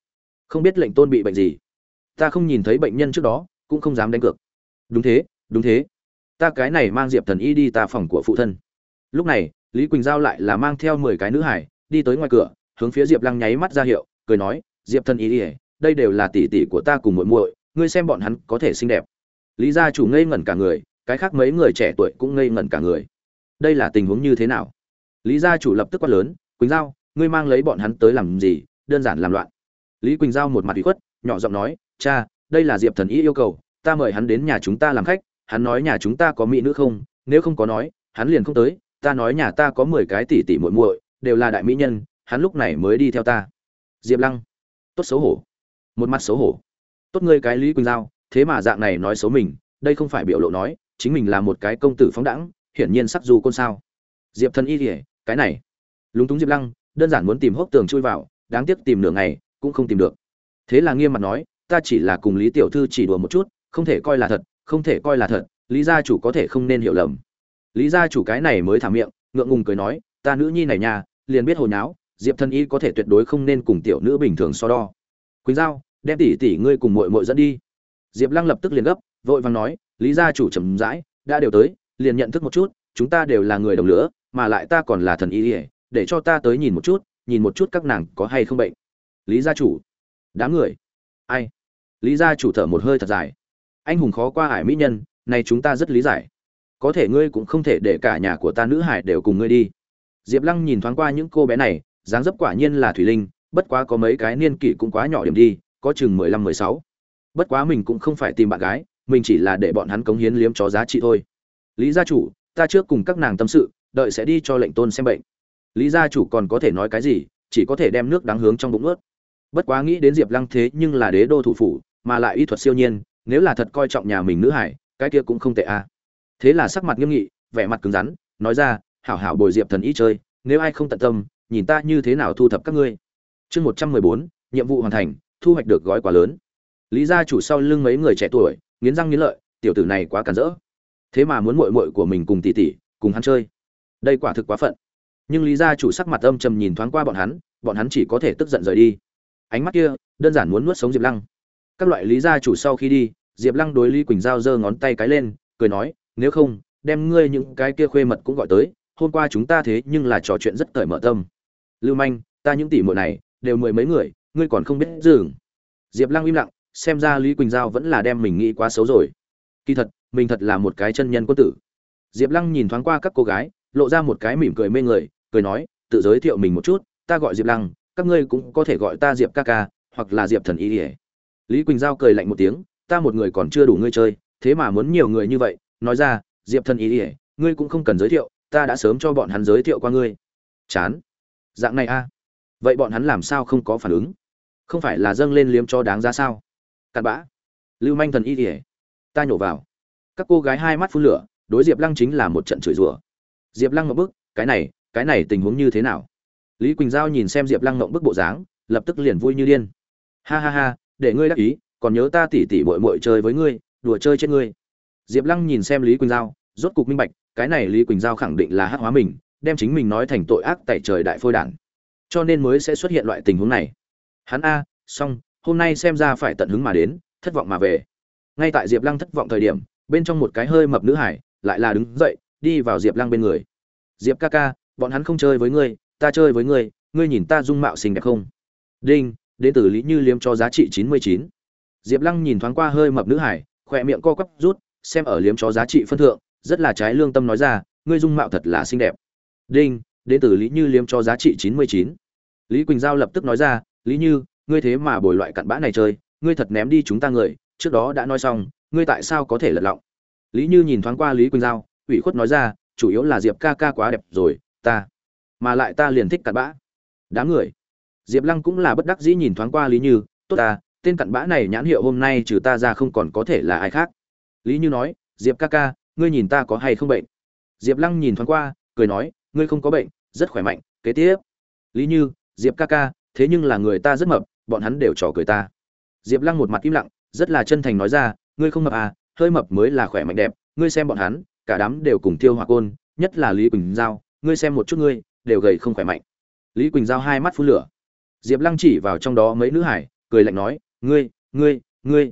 Không biết lệnh tôn bị bệnh gì. Ta không nhìn thấy bệnh nhân trước đó, cũng không dám đánh cược. Đúng thế đúng thế. Ta cái này mang diệp thần y đi ta phòng của phụ thân. Lúc này, lý quỳnh giao lại là mang theo mười cái nữ hải, đi tới ngoài cửa, hướng phía diệp lăng nháy mắt ra hiệu, cười nói, diệp thần y ỉa đây đều là tỷ tỷ của ta cùng muội muội, ngươi xem bọn hắn có thể xinh đẹp lý gia chủ ngây ngẩn cả người, cái khác mấy người trẻ tuổi cũng ngây ngẩn cả người. Đây là tình huống như thế nào? Lý gia chủ lập tức quát lớn, quỳnh giao, ngươi mang lấy bọn hắn tới làm gì? Đơn giản làm loạn. Lý quỳnh giao một mặt ủy khuất, nhỏ giọng nói, cha, đây là diệp thần y yêu cầu, ta mời hắn đến nhà chúng ta làm khách, hắn nói nhà chúng ta có mỹ nữ không? Nếu không có nói, hắn liền không tới, ta nói nhà ta có mười cái tỷ tỷ muội muội, đều là đại mỹ nhân, hắn lúc này mới đi theo ta. Diệp lăng, tốt xấu hổ. Một mặt xấu hổ. Tốt ngươi cái lý quỳnh giao thế mà dạng này nói xấu mình, đây không phải biểu lộ nói, chính mình là một cái công tử phóng đẳng hiển nhiên sắc dù côn sao. Diệp thần y kỉa cái này. Lúng túng diệp lăng, đơn giản muốn tìm hốc tường chui vào, đáng tiếc tìm nửa ngày, cũng không tìm được. Thế là nghiêm mặt nói, ta chỉ là cùng lý tiểu thư chỉ đùa một chút, không thể coi là thật, không thể coi là thật, lý gia chủ có thể không nên hiểu lầm. Lý gia chủ cái này mới thả miệng, ngượng ngùng cười nói, ta nữ nhi này nha, liền biết hồi nháo, diệp thần y có thể tuyệt đối không nên cùng tiểu nữ bình thường so đo. Quỳnh giao, đem tỷ tỷ ngươi cùng muội muội dẫn đi diệp lăng lập tức liền gấp, vội vàng nói, lý gia chủ chậm rãi, đã đều tới, liền nhận thức một chút, chúng ta đều là người đồng lửa mà lại ta còn là thần y ỉa để cho ta tới nhìn một chút, nhìn một chút các nàng có hay không bệnh. Lý gia chủ? Đám người. Ai? Lý gia chủ thở một hơi thật dài. Anh hùng khó qua ải mỹ nhân, này chúng ta rất lý giải. Có thể ngươi cũng không thể để cả nhà của ta nữ hải đều cùng ngươi đi. Diệp lăng nhìn thoáng qua những cô bé này, dáng dấp quả nhiên là thủy linh, bất quá có mấy cái niên kỷ cũng quá nhỏ điểm đi, có chừng mười lăm, mười sáu bất quá mình cũng không phải tìm bạn gái, mình chỉ là để bọn hắn cống hiến liếm chó giá trị thôi. Lý gia chủ, ta trước cùng các nàng tâm sự, đợi sẽ đi cho lệnh tôn xem bệnh. Lý gia chủ còn có thể nói cái gì, chỉ có thể đem nước đáng hướng trong bụng ướt. Bất quá nghĩ đến diệp lăng thế nhưng là đế đô thủ phủ, mà lại y thuật siêu nhiên, nếu là thật coi trọng nhà mình nữ hải, cái kia cũng không tệ à. thế là sắc mặt nghiêm nghị, vẻ mặt cứng rắn, nói ra, hảo hảo bồi diệp thần y chơi, nếu ai không tận tâm, nhìn ta như thế nào thu thập các ngươi. Chương một trăm mười bốn, nhiệm vụ hoàn thành, thu hoạch được gói quá lớn lý gia chủ sau lưng mấy người trẻ tuổi, nghiến răng nghiến lợi, tiểu tử này quá cản rỡ. Thế mà muốn muội muội của mình cùng tỷ tỷ, cùng hắn chơi. Đây quả thực quá phận. Nhưng lý gia chủ sắc mặt âm trầm nhìn thoáng qua bọn hắn bọn hắn chỉ có thể tức giận rời đi. Ánh mắt kia, đơn giản muốn nuốt sống diệp lăng. Các loại lý gia chủ sau khi đi, diệp lăng đối lý quỳnh giao giơ ngón tay cái lên, cười nói, nếu không, đem ngươi những cái kia khuê mật cũng gọi tới, hôm qua chúng ta thế nhưng là trò chuyện rất cởi mở tâm. Lưu manh, ta những tỷ muội này, đều mười mấy người, ngươi còn không biết dừng. Diệp lăng im lặng xem ra lý quỳnh giao vẫn là đem mình nghĩ quá xấu rồi. Kỳ thật, mình thật là một cái chân nhân quân tử. Diệp lăng nhìn thoáng qua các cô gái, lộ ra một cái mỉm cười mê người, cười nói, tự giới thiệu mình một chút, ta gọi diệp lăng, các ngươi cũng có thể gọi ta diệp ca ca, hoặc là diệp thần y ỉa lý quỳnh giao cười lạnh một tiếng, ta một người còn chưa đủ ngươi chơi, thế mà muốn nhiều người như vậy, nói ra, diệp thần y ỉa ngươi cũng không cần giới thiệu, ta đã sớm cho bọn hắn giới thiệu qua ngươi. Chán. Dạng này a. Vậy bọn hắn làm sao không có phản ứng? Không phải là dâng lên liếm cho đáng ra sao? Cặn bã. Lưu manh thần y ỉa ta nhổ vào. Các cô gái hai mắt phun lửa, đối diệp lăng chính là một trận chửi rủa. Diệp lăng ngậm bức, cái này cái này tình huống như thế nào? Lý quỳnh giao nhìn xem diệp lăng ngậm bức bộ dáng, lập tức liền vui như điên. Ha ha ha, để ngươi đắc ý, còn nhớ ta tỉ tỉ bội bội chơi với ngươi, đùa chơi chết ngươi. Diệp lăng nhìn xem lý quỳnh giao, rốt cục minh bạch, cái này lý quỳnh giao khẳng định là hắc hóa mình, đem chính mình nói thành tội ác tại trời đại phôi đản cho nên mới sẽ xuất hiện loại tình huống này. Hắn a, xong hôm nay xem ra phải tận hứng mà đến, thất vọng mà về. Ngay tại diệp lăng thất vọng thời điểm, bên trong một cái hơi mập nữ hải lại là đứng dậy, đi vào diệp lăng bên người. Diệp ca ca, bọn hắn không chơi với ngươi, ta chơi với ngươi ngươi nhìn ta dung mạo xinh đẹp không? Đinh, đến từ lý như liếm cho giá trị chín mươi chín. Diệp lăng nhìn thoáng qua hơi mập nữ hải, khỏe miệng co quắp rút, xem ở liếm cho giá trị phân thượng, rất là trái lương tâm nói ra, ngươi dung mạo thật là xinh đẹp. Đinh, đến từ lý như liếm cho giá trị chín mươi chín. Lý quỳnh giao lập tức nói ra, lý như ngươi thế mà bồi loại cặn bã này chơi, ngươi thật ném đi chúng ta người, trước đó đã nói xong, ngươi tại sao có thể lật lọng? Lý như nhìn thoáng qua lý quỳnh giao, ủy khuất nói ra, chủ yếu là diệp ca ca quá đẹp rồi, ta, mà lại ta liền thích cặn bã. Đám người. Diệp lăng cũng là bất đắc dĩ nhìn thoáng qua lý như, tốt ta, tên cặn bã này nhãn hiệu hôm nay trừ ta ra không còn có thể là ai khác. Lý như nói, diệp ca ca, ngươi nhìn ta có hay không bệnh? Diệp lăng nhìn thoáng qua, cười nói, ngươi không có bệnh, rất khỏe mạnh, kế tiếp. Lý như, diệp ca ca, thế nhưng là người ta rất mập bọn hắn đều trò cười ta. Diệp lăng một mặt im lặng, rất là chân thành nói ra, ngươi không mập à hơi mập mới là khỏe mạnh đẹp, ngươi xem bọn hắn, cả đám đều cùng tiêu hỏa côn, nhất là lý quỳnh giao, ngươi xem một chút ngươi, đều gầy không khỏe mạnh. Lý quỳnh giao hai mắt phun lửa. Diệp lăng chỉ vào trong đó mấy nữ hải, cười lạnh nói, ngươi ngươi ngươi.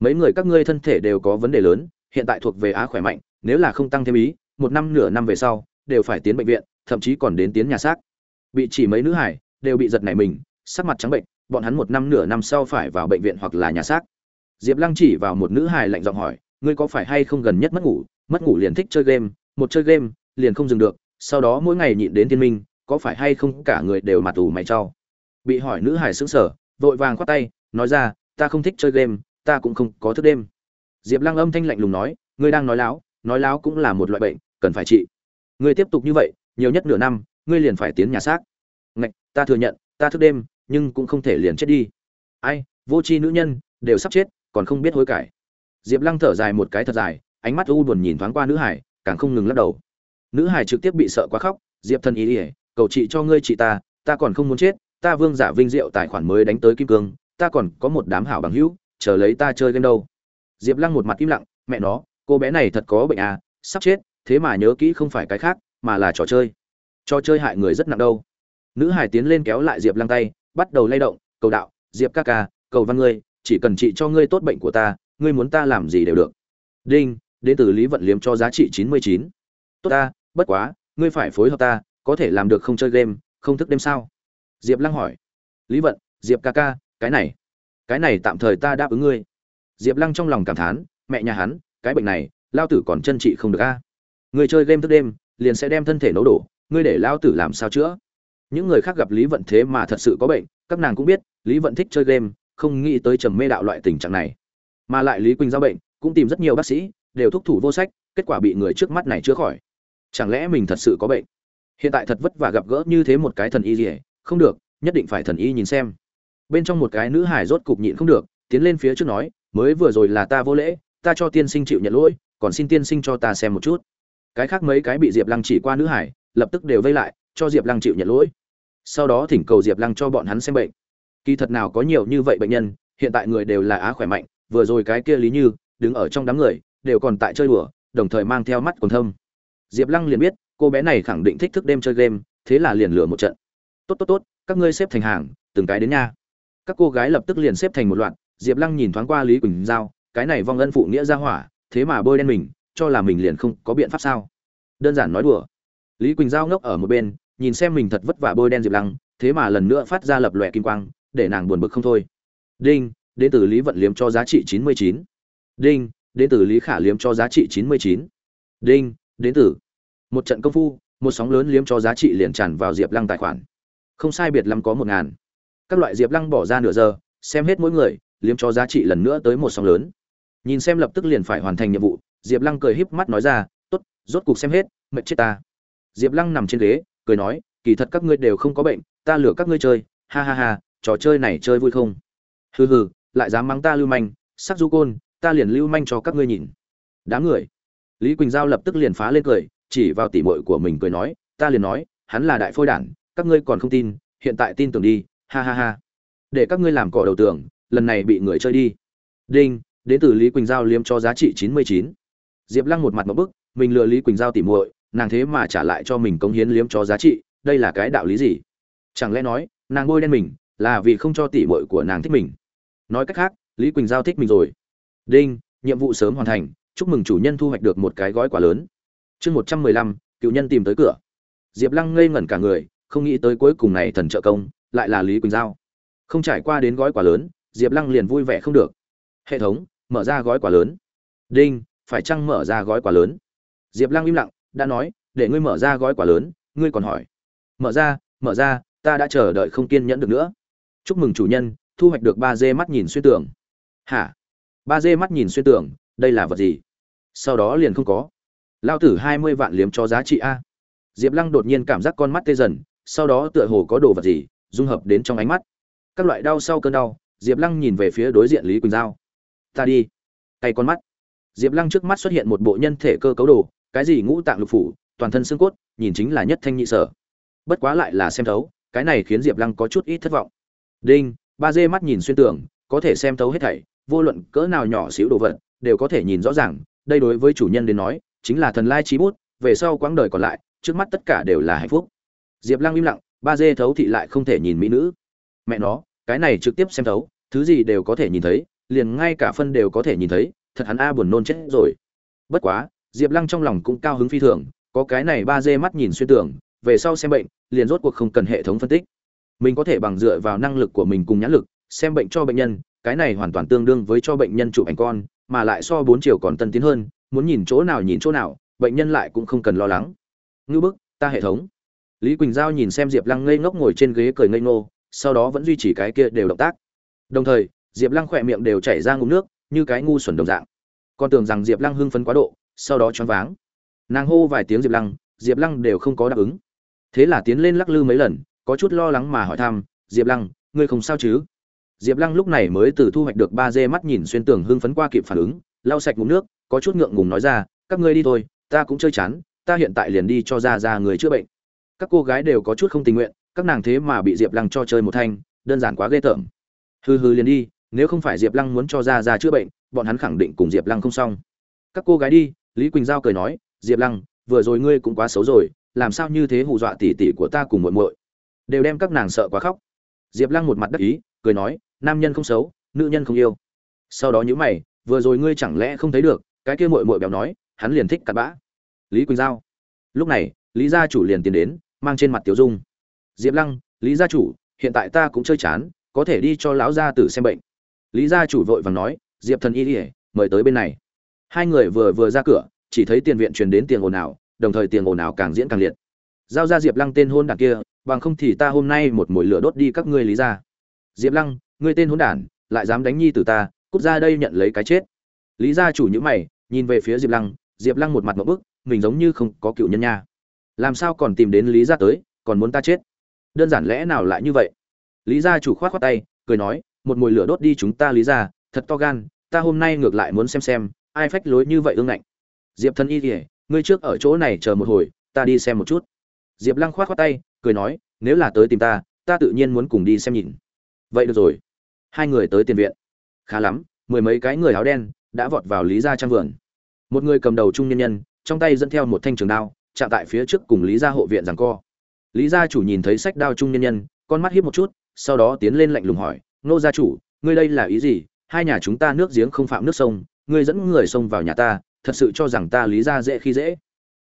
Mấy người các ngươi thân thể đều có vấn đề lớn, hiện tại thuộc về á khỏe mạnh, nếu là không tăng thêm ý, một năm nửa năm về sau, đều phải tiến bệnh viện, thậm chí còn đến tiến nhà xác. Bị chỉ mấy nữ hải, đều bị giật nảy mình, sắc mặt trắng bệnh bọn hắn một năm nửa năm sau phải vào bệnh viện hoặc là nhà xác. Diệp lăng chỉ vào một nữ hải lạnh giọng hỏi, ngươi có phải hay không gần nhất mất ngủ? Mất ngủ liền thích chơi game, một chơi game, liền không dừng được, sau đó mỗi ngày nhịn đến thiên minh, có phải hay không cả người đều mặt ủ mày trao? Bị hỏi nữ hải sững sờ, vội vàng khoát tay, nói ra, ta không thích chơi game, ta cũng không có thức đêm. Diệp lăng âm thanh lạnh lùng nói, ngươi đang nói láo nói láo cũng là một loại bệnh, cần phải trị. Ngươi tiếp tục như vậy, nhiều nhất nửa năm, ngươi liền phải tiến nhà xác. Ngạch, ta thừa nhận, ta thức đêm nhưng cũng không thể liền chết đi. Ai, vô tri nữ nhân, đều sắp chết, còn không biết hối cải. Diệp lăng thở dài một cái thật dài, ánh mắt u buồn nhìn thoáng qua nữ hải, càng không ngừng lắc đầu. Nữ hải trực tiếp bị sợ quá khóc, diệp thân ý ỉa cầu chị cho ngươi chị ta ta còn không muốn chết, ta vương giả vinh diệu tài khoản mới đánh tới kim cương, ta còn có một đám hảo bằng hữu, chờ lấy ta chơi game đâu. Diệp lăng một mặt im lặng, mẹ nó, cô bé này thật có bệnh à sắp chết, thế mà nhớ kỹ không phải cái khác, mà là trò chơi. Trò chơi hại người rất nặng đâu. Nữ hải tiến lên kéo lại diệp lăng tay bắt đầu lay động, cầu đạo, diệp ca ca, cầu văn ngươi, chỉ cần trị cho ngươi tốt bệnh của ta, ngươi muốn ta làm gì đều được. Đinh, đến từ lý vận liếm cho giá trị chín mươi chín. Tốt ta, bất quá, ngươi phải phối hợp ta, có thể làm được không chơi game, không thức đêm sao? Diệp lăng hỏi. Lý vận, diệp ca ca, cái này cái này tạm thời ta đáp ứng ngươi. Diệp lăng trong lòng cảm thán, mẹ nhà hắn, cái bệnh này, lao tử còn chân trị không được a. Người chơi game thức đêm, liền sẽ đem thân thể nấu đổ, ngươi để lao tử làm sao chữa? Những người khác gặp lý vận thế mà thật sự có bệnh, các nàng cũng biết, lý vận thích chơi game, không nghĩ tới trầm mê đạo loại tình trạng này. Mà lại lý quỳnh giao bệnh, cũng tìm rất nhiều bác sĩ, đều thúc thủ vô sách, kết quả bị người trước mắt này chữa khỏi. Chẳng lẽ mình thật sự có bệnh? Hiện tại thật vất vả gặp gỡ như thế một cái thần y gì không được, nhất định phải thần y nhìn xem. Bên trong một cái nữ hải rốt cục nhịn không được, tiến lên phía trước nói, mới vừa rồi là ta vô lễ, ta cho tiên sinh chịu nhận lỗi, còn xin tiên sinh cho ta xem một chút. Cái khác mấy cái bị diệp lăng chỉ qua nữ hải lập tức đều vây lại cho diệp lăng chịu nhận lỗi. Sau đó thỉnh cầu diệp lăng cho bọn hắn xem bệnh. Kỳ thật nào có nhiều như vậy bệnh nhân, hiện tại người đều là á khỏe mạnh, vừa rồi cái kia lý như, đứng ở trong đám người, đều còn tại chơi đùa, đồng thời mang theo mắt còn thâm. Diệp lăng liền biết, cô bé này khẳng định thích thức đêm chơi game, thế là liền lừa một trận. Tốt tốt tốt, các ngươi xếp thành hàng, từng cái đến nha các cô gái lập tức liền xếp thành một loạt, diệp lăng nhìn thoáng qua lý quỳnh giao, cái này vong ân phụ nghĩa ra hỏa, thế mà bôi đen mình, cho là mình liền không có biện pháp sao? Đơn giản nói đùa. Lý quỳnh giao ngốc ở một bên nhìn xem mình thật vất vả bôi đen diệp lăng, thế mà lần nữa phát ra lập lòe kim quang, để nàng buồn bực không thôi. Đinh, đến từ lý vận liếm cho giá trị chín mươi chín. Đinh, đến từ lý khả liếm cho giá trị chín mươi chín. Đinh, đến từ một trận công phu, một sóng lớn liếm cho giá trị liền tràn vào diệp lăng tài khoản. Không sai biệt lắm có một ngàn. Các loại diệp lăng bỏ ra nửa giờ, xem hết mỗi người, liếm cho giá trị lần nữa tới một sóng lớn. Nhìn xem lập tức liền phải hoàn thành nhiệm vụ, diệp lăng cười híp mắt nói ra t ố t rốt cục xem hết, mệt chết ta. Diệp lăng nằm trên ghế cười nói, kỳ thật các ngươi đều không có bệnh, ta lừa các ngươi chơi, ha ha ha, trò chơi này chơi vui không? Hừ hừ, lại dám mắng ta lưu manh, sắc du côn, ta liền lưu manh cho các ngươi nhìn. Đám người. Lý quỳnh giao lập tức liền phá lên cười, chỉ vào tỉ mội của mình cười nói, ta liền nói, hắn là đại phôi đản, các ngươi còn không tin, hiện tại tin tưởng đi, ha ha ha. Để các ngươi làm cỏ đầu tưởng lần này bị người chơi đi. Đinh, đến từ lý quỳnh giao liếm cho giá trị chín mươi chín. Diệp lăng một mặt một bức, mình lừa lý quỳnh giao tỉ muội nàng thế mà trả lại cho mình cống hiến liếm cho giá trị, đây là cái đạo lý gì? Chẳng lẽ nói, nàng bôi đen mình là vì không cho tỉ muội của nàng thích mình? Nói cách khác, lý quỳnh giao thích mình rồi. Đinh, nhiệm vụ sớm hoàn thành, chúc mừng chủ nhân thu hoạch được một cái gói quà lớn. Chương một trăm mười lăm, cựu nhân tìm tới cửa. Diệp lăng ngây ngẩn cả người, không nghĩ tới cuối cùng này thần trợ công, lại là lý quỳnh giao. Không trải qua đến gói quà lớn, diệp lăng liền vui vẻ không được. Hệ thống, mở ra gói quà lớn. Đinh, phải chăng mở ra gói quà lớn? Diệp lăng im lặng đã nói, để ngươi mở ra gói quà lớn, ngươi còn hỏi. Mở ra mở ra, ta đã chờ đợi không kiên nhẫn được nữa. Chúc mừng chủ nhân, thu hoạch được ba dê mắt nhìn xuyên tường. Hả? Ba dê mắt nhìn xuyên tường, đây là vật gì? Sau đó liền không có. Lao tử hai mươi vạn liếm cho giá trị a. Diệp lăng đột nhiên cảm giác con mắt tê dần, sau đó tựa hồ có đồ vật gì, dung hợp đến trong ánh mắt. Các loại đau sau cơn đau, diệp lăng nhìn về phía đối diện lý quỳnh giao. Ta đi. Tay con mắt. Diệp lăng trước mắt xuất hiện một bộ nhân thể cơ cấu đồ cái gì ngũ tạng lục phủ, toàn thân xương cốt, nhìn chính là nhất thanh nhị sở. Bất quá lại là xem thấu, cái này khiến diệp lăng có chút ít thất vọng. Đinh, ba dê mắt nhìn xuyên tưởng có thể xem thấu hết thảy, vô luận cỡ nào nhỏ xíu đồ vật, đều có thể nhìn rõ ràng, đây đối với chủ nhân đến nói, chính là thần lai trí bút, về sau quãng đời còn lại, trước mắt tất cả đều là hạnh phúc. Diệp lăng im lặng, ba dê thấu thị lại không thể nhìn mỹ nữ. Mẹ nó, cái này trực tiếp xem thấu, thứ gì đều có thể nhìn thấy, liền ngay cả phân đều có thể nhìn thấy, thật hắn a buồn nôn chết rồi. Bất quá diệp lăng trong lòng cũng cao hứng phi thường, có cái này ba dê mắt nhìn xuyên tưởng về sau xem bệnh, liền rốt cuộc không cần hệ thống phân tích. Mình có thể bằng dựa vào năng lực của mình cùng nhãn lực, xem bệnh cho bệnh nhân, cái này hoàn toàn tương đương với cho bệnh nhân chụp ảnh con, mà lại so bốn chiều còn tân tiến hơn, muốn nhìn chỗ nào nhìn chỗ nào, bệnh nhân lại cũng không cần lo lắng. Ngư bức, ta hệ thống. Lý quỳnh giao nhìn xem diệp lăng ngây ngốc ngồi trên ghế cười ngây ngô, sau đó vẫn duy trì cái kia đều động tác. Đồng thời, diệp lăng khỏe miệng đều chảy ra ngụm nước, như cái ngu xuẩn đồng dạng. Con tưởng rằng diệp lăng hưng phấn quá độ sau đó choáng váng. Nàng hô vài tiếng diệp lăng diệp lăng đều không có đáp ứng. Thế là tiến lên lắc lư mấy lần, có chút lo lắng mà hỏi thăm, diệp lăng, ngươi không sao chứ? Diệp lăng lúc này mới từ thu hoạch được ba dê mắt nhìn xuyên tường hưng phấn qua kịp phản ứng, lau sạch ngụm nước, có chút ngượng ngùng nói ra, các ngươi đi thôi, ta cũng chơi chán, ta hiện tại liền đi cho ra ra người chữa bệnh. Các cô gái đều có chút không tình nguyện, các nàng thế mà bị diệp lăng cho chơi một thanh, đơn giản quá ghê tởm. Hừ hừ liền đi, nếu không phải diệp lăng muốn cho ra ra chữa bệnh, bọn hắn khẳng định cùng diệp lăng không xong. Các cô gái đi lý quỳnh giao cười nói diệp lăng vừa rồi ngươi cũng quá xấu rồi làm sao như thế hù dọa tỷ tỷ của ta cùng muội muội? Đều đem các nàng sợ quá khóc. Diệp lăng một mặt đắc ý cười nói nam nhân không xấu nữ nhân không yêu. Sau đó nhíu mày vừa rồi ngươi chẳng lẽ không thấy được cái kia muội muội béo nói hắn liền thích cặn bã. Lý quỳnh giao lúc này lý gia chủ liền tiến đến mang trên mặt tiểu dung. Diệp lăng lý gia chủ hiện tại ta cũng chơi chán có thể đi cho lão gia tử xem bệnh. Lý gia chủ vội vàng nói diệp thần y đi, mời tới bên này hai người vừa vừa ra cửa, chỉ thấy tiền viện truyền đến tiền ồn ào, đồng thời tiền ồn ào càng diễn càng liệt. Giao ra diệp lăng tên hôn đản kia, bằng không thì ta hôm nay một mồi lửa đốt đi các ngươi lý gia diệp lăng, ngươi tên hôn đản, lại dám đánh nhi từ ta, cút ra đây nhận lấy cái chết. Lý gia chủ nhữ mày, nhìn về phía diệp lăng diệp lăng một mặt một bức, mình giống như không có cựu nhân nha. Làm sao còn tìm đến lý gia tới, còn muốn ta chết? Đơn giản lẽ nào lại như vậy? Lý gia chủ khoát khoát tay, cười nói, một mồi lửa đốt đi chúng ta lý gia, thật to gan, ta hôm nay ngược lại muốn xem xem ai phách lối như vậy ương ngạnh? Diệp thân y kỉa ngươi trước ở chỗ này chờ một hồi, ta đi xem một chút. Diệp lăng khoát khoát tay, cười nói, nếu là tới tìm ta ta tự nhiên muốn cùng đi xem nhìn. Vậy được rồi. Hai người tới tiền viện. Khá lắm, mười mấy cái người áo đen đã vọt vào lý gia trang vườn. Một người cầm đầu trung nhân nhân, trong tay dẫn theo một thanh trường đao, chạm tại phía trước cùng lý gia hộ viện rằng co. Lý gia chủ nhìn thấy sách đao trung nhân nhân, con mắt hiếp một chút, sau đó tiến lên lạnh lùng hỏi, nô gia chủ, ngươi đây là ý gì? Hai nhà chúng ta nước giếng không phạm nước sông ngươi dẫn người xông vào nhà ta, thật sự cho rằng ta lý gia dễ khi dễ.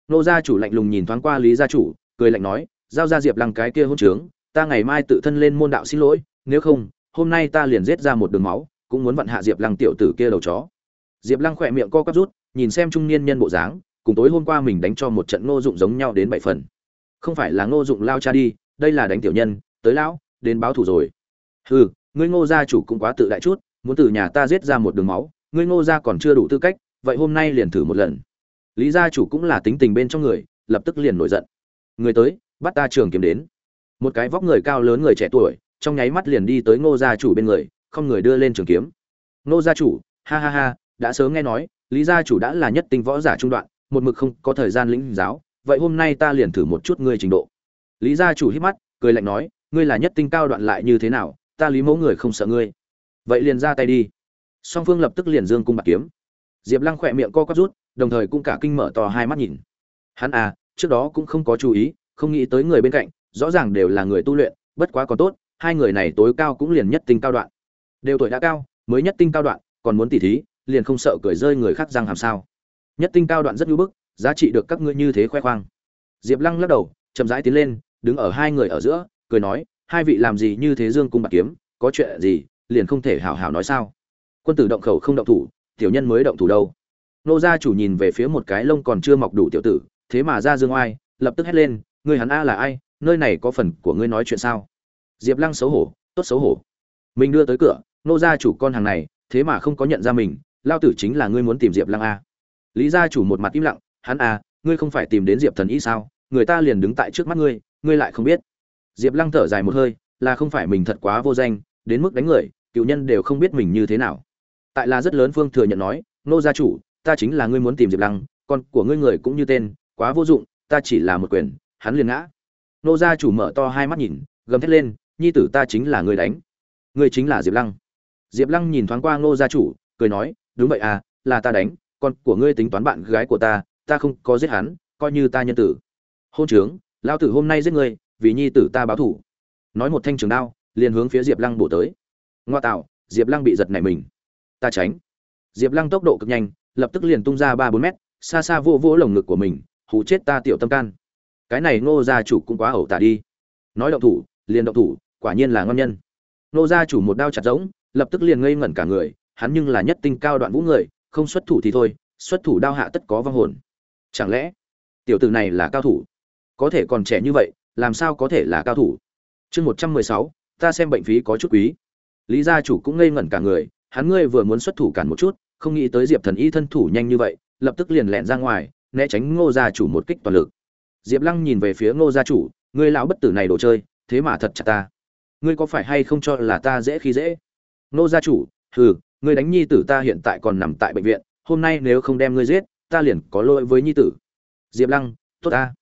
Nô gia chủ lạnh lùng nhìn thoáng qua lý gia chủ, cười lạnh nói, giao ra diệp lăng cái kia hôn trướng, ta ngày mai tự thân lên môn đạo xin lỗi, nếu không, hôm nay ta liền giết ra một đường máu, cũng muốn vặn hạ diệp lăng tiểu tử kia đầu chó. Diệp lăng khỏe miệng co quắp rút, nhìn xem trung niên nhân bộ dáng, cùng tối hôm qua mình đánh cho một trận ngô dụng giống nhau đến bảy phần. Không phải là ngô dụng lao cha đi, đây là đánh tiểu nhân, tới lão, đến báo thủ rồi. Hừ, ngươi ngô gia chủ cũng quá tự đại chút, muốn từ nhà ta giết ra một đường máu ngươi ngô gia còn chưa đủ tư cách, vậy hôm nay liền thử một lần. Lý gia chủ cũng là tính tình bên trong người, lập tức liền nổi giận. Người tới, bắt ta trường kiếm đến. Một cái vóc người cao lớn người trẻ tuổi, trong nháy mắt liền đi tới ngô gia chủ bên người, không người đưa lên trường kiếm. Ngô gia chủ, ha ha ha, đã sớm nghe nói, lý gia chủ đã là nhất tinh võ giả trung đoạn, một mực không có thời gian lĩnh giáo, vậy hôm nay ta liền thử một chút ngươi trình độ. Lý gia chủ hít mắt, cười lạnh nói, ngươi là nhất tinh cao đoạn lại như thế nào, ta lý mẫu người không sợ ngươi. Vậy liền ra tay đi song phương lập tức liền dương cung bạc kiếm. Diệp lăng khỏe miệng co quắp rút, đồng thời cũng cả kinh mở to hai mắt nhìn. Hắn à trước đó cũng không có chú ý, không nghĩ tới người bên cạnh, rõ ràng đều là người tu luyện, bất quá còn tốt, hai người này tối cao cũng liền nhất tinh cao đoạn. Đều tuổi đã cao, mới nhất tinh cao đoạn, còn muốn tỉ thí, liền không sợ cười rơi người khác răng hàm sao. Nhất tinh cao đoạn rất nhu bức, giá trị được các ngươi như thế khoe khoang. Diệp lăng lắc đầu, chậm rãi tiến lên, đứng ở hai người ở giữa, cười nói, hai vị làm gì như thế dương cung bạc kiếm, có chuyện gì, liền không thể hảo hảo nói sao quân tử động khẩu không động thủ, tiểu nhân mới động thủ đâu. Nô gia chủ nhìn về phía một cái lông còn chưa mọc đủ tiểu tử, thế mà ra dương oai, lập tức hét lên, ngươi hắn a là ai? Nơi này có phần của ngươi nói chuyện sao? Diệp lăng xấu hổ, tốt xấu hổ. Mình đưa tới cửa, nô gia chủ con hàng này, thế mà không có nhận ra mình, lao tử chính là ngươi muốn tìm diệp lăng a. Lý gia chủ một mặt im lặng, hắn a, ngươi không phải tìm đến diệp thần y sao? Người ta liền đứng tại trước mắt ngươi ngươi lại không biết. Diệp lăng thở dài một hơi, là không phải mình thật quá vô danh, đến mức đánh người, cựu nhân đều không biết mình như thế nào tại là rất lớn phương thừa nhận nói, nô gia chủ, ta chính là ngươi muốn tìm diệp lăng, con của ngươi người cũng như tên, quá vô dụng, ta chỉ là một quyền, hắn liền ngã. Nô gia chủ mở to hai mắt nhìn, gầm thét lên, nhi tử ta chính là người đánh. Ngươi chính là diệp lăng. Diệp lăng nhìn thoáng qua nô gia chủ, cười nói, đúng vậy à là ta đánh, con của ngươi tính toán bạn gái của ta ta không có giết hắn, coi như ta nhân tử. Hôn trướng lao tử hôm nay giết ngươi, vì nhi tử ta báo thủ nói một thanh trường đao, liền hướng phía diệp lăng bổ tới. Ngoa tạo, diệp lăng bị giật nảy mình ta tránh. Diệp lăng tốc độ cực nhanh, lập tức liền tung ra ba bốn mét, xa xa vô vô lồng ngực của mình hù chết ta tiểu tâm can. Cái này ngô gia chủ cũng quá ẩu tả đi. Nói động thủ, liền động thủ, quả nhiên là ngon nhân. Ngô gia chủ một đao chặt rỗng, lập tức liền ngây ngẩn cả người, hắn nhưng là nhất tinh cao đoạn vũ người, không xuất thủ thì thôi, xuất thủ đao hạ tất có vong hồn. Chẳng lẽ, tiểu tử này là cao thủ? Có thể còn trẻ như vậy, làm sao có thể là cao thủ? Chương một trăm mười sáu, ta xem bệnh phí có chút quý. Lý gia chủ cũng ngây ngẩn cả người hắn ngươi vừa muốn xuất thủ cản một chút, không nghĩ tới diệp thần y thân thủ nhanh như vậy, lập tức liền lẹn ra ngoài, né tránh ngô gia chủ một kích toàn lực. Diệp lăng nhìn về phía ngô gia chủ, ngươi lão bất tử này đồ chơi, thế mà thật chặt ta. Ngươi có phải hay không cho là ta dễ khi dễ? Ngô gia chủ, hừ, ngươi đánh nhi tử ta hiện tại còn nằm tại bệnh viện, hôm nay nếu không đem ngươi giết, ta liền có lỗi với nhi tử. Diệp lăng, tốt ta.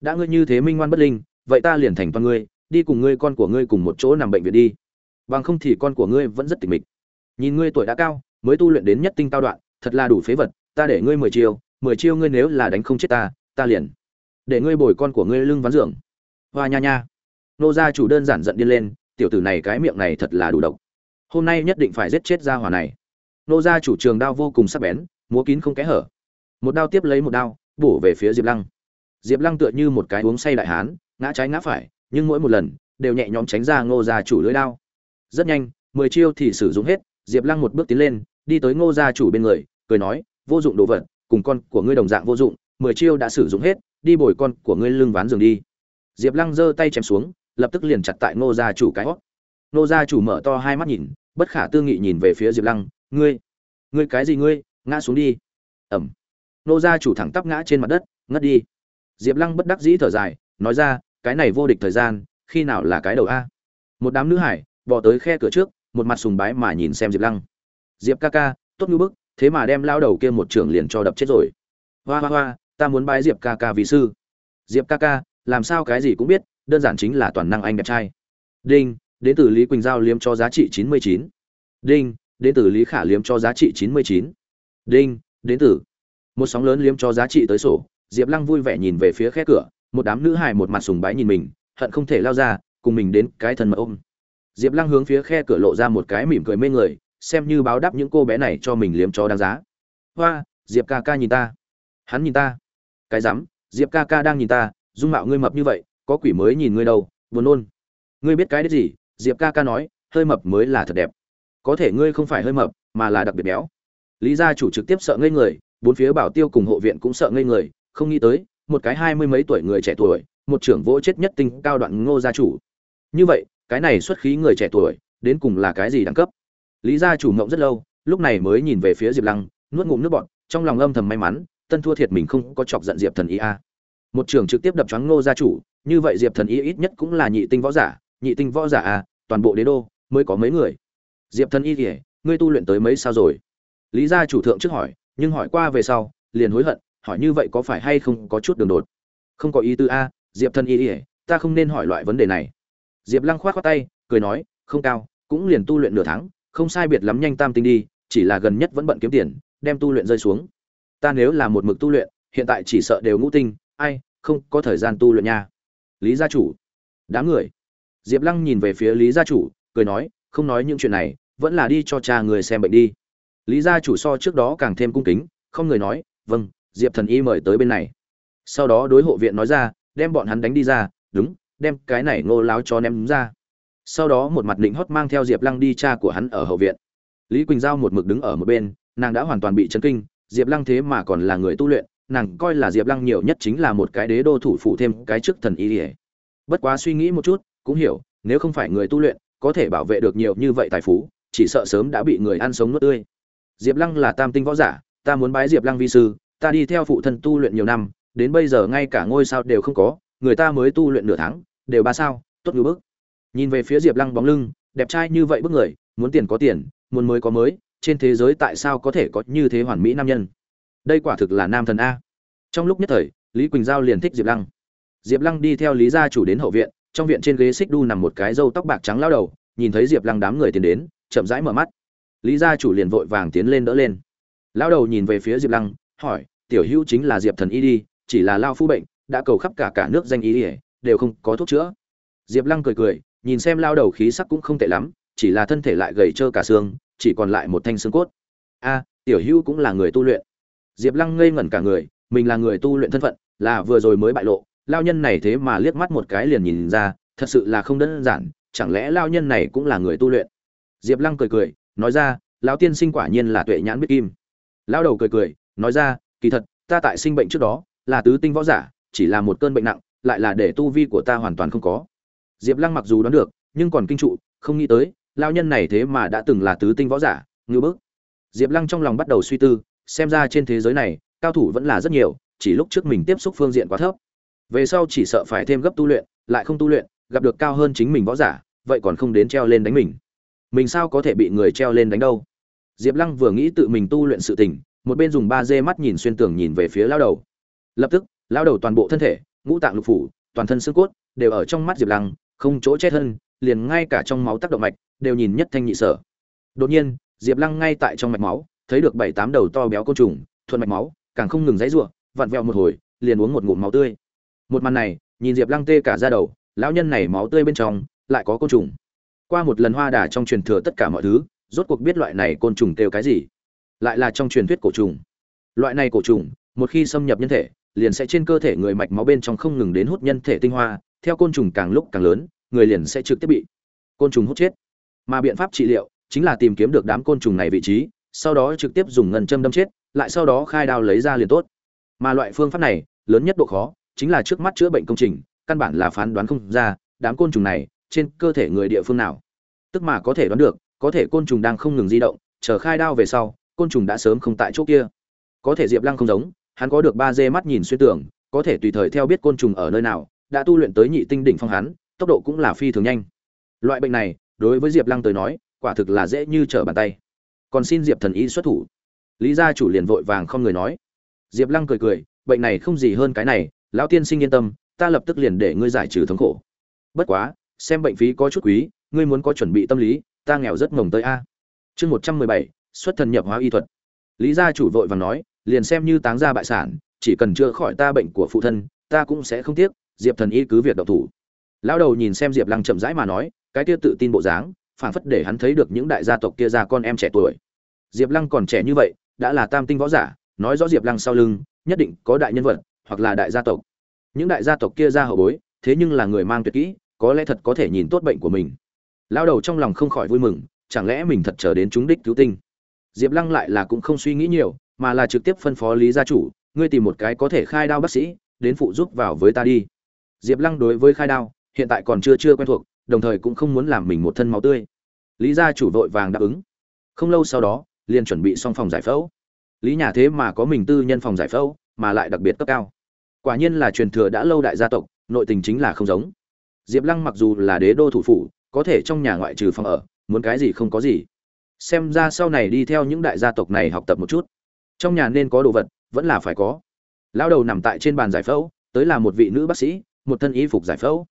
Đã ngươi như thế minh ngoan bất linh, vậy ta liền thành toàn ngươi, đi cùng ngươi con của ngươi cùng một chỗ nằm bệnh viện đi. Bằng không thì con của ngươi vẫn rất tịch mịch nhìn ngươi tuổi đã cao, mới tu luyện đến nhất tinh cao đoạn, thật là đủ phế vật, ta để ngươi mười chiêu mười chiêu ngươi nếu là đánh không chết ta ta liền để ngươi bồi con của ngươi lưng ván dưỡng hoa nha nha. Nô gia chủ đơn giản giận điên lên, tiểu tử này cái miệng này thật là đủ độc. Hôm nay nhất định phải giết chết gia hỏa này. Nô gia chủ trường đao vô cùng sắc bén, múa kín không kẽ hở. Một đao tiếp lấy một đao, bổ về phía diệp lăng. Diệp lăng tựa như một cái uống say đại hán, ngã trái ngã phải, nhưng mỗi một lần, đều nhẹ nhõm tránh ra ngô gia chủ lưỡi đao. Rất nhanh, mười chiêu thì sử dụng hết diệp lăng một bước tiến lên, đi tới ngô gia chủ bên người, cười nói, vô dụng đồ vật, cùng con của ngươi đồng dạng vô dụng, mười chiêu đã sử dụng hết, đi bồi con của ngươi lưng ván giường đi diệp lăng giơ tay chém xuống, lập tức liền chặt tại ngô gia chủ cái hốc. ngô gia chủ mở to hai mắt nhìn, bất khả tư nghị nhìn về phía diệp lăng, ngươi ngươi cái gì ngươi, ngã xuống đi ầm! ngô gia chủ thẳng tắp ngã trên mặt đất, ngất đi diệp lăng bất đắc dĩ thở dài, nói ra, cái này vô địch thời gian, khi nào là cái đầu a một đám nữ hải, bỏ tới khe cửa trước một mặt sùng bái mà nhìn xem diệp lăng. Diệp ca ca, tốt như bức, thế mà đem lao đầu kia một trưởng liền cho đập chết rồi. Hoa hoa hoa, ta muốn bái diệp ca ca vì sư. Diệp ca ca, làm sao cái gì cũng biết, đơn giản chính là toàn năng anh đẹp trai. Đinh, đến từ lý quỳnh giao liếm cho giá trị chín mươi chín. Đinh, đến từ lý khả liếm cho giá trị chín mươi chín. Đinh, đến từ. Một sóng lớn liếm cho giá trị tới sổ, diệp lăng vui vẻ nhìn về phía khe cửa, một đám nữ hài một mặt sùng bái nhìn mình, hận không thể lao ra, cùng mình đến cái thần mật ôm diệp lăng hướng phía khe cửa lộ ra một cái mỉm cười mê người, xem như báo đáp những cô bé này cho mình liếm cho đáng giá. Hoa, diệp ca ca nhìn ta. Hắn nhìn ta. Cái rắm, diệp ca ca đang nhìn ta, dung mạo ngươi mập như vậy, có quỷ mới nhìn ngươi đâu, buồn nôn. Ngươi biết cái đấy gì? Diệp ca ca nói, hơi mập mới là thật đẹp. Có thể ngươi không phải hơi mập, mà là đặc biệt béo. Lý gia chủ trực tiếp sợ ngây người, bốn phía bảo tiêu cùng hộ viện cũng sợ ngây người, không nghĩ tới, một cái hai mươi mấy tuổi người trẻ tuổi, một trưởng vỗ chết nhất tinh cao đoạn ngô gia chủ. Như vậy cái này xuất khí người trẻ tuổi, đến cùng là cái gì đẳng cấp? Lý gia chủ ngộng rất lâu, lúc này mới nhìn về phía diệp lăng, nuốt ngụm nước bọt, trong lòng âm thầm may mắn, tân thua thiệt mình không có chọc giận diệp thần ý a. Một trường trực tiếp đập choáng ngô gia chủ, như vậy diệp thần ý ít nhất cũng là nhị tinh võ giả, nhị tinh võ giả a, toàn bộ đế đô mới có mấy người. Diệp thần y kể ngươi tu luyện tới mấy sao rồi? Lý gia chủ thượng trước hỏi, nhưng hỏi qua về sau, liền hối hận, hỏi như vậy có phải hay không có chút đường đột? Không có ý tư a, diệp thần y ỉa ta không nên hỏi loại vấn đề này diệp lăng khoát khoát tay, cười nói, không cao, cũng liền tu luyện nửa tháng, không sai biệt lắm nhanh tam tinh đi, chỉ là gần nhất vẫn bận kiếm tiền, đem tu luyện rơi xuống. Ta nếu là một mực tu luyện, hiện tại chỉ sợ đều ngũ tinh, ai, không có thời gian tu luyện nha. Lý gia chủ. Đám người. Diệp lăng nhìn về phía lý gia chủ, cười nói, không nói những chuyện này, vẫn là đi cho cha người xem bệnh đi. Lý gia chủ so trước đó càng thêm cung kính, không người nói vâng diệp thần y mời tới bên này. Sau đó đối hộ viện nói ra, đem bọn hắn đánh đi ra, đúng đem cái này ngô láo cho ném ra. Sau đó một mặt định hót mang theo diệp lăng đi cha của hắn ở hậu viện. Lý quỳnh giao một mực đứng ở một bên, nàng đã hoàn toàn bị chấn kinh, diệp lăng thế mà còn là người tu luyện, nàng coi là diệp lăng nhiều nhất chính là một cái đế đô thủ phụ thêm cái chức thần y ỉa bất quá suy nghĩ một chút, cũng hiểu, nếu không phải người tu luyện, có thể bảo vệ được nhiều như vậy tài phú, chỉ sợ sớm đã bị người ăn sống nuốt tươi. Diệp lăng là tam tinh võ giả, ta muốn bái diệp lăng vi sư, ta đi theo phụ thân tu luyện nhiều năm, đến bây giờ ngay cả ngôi sao đều không có người ta mới tu luyện nửa tháng, đều ba sao, tốt như bức. Nhìn về phía diệp lăng bóng lưng, đẹp trai như vậy bức người, muốn tiền có tiền, muốn mới có mới, trên thế giới tại sao có thể có như thế hoàn mỹ nam nhân? Đây quả thực là nam thần a. Trong lúc nhất thời, lý quỳnh giao liền thích diệp lăng. Diệp lăng đi theo lý gia chủ đến hậu viện, trong viện trên ghế xích đu nằm một cái râu tóc bạc trắng lao đầu, nhìn thấy diệp lăng đám người tiến đến, chậm rãi mở mắt. Lý gia chủ liền vội vàng tiến lên đỡ lên. Lão đầu nhìn về phía diệp lăng, hỏi, tiểu hữu chính là diệp thần y đi, chỉ là lao phu bệnh đã cầu khắp cả cả nước danh y ỉa, đều không có thuốc chữa. Diệp lăng cười cười, nhìn xem lao đầu khí sắc cũng không tệ lắm, chỉ là thân thể lại gầy trơ cả xương, chỉ còn lại một thanh xương cốt. A, tiểu hữu cũng là người tu luyện. Diệp lăng ngây ngẩn cả người, mình là người tu luyện thân phận, là vừa rồi mới bại lộ, lao nhân này thế mà liếc mắt một cái liền nhìn ra, thật sự là không đơn giản, chẳng lẽ lao nhân này cũng là người tu luyện? Diệp lăng cười cười, nói ra, lão tiên sinh quả nhiên là tuệ nhãn biết kim. Lao đầu cười cười, nói ra, kỳ thật, ta tại sinh bệnh trước đó, là tứ tinh võ giả chỉ là một cơn bệnh nặng, lại là để tu vi của ta hoàn toàn không có. Diệp lăng mặc dù đoán được, nhưng còn kinh trụ, không nghĩ tới, lão nhân này thế mà đã từng là tứ tinh võ giả ngư bức. Diệp lăng trong lòng bắt đầu suy tư, xem ra trên thế giới này, cao thủ vẫn là rất nhiều, chỉ lúc trước mình tiếp xúc phương diện quá thấp. Về sau chỉ sợ phải thêm gấp tu luyện, lại không tu luyện, gặp được cao hơn chính mình võ giả, vậy còn không đến treo lên đánh mình. Mình sao có thể bị người treo lên đánh đâu? Diệp lăng vừa nghĩ tự mình tu luyện sự tình, một bên dùng ba d mắt nhìn xuyên tường nhìn về phía lão đầu. Lập tức lao đầu toàn bộ thân thể, ngũ tạng lục phủ, toàn thân xương cốt đều ở trong mắt diệp lăng, không chỗ chết hơn liền ngay cả trong máu tác động mạch đều nhìn nhất thanh nhị sở. Đột nhiên, diệp lăng ngay tại trong mạch máu, thấy được bảy tám đầu to béo côn trùng, thuận mạch máu, càng không ngừng dãy ruộng vặn vẹo một hồi, liền uống một ngụm máu tươi. Một màn này, nhìn diệp lăng tê cả ra đầu, lão nhân này máu tươi bên trong lại có côn trùng. Qua một lần hoa đà trong truyền thừa tất cả mọi thứ, rốt cuộc biết loại này côn trùng kêu cái gì. Lại là trong truyền thuyết cổ trùng. Loại này cổ trùng, một khi xâm nhập nhân thể liền sẽ trên cơ thể người mạch máu bên trong không ngừng đến hút nhân thể tinh hoa, theo côn trùng càng lúc càng lớn, người liền sẽ trực tiếp bị côn trùng hút chết. Mà biện pháp trị liệu chính là tìm kiếm được đám côn trùng này vị trí, sau đó trực tiếp dùng ngân châm đâm chết, lại sau đó khai đao lấy ra liền tốt. Mà loại phương pháp này, lớn nhất độ khó chính là trước mắt chữa bệnh công trình, căn bản là phán đoán không ra đám côn trùng này trên cơ thể người địa phương nào. Tức mà có thể đoán được, có thể côn trùng đang không ngừng di động, chờ khai đao về sau, côn trùng đã sớm không tại chỗ kia. Có thể diệp lăng không giống hắn có được ba dê mắt nhìn xuyên tưởng có thể tùy thời theo biết côn trùng ở nơi nào, đã tu luyện tới nhị tinh đỉnh phong hắn, tốc độ cũng là phi thường nhanh. Loại bệnh này, đối với diệp lăng tới nói, quả thực là dễ như trở bàn tay. Còn xin diệp thần y xuất thủ. Lý gia chủ liền vội vàng không người nói. Diệp lăng cười cười, bệnh này không gì hơn cái này, lão tiên sinh yên tâm, ta lập tức liền để ngươi giải trừ thống khổ. Bất quá, xem bệnh phí có chút quý, ngươi muốn có chuẩn bị tâm lý, ta nghèo rất ngồng tới a. Chương một trăm mười bảy, xuất thần nhập hóa y thuật. Lý gia chủ vội vàng nói liền xem như táng ra bại sản, chỉ cần chữa khỏi ta bệnh của phụ thân, ta cũng sẽ không tiếc, diệp thần y cứ việc độc thủ. Lão đầu nhìn xem diệp lăng chậm rãi mà nói, cái kia tự tin bộ dáng, phảng phất để hắn thấy được những đại gia tộc kia ra con em trẻ tuổi. Diệp lăng còn trẻ như vậy, đã là tam tinh võ giả, nói rõ diệp lăng sau lưng, nhất định có đại nhân vật, hoặc là đại gia tộc. Những đại gia tộc kia ra hậu bối, thế nhưng là người mang tuyệt kỹ, có lẽ thật có thể nhìn tốt bệnh của mình. Lão đầu trong lòng không khỏi vui mừng, chẳng lẽ mình thật chờ đến chúng đích cứu tinh? Diệp lăng lại là cũng không suy nghĩ nhiều mà là trực tiếp phân phó lý gia chủ, ngươi tìm một cái có thể khai đao bác sĩ, đến phụ giúp vào với ta đi. Diệp lăng đối với khai đao, hiện tại còn chưa chưa quen thuộc, đồng thời cũng không muốn làm mình một thân máu tươi. Lý gia chủ vội vàng đáp ứng. Không lâu sau đó, liền chuẩn bị xong phòng giải phẫu. Lý nhà thế mà có mình tư nhân phòng giải phẫu, mà lại đặc biệt cấp cao. Quả nhiên là truyền thừa đã lâu đại gia tộc, nội tình chính là không giống. Diệp lăng mặc dù là đế đô thủ phủ, có thể trong nhà ngoại trừ phòng ở, muốn cái gì không có gì. Xem ra sau này đi theo những đại gia tộc này học tập một chút trong nhà nên có đồ vật, vẫn là phải có. Lão đầu nằm tại trên bàn giải phẫu, tới là một vị nữ bác sĩ, một thân y phục giải phẫu.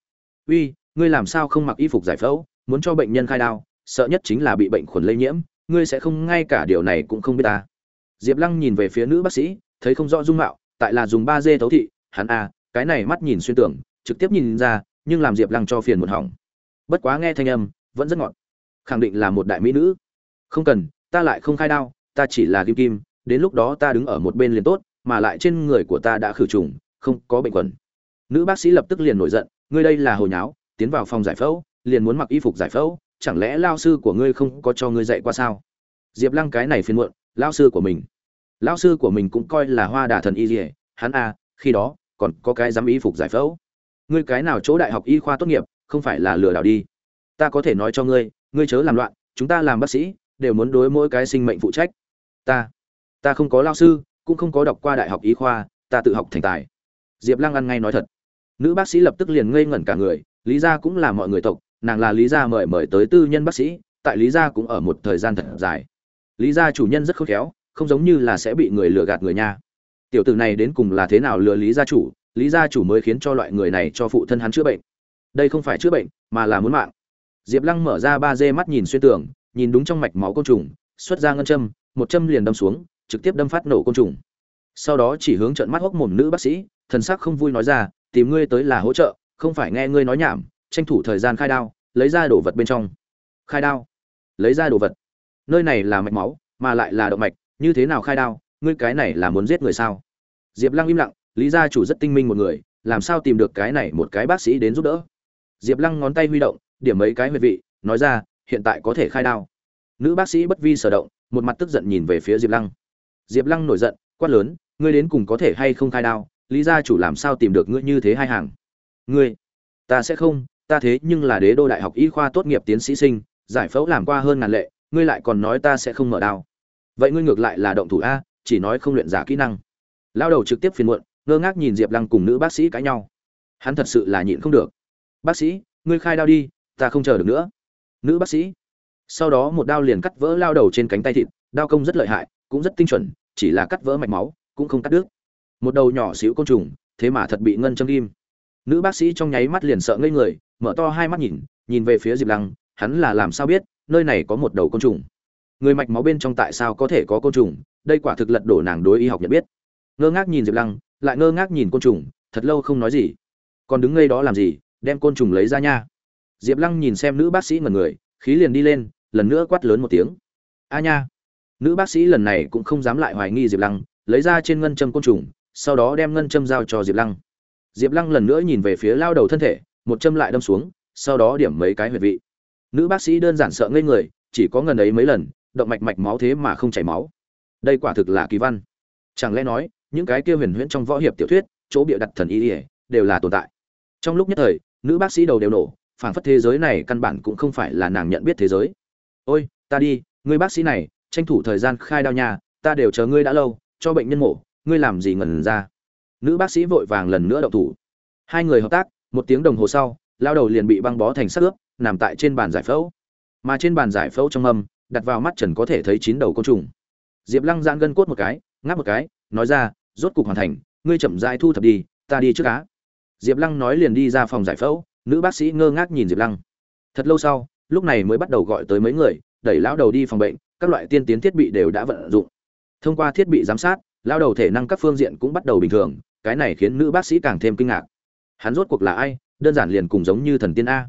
Uy, ngươi làm sao không mặc y phục giải phẫu? Muốn cho bệnh nhân khai đao, sợ nhất chính là bị bệnh khuẩn lây nhiễm, ngươi sẽ không, ngay cả điều này cũng không biết ta. Diệp lăng nhìn về phía nữ bác sĩ, thấy không rõ dung mạo, tại là dùng ba d thấu thị, hắn a cái này mắt nhìn xuyên tưởng trực tiếp nhìn ra, nhưng làm diệp lăng cho phiền một hỏng. Bất quá nghe thanh âm, vẫn rất ngọt. Khẳng định là một đại mỹ nữ. Không cần, ta lại không khai đao, ta chỉ là kim kim đến lúc đó ta đứng ở một bên liền tốt mà lại trên người của ta đã khử trùng không có bệnh quẩn nữ bác sĩ lập tức liền nổi giận ngươi đây là hồi nháo tiến vào phòng giải phẫu liền muốn mặc y phục giải phẫu chẳng lẽ lao sư của ngươi không có cho ngươi dạy qua sao? Diệp lăng cái này phiền muộn lao sư của mình. Lao sư của mình cũng coi là hoa đà thần y dỉa hắn a à, khi đó còn có cái dám y phục giải phẫu. Ngươi cái nào chỗ đại học y khoa tốt nghiệp không phải là lừa đảo đi. Ta có thể nói cho ngươi ngươi chớ làm loạn chúng ta làm bác sĩ đều muốn đối mỗi cái sinh mệnh phụ trách. Ta ta không có lao sư, cũng không có đọc qua đại học y khoa, ta tự học thành tài. Diệp lăng ăn ngay nói thật. Nữ bác sĩ lập tức liền ngây ngẩn cả người, lý gia cũng là mọi người tộc, nàng là lý gia mời mời tới tư nhân bác sĩ, tại lý gia cũng ở một thời gian thật dài. Lý gia chủ nhân rất khôn khéo, không giống như là sẽ bị người lừa gạt người nha. Tiểu tử này đến cùng là thế nào lừa lý gia chủ, lý gia chủ mới khiến cho loại người này cho phụ thân hắn chữa bệnh. Đây không phải chữa bệnh, mà là muốn mạng. Diệp lăng mở ra ba dê mắt nhìn xuyên tường, nhìn đúng trong mạch máu côn trùng, xuất ra ngân châm, một châm liền đâm xuống trực tiếp đâm phát nổ côn trùng. Sau đó chỉ hướng trận mắt hốc mồm nữ bác sĩ, thần sắc không vui nói ra, tìm ngươi tới là hỗ trợ, không phải nghe ngươi nói nhảm, tranh thủ thời gian khai đao, lấy ra đồ vật bên trong. Khai đao? Lấy ra đồ vật? Nơi này là mạch máu, mà lại là động mạch, như thế nào khai đao? Ngươi cái này là muốn giết người sao? Diệp lăng im lặng, lý gia chủ rất tinh minh một người, làm sao tìm được cái này một cái bác sĩ đến giúp đỡ? Diệp lăng ngón tay huy động, điểm mấy cái huyệt vị, nói ra, hiện tại có thể khai đao. Nữ bác sĩ bất vi sở động, một mặt tức giận nhìn về phía diệp lăng diệp lăng nổi giận, quát lớn, ngươi đến cùng có thể hay không khai đao? Lý gia chủ làm sao tìm được ngươi như thế hai hàng? Ngươi? Ta sẽ không, ta thế nhưng là đế đô đại học y khoa tốt nghiệp tiến sĩ sinh, giải phẫu làm qua hơn ngàn lệ, ngươi lại còn nói ta sẽ không mở đao. Vậy ngươi ngược lại là động thủ a, chỉ nói không luyện giả kỹ năng. Lao đầu trực tiếp phiền muộn, ngơ ngác nhìn diệp lăng cùng nữ bác sĩ cãi nhau. Hắn thật sự là nhịn không được. Bác sĩ, ngươi khai đao đi, ta không chờ được nữa. Nữ bác sĩ sau đó một đao liền cắt vỡ lao đầu trên cánh tay thịt, đao công rất lợi hại cũng rất tinh chuẩn, chỉ là cắt vỡ mạch máu, cũng không cắt đứt. Một đầu nhỏ xíu côn trùng, thế mà thật bị ngân châm kim nữ bác sĩ trong nháy mắt liền sợ ngây người, mở to hai mắt nhìn nhìn về phía diệp lăng, hắn là làm sao biết, nơi này có một đầu côn trùng. Người mạch máu bên trong tại sao có thể có côn trùng, đây quả thực lật đổ nàng đối y học nhận biết. Ngơ ngác nhìn diệp lăng, lại ngơ ngác nhìn côn trùng, thật lâu không nói gì. Còn đứng ngây đó làm gì, đem côn trùng lấy ra nha. Diệp lăng nhìn xem nữ bác sĩ ngần người, khí liền đi lên, lần nữa quát lớn một tiếng. A nha nữ bác sĩ lần này cũng không dám lại hoài nghi diệp lăng, lấy ra trên ngân châm côn trùng, sau đó đem ngân châm giao cho diệp lăng. Diệp lăng lần nữa nhìn về phía lao đầu thân thể, một châm lại đâm xuống, sau đó điểm mấy cái huyệt vị. Nữ bác sĩ đơn giản sợ ngây người, chỉ có ngần ấy mấy lần, động mạch mạch máu thế mà không chảy máu. Đây quả thực là kỳ văn. Chẳng lẽ nói, những cái kia huyền huyễn trong võ hiệp tiểu thuyết, chỗ bịa đặt thần y ỉa đều là tồn tại? Trong lúc nhất thời, nữ bác sĩ đầu đều nổ, phảng phất thế giới này căn bản cũng không phải là nàng nhận biết thế giới. Ôi, ta đi, người bác sĩ này tranh thủ thời gian khai đao nhà ta đều chờ ngươi đã lâu, cho bệnh nhân mổ, ngươi làm gì ngẩn ra. Nữ bác sĩ vội vàng lần nữa động thủ. Hai người hợp tác, một tiếng đồng hồ sau, lao đầu liền bị băng bó thành sắc ướp, nằm tại trên bàn giải phẫu. Mà trên bàn giải phẫu trong mâm, đặt vào mắt trần có thể thấy chín đầu côn trùng. Diệp lăng giãn gân cốt một cái, ngáp một cái, nói ra, rốt cục hoàn thành, ngươi chậm rãi thu thập đi, ta đi trước cá diệp lăng nói liền đi ra phòng giải phẫu, nữ bác sĩ ngơ ngác nhìn diệp lăng. Thật lâu sau, lúc này mới bắt đầu gọi tới mấy người, đẩy lão đầu đi phòng bệnh các loại tiên tiến thiết bị đều đã vận dụng. Thông qua thiết bị giám sát, lao đầu thể năng các phương diện cũng bắt đầu bình thường, cái này khiến nữ bác sĩ càng thêm kinh ngạc. Hắn rốt cuộc là ai? Đơn giản liền cùng giống như thần tiên a.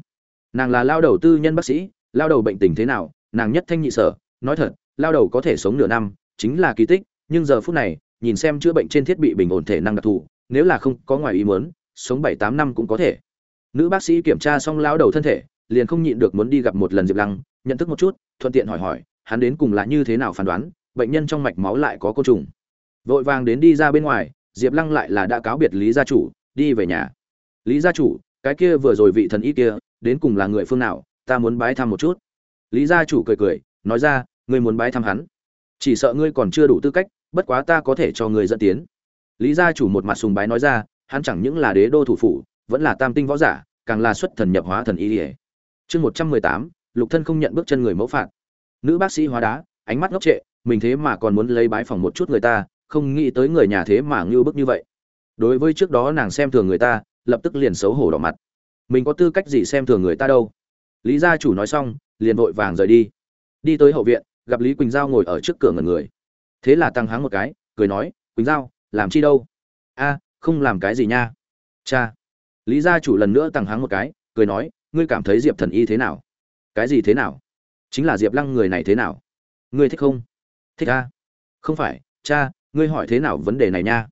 Nàng là lao đầu tư nhân bác sĩ, lao đầu bệnh tình thế nào, nàng nhất thanh nhị sở. Nói thật, lao đầu có thể sống nửa năm, chính là kỳ tích, nhưng giờ phút này, nhìn xem chữa bệnh trên thiết bị bình ổn thể năng đặc thù, nếu là không có ngoài ý muốn, sống bảy tám năm cũng có thể. Nữ bác sĩ kiểm tra xong lao đầu thân thể, liền không nhịn được muốn đi gặp một lần diệp lăng, nhận thức một chút, thuận tiện hỏi hỏi hắn đến cùng là như thế nào phán đoán, bệnh nhân trong mạch máu lại có côn trùng. Vội vàng đến đi ra bên ngoài, diệp lăng lại là đã cáo biệt lý gia chủ, đi về nhà. Lý gia chủ, cái kia vừa rồi vị thần y kia, đến cùng là người phương nào, ta muốn bái thăm một chút. Lý gia chủ cười cười, nói ra, ngươi muốn bái thăm hắn? Chỉ sợ ngươi còn chưa đủ tư cách, bất quá ta có thể cho ngươi dẫn tiến. Lý gia chủ một mặt sùng bái nói ra, hắn chẳng những là đế đô thủ phủ, vẫn là tam tinh võ giả, càng là xuất thần nhập hóa thần y ỉa chương một trăm mười tám, lục thân không nhận bước chân người mẫu phạt nữ bác sĩ hóa đá, ánh mắt ngốc trệ, mình thế mà còn muốn lấy bái phòng một chút người ta, không nghĩ tới người nhà thế mà ngưu bức như vậy. Đối với trước đó nàng xem thường người ta, lập tức liền xấu hổ đỏ mặt. Mình có tư cách gì xem thường người ta đâu? Lý gia chủ nói xong, liền vội vàng rời đi. Đi tới hậu viện, gặp lý quỳnh giao ngồi ở trước cửa ngần người. Thế là tăng háng một cái, cười nói, quỳnh giao, làm chi đâu? A, không làm cái gì nha. Cha. Lý gia chủ lần nữa tăng háng một cái, cười nói, ngươi cảm thấy diệp thần y thế nào? Cái gì thế nào? Chính là diệp lăng người này thế nào? Ngươi thích không? Thích a không phải, cha, ngươi hỏi thế nào vấn đề này nha?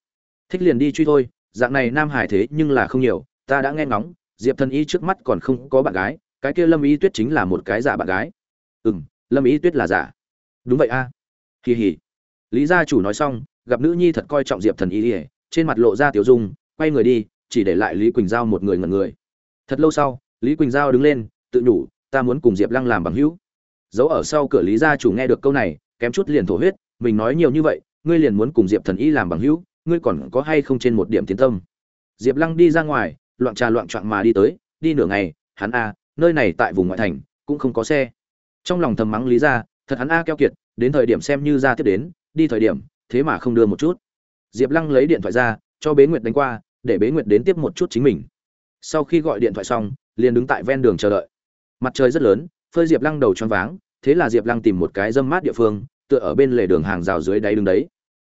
Thích liền đi truy thôi, dạng này nam hải thế nhưng là không nhiều, ta đã nghe ngóng, diệp thần y trước mắt còn không có bạn gái, cái kia lâm y tuyết chính là một cái giả bạn gái. Ừ m lâm y tuyết là giả. Đúng vậy a. À. kỳ hỉ lý gia chủ nói xong, gặp nữ nhi thật coi trọng diệp thần y ỉa trên mặt lộ ra tiểu dung, quay người đi, chỉ để lại lý quỳnh giao một người ngẩn người. Thật lâu sau, lý quỳnh giao đứng lên, tự nhủ, ta muốn cùng diệp lăng làm bằng hữu giấu ở sau cửa lý gia chủ nghe được câu này, kém chút liền thổ huyết, mình nói nhiều như vậy, ngươi liền muốn cùng diệp thần y làm bằng hữu, ngươi còn có hay không trên một điểm tiến tâm? Diệp lăng đi ra ngoài, loạn trà loạn trọn mà đi tới, đi nửa ngày, hắn a, nơi này tại vùng ngoại thành, cũng không có xe. Trong lòng thầm mắng lý ra thật hắn a keo kiệt, đến thời điểm xem như ra tiếp đến, đi thời điểm, thế mà không đưa một chút. Diệp lăng lấy điện thoại ra, cho bế nguyệt đánh qua, để bế nguyệt đến tiếp một chút chính mình. Sau khi gọi điện thoại xong, liền đứng tại ven đường chờ đợi. Mặt trời rất lớn phơi diệp lăng đầu choáng váng, thế là diệp lăng tìm một cái dâm mát địa phương, tựa ở bên lề đường hàng rào dưới đáy đứng đấy.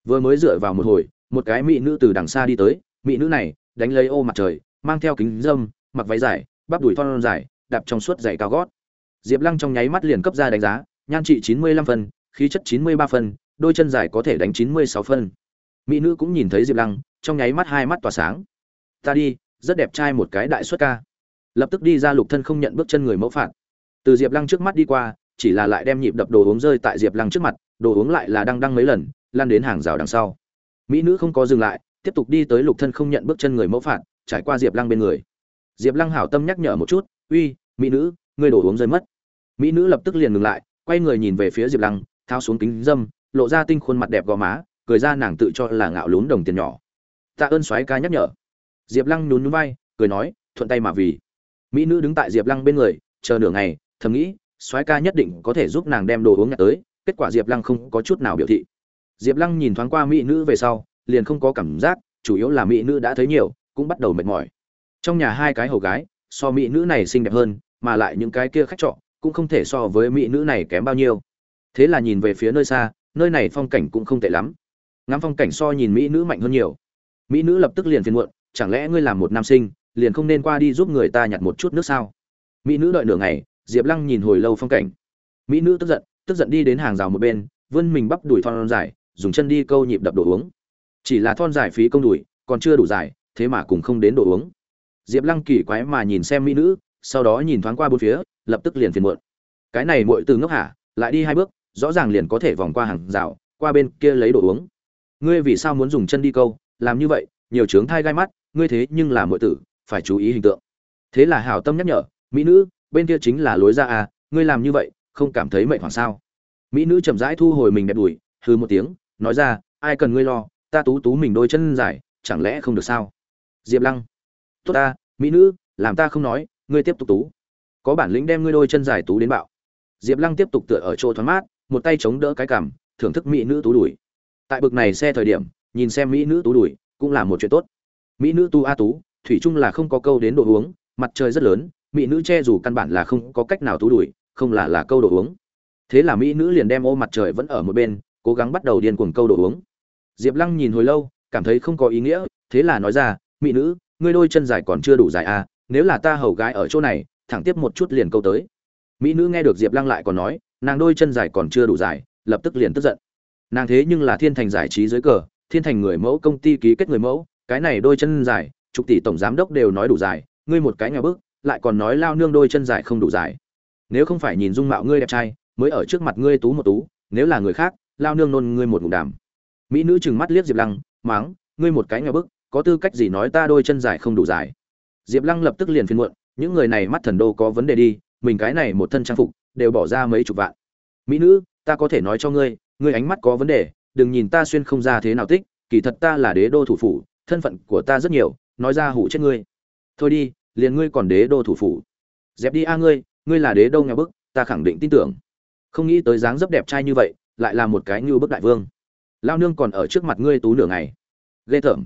Vừa mới dựa vào một hồi, một cái mỹ nữ từ đằng xa đi tới, mỹ nữ này, đánh lấy ô mặt trời, mang theo kính dâm, mặc váy dài, bắp đùi thon dài, đạp trong suốt giày cao gót. Diệp lăng trong nháy mắt liền cấp ra đánh giá, nhan trị chín mươi lăm phân, khí chất chín mươi ba phân, đôi chân dài có thể đánh chín mươi sáu phân. Mỹ nữ cũng nhìn thấy diệp lăng, trong nháy mắt hai mắt tỏa sáng. Ta đi, rất đẹp trai một cái đại xuất ca. Lập tức đi ra lục thân không nhận bước chân người mẫu phạt từ diệp lăng trước mắt đi qua, chỉ là lại đem nhịp đập đồ uống rơi tại diệp lăng trước mặt, đồ uống lại là đang đăng mấy lần, lan đến hàng rào đằng sau. Mỹ nữ không có dừng lại, tiếp tục đi tới lục thân không nhận bước chân người mẫu phạt, trải qua diệp lăng bên người. Diệp lăng hảo tâm nhắc nhở một chút, uy, mỹ nữ, ngươi đồ uống rơi mất. Mỹ nữ lập tức liền ngừng lại, quay người nhìn về phía diệp lăng thao xuống kính dâm, lộ ra tinh khuôn mặt đẹp gò má, cười ra nàng tự cho là ngạo lún đồng tiền nhỏ. Tạ ơn soái ca nhắc nhở. Diệp lăng nhún nhún vai, cười nói, thuận tay mà vì. Mỹ nữ đứng tại diệp lăng bên người, chờ nửa ngày thầm nghĩ, soái ca nhất định có thể giúp nàng đem đồ uống nhặt tới, kết quả diệp lăng không có chút nào biểu thị. Diệp lăng nhìn thoáng qua mỹ nữ về sau, liền không có cảm giác, chủ yếu là mỹ nữ đã thấy nhiều, cũng bắt đầu mệt mỏi. Trong nhà hai cái hầu gái, so mỹ nữ này xinh đẹp hơn, mà lại những cái kia khách trọ, cũng không thể so với mỹ nữ này kém bao nhiêu. Thế là nhìn về phía nơi xa, nơi này phong cảnh cũng không tệ lắm. Ngắm phong cảnh so nhìn mỹ nữ mạnh hơn nhiều. Mỹ nữ lập tức liền phiền muộn, chẳng lẽ ngươi làm một nam sinh, liền không nên qua đi giúp người ta nhặt một chút nước sao? Mỹ nữ đợi nửa ngày diệp lăng nhìn hồi lâu phong cảnh. Mỹ nữ tức giận tức giận đi đến hàng rào một bên, vươn mình bắp đùi thon dài, dùng chân đi câu nhịp đập đồ uống. Chỉ là thon dài phí công đùi còn chưa đủ dài, thế mà cùng không đến đồ uống. Diệp lăng kỳ quái mà nhìn xem mỹ nữ, sau đó nhìn thoáng qua bốn phía, lập tức liền phiền muộn. Cái này muội từ ngốc hả? Lại đi hai bước, rõ ràng liền có thể vòng qua hàng rào, qua bên kia lấy đồ uống. Ngươi vì sao muốn dùng chân đi câu? Làm như vậy, nhiều trướng thai gai mắt, ngươi thế nhưng là muội tử, phải chú ý hình tượng. Thế là hảo tâm nhắc nhở, mỹ nữ bên kia chính là lối ra à ngươi làm như vậy, không cảm thấy mệt hoảng sao? Mỹ nữ chậm rãi thu hồi mình đẹp đùi hư một tiếng, nói ra, ai cần ngươi lo, ta tú tú mình đôi chân dài, chẳng lẽ không được sao? Diệp lăng, tốt ta, mỹ nữ, làm ta không nói, ngươi tiếp tục tú. Có bản lĩnh đem ngươi đôi chân dài tú đến bạo. Diệp lăng tiếp tục tựa ở chỗ thoáng mát, một tay chống đỡ cái cằm, thưởng thức mỹ nữ tú đùi. Tại bực này xe thời điểm, nhìn xem mỹ nữ tú đùi, cũng là một chuyện tốt. Mỹ nữ tu a tú, thủy chung là không có câu đến đồ uống, mặt trời rất lớn mỹ nữ che dù căn bản là không có cách nào tú đuổi, không là là câu đồ uống. Thế là mỹ nữ liền đem ô mặt trời vẫn ở một bên, cố gắng bắt đầu điên cuồng câu đồ uống. Diệp lăng nhìn hồi lâu, cảm thấy không có ý nghĩa, thế là nói ra, mỹ nữ, ngươi đôi chân dài còn chưa đủ dài à nếu là ta hầu gái ở chỗ này, thẳng tiếp một chút liền câu tới. Mỹ nữ nghe được diệp lăng lại còn nói, nàng đôi chân dài còn chưa đủ dài, lập tức liền tức giận. Nàng thế nhưng là thiên thành giải trí dưới cờ, thiên thành người mẫu, công ty ký kết người mẫu, cái này đôi chân dài, chục tỷ tổng giám đốc đều nói đủ dài, ngươi một cái nhà bước lại còn nói lao nương đôi chân dài không đủ dài. Nếu không phải nhìn dung mạo ngươi đẹp trai, mới ở trước mặt ngươi tú một tú, nếu là người khác, lao nương nôn ngươi một ngụm đàm. Mỹ nữ chừng mắt liếc diệp lăng, máng, ngươi một cái nhà bức, có tư cách gì nói ta đôi chân dài không đủ dài? Diệp lăng lập tức liền phiên muộn, những người này mắt thần đô có vấn đề đi, mình cái này một thân trang phục, đều bỏ ra mấy chục vạn. Mỹ nữ, ta có thể nói cho ngươi ngươi ánh mắt có vấn đề, đừng nhìn ta xuyên không ra thế nào tích, kỳ thật ta là đế đô thủ phủ, thân phận của ta rất nhiều, nói ra hủ chết ngươi. Thôi đi liền ngươi còn đế đô thủ phủ. Dẹp đi a ngươi ngươi là đế đô nghèo bức, ta khẳng định tin tưởng. Không nghĩ tới dáng dấp đẹp trai như vậy, lại là một cái như bức đại vương. Lao nương còn ở trước mặt ngươi tú nửa ngày. Ghê tởm.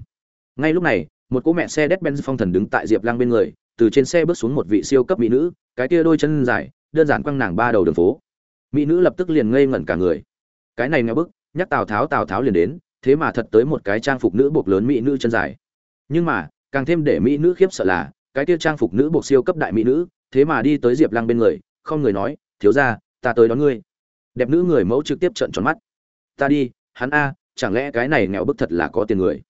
Ngay lúc này, một cô mẹ xe đét benz phong thần đứng tại diệp lang bên người, từ trên xe bước xuống một vị siêu cấp mỹ nữ, cái kia đôi chân dài, đơn giản quăng nàng ba đầu đường phố. Mỹ nữ lập tức liền ngây ngẩn cả người. Cái này nghe bức, nhắc tào tháo tào tháo liền đến, thế mà thật tới một cái trang phục nữ buộc lớn mỹ nữ chân dài. Nhưng mà, càng thêm để mỹ nữ khiếp sợ là cái kia trang phục nữ buộc siêu cấp đại mỹ nữ, thế mà đi tới diệp lăng bên người, không người nói, thiếu ra ta tới đón ngươi. Đẹp nữ người mẫu trực tiếp trận tròn mắt. Ta đi, hắn a, chẳng lẽ cái này nghèo bức thật là có tiền người?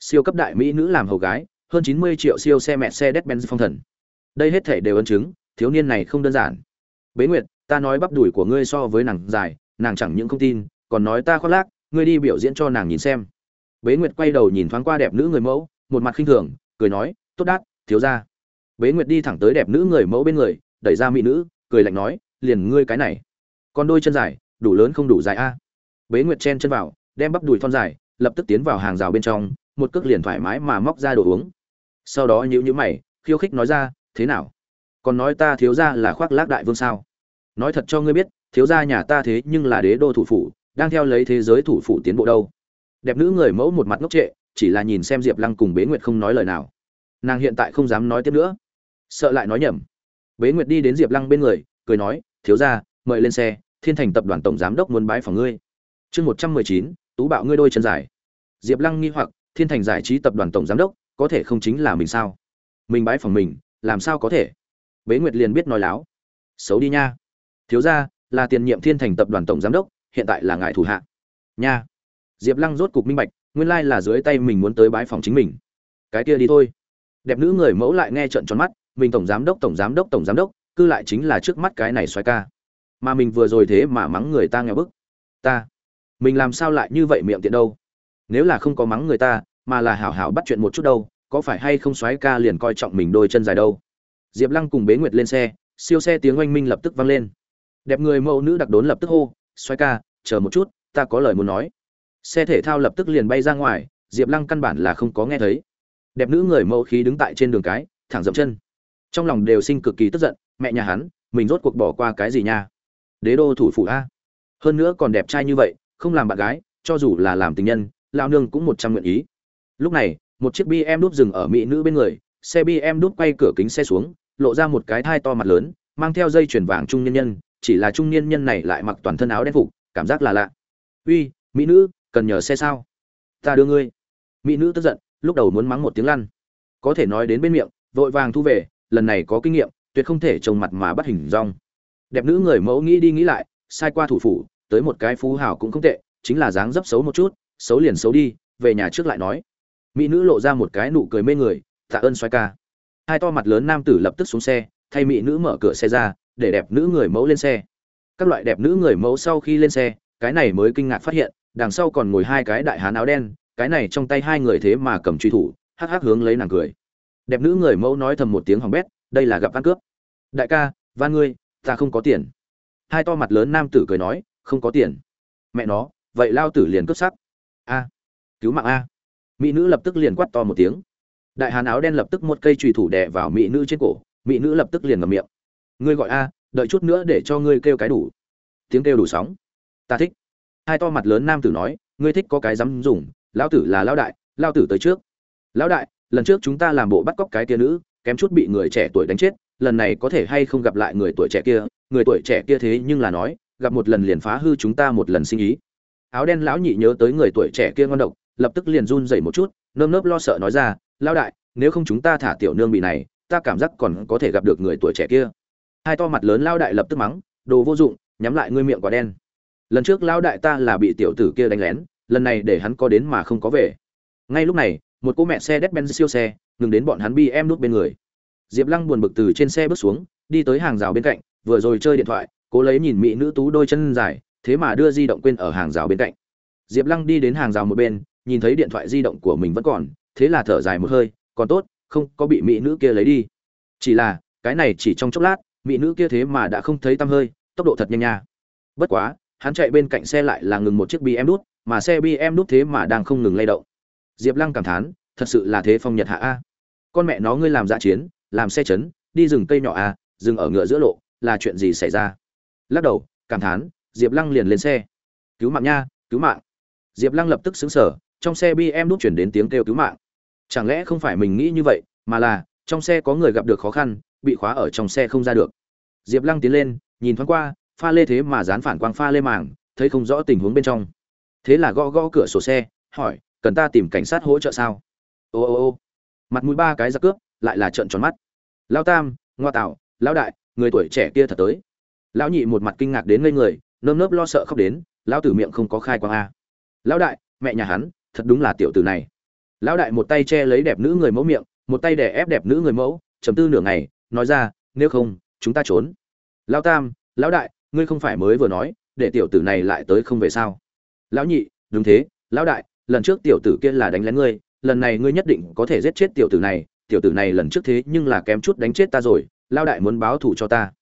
Siêu cấp đại mỹ nữ làm hầu gái, hơn chín mươi triệu siêu xe mẹ xe đét benz phong thần. Đây hết thể đều ấn chứng, thiếu niên này không đơn giản. Bế nguyệt, ta nói bắp đùi của ngươi so với nàng dài, nàng chẳng những không tin, còn nói ta khoác lác, ngươi đi biểu diễn cho nàng nhìn xem. Bế nguyệt quay đầu nhìn thoáng qua đẹp nữ người mẫu, một mặt khinh thường, cười nói, tốt đát thiếu ra. Bế nguyệt đi thẳng tới đẹp nữ người mẫu bên người, đẩy ra mỹ nữ, cười lạnh nói, liền ngươi cái này. Con đôi chân dài, đủ lớn không đủ dài a. Bế nguyệt chen chân vào, đem bắp đùi thon dài, lập tức tiến vào hàng rào bên trong, một cước liền thoải mái mà móc ra đồ uống. Sau đó nhíu nhíu mày, khiêu khích nói ra, thế nào? Còn nói ta thiếu ra là khoác lác đại vương sao? Nói thật cho ngươi biết, thiếu gia nhà ta thế nhưng là đế đô thủ phủ, đang theo lấy thế giới thủ phủ tiến bộ đâu. Đẹp nữ người mẫu một mặt ngốc trệ, chỉ là nhìn xem diệp lăng cùng bế nguyệt không nói lời nào nàng hiện tại không dám nói tiếp nữa. Sợ lại nói nhầm. Bế nguyệt đi đến diệp lăng bên người, cười nói, thiếu ra mời lên xe, thiên thành tập đoàn tổng giám đốc muốn bái phòng ngươi. Chương một trăm mười chín, tú bạo ngươi đôi chân dài. Diệp lăng nghi hoặc, thiên thành giải trí tập đoàn tổng giám đốc, có thể không chính là mình sao? Mình bái phòng mình, làm sao có thể? Bế nguyệt liền biết nói láo. Xấu đi nha. Thiếu ra là tiền nhiệm thiên thành tập đoàn tổng giám đốc, hiện tại là ngài thủ hạ. Nha. Diệp lăng rốt cục minh bạch, nguyên lai là dưới tay mình muốn tới bái phòng chính mình. Cái kia đi thôi đẹp nữ người mẫu lại nghe trận tròn mắt, mình tổng giám đốc, tổng giám đốc, tổng giám đốc cư lại chính là trước mắt cái này xoay ca. Mà mình vừa rồi thế mà mắng người ta nghèo bức. Ta, mình làm sao lại như vậy miệng tiện đâu? Nếu là không có mắng người ta, mà là hảo hảo bắt chuyện một chút đâu, có phải hay không xoáy ca liền coi trọng mình đôi chân dài đâu? Diệp lăng cùng bế nguyệt lên xe, siêu xe tiếng oanh minh lập tức vang lên. Đẹp người mẫu nữ đặc đốn lập tức hô xoáy ca, chờ một chút, ta có lời muốn nói. Xe thể thao lập tức liền bay ra ngoài, diệp lăng căn bản là không có nghe thấy đẹp nữ người mẫu khí đứng tại trên đường cái, thẳng dậm chân. Trong lòng đều sinh cực kỳ tức giận, mẹ nhà hắn, mình rốt cuộc bỏ qua cái gì nha? Đế đô thủ phủ a. Hơn nữa còn đẹp trai như vậy, không làm bạn gái, cho dù là làm tình nhân lao nương cũng một trăm nguyện ý. Lúc này, một chiếc bm đúp dừng ở mỹ nữ bên người, xe bm đúp quay cửa kính xe xuống, lộ ra một cái thai to mặt lớn, mang theo dây chuyền vàng trung niên nhân, chỉ là trung niên nhân này lại mặc toàn thân áo đen phục, cảm giác là lạ. Uy, mỹ nữ, cần nhờ xe sao? Ta đưa ngươi. Mỹ nữ tức giận lúc đầu muốn mắng một tiếng lăn. Có thể nói đến bên miệng, vội vàng thu về, lần này có kinh nghiệm, tuyệt không thể trông mặt mà bắt hình rong. Đẹp nữ người mẫu nghĩ đi nghĩ lại, sai qua thủ phủ, tới một cái phú hào cũng không tệ, chính là dáng dấp xấu một chút, xấu liền xấu đi, về nhà trước lại nói. Mỹ nữ lộ ra một cái nụ cười mê người, tạ ơn xoay ca. Hai to mặt lớn nam tử lập tức xuống xe, thay mỹ nữ mở cửa xe ra, để đẹp nữ người mẫu lên xe. Các loại đẹp nữ người mẫu sau khi lên xe, cái này mới kinh ngạc phát hiện, đằng sau còn ngồi hai cái đại hán áo đen cái này trong tay hai người thế mà cầm truy thủ, hắc hắc hướng lấy nàng cười. Đẹp nữ người mẫu nói thầm một tiếng hỏng bét, đây là gặp ăn cướp. Đại ca, van ngươi, ta không có tiền. Hai to mặt lớn nam tử cười nói, không có tiền. Mẹ nó, vậy lao tử liền cướp sắc. A, cứu mạng a. Mỹ nữ lập tức liền quát to một tiếng. Đại hán áo đen lập tức một cây trùy thủ đè vào mỹ nữ trên cổ, mỹ nữ lập tức liền ngầm miệng. Ngươi gọi a, đợi chút nữa để cho ngươi kêu cái đủ. Tiếng kêu đủ sóng. Ta thích. Hai to mặt lớn nam tử nói, ngươi thích có cái dám dùng lão tử là lão đại, lao tử tới trước. Lão đại, lần trước chúng ta làm bộ bắt cóc cái tia nữ, kém chút bị người trẻ tuổi đánh chết, lần này có thể hay không gặp lại người tuổi trẻ kia? Người tuổi trẻ kia thế nhưng là nói, gặp một lần liền phá hư chúng ta một lần sinh ý. Áo đen lão nhị nhớ tới người tuổi trẻ kia ngon độc, lập tức liền run rẩy một chút, nơm nớp lo sợ nói ra, lão đại, nếu không chúng ta thả tiểu nương bị này, ta cảm giác còn có thể gặp được người tuổi trẻ kia. Hai to mặt lớn lão đại lập tức mắng, đồ vô dụng, nhắm lại ngươi miệng quả đen. Lần trước lão đại ta là bị tiểu tử kia đánh lén lần này để hắn có đến mà không có về. Ngay lúc này, một cô mẹ xe Mercedes-Benz siêu xe, ngừng đến bọn hắn bi em nút bên người. Diệp lăng buồn bực từ trên xe bước xuống, đi tới hàng rào bên cạnh, vừa rồi chơi điện thoại, cố lấy nhìn mỹ nữ tú đôi chân dài, thế mà đưa di động quên ở hàng rào bên cạnh. Diệp lăng đi đến hàng rào một bên, nhìn thấy điện thoại di động của mình vẫn còn, thế là thở dài một hơi, còn tốt, không có bị mỹ nữ kia lấy đi. Chỉ là, cái này chỉ trong chốc lát, mỹ nữ kia thế mà đã không thấy tăm hơi, tốc độ thật nhanh nha. Bất quá, hắn chạy bên cạnh xe lại là ngừng một chiếc bm đút mà xe bm đút thế mà đang không ngừng lay động. Diệp lăng cảm thán, thật sự là thế phong nhật hạ a. Con mẹ nó ngươi làm dạ chiến, làm xe chấn, đi rừng cây nhỏ a dừng ở ngựa giữa lộ, là chuyện gì xảy ra? Lắc đầu, cảm thán, diệp lăng liền lên xe. Cứu mạng nha, cứu mạng. Diệp lăng lập tức xứng sở trong xe bm đút chuyển đến tiếng kêu cứu mạng. Chẳng lẽ không phải mình nghĩ như vậy, mà là, trong xe có người gặp được khó khăn, bị khóa ở trong xe không ra được. Diệp lăng tiến lên, nhìn thoáng qua, pha lê thế mà dán phản quang pha lê màng, thấy không rõ tình huống bên trong thế là gõ gõ cửa sổ xe, hỏi, cần ta tìm cảnh sát hỗ trợ sao? Ô ô ô. Mặt mũi ba cái ra cướp, lại là trợn tròn mắt. Lao tam, ngoa tạo, lão đại, người tuổi trẻ kia thật tới. Lão nhị một mặt kinh ngạc đến ngây người, nơm nớp lo sợ khóc đến, lão tử miệng không có khai quang a. Lão đại, mẹ nhà hắn, thật đúng là tiểu tử này. Lão đại một tay che lấy đẹp nữ người mẫu miệng, một tay đè ép đẹp nữ người mẫu chấm tư nửa ngày, nói ra, nếu không, chúng ta trốn. Lão tam, lão đại, ngươi không phải mới vừa nói, để tiểu tử này lại tới không về sao? Lão nhị, đúng thế, lão đại, lần trước tiểu tử kia là đánh lén ngươi, lần này ngươi nhất định có thể giết chết tiểu tử này, tiểu tử này lần trước thế nhưng là kém chút đánh chết ta rồi, lão đại muốn báo thù cho ta.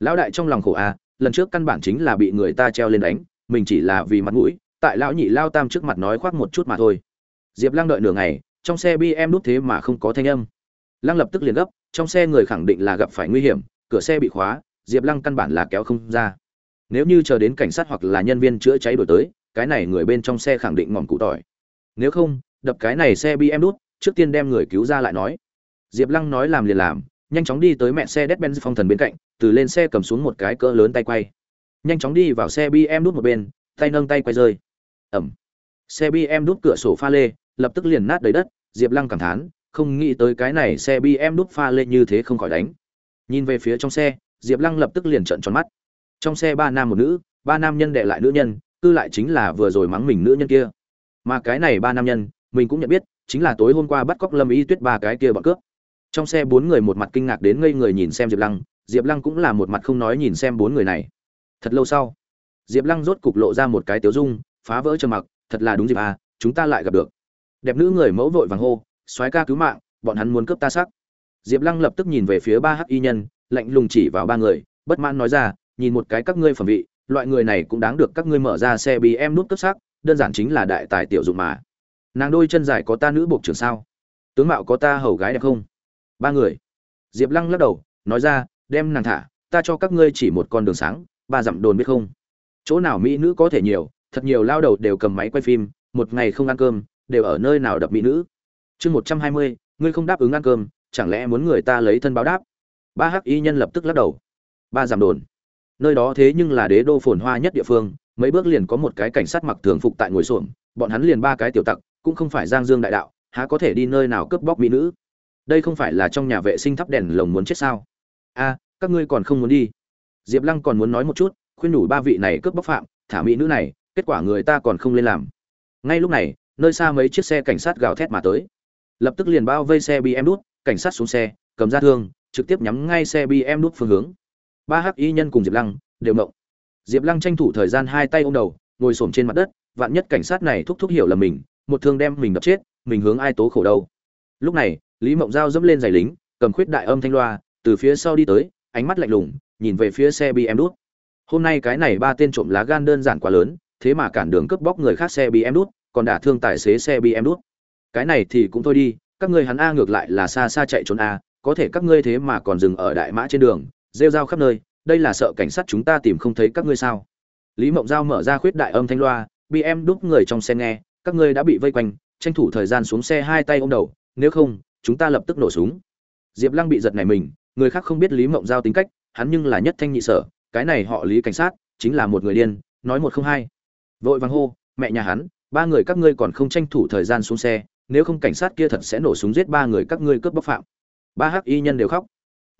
Lão đại trong lòng khổ a, lần trước căn bản chính là bị người ta treo lên đánh, mình chỉ là vì mặt mũi, tại lão nhị lao tam trước mặt nói khoác một chút mà thôi. Diệp lăng đợi nửa ngày, trong xe bi em đút thế mà không có thanh âm. Lăng lập tức liền gấp, trong xe người khẳng định là gặp phải nguy hiểm, cửa xe bị khóa, diệp lăng căn bản là kéo không ra. Nếu như chờ đến cảnh sát hoặc là nhân viên chữa cháy đổi tới cái này người bên trong xe khẳng định ngòm cụ tỏi. Nếu không đập cái này xe bm đút trước tiên đem người cứu ra lại nói. Diệp lăng nói làm liền làm nhanh chóng đi tới mẹ xe đét benz phong thần bên cạnh, từ lên xe cầm xuống một cái cỡ lớn tay quay. nhanh chóng đi vào xe bm đút một bên tay nâng tay quay rơi. Ẩm. Xe bm đút cửa sổ pha lê lập tức liền nát đầy đất diệp lăng cảm thán không nghĩ tới cái này xe bm đút pha lê như thế không khỏi đánh. Nhìn về phía trong xe diệp lăng lập tức liền trợn tròn mắt. Trong xe ba nam một nữ ba nam nhân đệ lại nữ nhân cư lại chính là vừa rồi mắng mình nữ nhân kia. Mà cái này ba nam nhân, mình cũng nhận biết, chính là tối hôm qua bắt cóc lâm y tuyết ba cái kia bọn cướp. Trong xe bốn người một mặt kinh ngạc đến ngây người nhìn xem diệp lăng diệp lăng cũng là một mặt không nói nhìn xem bốn người này. Thật lâu sau, diệp lăng rốt cục lộ ra một cái tiếu dung, phá vỡ trầm mặc, thật là đúng dịp à chúng ta lại gặp được. Đẹp nữ người mẫu vội vàng hô, soái ca cứu mạng, bọn hắn muốn cướp ta sắc diệp lăng lập tức nhìn về phía ba hắc y nhân, lạnh lùng chỉ vào ba người, bất mãn nói ra, nhìn một cái các ngươi phẩm vị loại người này cũng đáng được các ngươi mở ra xe bị em nút cấp sắc, đơn giản chính là đại tài tiểu dụng mà. Nàng đôi chân dài có ta nữ buộc trưởng sao? Tướng mạo có ta hầu gái đẹp không? Ba người. Diệp lăng lắc đầu, nói ra, đem nàng thả, ta cho các ngươi chỉ một con đường sáng, ba dặm đồn biết không? Chỗ nào mỹ nữ có thể nhiều, thật nhiều lao đầu đều cầm máy quay phim, một ngày không ăn cơm, đều ở nơi nào đập mỹ nữ? Chương một trăm hai mươi, ngươi không đáp ứng ăn cơm, chẳng lẽ muốn người ta lấy thân báo đáp? Ba hắc y nhân lập tức lắc đầu. Ba giảm đồn nơi đó thế nhưng là đế đô phồn hoa nhất địa phương, mấy bước liền có một cái cảnh sát mặc thường phục tại ngồi xuồng bọn hắn liền ba cái tiểu tặc, cũng không phải giang dương đại đạo, há có thể đi nơi nào cướp bóc mỹ nữ? Đây không phải là trong nhà vệ sinh thắp đèn lồng muốn chết sao? A, các ngươi còn không muốn đi. Diệp lăng còn muốn nói một chút, khuyên nhủ ba vị này cướp bóc phạm, thả mỹ nữ này, kết quả người ta còn không lên làm. Ngay lúc này, nơi xa mấy chiếc xe cảnh sát gào thét mà tới. Lập tức liền bao vây xe bm đút, cảnh sát xuống xe, cầm ra thương, trực tiếp nhắm ngay xe bm đút phương hướng ba hắc y nhân cùng diệp lăng đều mộng diệp lăng tranh thủ thời gian hai tay ôm đầu, ngồi s trên mặt đất, vạn nhất cảnh sát này thúc thúc hiểu là mình, một thương đem mình đập chết, mình hướng ai tố khổ đâu. Lúc này, lý mộng giao dẫm lên giày lính, cầm khuyết đại âm thanh loa, từ phía sau đi tới, ánh mắt lạnh lùng, nhìn về phía xe bm đút. Hôm nay cái này ba tên trộm lá gan đơn giản quá lớn, thế mà cản đường cướp bóc người khác xe bm đút, còn đả thương tài xế xe bm đút. Cái này thì cũng thôi đi, các ngươi hắn a ngược lại là xa xa chạy trốn a, có thể các ngươi thế mà còn dừng ở đại mã trên đường rêu rao khắp nơi, đây là sợ cảnh sát chúng ta tìm không thấy các ngươi sao? Lý mộng giao mở ra khuyết đại âm thanh loa bị em đúc người trong xe nghe, các ngươi đã bị vây quanh, tranh thủ thời gian xuống xe hai tay ôm đầu, nếu không, chúng ta lập tức nổ súng. Diệp lăng bị giật này mình, người khác không biết lý mộng giao tính cách, hắn nhưng là nhất thanh nhị sở, cái này họ lý cảnh sát, chính là một người điên, nói một không hai. Vội vàng hô, mẹ nhà hắn, ba người các ngươi còn không tranh thủ thời gian xuống xe, nếu không cảnh sát kia thật sẽ nổ súng giết ba người các ngươi cướp bóc phạm. Ba hắc y nhân đều khóc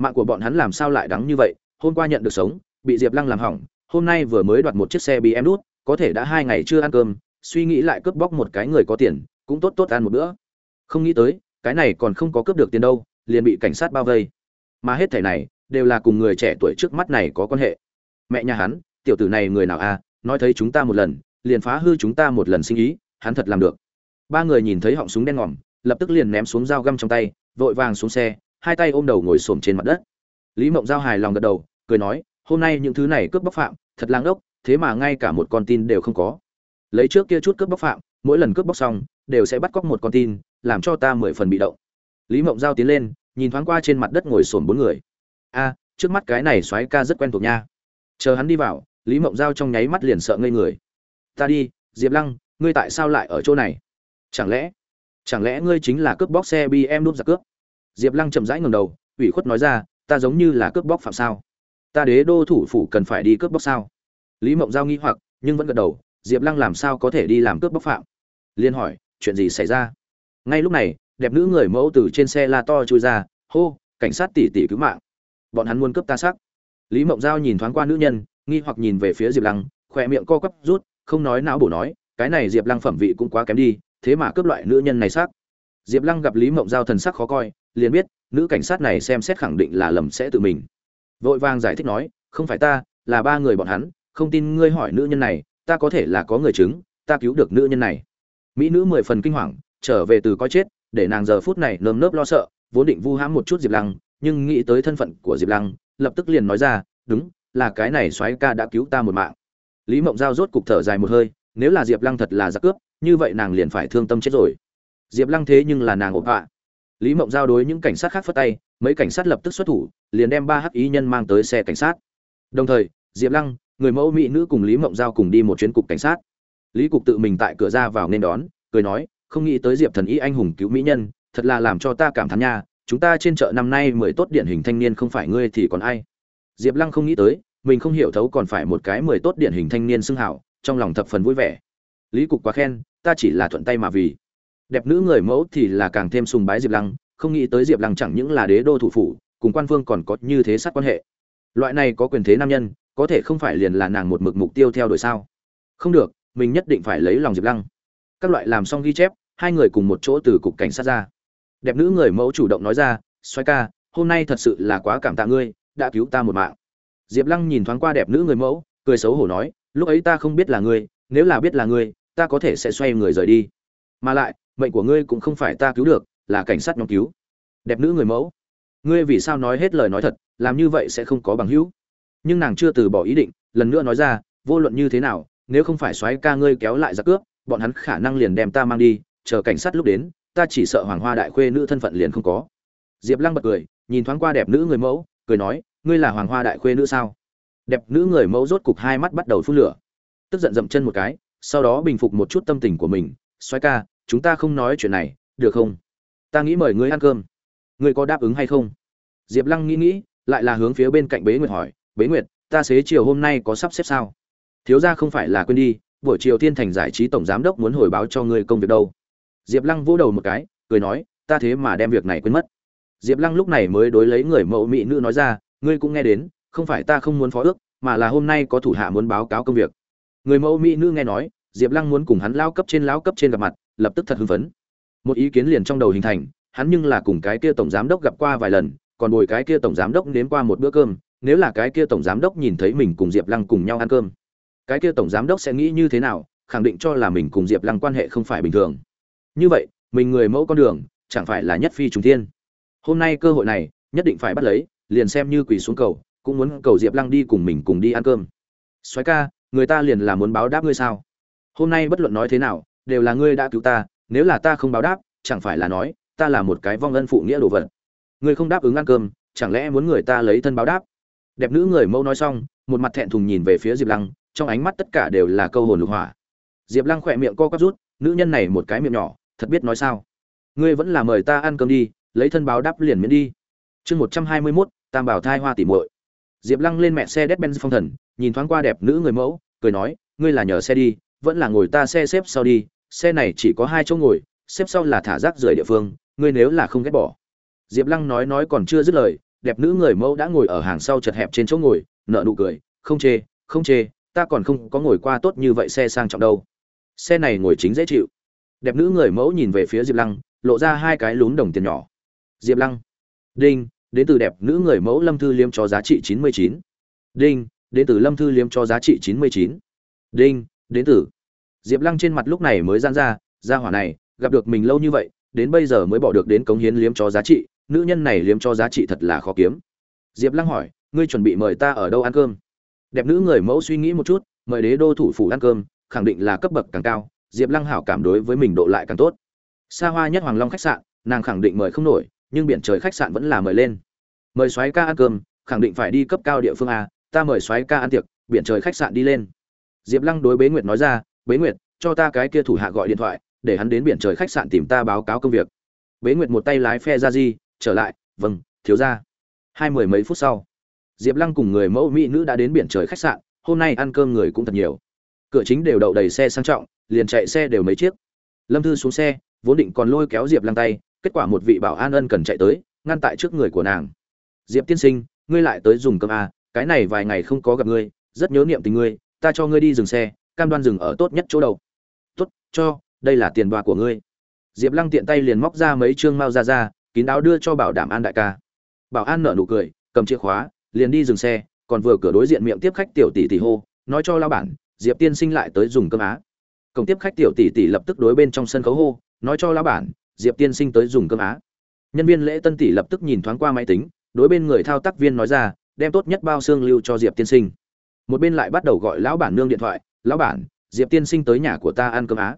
mạng của bọn hắn làm sao lại đắng như vậy? Hôm qua nhận được sống bị diệp lăng làm hỏng hôm nay vừa mới đoạt một chiếc xe bị em đút có thể đã hai ngày chưa ăn cơm suy nghĩ lại cướp bóc một cái người có tiền cũng tốt tốt ăn một bữa. Không nghĩ tới cái này còn không có cướp được tiền đâu liền bị cảnh sát bao vây. Mà hết thảy này đều là cùng người trẻ tuổi trước mắt này có quan hệ. Mẹ nhà hắn tiểu tử này người nào a à, nói thấy chúng ta một lần liền phá hư chúng ta một lần sinh ý hắn thật làm được. Ba người nhìn thấy họng súng đen ngòm lập tức liền ném xuống dao găm trong tay vội vàng xuống xe hai tay ôm đầu ngồi xổm trên mặt đất. Lý mộng giao hài lòng gật đầu, cười nói, hôm nay những thứ này cướp bóc phạm, thật lang ốc, thế mà ngay cả một con tin đều không có. Lấy trước kia chút cướp bóc phạm, mỗi lần cướp bóc xong, đều sẽ bắt cóc một con tin, làm cho ta mười phần bị động. Lý mộng giao tiến lên, nhìn thoáng qua trên mặt đất ngồi xổm bốn người. A, trước mắt cái này soái ca rất quen thuộc nha. Chờ hắn đi vào, lý mộng giao trong nháy mắt liền sợ ngây người. Ta đi, diệp lăng, ngươi tại sao lại ở chỗ này? Chẳng lẽ chẳng lẽ ngươi chính là cướp bóc xe bm đúp giặc cướp? Diệp lăng chậm rãi ngầm đầu, ủy khuất nói ra, ta giống như là cướp bóc phạm sao? Ta đế đô thủ phủ cần phải đi cướp bóc sao? Lý mộng giao nghi hoặc, nhưng vẫn gật đầu, diệp lăng làm sao có thể đi làm cướp bóc phạm? Liên hỏi, chuyện gì xảy ra? Ngay lúc này, đẹp nữ người mẫu từ trên xe la to chui ra, hô, cảnh sát tỉ tỉ cứu mạng. Bọn hắn muốn cướp ta sắc lý mộng giao nhìn thoáng qua nữ nhân, nghi hoặc nhìn về phía diệp lăng, khỏe miệng co quắp rút, không nói não bổ nói, cái này diệp lăng phẩm vị cũng quá kém đi, thế mà cướp loại nữ nhân này xác. Diệp lăng gặp lý mộng giao thần sắc khó coi liền biết, nữ cảnh sát này xem xét khẳng định là lầm sẽ tự mình. Vội vàng giải thích nói, không phải ta, là ba người bọn hắn, không tin ngươi hỏi nữ nhân này, ta có thể là có người chứng, ta cứu được nữ nhân này. Mỹ nữ mười phần kinh hoàng, trở về từ coi chết, để nàng giờ phút này nơm nớp lo sợ, vốn định vu hãm một chút diệp lăng, nhưng nghĩ tới thân phận của diệp lăng, lập tức liền nói ra, đúng, là cái này soái ca đã cứu ta một mạng. Lý mộng giao rốt cục thở dài một hơi, nếu là diệp lăng thật là giặc cướp, như vậy nàng liền phải thương tâm chết rồi. Diệp lăng thế nhưng là nàng ộp hạ lý mộng giao đối những cảnh sát khác phất tay, mấy cảnh sát lập tức xuất thủ, liền đem ba hắc ý nhân mang tới xe cảnh sát. Đồng thời, diệp lăng, người mẫu mỹ nữ cùng lý mộng giao cùng đi một chuyến cục cảnh sát. Lý cục tự mình tại cửa ra vào nên đón, cười nói, không nghĩ tới diệp thần y anh hùng cứu mỹ nhân, thật là làm cho ta cảm thán nha, chúng ta trên chợ năm nay mười tốt điển hình thanh niên không phải ngươi thì còn ai? Diệp lăng không nghĩ tới, mình không hiểu thấu còn phải một cái mười tốt điển hình thanh niên xưng hảo, trong lòng thập phần vui vẻ. Lý cục quá khen, ta chỉ là thuận tay mà vì đẹp nữ người mẫu thì là càng thêm sùng bái diệp lăng, không nghĩ tới diệp lăng chẳng những là đế đô thủ phủ, cùng quan phương còn có như thế sát quan hệ. Loại này có quyền thế nam nhân, có thể không phải liền là nàng một mực mục tiêu theo đuổi sao? Không được, mình nhất định phải lấy lòng diệp lăng. Các loại làm xong ghi chép, hai người cùng một chỗ từ cục cảnh sát ra. Đẹp nữ người mẫu chủ động nói ra xoay ca, hôm nay thật sự là quá cảm tạ ngươi, đã cứu ta một mạng. Diệp lăng nhìn thoáng qua đẹp nữ người mẫu, cười xấu hổ nói, lúc ấy ta không biết là ngươi, nếu là biết là ngươi, ta có thể sẽ xoay người rời đi. Mà lại mệnh của ngươi cũng không phải ta cứu được, là cảnh sát nhóm cứu. Đẹp nữ người mẫu, ngươi vì sao nói hết lời nói thật, làm như vậy sẽ không có bằng hữu. Nhưng nàng chưa từ bỏ ý định, lần nữa nói ra, vô luận như thế nào, nếu không phải xoáy ca ngươi kéo lại ra cướp, bọn hắn khả năng liền đem ta mang đi, chờ cảnh sát lúc đến, ta chỉ sợ hoàng hoa đại khuê nữ thân phận liền không có. Diệp lăng bật cười, nhìn thoáng qua đẹp nữ người mẫu, cười nói, ngươi là hoàng hoa đại khuê nữ sao? Đẹp nữ người mẫu rốt cục hai mắt bắt đầu phun lửa, tức giận dậm chân một cái, sau đó bình phục một chút tâm tình của mình xoáy ca chúng ta không nói chuyện này, được không? Ta nghĩ mời ngươi ăn cơm. Ngươi có đáp ứng hay không? Diệp lăng nghĩ nghĩ, lại là hướng phía bên cạnh bế nguyệt hỏi, bế nguyệt, ta xế chiều hôm nay có sắp xếp sao? Thiếu ra không phải là quên đi, buổi chiều thiên thành giải trí tổng giám đốc muốn hồi báo cho ngươi công việc đâu. Diệp lăng vỗ đầu một cái, cười nói, ta thế mà đem việc này quên mất. Diệp lăng lúc này mới đối lấy người mẫu mỹ nữ nói ra, ngươi cũng nghe đến, không phải ta không muốn phó ước, mà là hôm nay có thủ hạ muốn báo cáo công việc. Người mẫu mỹ nữ nghe nói, diệp lăng muốn cùng hắn lao cấp trên, lao cấp trên gặp mặt lập tức thật hưng phấn. Một ý kiến liền trong đầu hình thành, hắn nhưng là cùng cái kia tổng giám đốc gặp qua vài lần, còn bồi cái kia tổng giám đốc nếm qua một bữa cơm, nếu là cái kia tổng giám đốc nhìn thấy mình cùng diệp lăng cùng nhau ăn cơm, cái kia tổng giám đốc sẽ nghĩ như thế nào, khẳng định cho là mình cùng diệp lăng quan hệ không phải bình thường. Như vậy, mình người mẫu con đường, chẳng phải là nhất phi trùng thiên. Hôm nay cơ hội này, nhất định phải bắt lấy, liền xem như quỳ xuống cầu, cũng muốn cầu diệp lăng đi cùng mình cùng đi ăn cơm. Soái ca, người ta liền là muốn báo đáp ngươi sao? Hôm nay bất luận nói thế nào đều là ngươi đã cứu ta, nếu là ta không báo đáp, chẳng phải là nói, ta là một cái vong ân phụ nghĩa đồ vật. Ngươi không đáp ứng ăn cơm, chẳng lẽ muốn người ta lấy thân báo đáp? Đẹp nữ người mẫu nói xong, một mặt thẹn thùng nhìn về phía diệp lăng, trong ánh mắt tất cả đều là câu hồn lục hỏa. Diệp lăng khỏe miệng co quắp rút, nữ nhân này một cái miệng nhỏ, thật biết nói sao. Ngươi vẫn là mời ta ăn cơm đi, lấy thân báo đáp liền miễn đi. Chương một trăm hai mươi mốt, tam bảo thai hoa tỉ muội. Diệp lăng lên mẹ xe đét benz phong thần, nhìn thoáng qua đẹp nữ người mẫu, cười nói, ngươi là nhờ xe đi vẫn là ngồi ta xe xếp sau đi, xe này chỉ có hai chỗ ngồi, xếp sau là thả rác rưởi địa phương, ngươi nếu là không ghét bỏ. Diệp lăng nói nói còn chưa dứt lời, đẹp nữ người mẫu đã ngồi ở hàng sau chật hẹp trên chỗ ngồi nợ nụ cười, không chê không chê, ta còn không có ngồi qua tốt như vậy xe sang trọng đâu. Xe này ngồi chính dễ chịu. Đẹp nữ người mẫu nhìn về phía diệp lăng, lộ ra hai cái lún đồng tiền nhỏ. Diệp lăng, đinh, đến từ đẹp nữ người mẫu lâm thư liêm cho giá trị chín mươi chín. Đinh, đến từ lâm thư liêm cho giá trị chín mươi chín. Đinh đến từ. Diệp lăng trên mặt lúc này mới gian ra ra hỏa này, gặp được mình lâu như vậy, đến bây giờ mới bỏ được đến cống hiến liếm cho giá trị, nữ nhân này liếm cho giá trị thật là khó kiếm. Diệp lăng hỏi, ngươi chuẩn bị mời ta ở đâu ăn cơm? Đẹp nữ người mẫu suy nghĩ một chút, mời đế đô thủ phủ ăn cơm, khẳng định là cấp bậc càng cao. Diệp lăng hảo cảm đối với mình độ lại càng tốt. Xa hoa nhất hoàng long khách sạn, nàng khẳng định mời không nổi, nhưng biển trời khách sạn vẫn là mời lên. Mời soái ca ăn cơm, khẳng định phải đi cấp cao địa phương a, ta mời soái ca ăn tiệc, biển trời khách sạn đi lên diệp lăng đối bế nguyệt nói ra bế nguyệt cho ta cái kia thủ hạ gọi điện thoại để hắn đến biển trời khách sạn tìm ta báo cáo công việc. Bế nguyệt một tay lái phe ra di trở lại vâng thiếu gia. hai mười mấy phút sau diệp lăng cùng người mẫu mỹ nữ đã đến biển trời khách sạn hôm nay ăn cơm người cũng thật nhiều. Cửa chính đều đậu đầy xe sang trọng liền chạy xe đều mấy chiếc. Lâm thư xuống xe vốn định còn lôi kéo diệp lăng tay kết quả một vị bảo an ân cần chạy tới ngăn tại trước người của nàng. Diệp tiên sinh ngươi lại tới dùng cơm à, cái này vài ngày không có gặp ngươi rất nhớ niệm tình ngươi ta cho ngươi đi dừng xe, cam đoan dừng ở tốt nhất chỗ đầu. Tốt, cho, đây là tiền đoa của ngươi. Diệp lăng tiện tay liền móc ra mấy chương mao ra ra kín đáo đưa cho bảo đảm an đại ca. Bảo an nở nụ cười, cầm chìa khóa, liền đi dừng xe, còn vừa cửa đối diện miệng tiếp khách tiểu tỷ tỷ hô, nói cho lao bản, diệp tiên sinh lại tới dùng cơm á. Cổng tiếp khách tiểu tỷ tỷ lập tức đối bên trong sân khấu hô, nói cho lao bản, diệp tiên sinh tới dùng cơm á. Nhân viên lễ tân tỷ lập tức nhìn thoáng qua máy tính, đối bên người thao tác viên nói ra, đem tốt nhất bao xương lưu cho diệp tiên sinh một bên lại bắt đầu gọi lão bản nương điện thoại, lão bản, diệp tiên sinh tới nhà của ta ăn cơm á.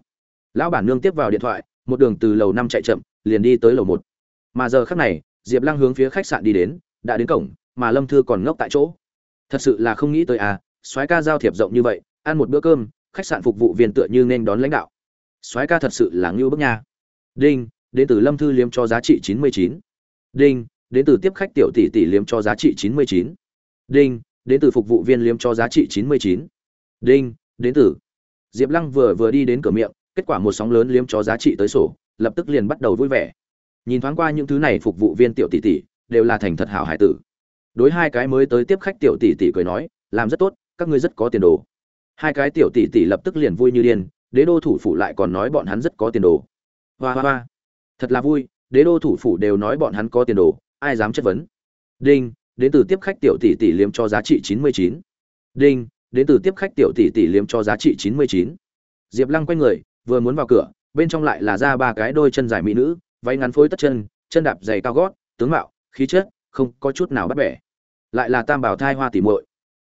Lão bản nương tiếp vào điện thoại, một đường từ lầu năm chạy chậm, liền đi tới lầu một. Mà giờ khác này, diệp lăng hướng phía khách sạn đi đến, đã đến cổng, mà lâm thư còn ngốc tại chỗ. Thật sự là không nghĩ tới à soái ca giao thiệp rộng như vậy, ăn một bữa cơm, khách sạn phục vụ viên tựa như nên đón lãnh đạo. Soái ca thật sự là ngưu bức nha. Đinh, đến từ lâm thư liếm cho giá trị chín mươi chín. Đinh, đến từ tiếp khách tiểu tỷ tỷ liếm cho giá trị chín mươi chín. Đinh đến từ phục vụ viên liếm cho giá trị chín mươi chín. Đinh, đến từ. Diệp lăng vừa vừa đi đến cửa miệng, kết quả một sóng lớn liếm cho giá trị tới sổ, lập tức liền bắt đầu vui vẻ. Nhìn thoáng qua những thứ này phục vụ viên tiểu tỷ tỷ, đều là thành thật hảo hải tử. Đối hai cái mới tới tiếp khách tiểu tỷ tỷ cười nói, làm rất tốt, các ngươi rất có tiền đồ. Hai cái tiểu tỷ tỷ lập tức liền vui như điên, đế đô thủ phủ lại còn nói bọn hắn rất có tiền đồ. Hoa hoa hoa. Thật là vui, đế đô thủ phủ đều nói bọn hắn có tiền đồ, ai dám chất vấn? Đinh đến từ tiếp khách tiểu tỷ tỷ liếm cho giá trị chín mươi chín. Đinh, đến từ tiếp khách tiểu tỷ tỷ liếm cho giá trị chín mươi chín. Diệp lăng quay người, vừa muốn vào cửa, bên trong lại là ra ba cái đôi chân dài mỹ nữ, váy ngắn phối tất chân chân đạp giày cao gót, tướng mạo, khí chất, không có chút nào bắt bẻ. Lại là tam bảo thai hoa tỷ muội.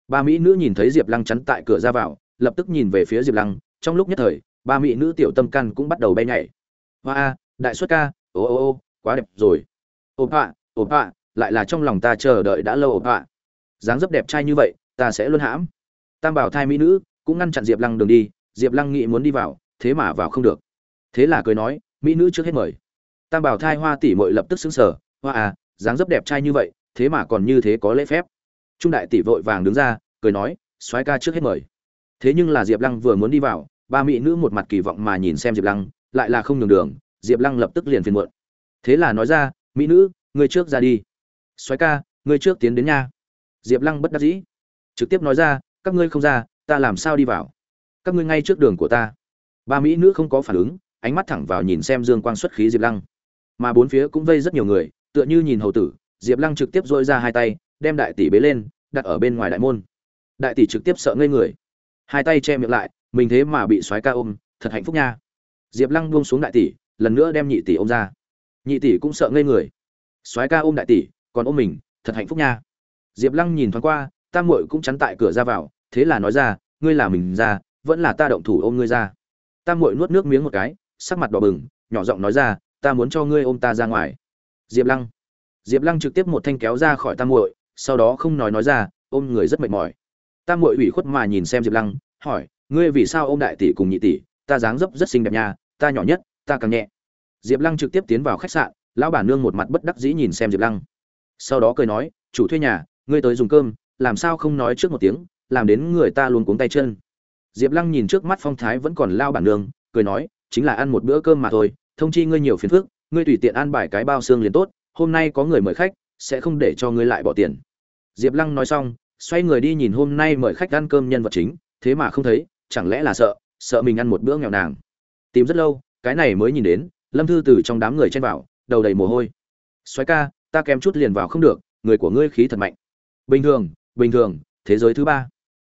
Ba mỹ nữ nhìn thấy diệp lăng chắn tại cửa ra vào, lập tức nhìn về phía diệp lăng, trong lúc nhất thời, ba mỹ nữ tiểu tâm căn cũng bắt đầu bay nhảy. Hoa a đại xuất ca, ô ô ô, quá đẹp rồi. Ô ạ ô ạ lại là trong lòng ta chờ đợi đã lâu ạ. Dáng dấp đẹp trai như vậy, ta sẽ luôn hãm. Tam bảo thai mỹ nữ, cũng ngăn chặn diệp lăng đường đi, diệp lăng nghĩ muốn đi vào, thế mà vào không được. Thế là cười nói, mỹ nữ trước hết mời. Tam bảo thai hoa tỷ mội lập tức xứng sở hoa à dáng dấp đẹp trai như vậy, thế mà còn như thế có lễ phép. Trung đại tỷ vội vàng đứng ra, cười nói, soái ca trước hết mời. Thế nhưng là diệp lăng vừa muốn đi vào, ba mỹ nữ một mặt kỳ vọng mà nhìn xem diệp lăng, lại là không nhường đường, diệp lăng lập tức liền phiền muộn. Thế là nói ra, mỹ nữ ngươi trước ra đi soái ca, ngươi trước tiến đến nha. Diệp lăng bất đắc dĩ, trực tiếp nói ra, các ngươi không ra, ta làm sao đi vào? Các ngươi ngay trước đường của ta. Ba mỹ nữ không có phản ứng, ánh mắt thẳng vào nhìn xem dương quang xuất khí diệp lăng. Mà bốn phía cũng vây rất nhiều người, tựa như nhìn hầu tử, diệp lăng trực tiếp dội ra hai tay, đem đại tỷ bế lên, đặt ở bên ngoài đại môn. Đại tỷ trực tiếp sợ ngây người. Hai tay che miệng lại, mình thế mà bị xoáy ca ôm, thật hạnh phúc nha. Diệp lăng buông xuống đại tỷ, lần nữa đem nhị tỷ ôm ra. Nhị tỷ cũng sợ ngây người. Xoáy ca ôm đại tỷ còn ôm mình, thật hạnh phúc nha. Diệp lăng nhìn thoáng qua tam muội cũng chắn tại cửa ra vào, thế là nói ra, ngươi là mình ra, vẫn là ta động thủ ôm ngươi ra. Tam muội nuốt nước miếng một cái, sắc mặt đỏ bừng, nhỏ giọng nói ra, ta muốn cho ngươi ôm ta ra ngoài. Diệp lăng. Diệp lăng trực tiếp một thanh kéo ra khỏi tam muội, sau đó không nói nói ra, ôm người rất mệt mỏi. Tam muội ủy khuất mà nhìn xem diệp lăng, hỏi, ngươi vì sao ôm đại tỷ cùng nhị tỷ, ta dáng dấp rất xinh đẹp nha, ta nhỏ nhất, ta càng nhẹ. Diệp lăng trực tiếp tiến vào khách sạn, lão bản nương một mặt bất đắc dĩ nhìn xem diệp lăng sau đó cười nói, chủ thuê nhà, ngươi tới dùng cơm, làm sao không nói trước một tiếng, làm đến người ta luôn cuống tay chân. Diệp lăng nhìn trước mắt phong thái vẫn còn lao bản nương, cười nói, chính là ăn một bữa cơm mà thôi, thông chi ngươi nhiều phiền phức, ngươi tùy tiện ăn bài cái bao xương liền tốt, hôm nay có người mời khách, sẽ không để cho ngươi lại bỏ tiền. Diệp lăng nói xong, xoay người đi nhìn hôm nay mời khách ăn cơm nhân vật chính, thế mà không thấy, chẳng lẽ là sợ sợ mình ăn một bữa nghèo nàng. Tìm rất lâu, cái này mới nhìn đến, lâm thư từ trong đám người chen vào, đầu đầy mồ hôi. Xoáy ca ta kém chút liền vào không được, người của ngươi khí thật mạnh. Bình thường bình thường, thế giới thứ ba.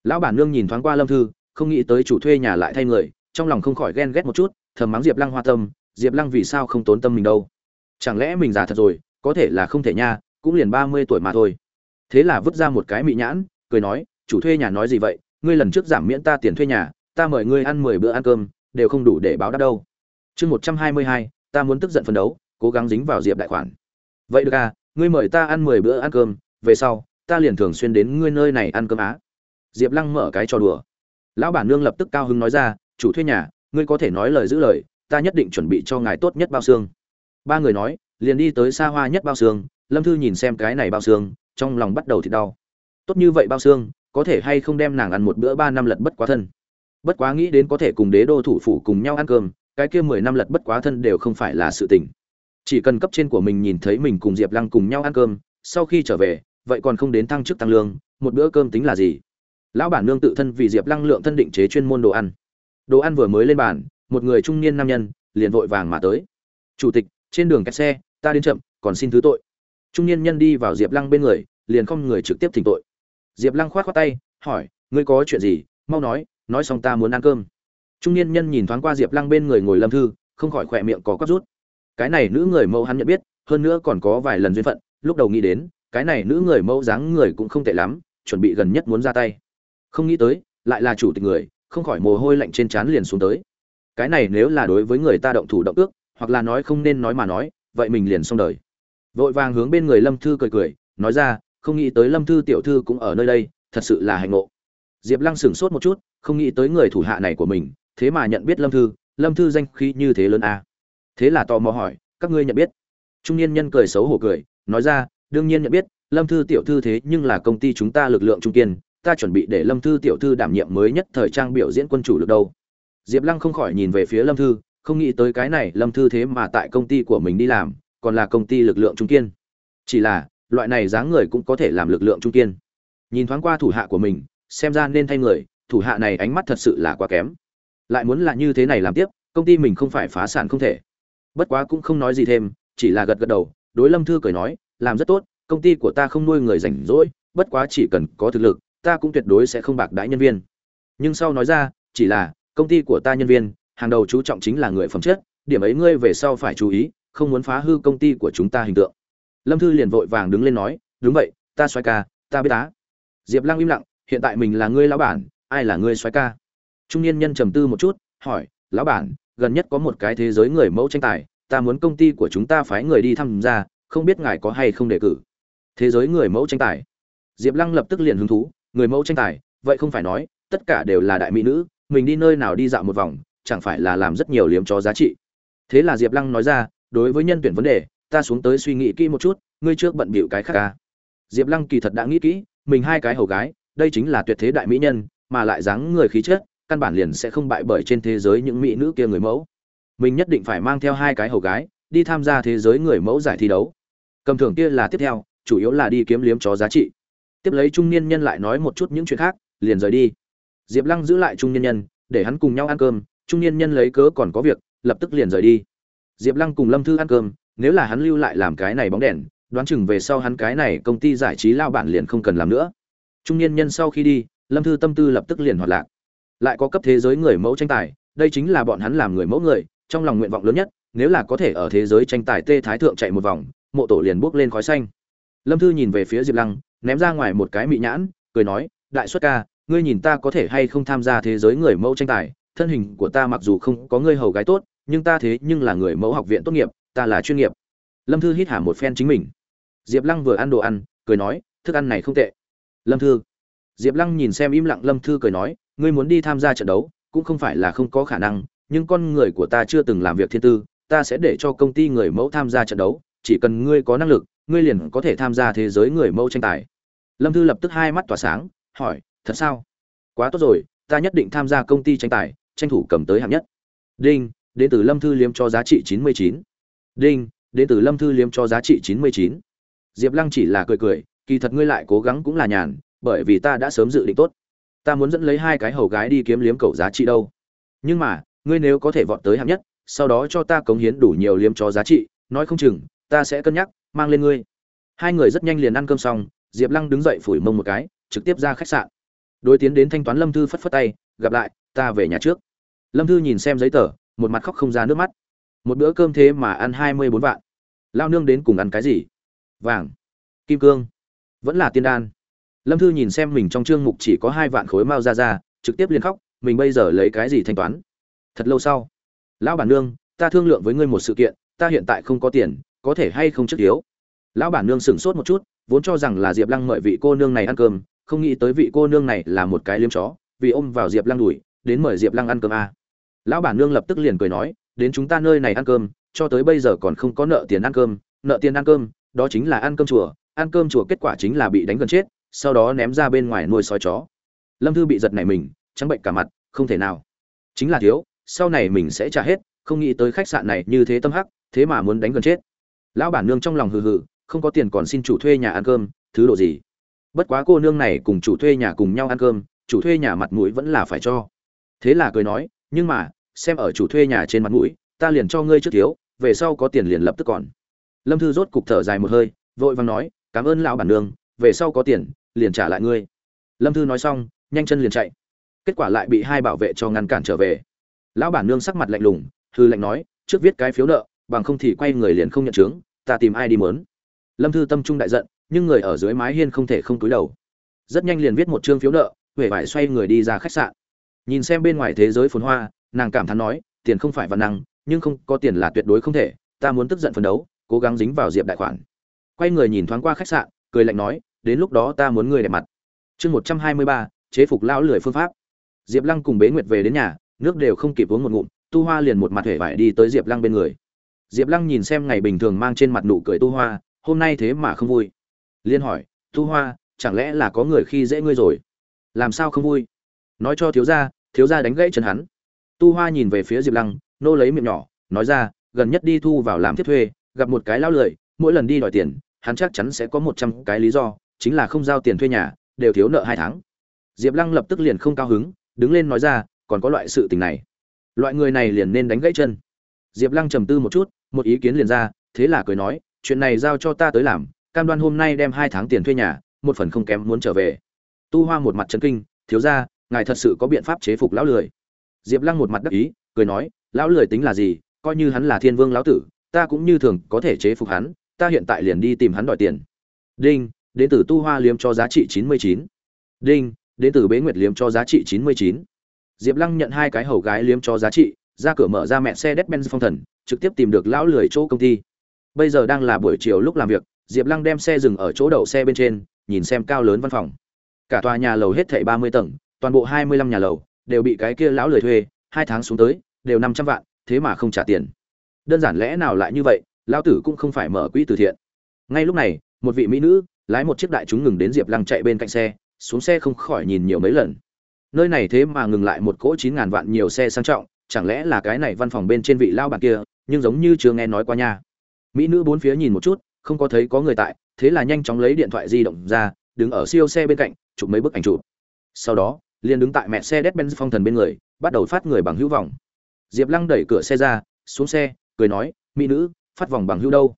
Lão bản nương nhìn thoáng qua lâm thư, không nghĩ tới chủ thuê nhà lại thay người, trong lòng không khỏi ghen ghét một chút, thầm mắng diệp lăng hoa tâm, diệp lăng vì sao không tốn tâm mình đâu. Chẳng lẽ mình già thật rồi, có thể là không thể nha, cũng liền ba mươi tuổi mà thôi. Thế là vứt ra một cái mị nhãn, cười nói, chủ thuê nhà nói gì vậy, ngươi lần trước giảm miễn ta tiền thuê nhà, ta mời ngươi ăn mười bữa ăn cơm, đều không đủ để báo đáp đâu. Chương một trăm hai mươi hai, ta muốn tức giận phấn đấu, cố gắng dính vào diệp đại khoản vậy được à ngươi mời ta ăn mười bữa ăn cơm, về sau, ta liền thường xuyên đến ngươi nơi này ăn cơm á. Diệp lăng mở cái trò đùa. Lão bản nương lập tức cao hứng nói ra, chủ thuê nhà, ngươi có thể nói lời giữ lời, ta nhất định chuẩn bị cho ngài tốt nhất bao xương. Ba người nói, liền đi tới xa hoa nhất bao xương, lâm thư nhìn xem cái này bao xương, trong lòng bắt đầu thì đau. Tốt như vậy bao xương, có thể hay không đem nàng ăn một bữa ba năm lật bất quá thân? Bất quá nghĩ đến có thể cùng đế đô thủ phủ cùng nhau ăn cơm, cái kia mười năm lật bất quá thân đều không phải là sự tình chỉ cần cấp trên của mình nhìn thấy mình cùng diệp lăng cùng nhau ăn cơm, sau khi trở về, vậy còn không đến thăng chức tăng lương, một bữa cơm tính là gì? Lão bản nương tự thân vì diệp lăng lượng thân định chế chuyên môn đồ ăn. Đồ ăn vừa mới lên bàn, một người trung niên nam nhân liền vội vàng mà tới. Chủ tịch, trên đường kẹt xe, ta đến chậm, còn xin thứ tội. Trung niên nhân đi vào diệp lăng bên người, liền không người trực tiếp thỉnh tội. Diệp lăng khoát á tay, hỏi, ngươi có chuyện gì? Mau nói nói xong ta muốn ăn cơm. Trung niên nhân nhìn thoáng qua diệp lăng bên người ngồi lâm thư, không khỏi khỏe miệng có quắp rút cái này nữ người mẫu hắn nhận biết, hơn nữa còn có vài lần duyên phận, lúc đầu nghĩ đến, cái này nữ người mẫu dáng người cũng không tệ lắm, chuẩn bị gần nhất muốn ra tay. Không nghĩ tới, lại là chủ tịch người, không khỏi mồ hôi lạnh trên trán liền xuống tới. Cái này nếu là đối với người ta động thủ động ước, hoặc là nói không nên nói mà nói, vậy mình liền xong đời. Vội vàng hướng bên người lâm thư cười cười, nói ra, không nghĩ tới lâm thư tiểu thư cũng ở nơi đây, thật sự là hạnh ngộ. Diệp lăng sửng sốt một chút, không nghĩ tới người thủ hạ này của mình, thế mà nhận biết lâm thư lâm thư danh khí như thế lớn à thế là tò mò hỏi, các ngươi nhận biết? Trung niên nhân cười xấu hổ cười, nói ra, đương nhiên nhận biết, lâm thư tiểu thư thế nhưng là công ty chúng ta lực lượng trung kiên, ta chuẩn bị để lâm thư tiểu thư đảm nhiệm mới nhất thời trang biểu diễn quân chủ lực đâu. Diệp lăng không khỏi nhìn về phía lâm thư, không nghĩ tới cái này lâm thư thế mà tại công ty của mình đi làm, còn là công ty lực lượng trung kiên. Chỉ là, loại này dáng người cũng có thể làm lực lượng trung kiên. Nhìn thoáng qua thủ hạ của mình, xem ra nên thay người, thủ hạ này ánh mắt thật sự là quá kém. Lại muốn là như thế này làm tiếp, công ty mình không phải phá sản không thể bất quá cũng không nói gì thêm, chỉ là gật gật đầu, đối lâm thư cười nói, làm rất tốt, công ty của ta không nuôi người rảnh rỗi, bất quá chỉ cần có thực lực, ta cũng tuyệt đối sẽ không bạc đãi nhân viên. Nhưng sau nói ra, chỉ là, công ty của ta nhân viên, hàng đầu chú trọng chính là người phẩm chất, điểm ấy ngươi về sau phải chú ý, không muốn phá hư công ty của chúng ta hình tượng. Lâm thư liền vội vàng đứng lên nói, đúng vậy, ta xoay ca, ta biết tá diệp lăng im lặng, hiện tại mình là ngươi lão bản, ai là ngươi xoay ca? Trung niên nhân trầm tư một chút, hỏi, lão bản gần nhất có một cái thế giới người mẫu tranh tài, ta muốn công ty của chúng ta phái người đi tham gia, không biết ngài có hay không đề cử. Thế giới người mẫu tranh tài. Diệp lăng lập tức liền hứng thú, người mẫu tranh tài, vậy không phải nói, tất cả đều là đại mỹ nữ, mình đi nơi nào đi dạo một vòng, chẳng phải là làm rất nhiều liếm cho giá trị. Thế là diệp lăng nói ra, đối với nhân tuyển vấn đề, ta xuống tới suy nghĩ kỹ một chút, ngươi trước bận bịu cái khác ca diệp lăng kỳ thật đã nghĩ kỹ, mình hai cái hầu gái, đây chính là tuyệt thế đại mỹ nhân, mà lại dáng người khí chất căn bản liền sẽ không bại bởi trên thế giới những mỹ nữ kia người mẫu. Mình nhất định phải mang theo hai cái hầu gái, đi tham gia thế giới người mẫu giải thi đấu. Cầm thưởng kia là tiếp theo, chủ yếu là đi kiếm liếm chó giá trị. Tiếp lấy trung niên nhân lại nói một chút những chuyện khác, liền rời đi. Diệp lăng giữ lại trung niên nhân, để hắn cùng nhau ăn cơm, trung niên nhân lấy cớ còn có việc, lập tức liền rời đi. Diệp lăng cùng lâm thư ăn cơm, nếu là hắn lưu lại làm cái này bóng đèn, đoán chừng về sau hắn cái này công ty giải trí lao bản liền không cần làm nữa. Trung niên nhân sau khi đi, lâm thư tâm tư lập tức liền hoạt lạc lại có cấp thế giới người mẫu tranh tài, đây chính là bọn hắn làm người mẫu người, trong lòng nguyện vọng lớn nhất, nếu là có thể ở thế giới tranh tài tê thái thượng chạy một vòng, mộ tổ liền bước lên khói xanh. Lâm thư nhìn về phía diệp lăng, ném ra ngoài một cái mị nhãn, cười nói, đại xuất ca, ngươi nhìn ta có thể hay không tham gia thế giới người mẫu tranh tài? Thân hình của ta mặc dù không có ngươi hầu gái tốt, nhưng ta thế nhưng là người mẫu học viện tốt nghiệp, ta là chuyên nghiệp. Lâm thư hít hả một phen chính mình. Diệp lăng vừa ăn đồ ăn, cười nói, thức ăn này không tệ. Lâm thư? Diệp lăng nhìn xem im lặng lâm thư cười nói ngươi muốn đi tham gia trận đấu, cũng không phải là không có khả năng, nhưng con người của ta chưa từng làm việc thiên tư, ta sẽ để cho công ty người mẫu tham gia trận đấu, chỉ cần ngươi có năng lực, ngươi liền có thể tham gia thế giới người mẫu tranh tài. Lâm thư lập tức hai mắt tỏa sáng, hỏi, thật sao? Quá tốt rồi, ta nhất định tham gia công ty tranh tài, tranh thủ cầm tới hạng nhất. Đinh, đến từ lâm thư liếm cho giá trị chín mươi chín. Đinh, đến từ lâm thư liếm cho giá trị chín mươi chín. Diệp lăng chỉ là cười cười, kỳ thật ngươi lại cố gắng cũng là nhàn, bởi vì ta đã sớm dự định tốt ta muốn dẫn lấy hai cái hầu gái đi kiếm liếm cầu giá trị đâu. Nhưng mà, ngươi nếu có thể vọt tới hạng nhất, sau đó cho ta cống hiến đủ nhiều liếm cho giá trị, nói không chừng, ta sẽ cân nhắc, mang lên ngươi. Hai người rất nhanh liền ăn cơm xong, diệp lăng đứng dậy phủi mông một cái, trực tiếp ra khách sạn. Đối tiến đến thanh toán lâm thư phất phất tay, gặp lại, ta về nhà trước. Lâm thư nhìn xem giấy tờ, một mặt khóc không ra nước mắt. Một bữa cơm thế mà ăn hai mươi bốn vạn. Lao nương đến cùng ăn cái gì? Vàng. Kim cương. Vẫn là tiên đan lâm thư nhìn xem mình trong chương mục chỉ có hai vạn khối mao ra ra trực tiếp liền khóc mình bây giờ lấy cái gì thanh toán thật lâu sau lão bản nương ta thương lượng với ngươi một sự kiện ta hiện tại không có tiền có thể hay không trước thiếu lão bản nương sửng sốt một chút vốn cho rằng là diệp lăng mời vị cô nương này ăn cơm không nghĩ tới vị cô nương này là một cái liếm chó vì ôm vào diệp lăng đuổi, đến mời diệp lăng ăn cơm a à. lão bản nương lập tức liền cười nói đến chúng ta nơi này ăn cơm cho tới bây giờ còn không có nợ tiền ăn cơm nợ tiền ăn cơm đó chính là ăn cơm chùa ăn cơm chùa kết quả chính là bị đánh gần chết sau đó ném ra bên ngoài nuôi sói chó. Lâm thư bị giật này mình, trắng bệnh cả mặt, không thể nào. Chính là thiếu, sau này mình sẽ trả hết, không nghĩ tới khách sạn này như thế tâm hắc, thế mà muốn đánh gần chết. Lão bản nương trong lòng hừ hừ, không có tiền còn xin chủ thuê nhà ăn cơm, thứ độ gì? Bất quá cô nương này cùng chủ thuê nhà cùng nhau ăn cơm, chủ thuê nhà mặt mũi vẫn là phải cho. Thế là cười nói, nhưng mà, xem ở chủ thuê nhà trên mặt mũi, ta liền cho ngươi trước thiếu, về sau có tiền liền lập tức còn. Lâm thư rốt cục thở dài một hơi, vội vàng nói, cảm ơn lão bản nương về sau có tiền, liền trả lại ngươi. Lâm thư nói xong, nhanh chân liền chạy. Kết quả lại bị hai bảo vệ cho ngăn cản trở về. Lão bản nương sắc mặt lạnh lùng Thư lạnh nói, trước viết cái phiếu nợ, bằng không thì quay người liền không nhận chứng ta tìm ai đi mớn? Lâm thư tâm trung đại giận, nhưng người ở dưới mái hiên không thể không cúi đầu. Rất nhanh liền viết một chương phiếu nợ, huệ vải xoay người đi ra khách sạn. Nhìn xem bên ngoài thế giới phồn hoa, nàng cảm thán nói, tiền không phải văn năng, nhưng không có tiền là tuyệt đối không thể, ta muốn tức giận phấn đấu, cố gắng dính vào diệp đại khoản. Quay người nhìn thoáng qua khách sạn cười lạnh nói, đến lúc đó ta muốn người đẹp mặt. Chương một trăm hai mươi ba, chế phục lão lười phương pháp. Diệp lăng cùng bế nguyệt về đến nhà, nước đều không kịp uống một ngụm, tu hoa liền một mặt hể vải đi tới diệp lăng bên người. Diệp lăng nhìn xem ngày bình thường mang trên mặt nụ cười tu hoa, hôm nay thế mà không vui. Liên hỏi, tu hoa, chẳng lẽ là có người khi dễ ngươi rồi? Làm sao không vui? Nói cho thiếu gia thiếu gia đánh gãy chân hắn. Tu hoa nhìn về phía diệp lăng, nô lấy miệng nhỏ, nói ra, gần nhất đi thu vào làm tiếp thuê, gặp một cái lão lười, mỗi lần đi đòi tiền hắn chắc chắn sẽ có một trăm cái lý do chính là không giao tiền thuê nhà đều thiếu nợ hai tháng. Diệp lăng lập tức liền không cao hứng đứng lên nói ra còn có loại sự tình này. Loại người này liền nên đánh gãy chân. Diệp lăng trầm tư một chút một ý kiến liền ra thế là cười nói chuyện này giao cho ta tới làm cam đoan hôm nay đem hai tháng tiền thuê nhà một phần không kém muốn trở về. Tu hoa một mặt trấn kinh thiếu gia, ngài thật sự có biện pháp chế phục lão lười. Diệp lăng một mặt đắc ý cười nói lão lười tính là gì coi như hắn là thiên vương lão tử ta cũng như thường có thể chế phục hắn ta hiện tại liền đi tìm hắn đòi tiền. Đinh, đến từ tu hoa liếm cho giá trị chín mươi chín. Đinh, đến từ bế nguyệt liếm cho giá trị chín mươi chín. Diệp lăng nhận hai cái hầu gái liếm cho giá trị, ra cửa mở ra mẹ xe đét benz phong thần, trực tiếp tìm được lão lười chỗ công ty. Bây giờ đang là buổi chiều lúc làm việc, diệp lăng đem xe dừng ở chỗ đậu xe bên trên, nhìn xem cao lớn văn phòng. Cả tòa nhà lầu hết thảy ba mươi tầng, toàn bộ hai mươi lăm nhà lầu, đều bị cái kia lão lười thuê, hai tháng xuống tới, đều năm trăm vạn, thế mà không trả tiền. Đơn giản lẽ nào lại như vậy? Lão tử cũng không phải mở quỹ từ thiện. Ngay lúc này, một vị mỹ nữ lái một chiếc đại chúng ngừng đến diệp lăng chạy bên cạnh xe, xuống xe không khỏi nhìn nhiều mấy lần. Nơi này thế mà ngừng lại một cỗ chín ngàn vạn nhiều xe sang trọng, chẳng lẽ là cái này văn phòng bên trên vị lao bản kia, nhưng giống như chưa nghe nói qua nha. Mỹ nữ bốn phía nhìn một chút, không có thấy có người tại, thế là nhanh chóng lấy điện thoại di động ra, đứng ở siêu xe bên cạnh, chụp mấy bức ảnh chụp. Sau đó, liền đứng tại mẹ xe đét bên phong thần bên người, bắt đầu phát người bằng hữu vọng. Diệp lăng đẩy cửa xe ra, xuống xe, cười nói, mỹ nữ phát vòng bằng hữu đâu.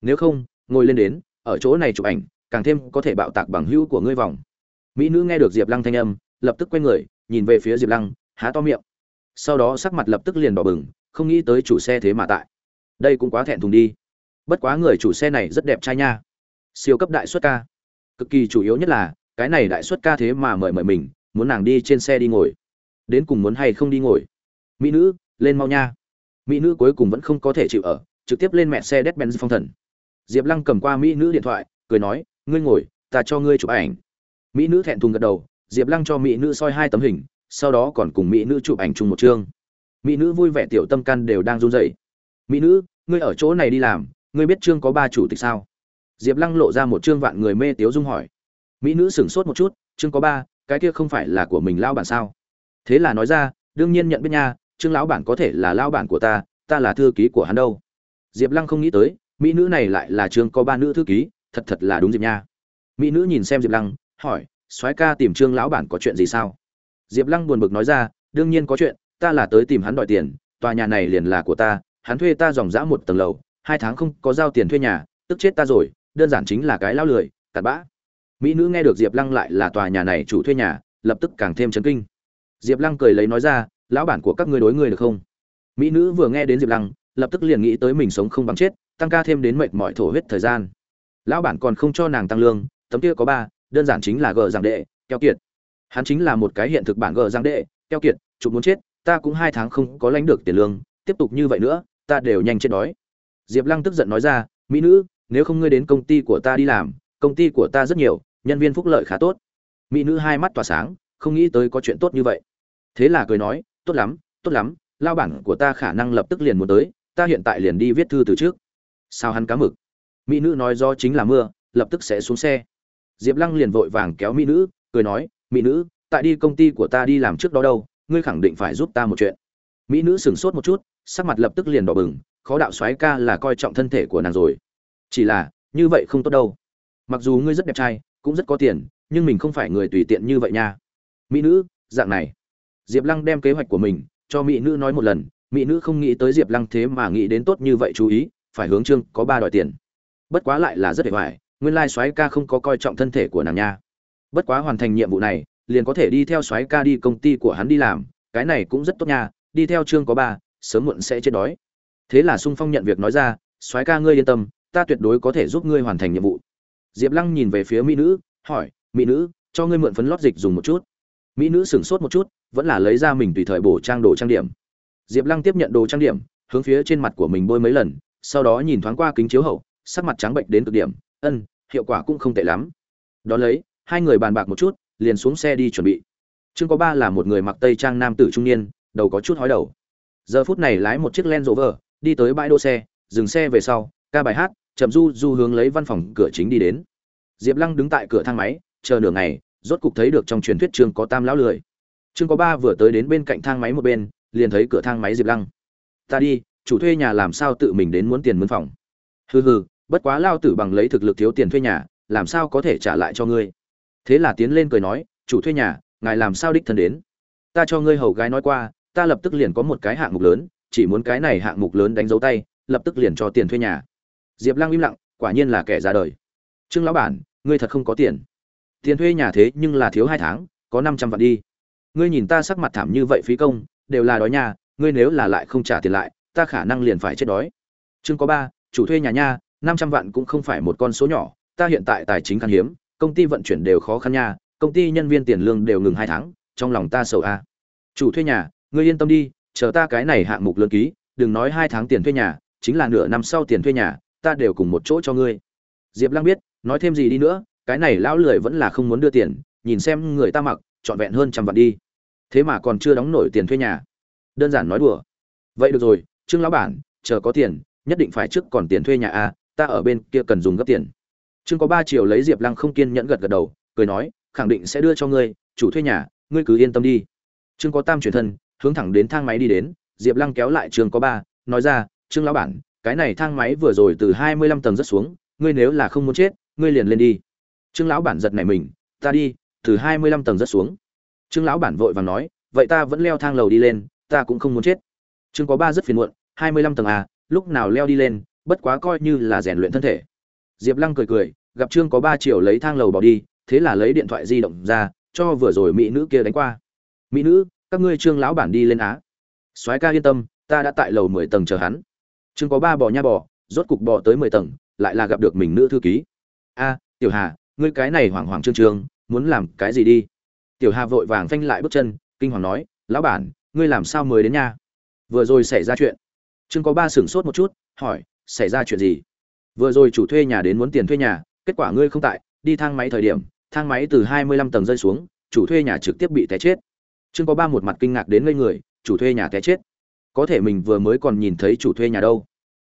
Nếu không, ngồi lên đến, ở chỗ này chụp ảnh, càng thêm có thể bạo tạc bằng hữu của ngươi vòng. Mỹ nữ nghe được diệp lăng thanh âm, lập tức quay người, nhìn về phía diệp lăng, há to miệng. Sau đó sắc mặt lập tức liền đỏ bừng, không nghĩ tới chủ xe thế mà tại. Đây cũng quá thẹn thùng đi. Bất quá người chủ xe này rất đẹp trai nha. Siêu cấp đại xuất ca. Cực kỳ chủ yếu nhất là, cái này đại xuất ca thế mà mời mời mình, muốn nàng đi trên xe đi ngồi. Đến cùng muốn hay không đi ngồi. Mỹ nữ, lên mau nha. Mỹ nữ cuối cùng vẫn không có thể chịu ở trực tiếp lên mẹ xe đét benz phong thần. Diệp lăng cầm qua mỹ nữ điện thoại, cười nói, ngươi ngồi, ta cho ngươi chụp ảnh. Mỹ nữ thẹn thùng gật đầu, diệp lăng cho mỹ nữ soi hai tấm hình, sau đó còn cùng mỹ nữ chụp ảnh chung một chương. Mỹ nữ vui vẻ tiểu tâm can đều đang run rẩy. Mỹ nữ, ngươi ở chỗ này đi làm, ngươi biết chương có ba chủ tịch sao? Diệp lăng lộ ra một chương vạn người mê tiếu dung hỏi. Mỹ nữ sửng sốt một chút, chương có ba, cái kia không phải là của mình lao bản sao? Thế là nói ra, đương nhiên nhận biết nha, chương lão bản có thể là lao bản của ta ta là thư ký của hắn đâu diệp lăng không nghĩ tới, mỹ nữ này lại là trương có ba nữ thư ký, thật thật là đúng diệp nha. Mỹ nữ nhìn xem diệp lăng, hỏi, soái ca tìm trương lão bản có chuyện gì sao? Diệp lăng buồn bực nói ra, đương nhiên có chuyện, ta là tới tìm hắn đòi tiền, tòa nhà này liền là của ta, hắn thuê ta dòng dã một tầng lầu, hai tháng không có giao tiền thuê nhà, tức chết ta rồi, đơn giản chính là cái lao lười, cặn bã. Mỹ nữ nghe được diệp lăng lại là tòa nhà này chủ thuê nhà, lập tức càng thêm chấn kinh. Diệp lăng cười lấy nói ra, lão bản của các ngươi đối ngươi được không? Mỹ nữ vừa nghe đến diệp lăng lập tức liền nghĩ tới mình sống không bằng chết, tăng ca thêm đến mệt mỏi thổ huyết thời gian. Lão bản còn không cho nàng tăng lương, tấm kia có ba, đơn giản chính là gờ giang đệ, keo kiệt. Hắn chính là một cái hiện thực bản gờ giang đệ, keo kiệt, chụp muốn chết, ta cũng hai tháng không có lãnh được tiền lương, tiếp tục như vậy nữa, ta đều nhanh chết đói. Diệp lăng tức giận nói ra, mỹ nữ, nếu không ngươi đến công ty của ta đi làm, công ty của ta rất nhiều, nhân viên phúc lợi khá tốt. Mỹ nữ hai mắt tỏa sáng, không nghĩ tới có chuyện tốt như vậy. Thế là cười nói, tốt lắm tốt lắm lao bản của ta khả năng lập tức liền muốn tới ta hiện tại liền đi viết thư từ trước. Sao hắn cá mực? Mỹ nữ nói do chính là mưa, lập tức sẽ xuống xe. Diệp lăng liền vội vàng kéo mỹ nữ, cười nói, mỹ nữ, tại đi công ty của ta đi làm trước đó đâu, ngươi khẳng định phải giúp ta một chuyện. Mỹ nữ sửng sốt một chút, sắc mặt lập tức liền đỏ bừng, khó đạo soái ca là coi trọng thân thể của nàng rồi. Chỉ là, như vậy không tốt đâu. Mặc dù ngươi rất đẹp trai, cũng rất có tiền, nhưng mình không phải người tùy tiện như vậy nha. Mỹ nữ, dạng này. Diệp lăng đem kế hoạch của mình cho mỹ nữ nói một lần mỹ nữ không nghĩ tới diệp lăng thế mà nghĩ đến tốt như vậy chú ý, phải hướng trương có ba đòi tiền. Bất quá lại là rất hề hoài nguyên lai soái ca không có coi trọng thân thể của nàng nha. Bất quá hoàn thành nhiệm vụ này, liền có thể đi theo soái ca đi công ty của hắn đi làm, cái này cũng rất tốt nha, đi theo trương có ba, sớm muộn sẽ chết đói. Thế là sung phong nhận việc nói ra, soái ca ngươi yên tâm, ta tuyệt đối có thể giúp ngươi hoàn thành nhiệm vụ. Diệp lăng nhìn về phía mỹ nữ, hỏi, mỹ nữ, cho ngươi mượn phấn lót dịch dùng một chút. Mỹ nữ sửng sốt một chút, vẫn là lấy ra mình tùy thời bổ trang đồ trang điểm diệp lăng tiếp nhận đồ trang điểm, hướng phía trên mặt của mình bôi mấy lần, sau đó nhìn thoáng qua kính chiếu hậu, sắc mặt trắng bệnh đến cực điểm, ân, hiệu quả cũng không tệ lắm. Đón lấy, hai người bàn bạc một chút, liền xuống xe đi chuẩn bị. Chương có ba là một người mặc tây trang nam tử trung niên, đầu có chút hói đầu. Giờ phút này lái một chiếc len rộ vờ đi tới bãi đỗ xe, dừng xe về sau, ca bài hát, chậm du du hướng lấy văn phòng cửa chính đi đến. Diệp lăng đứng tại cửa thang máy, chờ nửa ngày, rốt cục thấy được trong truyền thuyết trương có tam lão lười. Trương có ba vừa tới đến bên cạnh thang máy một bên liền thấy cửa thang máy diệp lăng. Ta đi, chủ thuê nhà làm sao tự mình đến muốn tiền mướn phòng? Hừ hừ, bất quá lao tử bằng lấy thực lực thiếu tiền thuê nhà, làm sao có thể trả lại cho ngươi? Thế là tiến lên cười nói, chủ thuê nhà, ngài làm sao đích thân đến? Ta cho ngươi hầu gái nói qua, ta lập tức liền có một cái hạng mục lớn, chỉ muốn cái này hạng mục lớn đánh dấu tay, lập tức liền cho tiền thuê nhà. Diệp lang im lặng, quả nhiên là kẻ ra đời. Trương lão bản, ngươi thật không có tiền. Tiền thuê nhà thế nhưng là thiếu hai tháng, có năm trăm vạn đi. Ngươi nhìn ta sắc mặt thảm như vậy phí công đều là đói nhà ngươi nếu là lại không trả tiền lại, ta khả năng liền phải chết đói. Chương có ba, chủ thuê nhà nha, năm trăm vạn cũng không phải một con số nhỏ, ta hiện tại tài chính khan hiếm, công ty vận chuyển đều khó khăn nha, công ty nhân viên tiền lương đều ngừng hai tháng, trong lòng ta sầu a. Chủ thuê nhà, ngươi yên tâm đi, chờ ta cái này hạng mục lớn ký, đừng nói hai tháng tiền thuê nhà, chính là nửa năm sau tiền thuê nhà, ta đều cùng một chỗ cho ngươi. Diệp lăng biết, nói thêm gì đi nữa, cái này lão lười vẫn là không muốn đưa tiền, nhìn xem người ta mặc, trọn vẹn hơn trăm vạn đi thế mà còn chưa đóng nổi tiền thuê nhà. Đơn giản nói đùa. Vậy được rồi, trương lão bản, chờ có tiền, nhất định phải trước còn tiền thuê nhà a ta ở bên kia cần dùng gấp tiền. Trương có ba triệu lấy diệp lăng không kiên nhẫn gật gật đầu, cười nói, khẳng định sẽ đưa cho ngươi, chủ thuê nhà, ngươi cứ yên tâm đi. Trương có tam chuyển thân, hướng thẳng đến thang máy đi đến, diệp lăng kéo lại trương có ba, nói ra, trương lão bản, cái này thang máy vừa rồi từ hai mươi lăm tầng rất xuống, ngươi nếu là không muốn chết, ngươi liền lên đi. Trương lão bản giật này mình, ta đi, từ hai mươi lăm tầng rất xuống trương lão bản vội vàng nói, vậy ta vẫn leo thang lầu đi lên, ta cũng không muốn chết. Trương có ba rất phiền muộn, hai mươi lăm tầng à lúc nào leo đi lên, bất quá coi như là rèn luyện thân thể. Diệp lăng cười cười, gặp trương có ba triệu lấy thang lầu bỏ đi, thế là lấy điện thoại di động ra, cho vừa rồi mỹ nữ kia đánh qua. Mỹ nữ, các ngươi trương lão bản đi lên á. Soái ca yên tâm, ta đã tại lầu mười tầng chờ hắn. Trương có ba bò nha bò rốt cục bò tới mười tầng, lại là gặp được mình nữ thư ký. A, tiểu hà, ngươi cái này hoảng hoảng trương trương, muốn làm cái gì đi? Tiểu hà vội vàng phanh lại bước chân, kinh hoàng nói, lão bản, ngươi làm sao mới đến nhà? vừa rồi xảy ra chuyện. Trương có ba sửng sốt một chút, hỏi, xảy ra chuyện gì? Vừa rồi chủ thuê nhà đến muốn tiền thuê nhà, kết quả ngươi không tại, đi thang máy thời điểm, thang máy từ hai mươi lăm tầng rơi xuống, chủ thuê nhà trực tiếp bị té chết. Trương có ba một mặt kinh ngạc đến ngây người, chủ thuê nhà té chết? Có thể mình vừa mới còn nhìn thấy chủ thuê nhà đâu.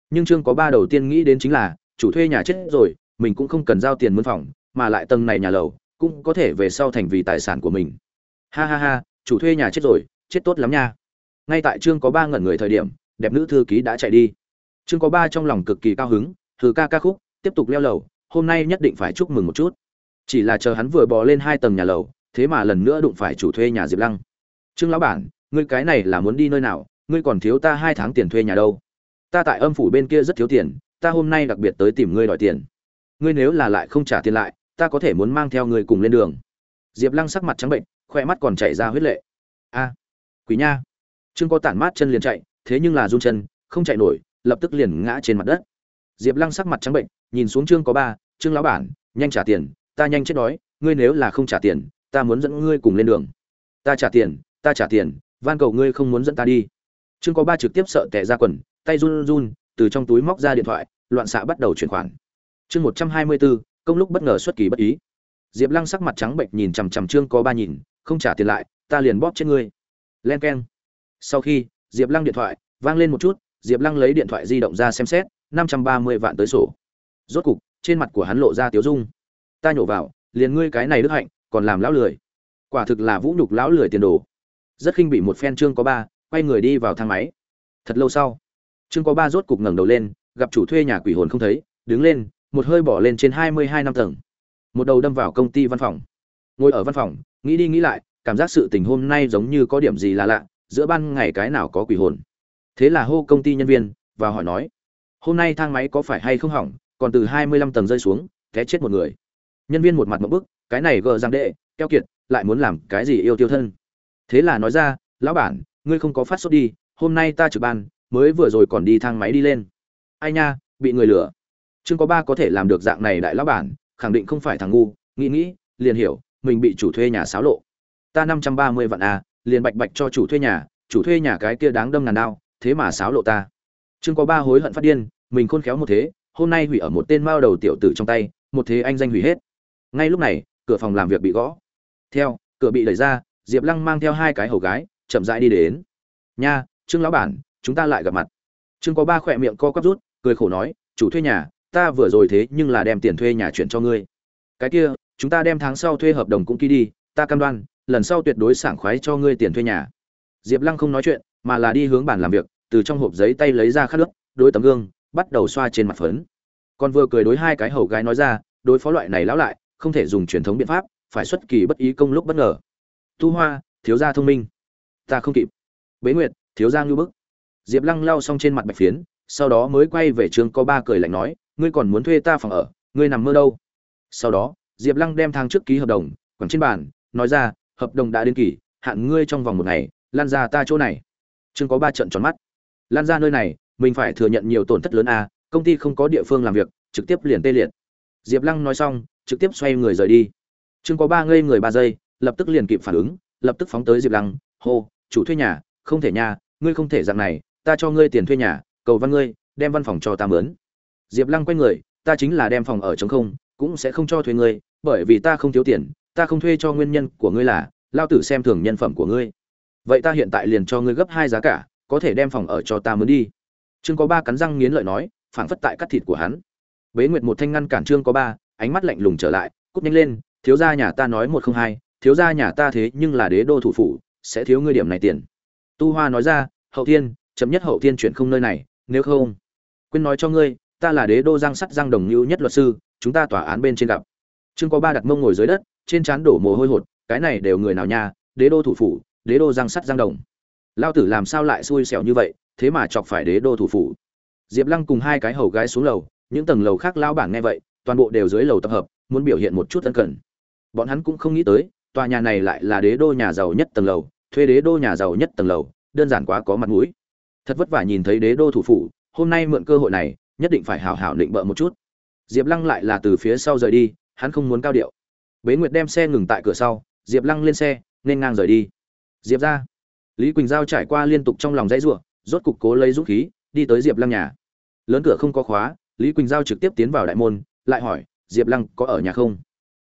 Nhưng trương có ba đầu tiên nghĩ đến chính là, chủ thuê nhà chết rồi, mình cũng không cần giao tiền mướn phòng, mà lại tầng này nhà lầu cũng có thể về sau thành vì tài sản của mình. Ha ha ha, chủ thuê nhà chết rồi, chết tốt lắm nha. Ngay tại trương có ba ngẩn người thời điểm, đẹp nữ thư ký đã chạy đi. Trương có ba trong lòng cực kỳ cao hứng thử ca ca khúc, tiếp tục leo lầu, hôm nay nhất định phải chúc mừng một chút. Chỉ là chờ hắn vừa bò lên hai tầng nhà lầu, thế mà lần nữa đụng phải chủ thuê nhà diệp lăng. Trương lão bản, ngươi cái này là muốn đi nơi nào, ngươi còn thiếu ta hai tháng tiền thuê nhà đâu. Ta tại âm phủ bên kia rất thiếu tiền, ta hôm nay đặc biệt tới tìm ngươi đòi tiền. Ngươi nếu là lại không trả tiền lại ta có thể muốn mang theo người cùng lên đường. Diệp lăng sắc mặt trắng bệnh khoe mắt còn chảy ra huyết lệ. A quý nha. Trương có tản mát chân liền chạy, thế nhưng là run chân, không chạy nổi, lập tức liền ngã trên mặt đất. Diệp lăng sắc mặt trắng bệnh, nhìn xuống trương có ba, trương lão bản, nhanh trả tiền, ta nhanh chết đói, ngươi nếu là không trả tiền, ta muốn dẫn ngươi cùng lên đường. Ta trả tiền, ta trả tiền, van cầu ngươi không muốn dẫn ta đi. Trương có ba trực tiếp sợ tẻ ra quần, tay run run, từ trong túi móc ra điện thoại, loạn xạ bắt đầu chuyển khoản. Chương một trăm hai mươi bốn công lúc bất ngờ xuất kỳ bất ý. Diệp lăng sắc mặt trắng bệnh nhìn chằm chằm trương có ba nhìn, không trả tiền lại, ta liền bóp chết ngươi. Len k e n sau khi, diệp lăng điện thoại, vang lên một chút, diệp lăng lấy điện thoại di động ra xem xét, năm trăm ba mươi vạn tới sổ. Rốt cục, trên mặt của hắn lộ ra tiếu dung. Ta nhổ vào, liền ngươi cái này đức hạnh, còn làm lão lười. Quả thực là vũ nhục lão lười tiền đồ. Rất khinh bị một phen trương có ba, quay người đi vào thang máy. Thật lâu sau, trương có ba rốt cục ngẩng đầu lên, gặp chủ thuê nhà quỷ hồn không thấy, đứng lên một hơi bỏ lên trên hai mươi hai năm tầng. Một đầu đâm vào công ty văn phòng. Ngồi ở văn phòng, nghĩ đi nghĩ lại, cảm giác sự tình hôm nay giống như có điểm gì là lạ, giữa ban ngày cái nào có quỷ hồn. Thế là hô công ty nhân viên, và hỏi nói, hôm nay thang máy có phải hay không hỏng, còn từ hai mươi lăm tầng rơi xuống, té chết một người. Nhân viên một mặt một bức, cái này gờ giang đệ, keo kiệt, lại muốn làm cái gì yêu tiêu thân? Thế là nói ra, lão bản, ngươi không có phát sốt đi, hôm nay ta trực ban, mới vừa rồi còn đi thang máy đi lên. Ai nha, bị người lừa chương có ba có thể làm được dạng này đại lão bản khẳng định không phải thằng ngu nghĩ nghĩ liền hiểu mình bị chủ thuê nhà xáo lộ. Ta năm trăm ba mươi vạn a à, liền bạch bạch cho chủ thuê nhà chủ thuê nhà cái kia đáng đâm ngàn đao thế mà xáo lộ ta. Chương có ba hối hận phát điên mình khôn khéo một thế hôm nay hủy ở một tên mao đầu tiểu tử trong tay một thế anh danh hủy hết. Ngay lúc này cửa phòng làm việc bị gõ. Theo cửa bị đẩy ra diệp lăng mang theo hai cái hầu gái chậm rãi đi đến. Nha trương lão bản chúng ta lại gặp mặt. Trương có ba khỏe miệng co quắp rút cười khổ nói chủ thuê nhà ta vừa rồi thế nhưng là đem tiền thuê nhà chuyển cho ngươi. Cái kia, chúng ta đem tháng sau thuê hợp đồng cũng ký đi, ta cam đoan, lần sau tuyệt đối sảng khoái cho ngươi tiền thuê nhà. Diệp lăng không nói chuyện, mà là đi hướng bàn làm việc, từ trong hộp giấy tay lấy ra khát nước đôi tấm gương, bắt đầu xoa trên mặt phấn. Còn vừa cười đối hai cái hầu gái nói ra, đối phó loại này lão lại, không thể dùng truyền thống biện pháp, phải xuất kỳ bất ý công lúc bất ngờ. Tu hoa, thiếu gia thông minh. Ta không kịp. Bế nguyệt, thiếu gia ngưu bức. Diệp lăng lau xong trên mặt bạch phiến, sau đó mới quay về trường có ba cười lạnh nói ngươi còn muốn thuê ta phòng ở, ngươi nằm mơ đâu? Sau đó, diệp lăng đem thang trước ký hợp đồng, quẳng trên bàn, nói ra, hợp đồng đã đến kỳ, hạn ngươi trong vòng một ngày, lan ra ta chỗ này. Chương có ba trận tròn mắt. Lan ra nơi này, mình phải thừa nhận nhiều tổn thất lớn à công ty không có địa phương làm việc, trực tiếp liền tê liệt. Diệp lăng nói xong, trực tiếp xoay người rời đi. Chương có ba ngây người ba giây, lập tức liền kịp phản ứng, lập tức phóng tới diệp lăng, hô, chủ thuê nhà, không thể nhà ngươi không thể dạng này, ta cho ngươi tiền thuê nhà, cầu văn ngươi, đem văn phòng cho ta mướn diệp lăng quay người, ta chính là đem phòng ở trống không, cũng sẽ không cho thuê ngươi, bởi vì ta không thiếu tiền, ta không thuê cho nguyên nhân của ngươi là, lao tử xem thường nhân phẩm của ngươi. Vậy ta hiện tại liền cho ngươi gấp hai giá cả, có thể đem phòng ở cho ta mướn đi. Trương có ba cắn răng nghiến lợi nói, phảng phất tại cắt thịt của hắn. Bế nguyệt một thanh ngăn cản trương có ba, ánh mắt lạnh lùng trở lại, cúp nhanh lên, thiếu gia nhà ta nói một không hai, thiếu gia nhà ta thế nhưng là đế đô thủ phủ, sẽ thiếu ngươi điểm này tiền. Tu hoa nói ra, hậu thiên chấm nhất hậu thiên chuyển không nơi này, nếu không, quên nói cho ngươi ta là đế đô giang sắt giang đồng lưu nhất luật sư, chúng ta tòa án bên trên gặp. Trương có ba đặt mông ngồi dưới đất, trên trán đổ mồ hôi hột, cái này đều người nào nha, đế đô thủ phủ, đế đô giang sắt giang đồng. Lao tử làm sao lại xui xẻo như vậy, thế mà chọc phải đế đô thủ phủ. Diệp lăng cùng hai cái hầu gái xuống lầu, những tầng lầu khác lao bảng nghe vậy, toàn bộ đều dưới lầu tập hợp, muốn biểu hiện một chút ân cần. Bọn hắn cũng không nghĩ tới, tòa nhà này lại là đế đô nhà giàu nhất tầng lầu, thuê đế đô nhà giàu nhất tầng lầu, đơn giản quá có mặt mũi. Thật vất vả nhìn thấy đế đô thủ phủ, hôm nay mượn cơ hội này nhất định phải hào hào định bợ một chút. Diệp lăng lại là từ phía sau rời đi, hắn không muốn cao điệu. Bế nguyệt đem xe ngừng tại cửa sau, diệp lăng lên xe, nên ngang rời đi. Diệp ra. Lý quỳnh giao trải qua liên tục trong lòng dãy r rốt cục cố lấy dũng khí, đi tới diệp lăng nhà. Lớn cửa không có khóa, lý quỳnh giao trực tiếp tiến vào đại môn, lại hỏi, diệp lăng có ở nhà không?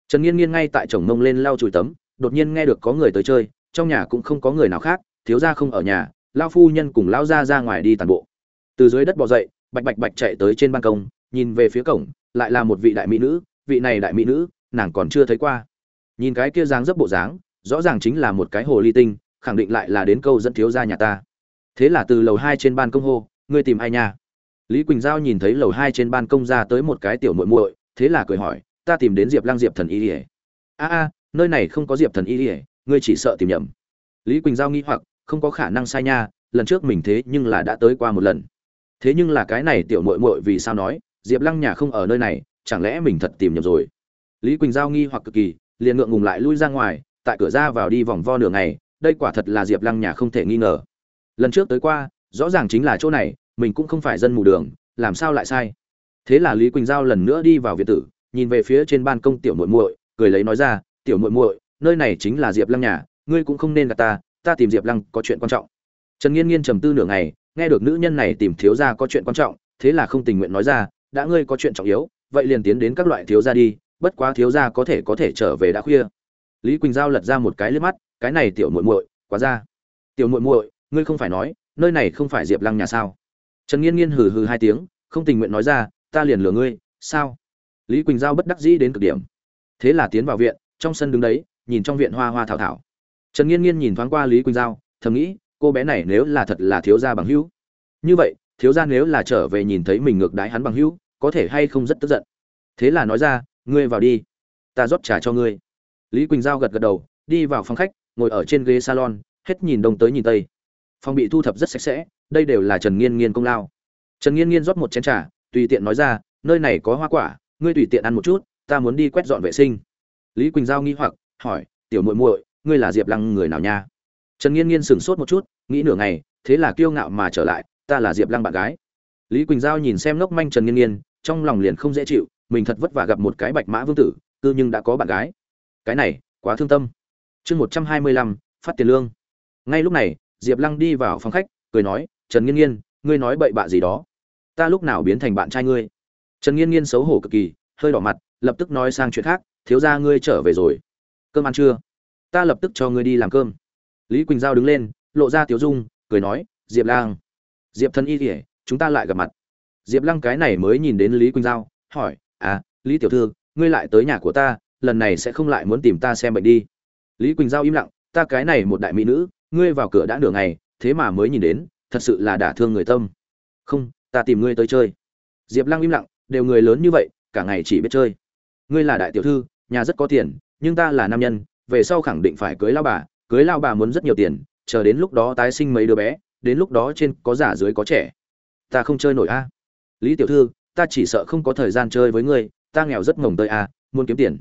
Trần nghiên nghiên ngay tại chồng mông lên lau chùi tấm, đột nhiên nghe được có người tới chơi, trong nhà cũng không có người nào khác, thiếu ra không ở nhà lao phu nhân cùng lao ra ra ngoài đi tàn bộ. Từ dưới đất bỏ dậy bạch bạch bạch chạy tới trên ban công, nhìn về phía cổng, lại là một vị đại mỹ nữ, vị này đại mỹ nữ, nàng còn chưa thấy qua. Nhìn cái kia dáng dấp bộ dáng, rõ ràng chính là một cái hồ ly tinh, khẳng định lại là đến câu dẫn thiếu gia nhà ta. Thế là từ lầu hai trên ban công hô, ngươi tìm ai nha? Lý quỳnh giao nhìn thấy lầu hai trên ban công ra tới một cái tiểu muội muội, thế là cười hỏi, ta tìm đến diệp lang diệp thần y ỉa a a, nơi này không có diệp thần y ỉa ngươi chỉ sợ tìm nhầm. Lý quỳnh giao nghĩ hoặc, không có khả năng sai nha, lần trước mình thế nhưng là đã tới qua một lần thế nhưng là cái này tiểu muội muội vì sao nói, diệp lăng nhà không ở nơi này, chẳng lẽ mình thật tìm nhầm rồi? Lý quỳnh giao nghi hoặc cực kỳ, liền ngượng ngùng lại lui ra ngoài, tại cửa ra vào đi vòng vo nửa ngày, đây quả thật là diệp lăng nhà không thể nghi ngờ. Lần trước tới qua, rõ ràng chính là chỗ này, mình cũng không phải dân mù đường, làm sao lại sai? Thế là lý quỳnh giao lần nữa đi vào việt tử, nhìn về phía trên ban công tiểu muội muội, cười lấy nói ra, tiểu muội muội, nơi này chính là diệp lăng nhà, ngươi cũng không nên gặp ta ta tìm diệp lăng có chuyện quan trọng. Trần nghiên nghiên trầm tư nửa ngày nghe được nữ nhân này tìm thiếu gia có chuyện quan trọng, thế là không tình nguyện nói ra, đã ngươi có chuyện trọng yếu, vậy liền tiến đến các loại thiếu gia đi, bất quá thiếu gia có thể có thể trở về đã khuya. Lý quỳnh giao lật ra một cái liếc mắt, cái này tiểu muội muội, quá ra. Tiểu muội muội, ngươi không phải nói, nơi này không phải diệp lăng nhà sao? Trần nghiên nghiên hừ hừ hai tiếng, không tình nguyện nói ra, ta liền lừa ngươi, sao? Lý quỳnh giao bất đắc dĩ đến cực điểm. Thế là tiến vào viện, trong sân đứng đấy, nhìn trong viện hoa hoa thảo thảo. Trần nghiên nghiên nhìn thoáng qua lý quỳnh giao, thầm nghĩ cô bé này nếu là thật là thiếu gia bằng hữu. Như vậy, thiếu gia nếu là trở về nhìn thấy mình ngược đái hắn bằng hữu, có thể hay không rất tức giận. Thế là nói ra, ngươi vào đi, ta rót trà cho ngươi. Lý quỳnh giao gật gật đầu, đi vào phòng khách, ngồi ở trên ghế salon, hết nhìn đông tới nhìn tây. Phòng bị thu thập rất sạch sẽ, đây đều là trần nghiên nghiên công lao. Trần nghiên nghiên rót một chén trà, tùy tiện nói ra, nơi này có hoa quả, ngươi tùy tiện ăn một chút, ta muốn đi quét dọn vệ sinh. Lý quỳnh giao nghi hoặc, hỏi, tiểu muội muội, ngươi là diệp lăng người nào nha? Trần nghiên nghiên sửng sốt một chút, nghĩ nửa ngày, thế là kiêu ngạo mà trở lại, ta là diệp lăng bạn gái. Lý quỳnh giao nhìn xem ngốc manh trần nghiên nghiên, trong lòng liền không dễ chịu, mình thật vất vả gặp một cái bạch mã vương tử, cư nhưng đã có bạn gái. Cái này, quá thương tâm. Chương một trăm hai mươi lăm, phát tiền lương. Ngay lúc này, diệp lăng đi vào phòng khách, cười nói, trần nghiên nghiên, ngươi nói bậy bạ gì đó? Ta lúc nào biến thành bạn trai ngươi? Trần nghiên nghiên xấu hổ cực kỳ, hơi đỏ mặt, lập tức nói sang chuyện khác, thiếu ra ngươi trở về rồi. Cơm ăn chưa? Ta lập tức cho ngươi đi làm cơm lý quỳnh giao đứng lên, lộ ra tiếu dung, cười nói, diệp lang, diệp thân y kể chúng ta lại gặp mặt. Diệp lăng cái này mới nhìn đến lý quỳnh giao, hỏi à lý tiểu thư, ngươi lại tới nhà của ta, lần này sẽ không lại muốn tìm ta xem bệnh đi. Lý quỳnh giao im lặng, ta cái này một đại mỹ nữ, ngươi vào cửa đã nửa ngày, thế mà mới nhìn đến, thật sự là đả thương người tâm. Không, ta tìm ngươi tới chơi. Diệp lăng im lặng, đều người lớn như vậy, cả ngày chỉ biết chơi. Ngươi là đại tiểu thư, nhà rất có tiền, nhưng ta là nam nhân, về sau khẳng định phải cưới lao bà cưới lao bà muốn rất nhiều tiền, chờ đến lúc đó tái sinh mấy đứa bé, đến lúc đó trên có già dưới có trẻ. Ta không chơi nổi a. Lý tiểu thư, ta chỉ sợ không có thời gian chơi với ngươi, ta nghèo rất mồng tơi a, muốn kiếm tiền.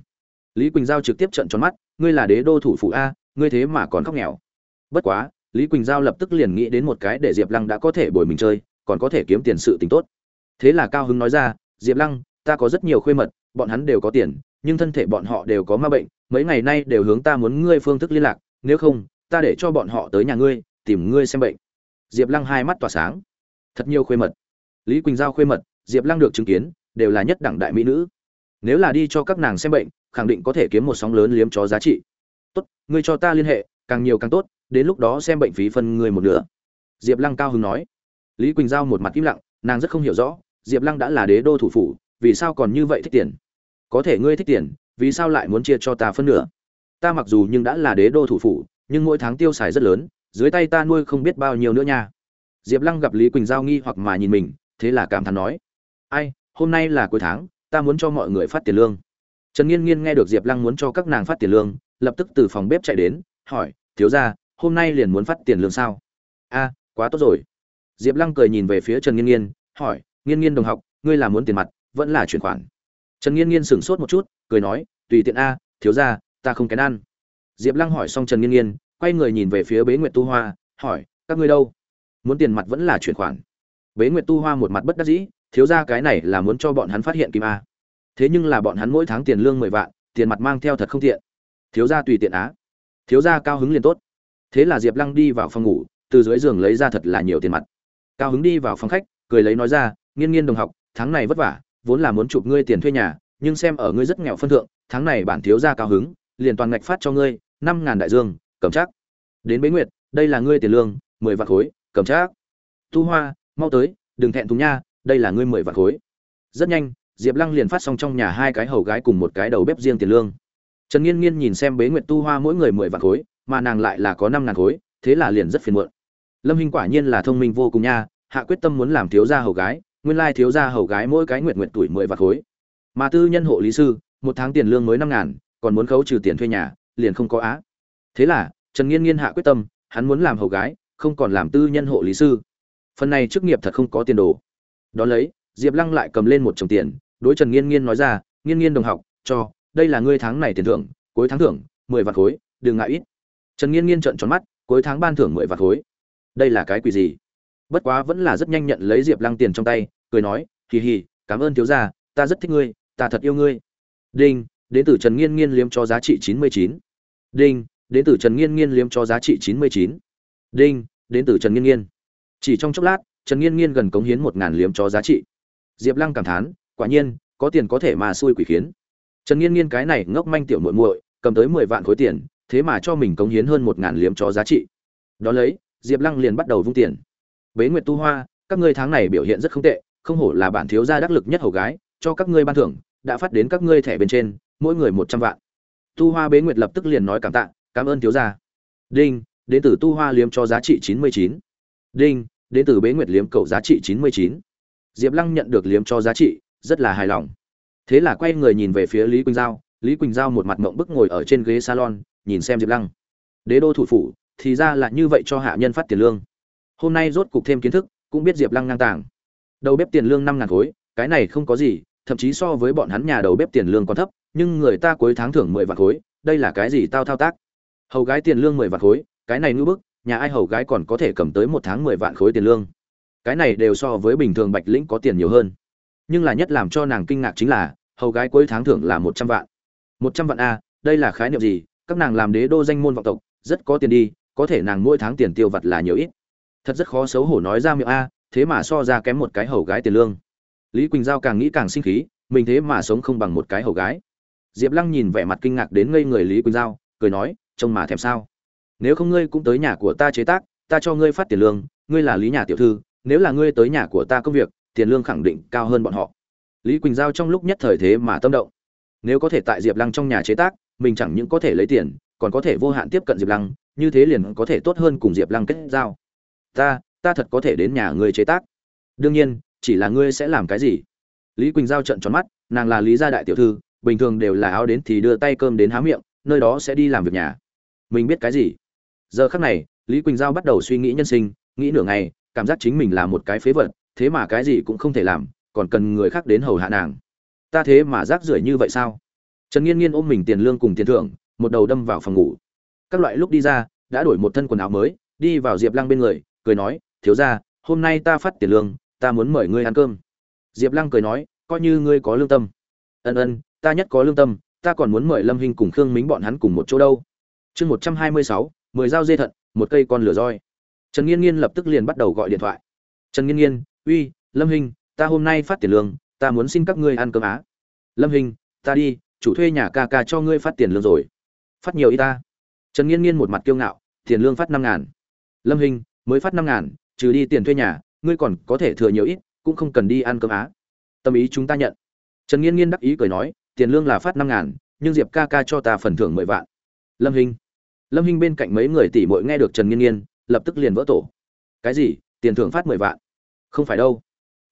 Lý quỳnh giao trực tiếp trận tròn mắt, ngươi là đế đô thủ phủ a, ngươi thế mà còn khóc nghèo. Bất quá, lý quỳnh giao lập tức liền nghĩ đến một cái để diệp lăng đã có thể bồi mình chơi, còn có thể kiếm tiền sự tính tốt. Thế là cao hứng nói ra, diệp lăng, ta có rất nhiều khuê mật, bọn hắn đều có tiền, nhưng thân thể bọn họ đều có ma bệnh, mấy ngày nay đều hướng ta muốn ngươi phương thức liên lạc nếu không, ta để cho bọn họ tới nhà ngươi, tìm ngươi xem bệnh. Diệp lăng hai mắt tỏa sáng. Thật nhiều khuê mật. Lý quỳnh giao khuê mật, diệp lăng được chứng kiến, đều là nhất đẳng đại mỹ nữ. Nếu là đi cho các nàng xem bệnh, khẳng định có thể kiếm một sóng lớn liếm chó giá trị. Tốt, ngươi cho ta liên hệ, càng nhiều càng tốt, đến lúc đó xem bệnh phí phân người một nửa. Diệp lăng cao hứng nói. Lý quỳnh giao một mặt im lặng, nàng rất không hiểu rõ, diệp lăng đã là đế đô thủ phủ, vì sao còn như vậy thích tiền? Có thể ngươi thích tiền, vì sao lại muốn chia cho ta phân nửa? Ta mặc dù nhưng đã là đế đô thủ phủ, nhưng mỗi tháng tiêu xài rất lớn, dưới tay ta nuôi không biết bao nhiêu nữa nha. Diệp lăng gặp lý quỳnh giao nghi hoặc mà nhìn mình, thế là cảm thán nói, ai, hôm nay là cuối tháng, ta muốn cho mọi người phát tiền lương. Trần nghiên nghiên nghe được diệp lăng muốn cho các nàng phát tiền lương, lập tức từ phòng bếp chạy đến, hỏi, thiếu ra hôm nay liền muốn phát tiền lương sao? A, quá tốt rồi. Diệp lăng cười nhìn về phía trần nghiên nghiên, hỏi, nghiên nghiên đồng học, ngươi là muốn tiền mặt, vẫn là chuyển khoản? Trần nghiên nghiên sửng sốt một chút, cười nói, tùy tiện a, thiếu ra ta không kén ăn. Diệp lăng hỏi xong trần nghiên nghiên, quay người nhìn về phía bế nguyệt tu hoa, hỏi, các ngươi đâu? Muốn tiền mặt vẫn là chuyển khoản? Bế nguyệt tu hoa một mặt bất đắc dĩ, thiếu ra cái này là muốn cho bọn hắn phát hiện kim a. Thế nhưng là bọn hắn mỗi tháng tiền lương mười vạn, tiền mặt mang theo thật không tiện. Thiếu ra tùy tiện á. Thiếu ra cao hứng liền tốt. Thế là diệp lăng đi vào phòng ngủ, từ dưới giường lấy ra thật là nhiều tiền mặt. Cao hứng đi vào phòng khách, cười lấy nói ra, nghiên nghiên đồng học, tháng này vất vả, vốn là muốn chụp ngươi tiền thuê nhà, nhưng xem ở ngươi rất nghèo phân thượng, tháng này bản thiếu ra cao hứng liền toàn ngạch phát cho ngươi, năm ngàn đại dương, cầm chắc. Đến bế nguyệt, đây là ngươi tiền lương, mười vạn khối, cầm chắc. Tu hoa, mau tới, đừng thẹn thùng nha, đây là ngươi mười vạn khối. Rất nhanh, diệp lăng liền phát xong trong nhà hai cái hầu gái cùng một cái đầu bếp riêng tiền lương. Trần nghiên nghiên nhìn xem bế nguyệt tu hoa mỗi người mười vạn khối, mà nàng lại là có năm ngàn khối, thế là liền rất phiền muộn. Lâm hình quả nhiên là thông minh vô cùng nha, hạ quyết tâm muốn làm thiếu gia hầu gái, nguyên lai thiếu gia hầu gái mỗi cái nguyện nguyện tuổi mười vạn khối. Mà tư nhân hộ lý sư, một tháng tiền lương mới năm ngàn còn muốn khấu trừ tiền thuê nhà, liền không có á. Thế là, trần nghiên nghiên hạ quyết tâm, hắn muốn làm hầu gái, không còn làm tư nhân hộ lý sư. Phần này chức nghiệp thật không có tiền đồ. Đ ó lấy, diệp lăng lại cầm lên một chồng tiền, đối trần nghiên nghiên nói ra, nghiên nghiên đồng học, cho, đây là ngươi tháng này tiền thưởng, cuối tháng thưởng, mười vạn khối, đừng ngại ít. Trần nghiên nghiên trợn tròn mắt, cuối tháng ban thưởng mười vạn khối. Đây là cái quỷ gì? Bất quá vẫn là rất nhanh nhận lấy diệp lăng tiền trong tay, cười nói, hì hì, cảm ơn thiếu gia, ta rất thích ngươi, ta thật yêu ngươi. Đinh đến từ trần nghiên nghiên liếm cho giá trị chín mươi chín. Đinh, đến từ trần nghiên nghiên liếm cho giá trị chín mươi chín. Đinh, đến từ trần nghiên nghiên. Chỉ trong chốc lát, trần nghiên nghiên gần cống hiến một ngàn liếm cho giá trị. Diệp lăng cảm thán, quả nhiên, có tiền có thể mà xui quỷ khiến. Trần nghiên nghiên cái này ngốc manh tiểu muội muội, cầm tới mười vạn khối tiền, thế mà cho mình cống hiến hơn một ngàn liếm cho giá trị. Đó lấy, diệp lăng liền bắt đầu vung tiền. Bế nguyệt tu hoa, các ngươi tháng này biểu hiện rất không tệ, không hổ là bản thiếu gia đắc lực nhất hầu gái, cho các ngươi ban thưởng, đã phát đến các ngươi thẻ bên trên mỗi người một trăm vạn. Tu hoa bế nguyệt lập tức liền nói cảm tạ, cảm ơn thiếu gia. Đinh, đến từ tu hoa liếm cho giá trị chín mươi chín. Đinh, đến từ bế nguyệt liếm cầu giá trị chín mươi chín. Diệp lăng nhận được liếm cho giá trị, rất là hài lòng. Thế là quay người nhìn về phía lý quỳnh giao. Lý quỳnh giao một mặt mộng bức ngồi ở trên ghế salon, nhìn xem diệp lăng. Đế đô thủ phủ, thì ra là như vậy cho hạ nhân phát tiền lương. Hôm nay rốt cục thêm kiến thức, cũng biết diệp lăng ngang tàng. Đầu bếp tiền lương năm ngàn khối, cái này không có gì thậm chí so với bọn hắn nhà đầu bếp tiền lương còn thấp, nhưng người ta cuối tháng thưởng mười vạn khối, đây là cái gì tao thao tác? Hầu gái tiền lương mười vạn khối, cái này ngưỡng bức, nhà ai hầu gái còn có thể cầm tới một tháng mười vạn khối tiền lương? Cái này đều so với bình thường bạch lĩnh có tiền nhiều hơn. Nhưng là nhất làm cho nàng kinh ngạc chính là, hầu gái cuối tháng thưởng là một trăm vạn. Một trăm vạn a, đây là khái niệm gì? Các nàng làm đế đô danh môn vọng tộc, rất có tiền đi, có thể nàng mỗi tháng tiền tiêu vặt là nhiều ít. Thật rất khó xấu hổ nói ra miệng a, thế mà so ra kém một cái hầu gái tiền lương lý quỳnh giao càng nghĩ càng sinh khí, mình thế mà sống không bằng một cái hầu gái. Diệp lăng nhìn vẻ mặt kinh ngạc đến ngây người lý quỳnh giao, cười nói, trông mà thèm sao? Nếu không ngươi cũng tới nhà của ta chế tác, ta cho ngươi phát tiền lương, ngươi là lý nhà tiểu thư, nếu là ngươi tới nhà của ta công việc, tiền lương khẳng định cao hơn bọn họ. Lý quỳnh giao trong lúc nhất thời thế mà tâm động. Nếu có thể tại diệp lăng trong nhà chế tác, mình chẳng những có thể lấy tiền, còn có thể vô hạn tiếp cận diệp lăng, như thế liền có thể tốt hơn cùng diệp lăng kết giao. Ta ta thật có thể đến nhà ngươi chế tác. Đương nhiên chỉ là ngươi sẽ làm cái gì? Lý quỳnh giao trận tròn mắt, nàng là lý gia đại tiểu thư, bình thường đều là áo đến thì đưa tay cơm đến há miệng, nơi đó sẽ đi làm việc nhà. Mình biết cái gì? Giờ khắc này, lý quỳnh giao bắt đầu suy nghĩ nhân sinh, nghĩ nửa ngày, cảm giác chính mình là một cái phế vật, thế mà cái gì cũng không thể làm, còn cần người khác đến hầu hạ nàng. Ta thế mà rác rưởi như vậy sao? Trần nghiên nghiên ôm mình tiền lương cùng tiền thưởng, một đầu đâm vào phòng ngủ. Các loại lúc đi ra, đã đổi một thân quần áo mới, đi vào diệp lăng bên người, cười nói, thiếu ra hôm nay ta phát tiền lương ta muốn mời ngươi ăn cơm. Diệp lăng cười nói, coi như ngươi có lương tâm. Ân ân, ta nhất có lương tâm, ta còn muốn mời lâm hinh cùng khương mính bọn hắn cùng một chỗ đâu. Chương một trăm hai mươi sáu, mười dao dê thận, một cây con lửa roi. Trần nghiên nghiên lập tức liền bắt đầu gọi điện thoại. Trần nghiên nghiên, uy, lâm hinh, ta hôm nay phát tiền lương, ta muốn xin các ngươi ăn cơm á. Lâm hinh, ta đi, chủ thuê nhà ca ca cho ngươi phát tiền lương rồi. Phát nhiều y ta. Trần nghiên nghiên một mặt kiêu ngạo, tiền lương phát năm ngàn. Lâm hinh, mới phát năm ngàn, trừ đi tiền thuê nhà ngươi còn có thể thừa nhiều ít, cũng không cần đi ăn cơm á. Tâm ý chúng ta nhận. Trần nghiên nghiên đắc ý cười nói, tiền lương là phát năm ngàn, nhưng diệp ca ca cho ta phần thưởng mười vạn. Lâm hinh. Lâm hinh bên cạnh mấy người tỷ muội nghe được trần nghiên nghiên, lập tức liền vỡ tổ. Cái gì? Tiền thưởng phát mười vạn? Không phải đâu.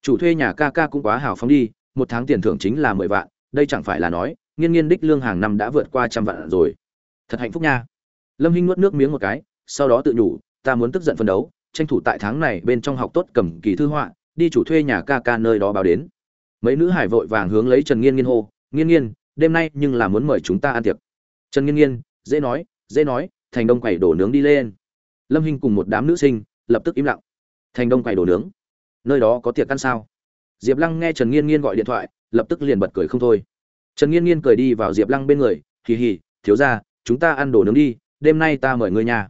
Chủ thuê nhà ca ca cũng quá hào phóng đi, một tháng tiền thưởng chính là mười vạn, đây chẳng phải là nói, nghiên nghiên đích lương hàng năm đã vượt qua trăm vạn rồi. Thật hạnh phúc nha. Lâm hinh nuốt nước miếng một cái, sau đó tự nhủ, ta muốn tức giận phân đấu tranh thủ tại tháng này bên trong học tốt cầm kỳ thư họa, đi chủ thuê nhà ca ca nơi đó báo đến. Mấy nữ hải vội vàng hướng lấy trần nghiên nghiên hô, nghiên nghiên, đêm nay nhưng là muốn mời chúng ta ăn tiệc. Trần nghiên nghiên, dễ nói dễ nói, thành đông quẩy đổ nướng đi lên. Lâm hinh cùng một đám nữ sinh lập tức im lặng. Thành đông quẩy đổ nướng? Nơi đó có tiệc ăn sao? Diệp lăng nghe trần nghiên nghiên gọi điện thoại, lập tức liền bật cười không thôi. Trần nghiên nghiên cười đi vào diệp lăng bên người, hì hì, thiếu ra chúng ta ăn đồ nướng đi, đêm nay ta mời ngươi nhà.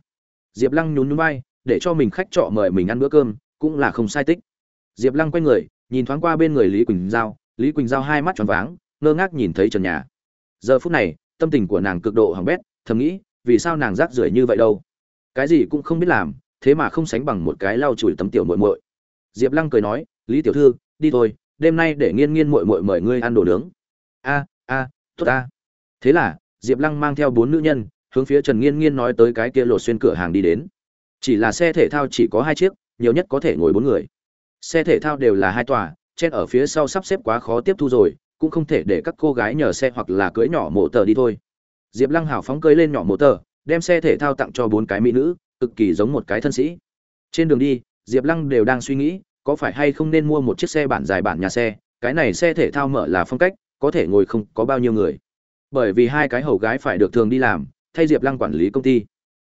Diệp lăng nhún nhún vai để cho mình khách trọ mời mình ăn bữa cơm, cũng là không sai tích. Diệp lăng quay người, nhìn thoáng qua bên người lý quỳnh giao, lý quỳnh giao hai mắt tròn váng, ngơ ngác nhìn thấy trần nhà. Giờ phút này, tâm tình của nàng cực độ hỏng bét, thầm nghĩ, vì sao nàng rác rưởi như vậy đâu? Cái gì cũng không biết làm, thế mà không sánh bằng một cái lau chùi tấm tiểu muội muội. Diệp lăng cười nói, lý tiểu thư, đi thôi, đêm nay để nghiên nghiên muội muội mời ngươi ăn đồ nướng. A a, tốt a thế là, diệp lăng mang theo bốn nữ nhân, hướng phía trần nghiên nghiên nói tới cái kia lột xuyên cửa hàng đi đến chỉ là xe thể thao chỉ có hai chiếc, nhiều nhất có thể ngồi bốn người. Xe thể thao đều là hai tòa chen ở phía sau sắp xếp quá khó tiếp thu rồi, cũng không thể để các cô gái nhờ xe hoặc là cưỡi nhỏ mộ tờ đi thôi. Diệp lăng hào phóng cưỡi lên nhỏ mộ tờ, đem xe thể thao tặng cho bốn cái mỹ nữ, cực kỳ giống một cái thân sĩ. Trên đường đi, diệp lăng đều đang suy nghĩ, có phải hay không nên mua một chiếc xe bản dài bản nhà xe, cái này xe thể thao mở là phong cách, có thể ngồi không có bao nhiêu người. Bởi vì hai cái hầu gái phải được thường đi làm, thay diệp lăng quản lý công ty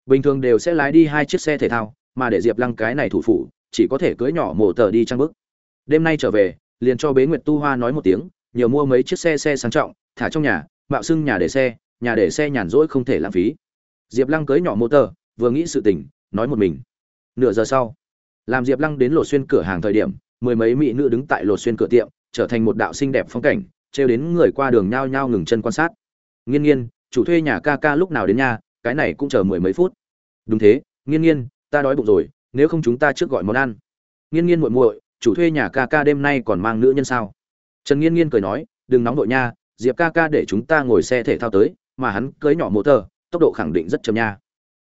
bình thường đều sẽ lái đi hai chiếc xe thể thao, mà để diệp lăng cái này thủ phủ, chỉ có thể cưỡi nhỏ mổ tờ đi trang bức. Đêm nay trở về, liền cho bế nguyệt tu hoa nói một tiếng nhờ mua mấy chiếc xe xe sang trọng, thả trong nhà, mạo xưng nhà để xe, nhà để xe nhàn rỗi không thể lãng phí. Diệp lăng cưỡi nhỏ mô tờ, vừa nghĩ sự tình, nói một mình. Nửa giờ sau, làm diệp lăng đến lột xuyên cửa hàng thời điểm, mười mấy mỹ nữ đứng tại lột xuyên cửa tiệm, trở thành một đạo xinh đẹp phong cảnh, trêu đến người qua đường nhao nhao ngừng chân quan sát. Nghiên nghiên, chủ thuê nhà ca ca lúc nào đến nhà cái này cũng chờ mười mấy phút. Đúng thế, nghiên nghiên, ta đói bụng rồi, nếu không chúng ta trước gọi món ăn. Nghiên nghiên muội muội, chủ thuê nhà ca ca đêm nay còn mang nữ nhân sao? Trần nghiên nghiên cười nói, đừng nóng đội nha, diệp ca ca để chúng ta ngồi xe thể thao tới, mà hắn cưới nhỏ mô tờ, tốc độ khẳng định rất chậm nha.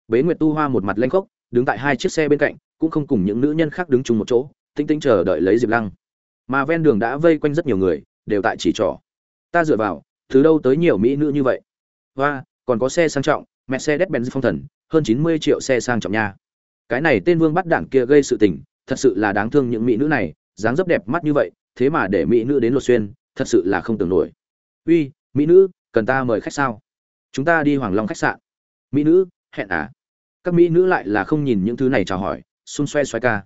Bế nguyệt tu hoa một mặt lanh khốc, đứng tại hai chiếc xe bên cạnh, cũng không cùng những nữ nhân khác đứng chung một chỗ tinh tinh chờ đợi lấy diệp lăng. Mà ven đường đã vây quanh rất nhiều người, đều tại chỉ trỏ. Ta dựa vào thứ đâu tới nhiều mỹ nữ như vậy? Hoa, còn có xe sang trọng mercedes benz phong thần, hơn chín mươi triệu xe sang trọng nha. Cái này tên vương bắt đảng kia gây sự tình, thật sự là đáng thương những mỹ nữ này, dáng dấp đẹp mắt như vậy, thế mà để mỹ nữ đến lột xuyên, thật sự là không tưởng nổi. Uy, mỹ nữ, cần ta mời khách sao? Chúng ta đi hoàng long khách sạn. Mỹ nữ, hẹn à? Các mỹ nữ lại là không nhìn những thứ này chào hỏi, xung xoe xoay ca.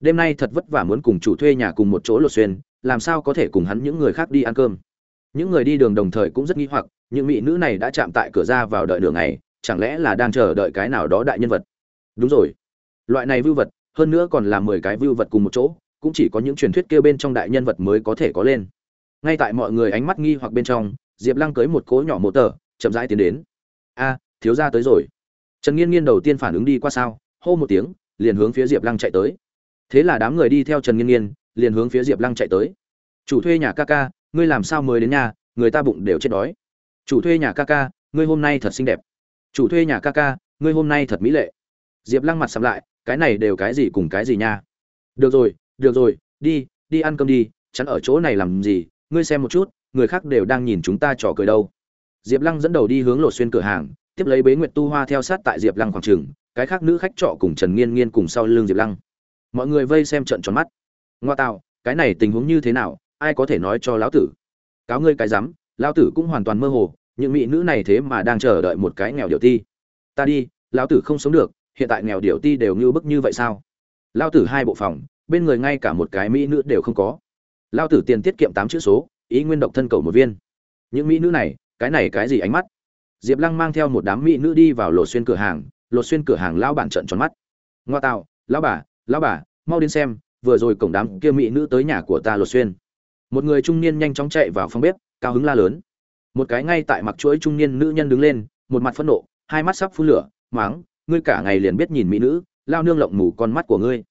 Đêm nay thật vất vả muốn cùng chủ thuê nhà cùng một chỗ lột xuyên, làm sao có thể cùng hắn những người khác đi ăn cơm? Những người đi đường đồng thời cũng rất nghi hoặc, những mỹ nữ này đã chạm tại cửa ra vào đợi đường này chẳng lẽ là đang chờ đợi cái nào đó đại nhân vật? Đúng rồi. Loại này vưu vật, hơn nữa còn là mười cái vưu vật cùng một chỗ, cũng chỉ có những truyền thuyết kêu bên trong đại nhân vật mới có thể có lên. Ngay tại mọi người ánh mắt nghi hoặc bên trong, diệp lăng cưới một cố nhỏ mô tờ, chậm rãi tiến đến. A, thiếu ra tới rồi. Trần nghiên nghiên đầu tiên phản ứng đi qua sao, hô một tiếng, liền hướng phía diệp lăng chạy tới. Thế là đám người đi theo trần nghiên nghiên, liền hướng phía diệp lăng chạy tới. Chủ thuê nhà ca ca, ngươi làm sao mới đến nhà, người ta bụng đều chết đói. Chủ thuê nhà ca ca, ngươi hôm nay thật xinh đẹp chủ thuê nhà ca ca, ngươi hôm nay thật mỹ lệ. Diệp lăng mặt sắm lại, cái này đều cái gì cùng cái gì nha? Được rồi được rồi, đi đi ăn cơm đi, chắn ở chỗ này làm gì, ngươi xem một chút, người khác đều đang nhìn chúng ta trò cười đâu. Diệp lăng dẫn đầu đi hướng lột xuyên cửa hàng, tiếp lấy bế nguyệt tu hoa theo sát tại diệp lăng khoảng trường, cái khác nữ khách trọ cùng trần nghiên nghiên cùng sau lưng diệp lăng. Mọi người vây xem trận tròn mắt. Ngoa tạo, cái này tình huống như thế nào, ai có thể nói cho lão tử? Cáo ngươi cái rắm, lão tử cũng hoàn toàn mơ hồ những mỹ nữ này thế mà đang chờ đợi một cái nghèo điệu ti. Ta đi, lão tử không sống được, hiện tại nghèo điệu ti đều như bức như vậy sao? Lão tử hai bộ phòng, bên người ngay cả một cái mỹ nữ đều không có. Lão tử tiền tiết kiệm tám chữ số, ý nguyên độc thân cầu một viên. Những mỹ nữ này, cái này cái gì ánh mắt? Diệp lăng mang theo một đám mỹ nữ đi vào lột xuyên cửa hàng, lột xuyên cửa hàng lão bản trận tròn mắt. Ngoa tạo, lão bà lão bà, mau đến xem, vừa rồi cổng đám kia mỹ nữ tới nhà của ta lột xuyên. Một người trung niên nhanh chóng chạy vào phòng bếp, cao hứng la lớn một cái ngay tại mặc chuỗi trung niên nữ nhân đứng lên, một mặt phẫn nộ, hai mắt sắp phun lửa máng ngươi cả ngày liền biết nhìn mỹ nữ, lao nương lộng mù con mắt của ngươi.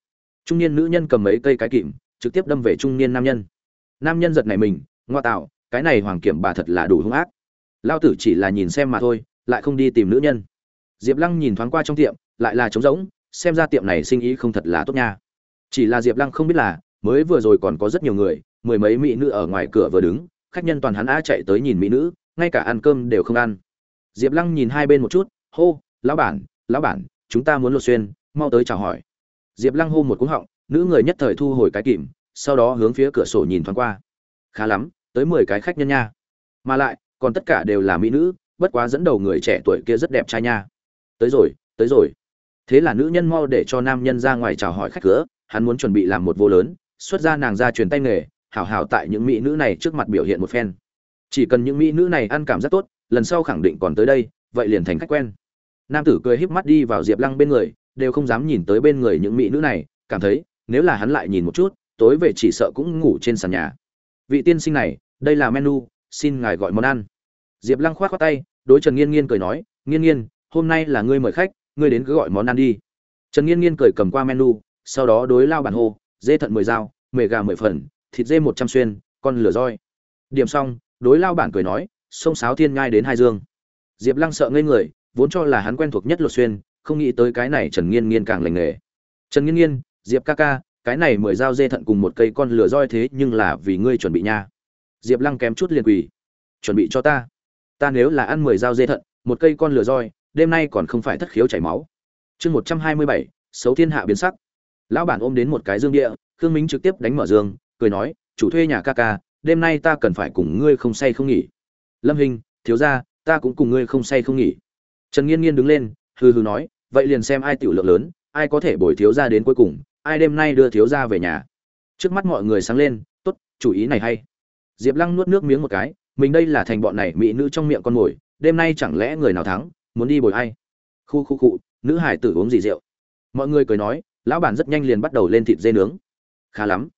Trung niên nữ nhân cầm mấy cây cái kìm, trực tiếp đâm về trung niên nam nhân. Nam nhân giật này mình, ngoa tạo, cái này hoàng kiểm bà thật là đủ hung ác. Lao tử chỉ là nhìn xem mà thôi, lại không đi tìm nữ nhân. Diệp lăng nhìn thoáng qua trong tiệm, lại là trống rỗng, xem ra tiệm này sinh ý không thật là tốt nha. Chỉ là diệp lăng không biết là, mới vừa rồi còn có rất nhiều người, mười mấy mỹ nữ ở ngoài cửa vừa đứng khách nhân toàn hắn á chạy tới nhìn mỹ nữ, ngay cả ăn cơm đều không ăn. Diệp lăng nhìn hai bên một chút, hô, lão bản lão bản, chúng ta muốn lột xuyên, mau tới chào hỏi. Diệp lăng hô một cú họng, nữ người nhất thời thu hồi cái kìm, sau đó hướng phía cửa sổ nhìn thoáng qua. Khá lắm, tới mười cái khách nhân nha. Mà lại, còn tất cả đều là mỹ nữ, bất quá dẫn đầu người trẻ tuổi kia rất đẹp trai nha. Tới rồi tới rồi. Thế là nữ nhân mau để cho nam nhân ra ngoài chào hỏi khách cửa, hắn muốn chuẩn bị làm một vô lớn, xuất ra nàng ra truyền tay nghề hảo hảo tại những mỹ nữ này trước mặt biểu hiện một phen. Chỉ cần những mỹ nữ này ăn cảm giác tốt, lần sau khẳng định còn tới đây, vậy liền thành khách quen. Nam tử cười híp mắt đi vào diệp lăng bên người, đều không dám nhìn tới bên người những mỹ nữ này, cảm thấy, nếu là hắn lại nhìn một chút, tối về chỉ sợ cũng ngủ trên sàn nhà. Vị tiên sinh này, đây là menu, xin ngài gọi món ăn. Diệp lăng khoát khoát tay, đối trần nghiên nghiên cười nói, nghiên nghiên, hôm nay là ngươi mời khách, ngươi đến cứ gọi món ăn đi. Trần nghiên nghiên cười cầm qua menu, sau đó đối lao bản hô dê thận mười dao mề gà mười phần thịt dê một trăm xuyên, con lửa roi. Điểm xong, đối lao bản cười nói, sông sáo thiên ngai đến hai dương. Diệp lăng sợ ngây người, vốn cho là hắn quen thuộc nhất lột xuyên, không nghĩ tới cái này trần nghiên nghiên càng lành nghề. Trần nghiên nghiên, diệp ca ca, cái này mười dao dê thận cùng một cây con lửa roi thế nhưng là vì ngươi chuẩn bị nha. Diệp lăng kém chút liền quỳ, chuẩn bị cho ta. Ta nếu là ăn mười dao dê thận, một cây con lửa roi, đêm nay còn không phải thất khiếu chảy máu. Chương một trăm hai mươi bảy, xấu thiên hạ biến sắc. Lão bản ôm đến một cái dương địa, khương minh trực tiếp đánh mở dương cười nói, chủ thuê nhà ca ca, đêm nay ta cần phải cùng ngươi không say không nghỉ. Lâm hình, thiếu ra ta cũng cùng ngươi không say không nghỉ. Trần nghiên nghiên đứng lên, hừ hừ nói, vậy liền xem ai tiểu lượng lớn, ai có thể bồi thiếu ra đến cuối cùng, ai đêm nay đưa thiếu ra về nhà. Trước mắt mọi người sáng lên, tốt, chủ ý này hay. Diệp lăng nuốt nước miếng một cái, mình đây là thành bọn này mỹ nữ trong miệng con mồi, đêm nay chẳng lẽ người nào thắng, muốn đi bồi ai? Khu khu cụ nữ hải tử uống gì rượu. Mọi người cười nói, lão bản rất nhanh liền bắt đầu lên thịt dê nướng. Khá lắm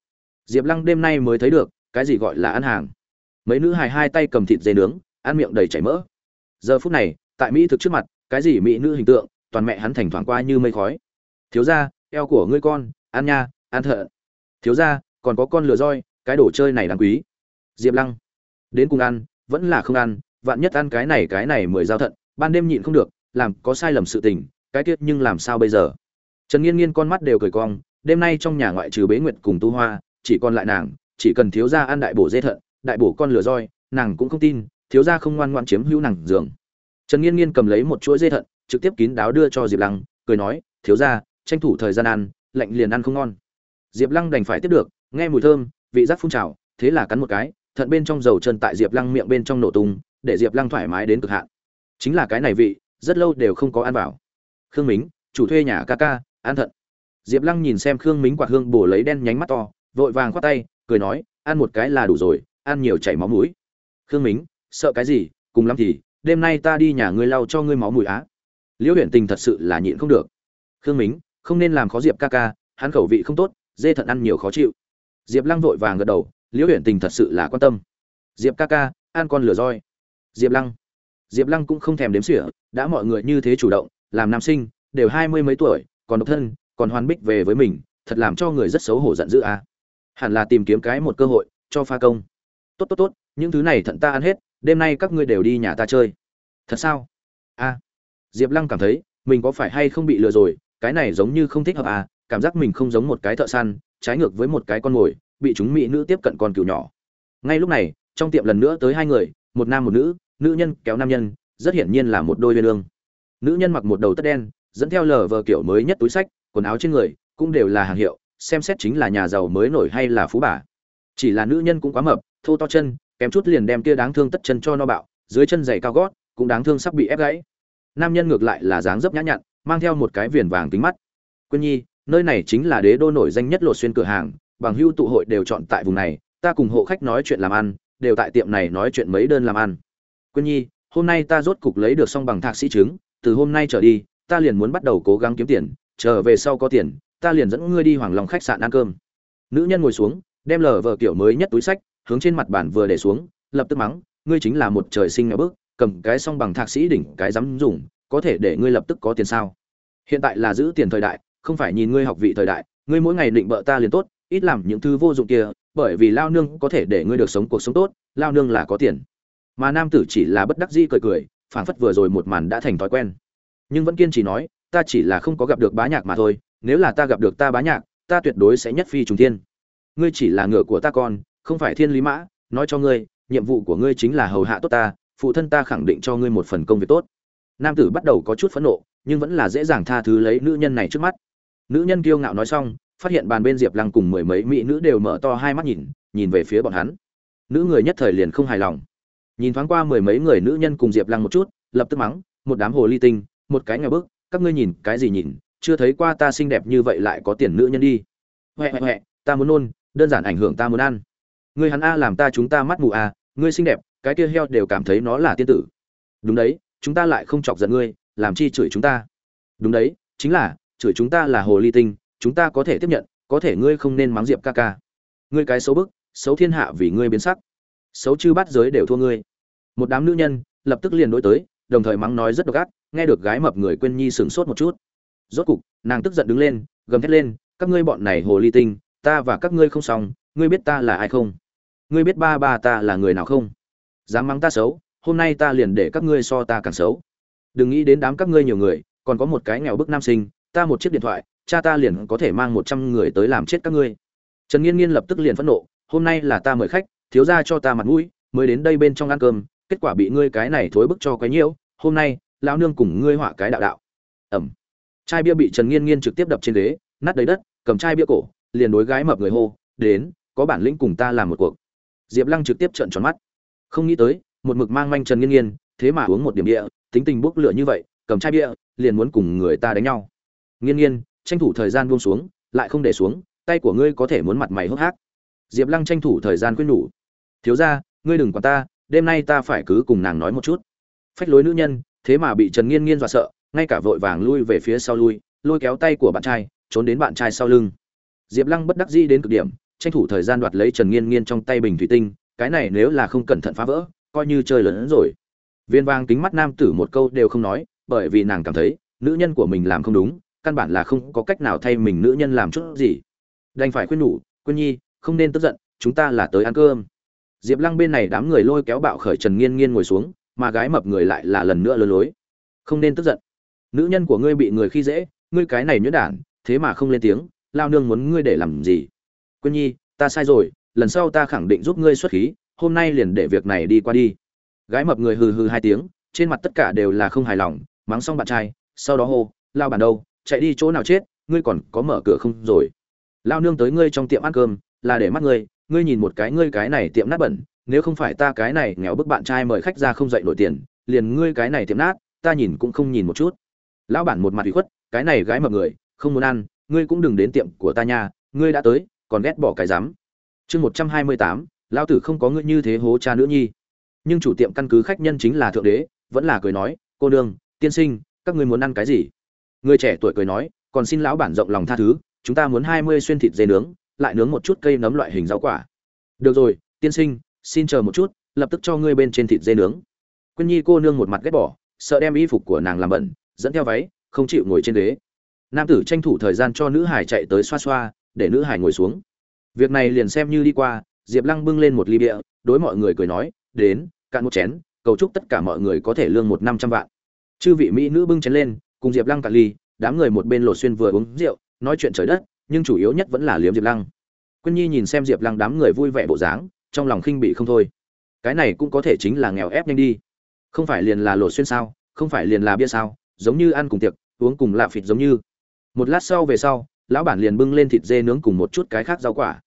diệp lăng đêm nay mới thấy được, cái gì gọi là ăn hàng. Mấy nữ hài hai tay cầm thịt dê nướng, ăn miệng đầy chảy mỡ. Giờ phút này, tại mỹ thực trước mặt, cái gì mỹ nữ hình tượng, toàn mẹ hắn thành thoảng qua như mây khói. Thiếu ra eo của ngươi con, ăn nha, ăn thợ. Thiếu ra còn có con lừa roi, cái đồ chơi này đáng quý. Diệp lăng. Đến cùng ăn, vẫn là không ăn, vạn nhất ăn cái này cái này mười giao thận, ban đêm nhịn không được, làm có sai lầm sự tình, cái tiết nhưng làm sao bây giờ? Trần nghiên nghiên con mắt đều cười cong, đêm nay trong nhà ngoại trừ bế nguyệt cùng tu hoa chỉ còn lại nàng, chỉ cần thiếu gia ăn đại bổ dê thận, đại bổ con lửa roi, nàng cũng không tin, thiếu gia không ngoan ngoan chiếm hữu nàng giường. Trần nghiên nghiên cầm lấy một chuỗi dê thận, trực tiếp kín đáo đưa cho diệp lăng, cười nói, thiếu gia, tranh thủ thời gian ăn, lạnh liền ăn không ngon. Diệp lăng đành phải tiếp được, nghe mùi thơm, vị giác phun trào, thế là cắn một cái, thận bên trong dầu chân tại diệp lăng miệng bên trong nổ tung, để diệp lăng thoải mái đến cực hạn. Chính là cái này vị, rất lâu đều không có ăn vào. Khương mính, chủ thuê nhà ca ca, ăn thận. Diệp lăng nhìn xem khương mính quạt hương bổ lấy đen nhánh mắt to vội vàng khoát tay, cười nói, ăn một cái là đủ rồi, ăn nhiều chảy máu mũi. Khương mính, sợ cái gì, cùng lắm thì, đêm nay ta đi nhà ngươi lau cho ngươi máu mũi á. Liễu Huyền tình thật sự là nhịn không được. Khương mính, không nên làm khó diệp ca ca, hắn khẩu vị không tốt, dê thận ăn nhiều khó chịu. Diệp lăng vội vàng gật đầu, liễu Huyền tình thật sự là quan tâm. Diệp ca ca, ăn con lửa roi. Diệp lăng. Diệp lăng cũng không thèm đếm xỉa, đã mọi người như thế chủ động, làm nam sinh, đều hai mươi mấy tuổi, còn độc thân, còn hoàn bích về với mình, thật làm cho người rất xấu hổ giận dữ à hẳn là tìm kiếm cái một cơ hội, cho pha công. Tốt tốt tốt, những thứ này thận ta ăn hết, đêm nay các ngươi đều đi nhà ta chơi. Thật sao? A diệp lăng cảm thấy, mình có phải hay không bị lừa rồi, cái này giống như không thích hợp à cảm giác mình không giống một cái thợ săn, trái ngược với một cái con mồi, bị chúng mỹ nữ tiếp cận con cừu nhỏ. Ngay lúc này, trong tiệm lần nữa tới hai người, một nam một nữ nữ nhân kéo nam nhân, rất hiển nhiên là một đôi viên lương nữ nhân mặc một đầu tất đen, dẫn theo lờ vờ kiểu mới nhất túi sách, quần áo trên người, cũng đều là hàng hiệu xem xét chính là nhà giàu mới nổi hay là phú bà. Chỉ là nữ nhân cũng quá mập, thô to chân, kém chút liền đem kia đáng thương tất chân cho no bạo, dưới chân giày cao gót, cũng đáng thương sắp bị ép gãy. Nam nhân ngược lại là dáng dấp nhã nhặn, mang theo một cái viền vàng kính mắt. Quyên nhi, nơi này chính là đế đô nổi danh nhất lột xuyên cửa hàng, bằng hưu tụ hội đều chọn tại vùng này, ta cùng hộ khách nói chuyện làm ăn, đều tại tiệm này nói chuyện mấy đơn làm ăn. Quyên nhi, hôm nay ta rốt cục lấy được xong bằng thạc sĩ chứng, từ hôm nay trở đi, ta liền muốn bắt đầu cố gắng kiếm tiền, trở về sau có tiền ta liền dẫn ngươi đi hoàng long khách sạn ăn cơm. Nữ nhân ngồi xuống, đem lờ vờ kiểu mới nhất túi sách, hướng trên mặt bàn vừa để xuống, lập tức mắng, ngươi chính là một trời sinh nghèo bước cầm cái xong bằng thạc sĩ đỉnh cái dám dùng, có thể để ngươi lập tức có tiền sao? Hiện tại là giữ tiền thời đại, không phải nhìn ngươi học vị thời đại, ngươi mỗi ngày định bợ ta liền tốt, ít làm những thứ vô dụng kia, bởi vì lao nương có thể để ngươi được sống cuộc sống tốt, lao nương là có tiền. Mà nam tử chỉ là bất đắc dĩ cười cười, phảng phất vừa rồi một màn đã thành thói quen. Nhưng vẫn kiên trì nói, ta chỉ là không có gặp được bá nhạc mà thôi nếu là ta gặp được ta bá nhạc, ta tuyệt đối sẽ nhất phi trùng thiên. Ngươi chỉ là ngựa của ta con, không phải thiên lý mã, nói cho ngươi, nhiệm vụ của ngươi chính là hầu hạ tốt ta, phụ thân ta khẳng định cho ngươi một phần công việc tốt. Nam tử bắt đầu có chút phẫn nộ, nhưng vẫn là dễ dàng tha thứ lấy nữ nhân này trước mắt. Nữ nhân kiêu ngạo nói xong, phát hiện bàn bên diệp lăng cùng mười mấy mỹ nữ đều mở to hai mắt nhìn nhìn về phía bọn hắn. Nữ người nhất thời liền không hài lòng. Nhìn thoáng qua mười mấy người nữ nhân cùng diệp lăng một chút, lập tức mắng, một đám hồ ly tinh, một cái ngờ bức, các ngươi nhìn cái gì nhìn chưa thấy qua ta xinh đẹp như vậy lại có tiền nữ nhân đi. Huệ huệ huệ, ta muốn nôn, đơn giản ảnh hưởng ta muốn ăn. Ngươi hắn a làm ta chúng ta mắt mù a, ngươi xinh đẹp, cái kia heo đều cảm thấy nó là tiên tử. Đúng đấy, chúng ta lại không chọc giận ngươi, làm chi chửi chúng ta? Đúng đấy, chính là, chửi chúng ta là hồ ly tinh, chúng ta có thể tiếp nhận, có thể ngươi không nên mắng diệp ca ca. Ngươi cái xấu bức, xấu thiên hạ vì ngươi biến sắc. Xấu chư bắt giới đều thua ngươi. Một đám nữ nhân, lập tức liền đối tới, đồng thời mắng nói rất độc ác, nghe được gái mập người quên nhi sửng sốt một chút rốt cục, nàng tức giận đứng lên, gầm thét lên, các ngươi bọn này hồ ly tinh, ta và các ngươi không xong, ngươi biết ta là ai không? Ngươi biết ba ba ta là người nào không? Dám mắng ta xấu, hôm nay ta liền để các ngươi so ta càng xấu. Đừng nghĩ đến đám các ngươi nhiều người, còn có một cái nghèo bức nam sinh, ta một chiếc điện thoại, cha ta liền có thể mang một trăm người tới làm chết các ngươi. Trần nghiên nghiên lập tức liền phẫn nộ, hôm nay là ta mời khách, thiếu ra cho ta mặt mũi, mới đến đây bên trong ăn cơm, kết quả bị ngươi cái này thối bức cho cái nhiễu, hôm nay, lão nương cùng ngươi họa cái đạo đạo. Ẩm chai bia bị trần nghiên nghiên trực tiếp đập trên ghế, nát đầy đất, cầm chai bia cổ, liền đối gái mập người hô, đến, có bản lĩnh cùng ta làm một cuộc. Diệp lăng trực tiếp trợn tròn mắt. Không nghĩ tới, một mực mang manh trần nghiên nghiên, thế mà uống một điểm địa tính tình bốc lửa như vậy, cầm chai bia, liền muốn cùng người ta đánh nhau. Nghiên nghiên, tranh thủ thời gian buông xuống, lại không để xuống, tay của ngươi có thể muốn mặt mày hốc hác. Diệp lăng tranh thủ thời gian quyết nhủ. Thiếu ra ngươi đừng quản ta, đêm nay ta phải cứ cùng nàng nói một chút. Phách lối nữ nhân, thế mà bị trần nghiên nghiên dọa sợ ngay cả vội vàng lui về phía sau lui, lôi kéo tay của bạn trai, trốn đến bạn trai sau lưng. Diệp lăng bất đắc dĩ đến cực điểm, tranh thủ thời gian đoạt lấy trần nghiên nghiên trong tay bình thủy tinh, cái này nếu là không cẩn thận phá vỡ, coi như chơi lớn hơn rồi. Viên vang kính mắt nam tử một câu đều không nói, bởi vì nàng cảm thấy, nữ nhân của mình làm không đúng, căn bản là không có cách nào thay mình nữ nhân làm chút gì. Đành phải khuyên nhủ quyên nhi, không nên tức giận, chúng ta là tới ăn cơm. Diệp lăng bên này đám người lôi kéo bạo khởi trần nghiên nghiên ngồi xuống, mà gái mập người lại là lần nữa lơ lối. Không nên tức giận nữ nhân của ngươi bị người khi dễ, ngươi cái này nhuyễn đản, thế mà không lên tiếng, lao nương muốn ngươi để làm gì? Quyên nhi, ta sai rồi, lần sau ta khẳng định giúp ngươi xuất khí, hôm nay liền để việc này đi qua đi. Gái mập người hừ hừ hai tiếng, trên mặt tất cả đều là không hài lòng, mắng xong bạn trai, sau đó hô, lao bản đâu, chạy đi chỗ nào chết, ngươi còn có mở cửa không rồi? Lao nương tới ngươi trong tiệm ăn cơm, là để mắt ngươi ngươi nhìn một cái ngươi cái này tiệm nát bẩn, nếu không phải ta cái này nghèo bức bạn trai mời khách ra không dậy nổi tiền, liền ngươi cái này tiệm nát, ta nhìn cũng không nhìn một chút lão bản một mặt ủy khuất, cái này gái mập người, không muốn ăn, ngươi cũng đừng đến tiệm của ta nha, ngươi đã tới, còn ghét bỏ cái dám chương một trăm hai mươi tám, lão tử không có ngươi như thế hố cha nữ nhi. Nhưng chủ tiệm căn cứ khách nhân chính là thượng đế, vẫn là cười nói, cô nương, tiên sinh, các ngươi muốn ăn cái gì? Người trẻ tuổi cười nói, còn xin lão bản rộng lòng tha thứ, chúng ta muốn hai mươi xuyên thịt dê nướng, lại nướng một chút cây nấm loại hình rau quả. Được rồi, tiên sinh, xin chờ một chút, lập tức cho ngươi bên trên thịt dê nướng. Quyên nhi cô nương một mặt ghét bỏ, sợ đem y phục của nàng làm bẩn dẫn theo váy, không chịu ngồi trên ghế. Nam tử tranh thủ thời gian cho nữ hải chạy tới xoa xoa, để nữ hải ngồi xuống. Việc này liền xem như đi qua, diệp lăng bưng lên một ly bia, đối mọi người cười nói, đến, cạn một chén, cầu chúc tất cả mọi người có thể lương một năm trăm vạn. Chư vị mỹ nữ bưng chén lên, cùng diệp lăng cạn ly, đám người một bên lột xuyên vừa uống rượu, nói chuyện trời đất, nhưng chủ yếu nhất vẫn là liếm diệp lăng. Quyên nhi nhìn xem diệp lăng đám người vui vẻ bộ dáng, trong lòng khinh bị không thôi. Cái này cũng có thể chính là nghèo ép nhanh đi. Không phải liền là lột xuyên sao, không phải liền là bia sao giống như ăn cùng tiệc, uống cùng lạ phịt giống như. Một lát sau về sau, lão bản liền bưng lên thịt dê nướng cùng một chút cái khác rau quả.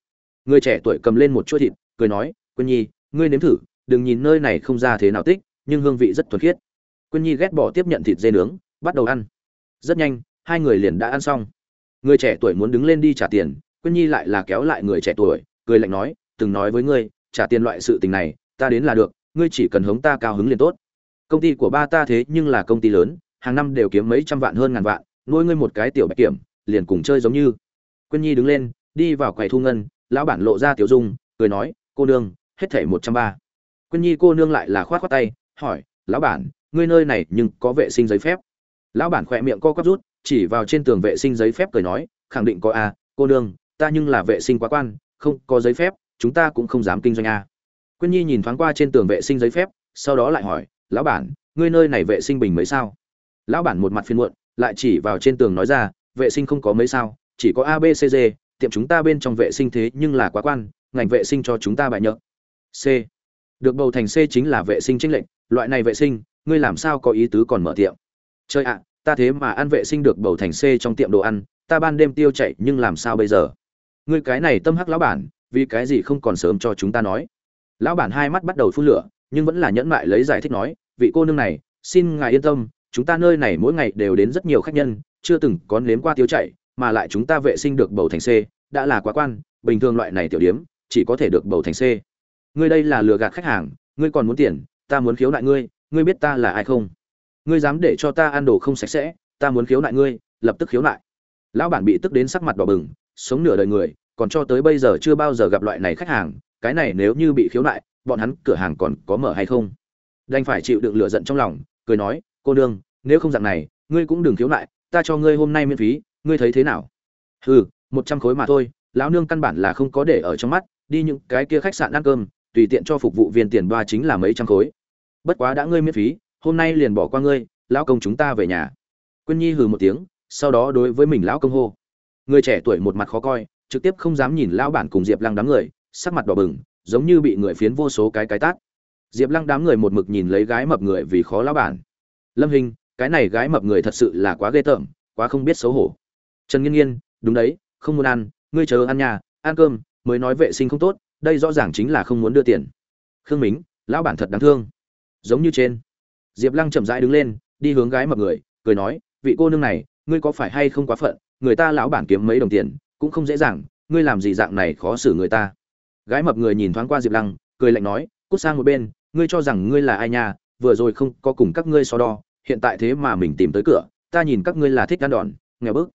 Người trẻ tuổi cầm lên một chuỗi thịt, cười nói, quyên nhi, ngươi nếm thử, đừng nhìn nơi này không ra thế nào tích, nhưng hương vị rất thuần khiết. Quyên nhi ghét bỏ tiếp nhận thịt dê nướng, bắt đầu ăn. Rất nhanh, hai người liền đã ăn xong. Người trẻ tuổi muốn đứng lên đi trả tiền, quyên nhi lại là kéo lại người trẻ tuổi, cười lạnh nói, từng nói với ngươi, trả tiền loại sự tình này, ta đến là được, ngươi chỉ cần hống ta cao hứng liền tốt. Công ty của ba ta thế nhưng là công ty lớn hàng năm đều kiếm mấy trăm vạn hơn ngàn vạn, nuôi ngươi một cái tiểu bạch kiểm, liền cùng chơi giống như. Quyên nhi đứng lên, đi vào quầy thu ngân, lão bản lộ ra tiểu dung, cười nói, cô nương, hết thảy một trăm ba. Quyên nhi cô nương lại là khoát khoát tay, hỏi, lão bản, ngươi nơi này nhưng có vệ sinh giấy phép? Lão bản khỏe miệng co quắp rút, chỉ vào trên tường vệ sinh giấy phép cười nói, khẳng định có a, cô nương, ta nhưng là vệ sinh quá quan, không có giấy phép, chúng ta cũng không dám kinh doanh a. Quyên nhi nhìn thoáng qua trên tường vệ sinh giấy phép, sau đó lại hỏi, lão bản, ngươi nơi này vệ sinh bình mấy sao? Lão bản một mặt phiên muộn, lại chỉ vào trên tường nói ra, vệ sinh không có mấy sao, chỉ có abcg tiệm chúng ta bên trong vệ sinh thế nhưng là quá quan, ngành vệ sinh cho chúng ta bại nhợ c. Được bầu thành c chính là vệ sinh chính lệnh loại này vệ sinh, ngươi làm sao có ý tứ còn mở tiệm? Chơi ạ, ta thế mà ăn vệ sinh được bầu thành c trong tiệm đồ ăn, ta ban đêm tiêu chạy nhưng làm sao bây giờ? Ngươi cái này tâm hắc lão bản, vì cái gì không còn sớm cho chúng ta nói? Lão bản hai mắt bắt đầu phun lửa, nhưng vẫn là nhẫn mại lấy giải thích nói, vị cô nương này, xin ngài yên tâm chúng ta nơi này mỗi ngày đều đến rất nhiều khách nhân, chưa từng có nếm qua tiêu chảy, mà lại chúng ta vệ sinh được bầu thành c, đã là quá quan, bình thường loại này tiểu điếm, chỉ có thể được bầu thành c. Ngươi đây là lừa gạt khách hàng, ngươi còn muốn tiền, ta muốn khiếu nại ngươi ngươi biết ta là ai không? Ngươi dám để cho ta ăn đồ không sạch sẽ, ta muốn khiếu nại ngươi, lập tức khiếu nại. Lão bản bị tức đến sắc mặt đỏ bừng, sống nửa đời người, còn cho tới bây giờ chưa bao giờ gặp loại này khách hàng, cái này nếu như bị khiếu nại, bọn hắn cửa hàng còn có mở hay không? Đành phải chịu đựng lửa giận trong lòng, cười nói cô nương, nếu không dạng này, ngươi cũng đừng khiếu nại, ta cho ngươi hôm nay miễn phí, ngươi thấy thế nào? Hừ, một trăm khối mà thôi, lão nương căn bản là không có để ở trong mắt, đi những cái kia khách sạn ăn cơm, tùy tiện cho phục vụ viên tiền ba chính là mấy trăm khối. Bất quá đã ngươi miễn phí, hôm nay liền bỏ qua ngươi, lão công chúng ta về nhà. Quyên nhi hừ một tiếng, sau đó đối với mình lão công hô. Người trẻ tuổi một mặt khó coi, trực tiếp không dám nhìn lão bản cùng diệp lăng đám người, sắc mặt đỏ bừng, giống như bị người phiến vô số cái cái tát. Diệp lăng đám người một mực nhìn lấy gái mập người vì khó lão bản lâm hình cái này gái mập người thật sự là quá ghê tởm, quá không biết xấu hổ. Trần nghiên nghiên, đúng đấy, không muốn ăn, ngươi chờ ăn nhà, ăn cơm, mới nói vệ sinh không tốt, đây rõ ràng chính là không muốn đưa tiền. Khương mính, lão bản thật đáng thương. Giống như trên. Diệp lăng chậm rãi đứng lên, đi hướng gái mập người, cười nói, vị cô nương này, ngươi có phải hay không quá phận, người ta lão bản kiếm mấy đồng tiền, cũng không dễ dàng, ngươi làm gì dạng này khó xử người ta. Gái mập người nhìn thoáng qua diệp lăng, cười lạnh nói, cút sang một bên, ngươi cho rằng ngươi là ai nha vừa rồi không có cùng các ngươi so đo, hiện tại thế mà mình tìm tới cửa, ta nhìn các ngươi là thích ăn đòn, nghèo bức.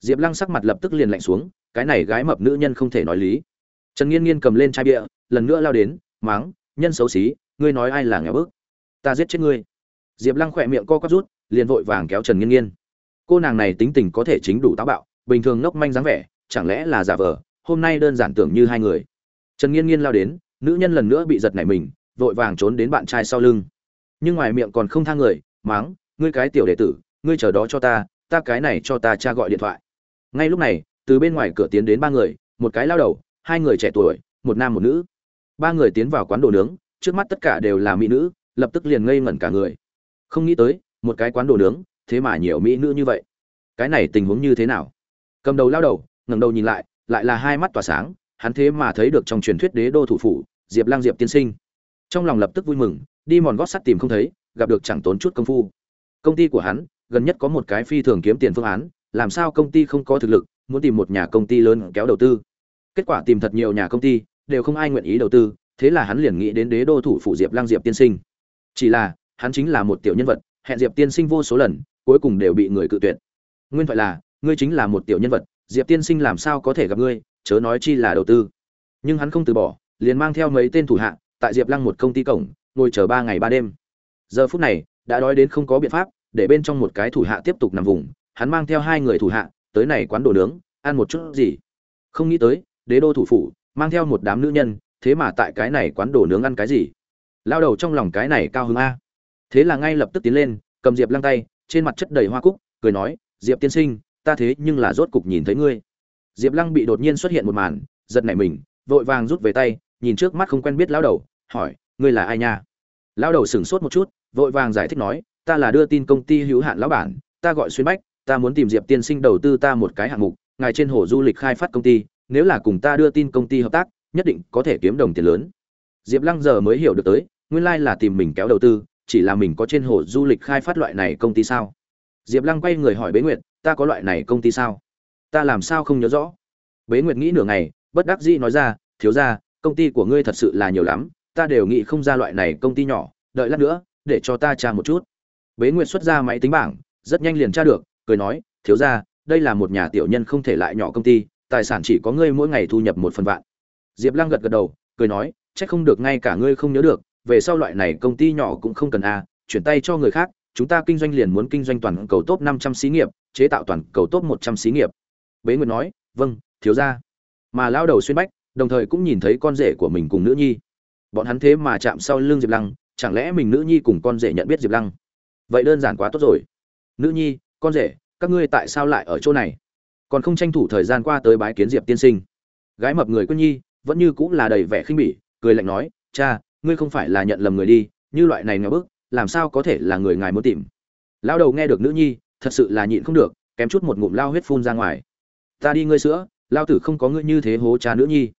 Diệp lăng sắc mặt lập tức liền lạnh xuống, cái này gái mập nữ nhân không thể nói lý. Trần nghiên nghiên cầm lên chai bia, lần nữa lao đến, máng, nhân xấu xí, ngươi nói ai là nghèo bức? Ta giết chết ngươi. Diệp lăng khỏe miệng co quắp rút, liền vội vàng kéo trần nghiên nghiên. Cô nàng này tính tình có thể chính đủ táo bạo, bình thường ngốc manh dáng vẻ, chẳng lẽ là giả vờ, hôm nay đơn giản tưởng như hai người. Trần nghiên nghiên lao đến, nữ nhân lần nữa bị giật nảy mình, vội vàng trốn đến bạn trai sau lưng nhưng ngoài miệng còn không thang người, máng, ngươi cái tiểu đệ tử, ngươi chờ đó cho ta ta cái này cho ta cha gọi điện thoại. Ngay lúc này, từ bên ngoài cửa tiến đến ba người, một cái lao đầu, hai người trẻ tuổi, một nam một nữ. Ba người tiến vào quán đồ nướng, trước mắt tất cả đều là mỹ nữ, lập tức liền ngây ngẩn cả người. Không nghĩ tới, một cái quán đồ nướng, thế mà nhiều mỹ nữ như vậy. Cái này tình huống như thế nào? Cầm đầu lao đầu, ngẩng đầu nhìn lại lại là hai mắt tỏa sáng, hắn thế mà thấy được trong truyền thuyết đế đô thủ phủ, diệp lang diệp tiên sinh. Trong lòng lập tức vui mừng đi mòn gót sắt tìm không thấy, gặp được chẳng tốn chút công phu. Công ty của hắn, gần nhất có một cái phi thường kiếm tiền phương án, làm sao công ty không có thực lực, muốn tìm một nhà công ty lớn kéo đầu tư. Kết quả tìm thật nhiều nhà công ty, đều không ai nguyện ý đầu tư, thế là hắn liền nghĩ đến đế đô thủ phủ diệp lang diệp tiên sinh. Chỉ là, hắn chính là một tiểu nhân vật, hẹn diệp tiên sinh vô số lần, cuối cùng đều bị người cự tuyệt. Nguyên thoại là, ngươi chính là một tiểu nhân vật, diệp tiên sinh làm sao có thể gặp ngươi, chớ nói chi là đầu tư. Nhưng hắn không từ bỏ, liền mang theo mấy tên thủ hạ, tại diệp lăng một công ty cổng ngồi chờ ba ngày ba đêm. Giờ phút này, đã đói đến không có biện pháp, để bên trong một cái thủ hạ tiếp tục nằm vùng, hắn mang theo hai người thủ hạ, tới này quán đồ nướng, ăn một chút gì. Không nghĩ tới, đế đô thủ phủ, mang theo một đám nữ nhân, thế mà tại cái này quán đồ nướng ăn cái gì? Lao đầu trong lòng cái này cao hứng a. Thế là ngay lập tức tiến lên, cầm diệp lăng tay, trên mặt chất đầy hoa cúc, cười nói, diệp tiên sinh, ta thế nhưng là rốt cục nhìn thấy ngươi. Diệp lăng bị đột nhiên xuất hiện một màn, giật nảy mình, vội vàng rút về tay, nhìn trước mắt không quen biết lão đầu, hỏi ngươi là ai nha? Lão đầu sửng sốt một chút, vội vàng giải thích nói, ta là đưa tin công ty hữu hạn lão bản, ta gọi xuyên bách, ta muốn tìm diệp tiên sinh đầu tư ta một cái hạng mục, ngài trên hồ du lịch khai phát công ty, nếu là cùng ta đưa tin công ty hợp tác, nhất định có thể kiếm đồng tiền lớn. Diệp lăng giờ mới hiểu được tới, nguyên lai là tìm mình kéo đầu tư, chỉ là mình có trên hồ du lịch khai phát loại này công ty sao? Diệp lăng quay người hỏi bế nguyệt, ta có loại này công ty sao? Ta làm sao không nhớ rõ? Bế nguyệt nghĩ nửa ngày, bất đắc dĩ nói ra, thiếu ra công ty của ngươi thật sự là nhiều lắm ta đều nghĩ không ra loại này công ty nhỏ, đợi lát nữa, để cho ta tra một chút. Bế nguyệt xuất ra máy tính bảng, rất nhanh liền tra được, cười nói, thiếu ra đây là một nhà tiểu nhân không thể lại nhỏ công ty, tài sản chỉ có ngươi mỗi ngày thu nhập một phần vạn. Diệp lăng gật gật đầu, cười nói c h ắ c không được ngay cả ngươi không nhớ được, về sau loại này công ty nhỏ cũng không cần a, chuyển tay cho người khác, chúng ta kinh doanh liền muốn kinh doanh toàn cầu top năm trăm xí nghiệp, chế tạo toàn cầu top một trăm xí nghiệp. Bế nguyệt nói vâng thiếu ra mà lao đầu xuyên bách, đồng thời cũng nhìn thấy con rể của mình cùng nữ nhi bọn hắn thế mà chạm sau lưng diệp lăng, chẳng lẽ mình nữ nhi cùng con rể nhận biết diệp lăng? Vậy đơn giản quá tốt rồi. Nữ nhi, con rể, các ngươi tại sao lại ở chỗ này? Còn không tranh thủ thời gian qua tới bái kiến diệp tiên sinh. Gái mập người quân nhi, vẫn như cũng là đầy vẻ khinh bỉ, cười lạnh nói, cha, ngươi không phải là nhận lầm người đi, như loại này ngờ bức, làm sao có thể là người ngài muốn tìm? Lao đầu nghe được nữ nhi, thật sự là nhịn không được, kém chút một ngụm lao huyết phun ra ngoài. Ta đi ngươi sữa, lao tử không có ngươi như thế hố cha nữ nhi.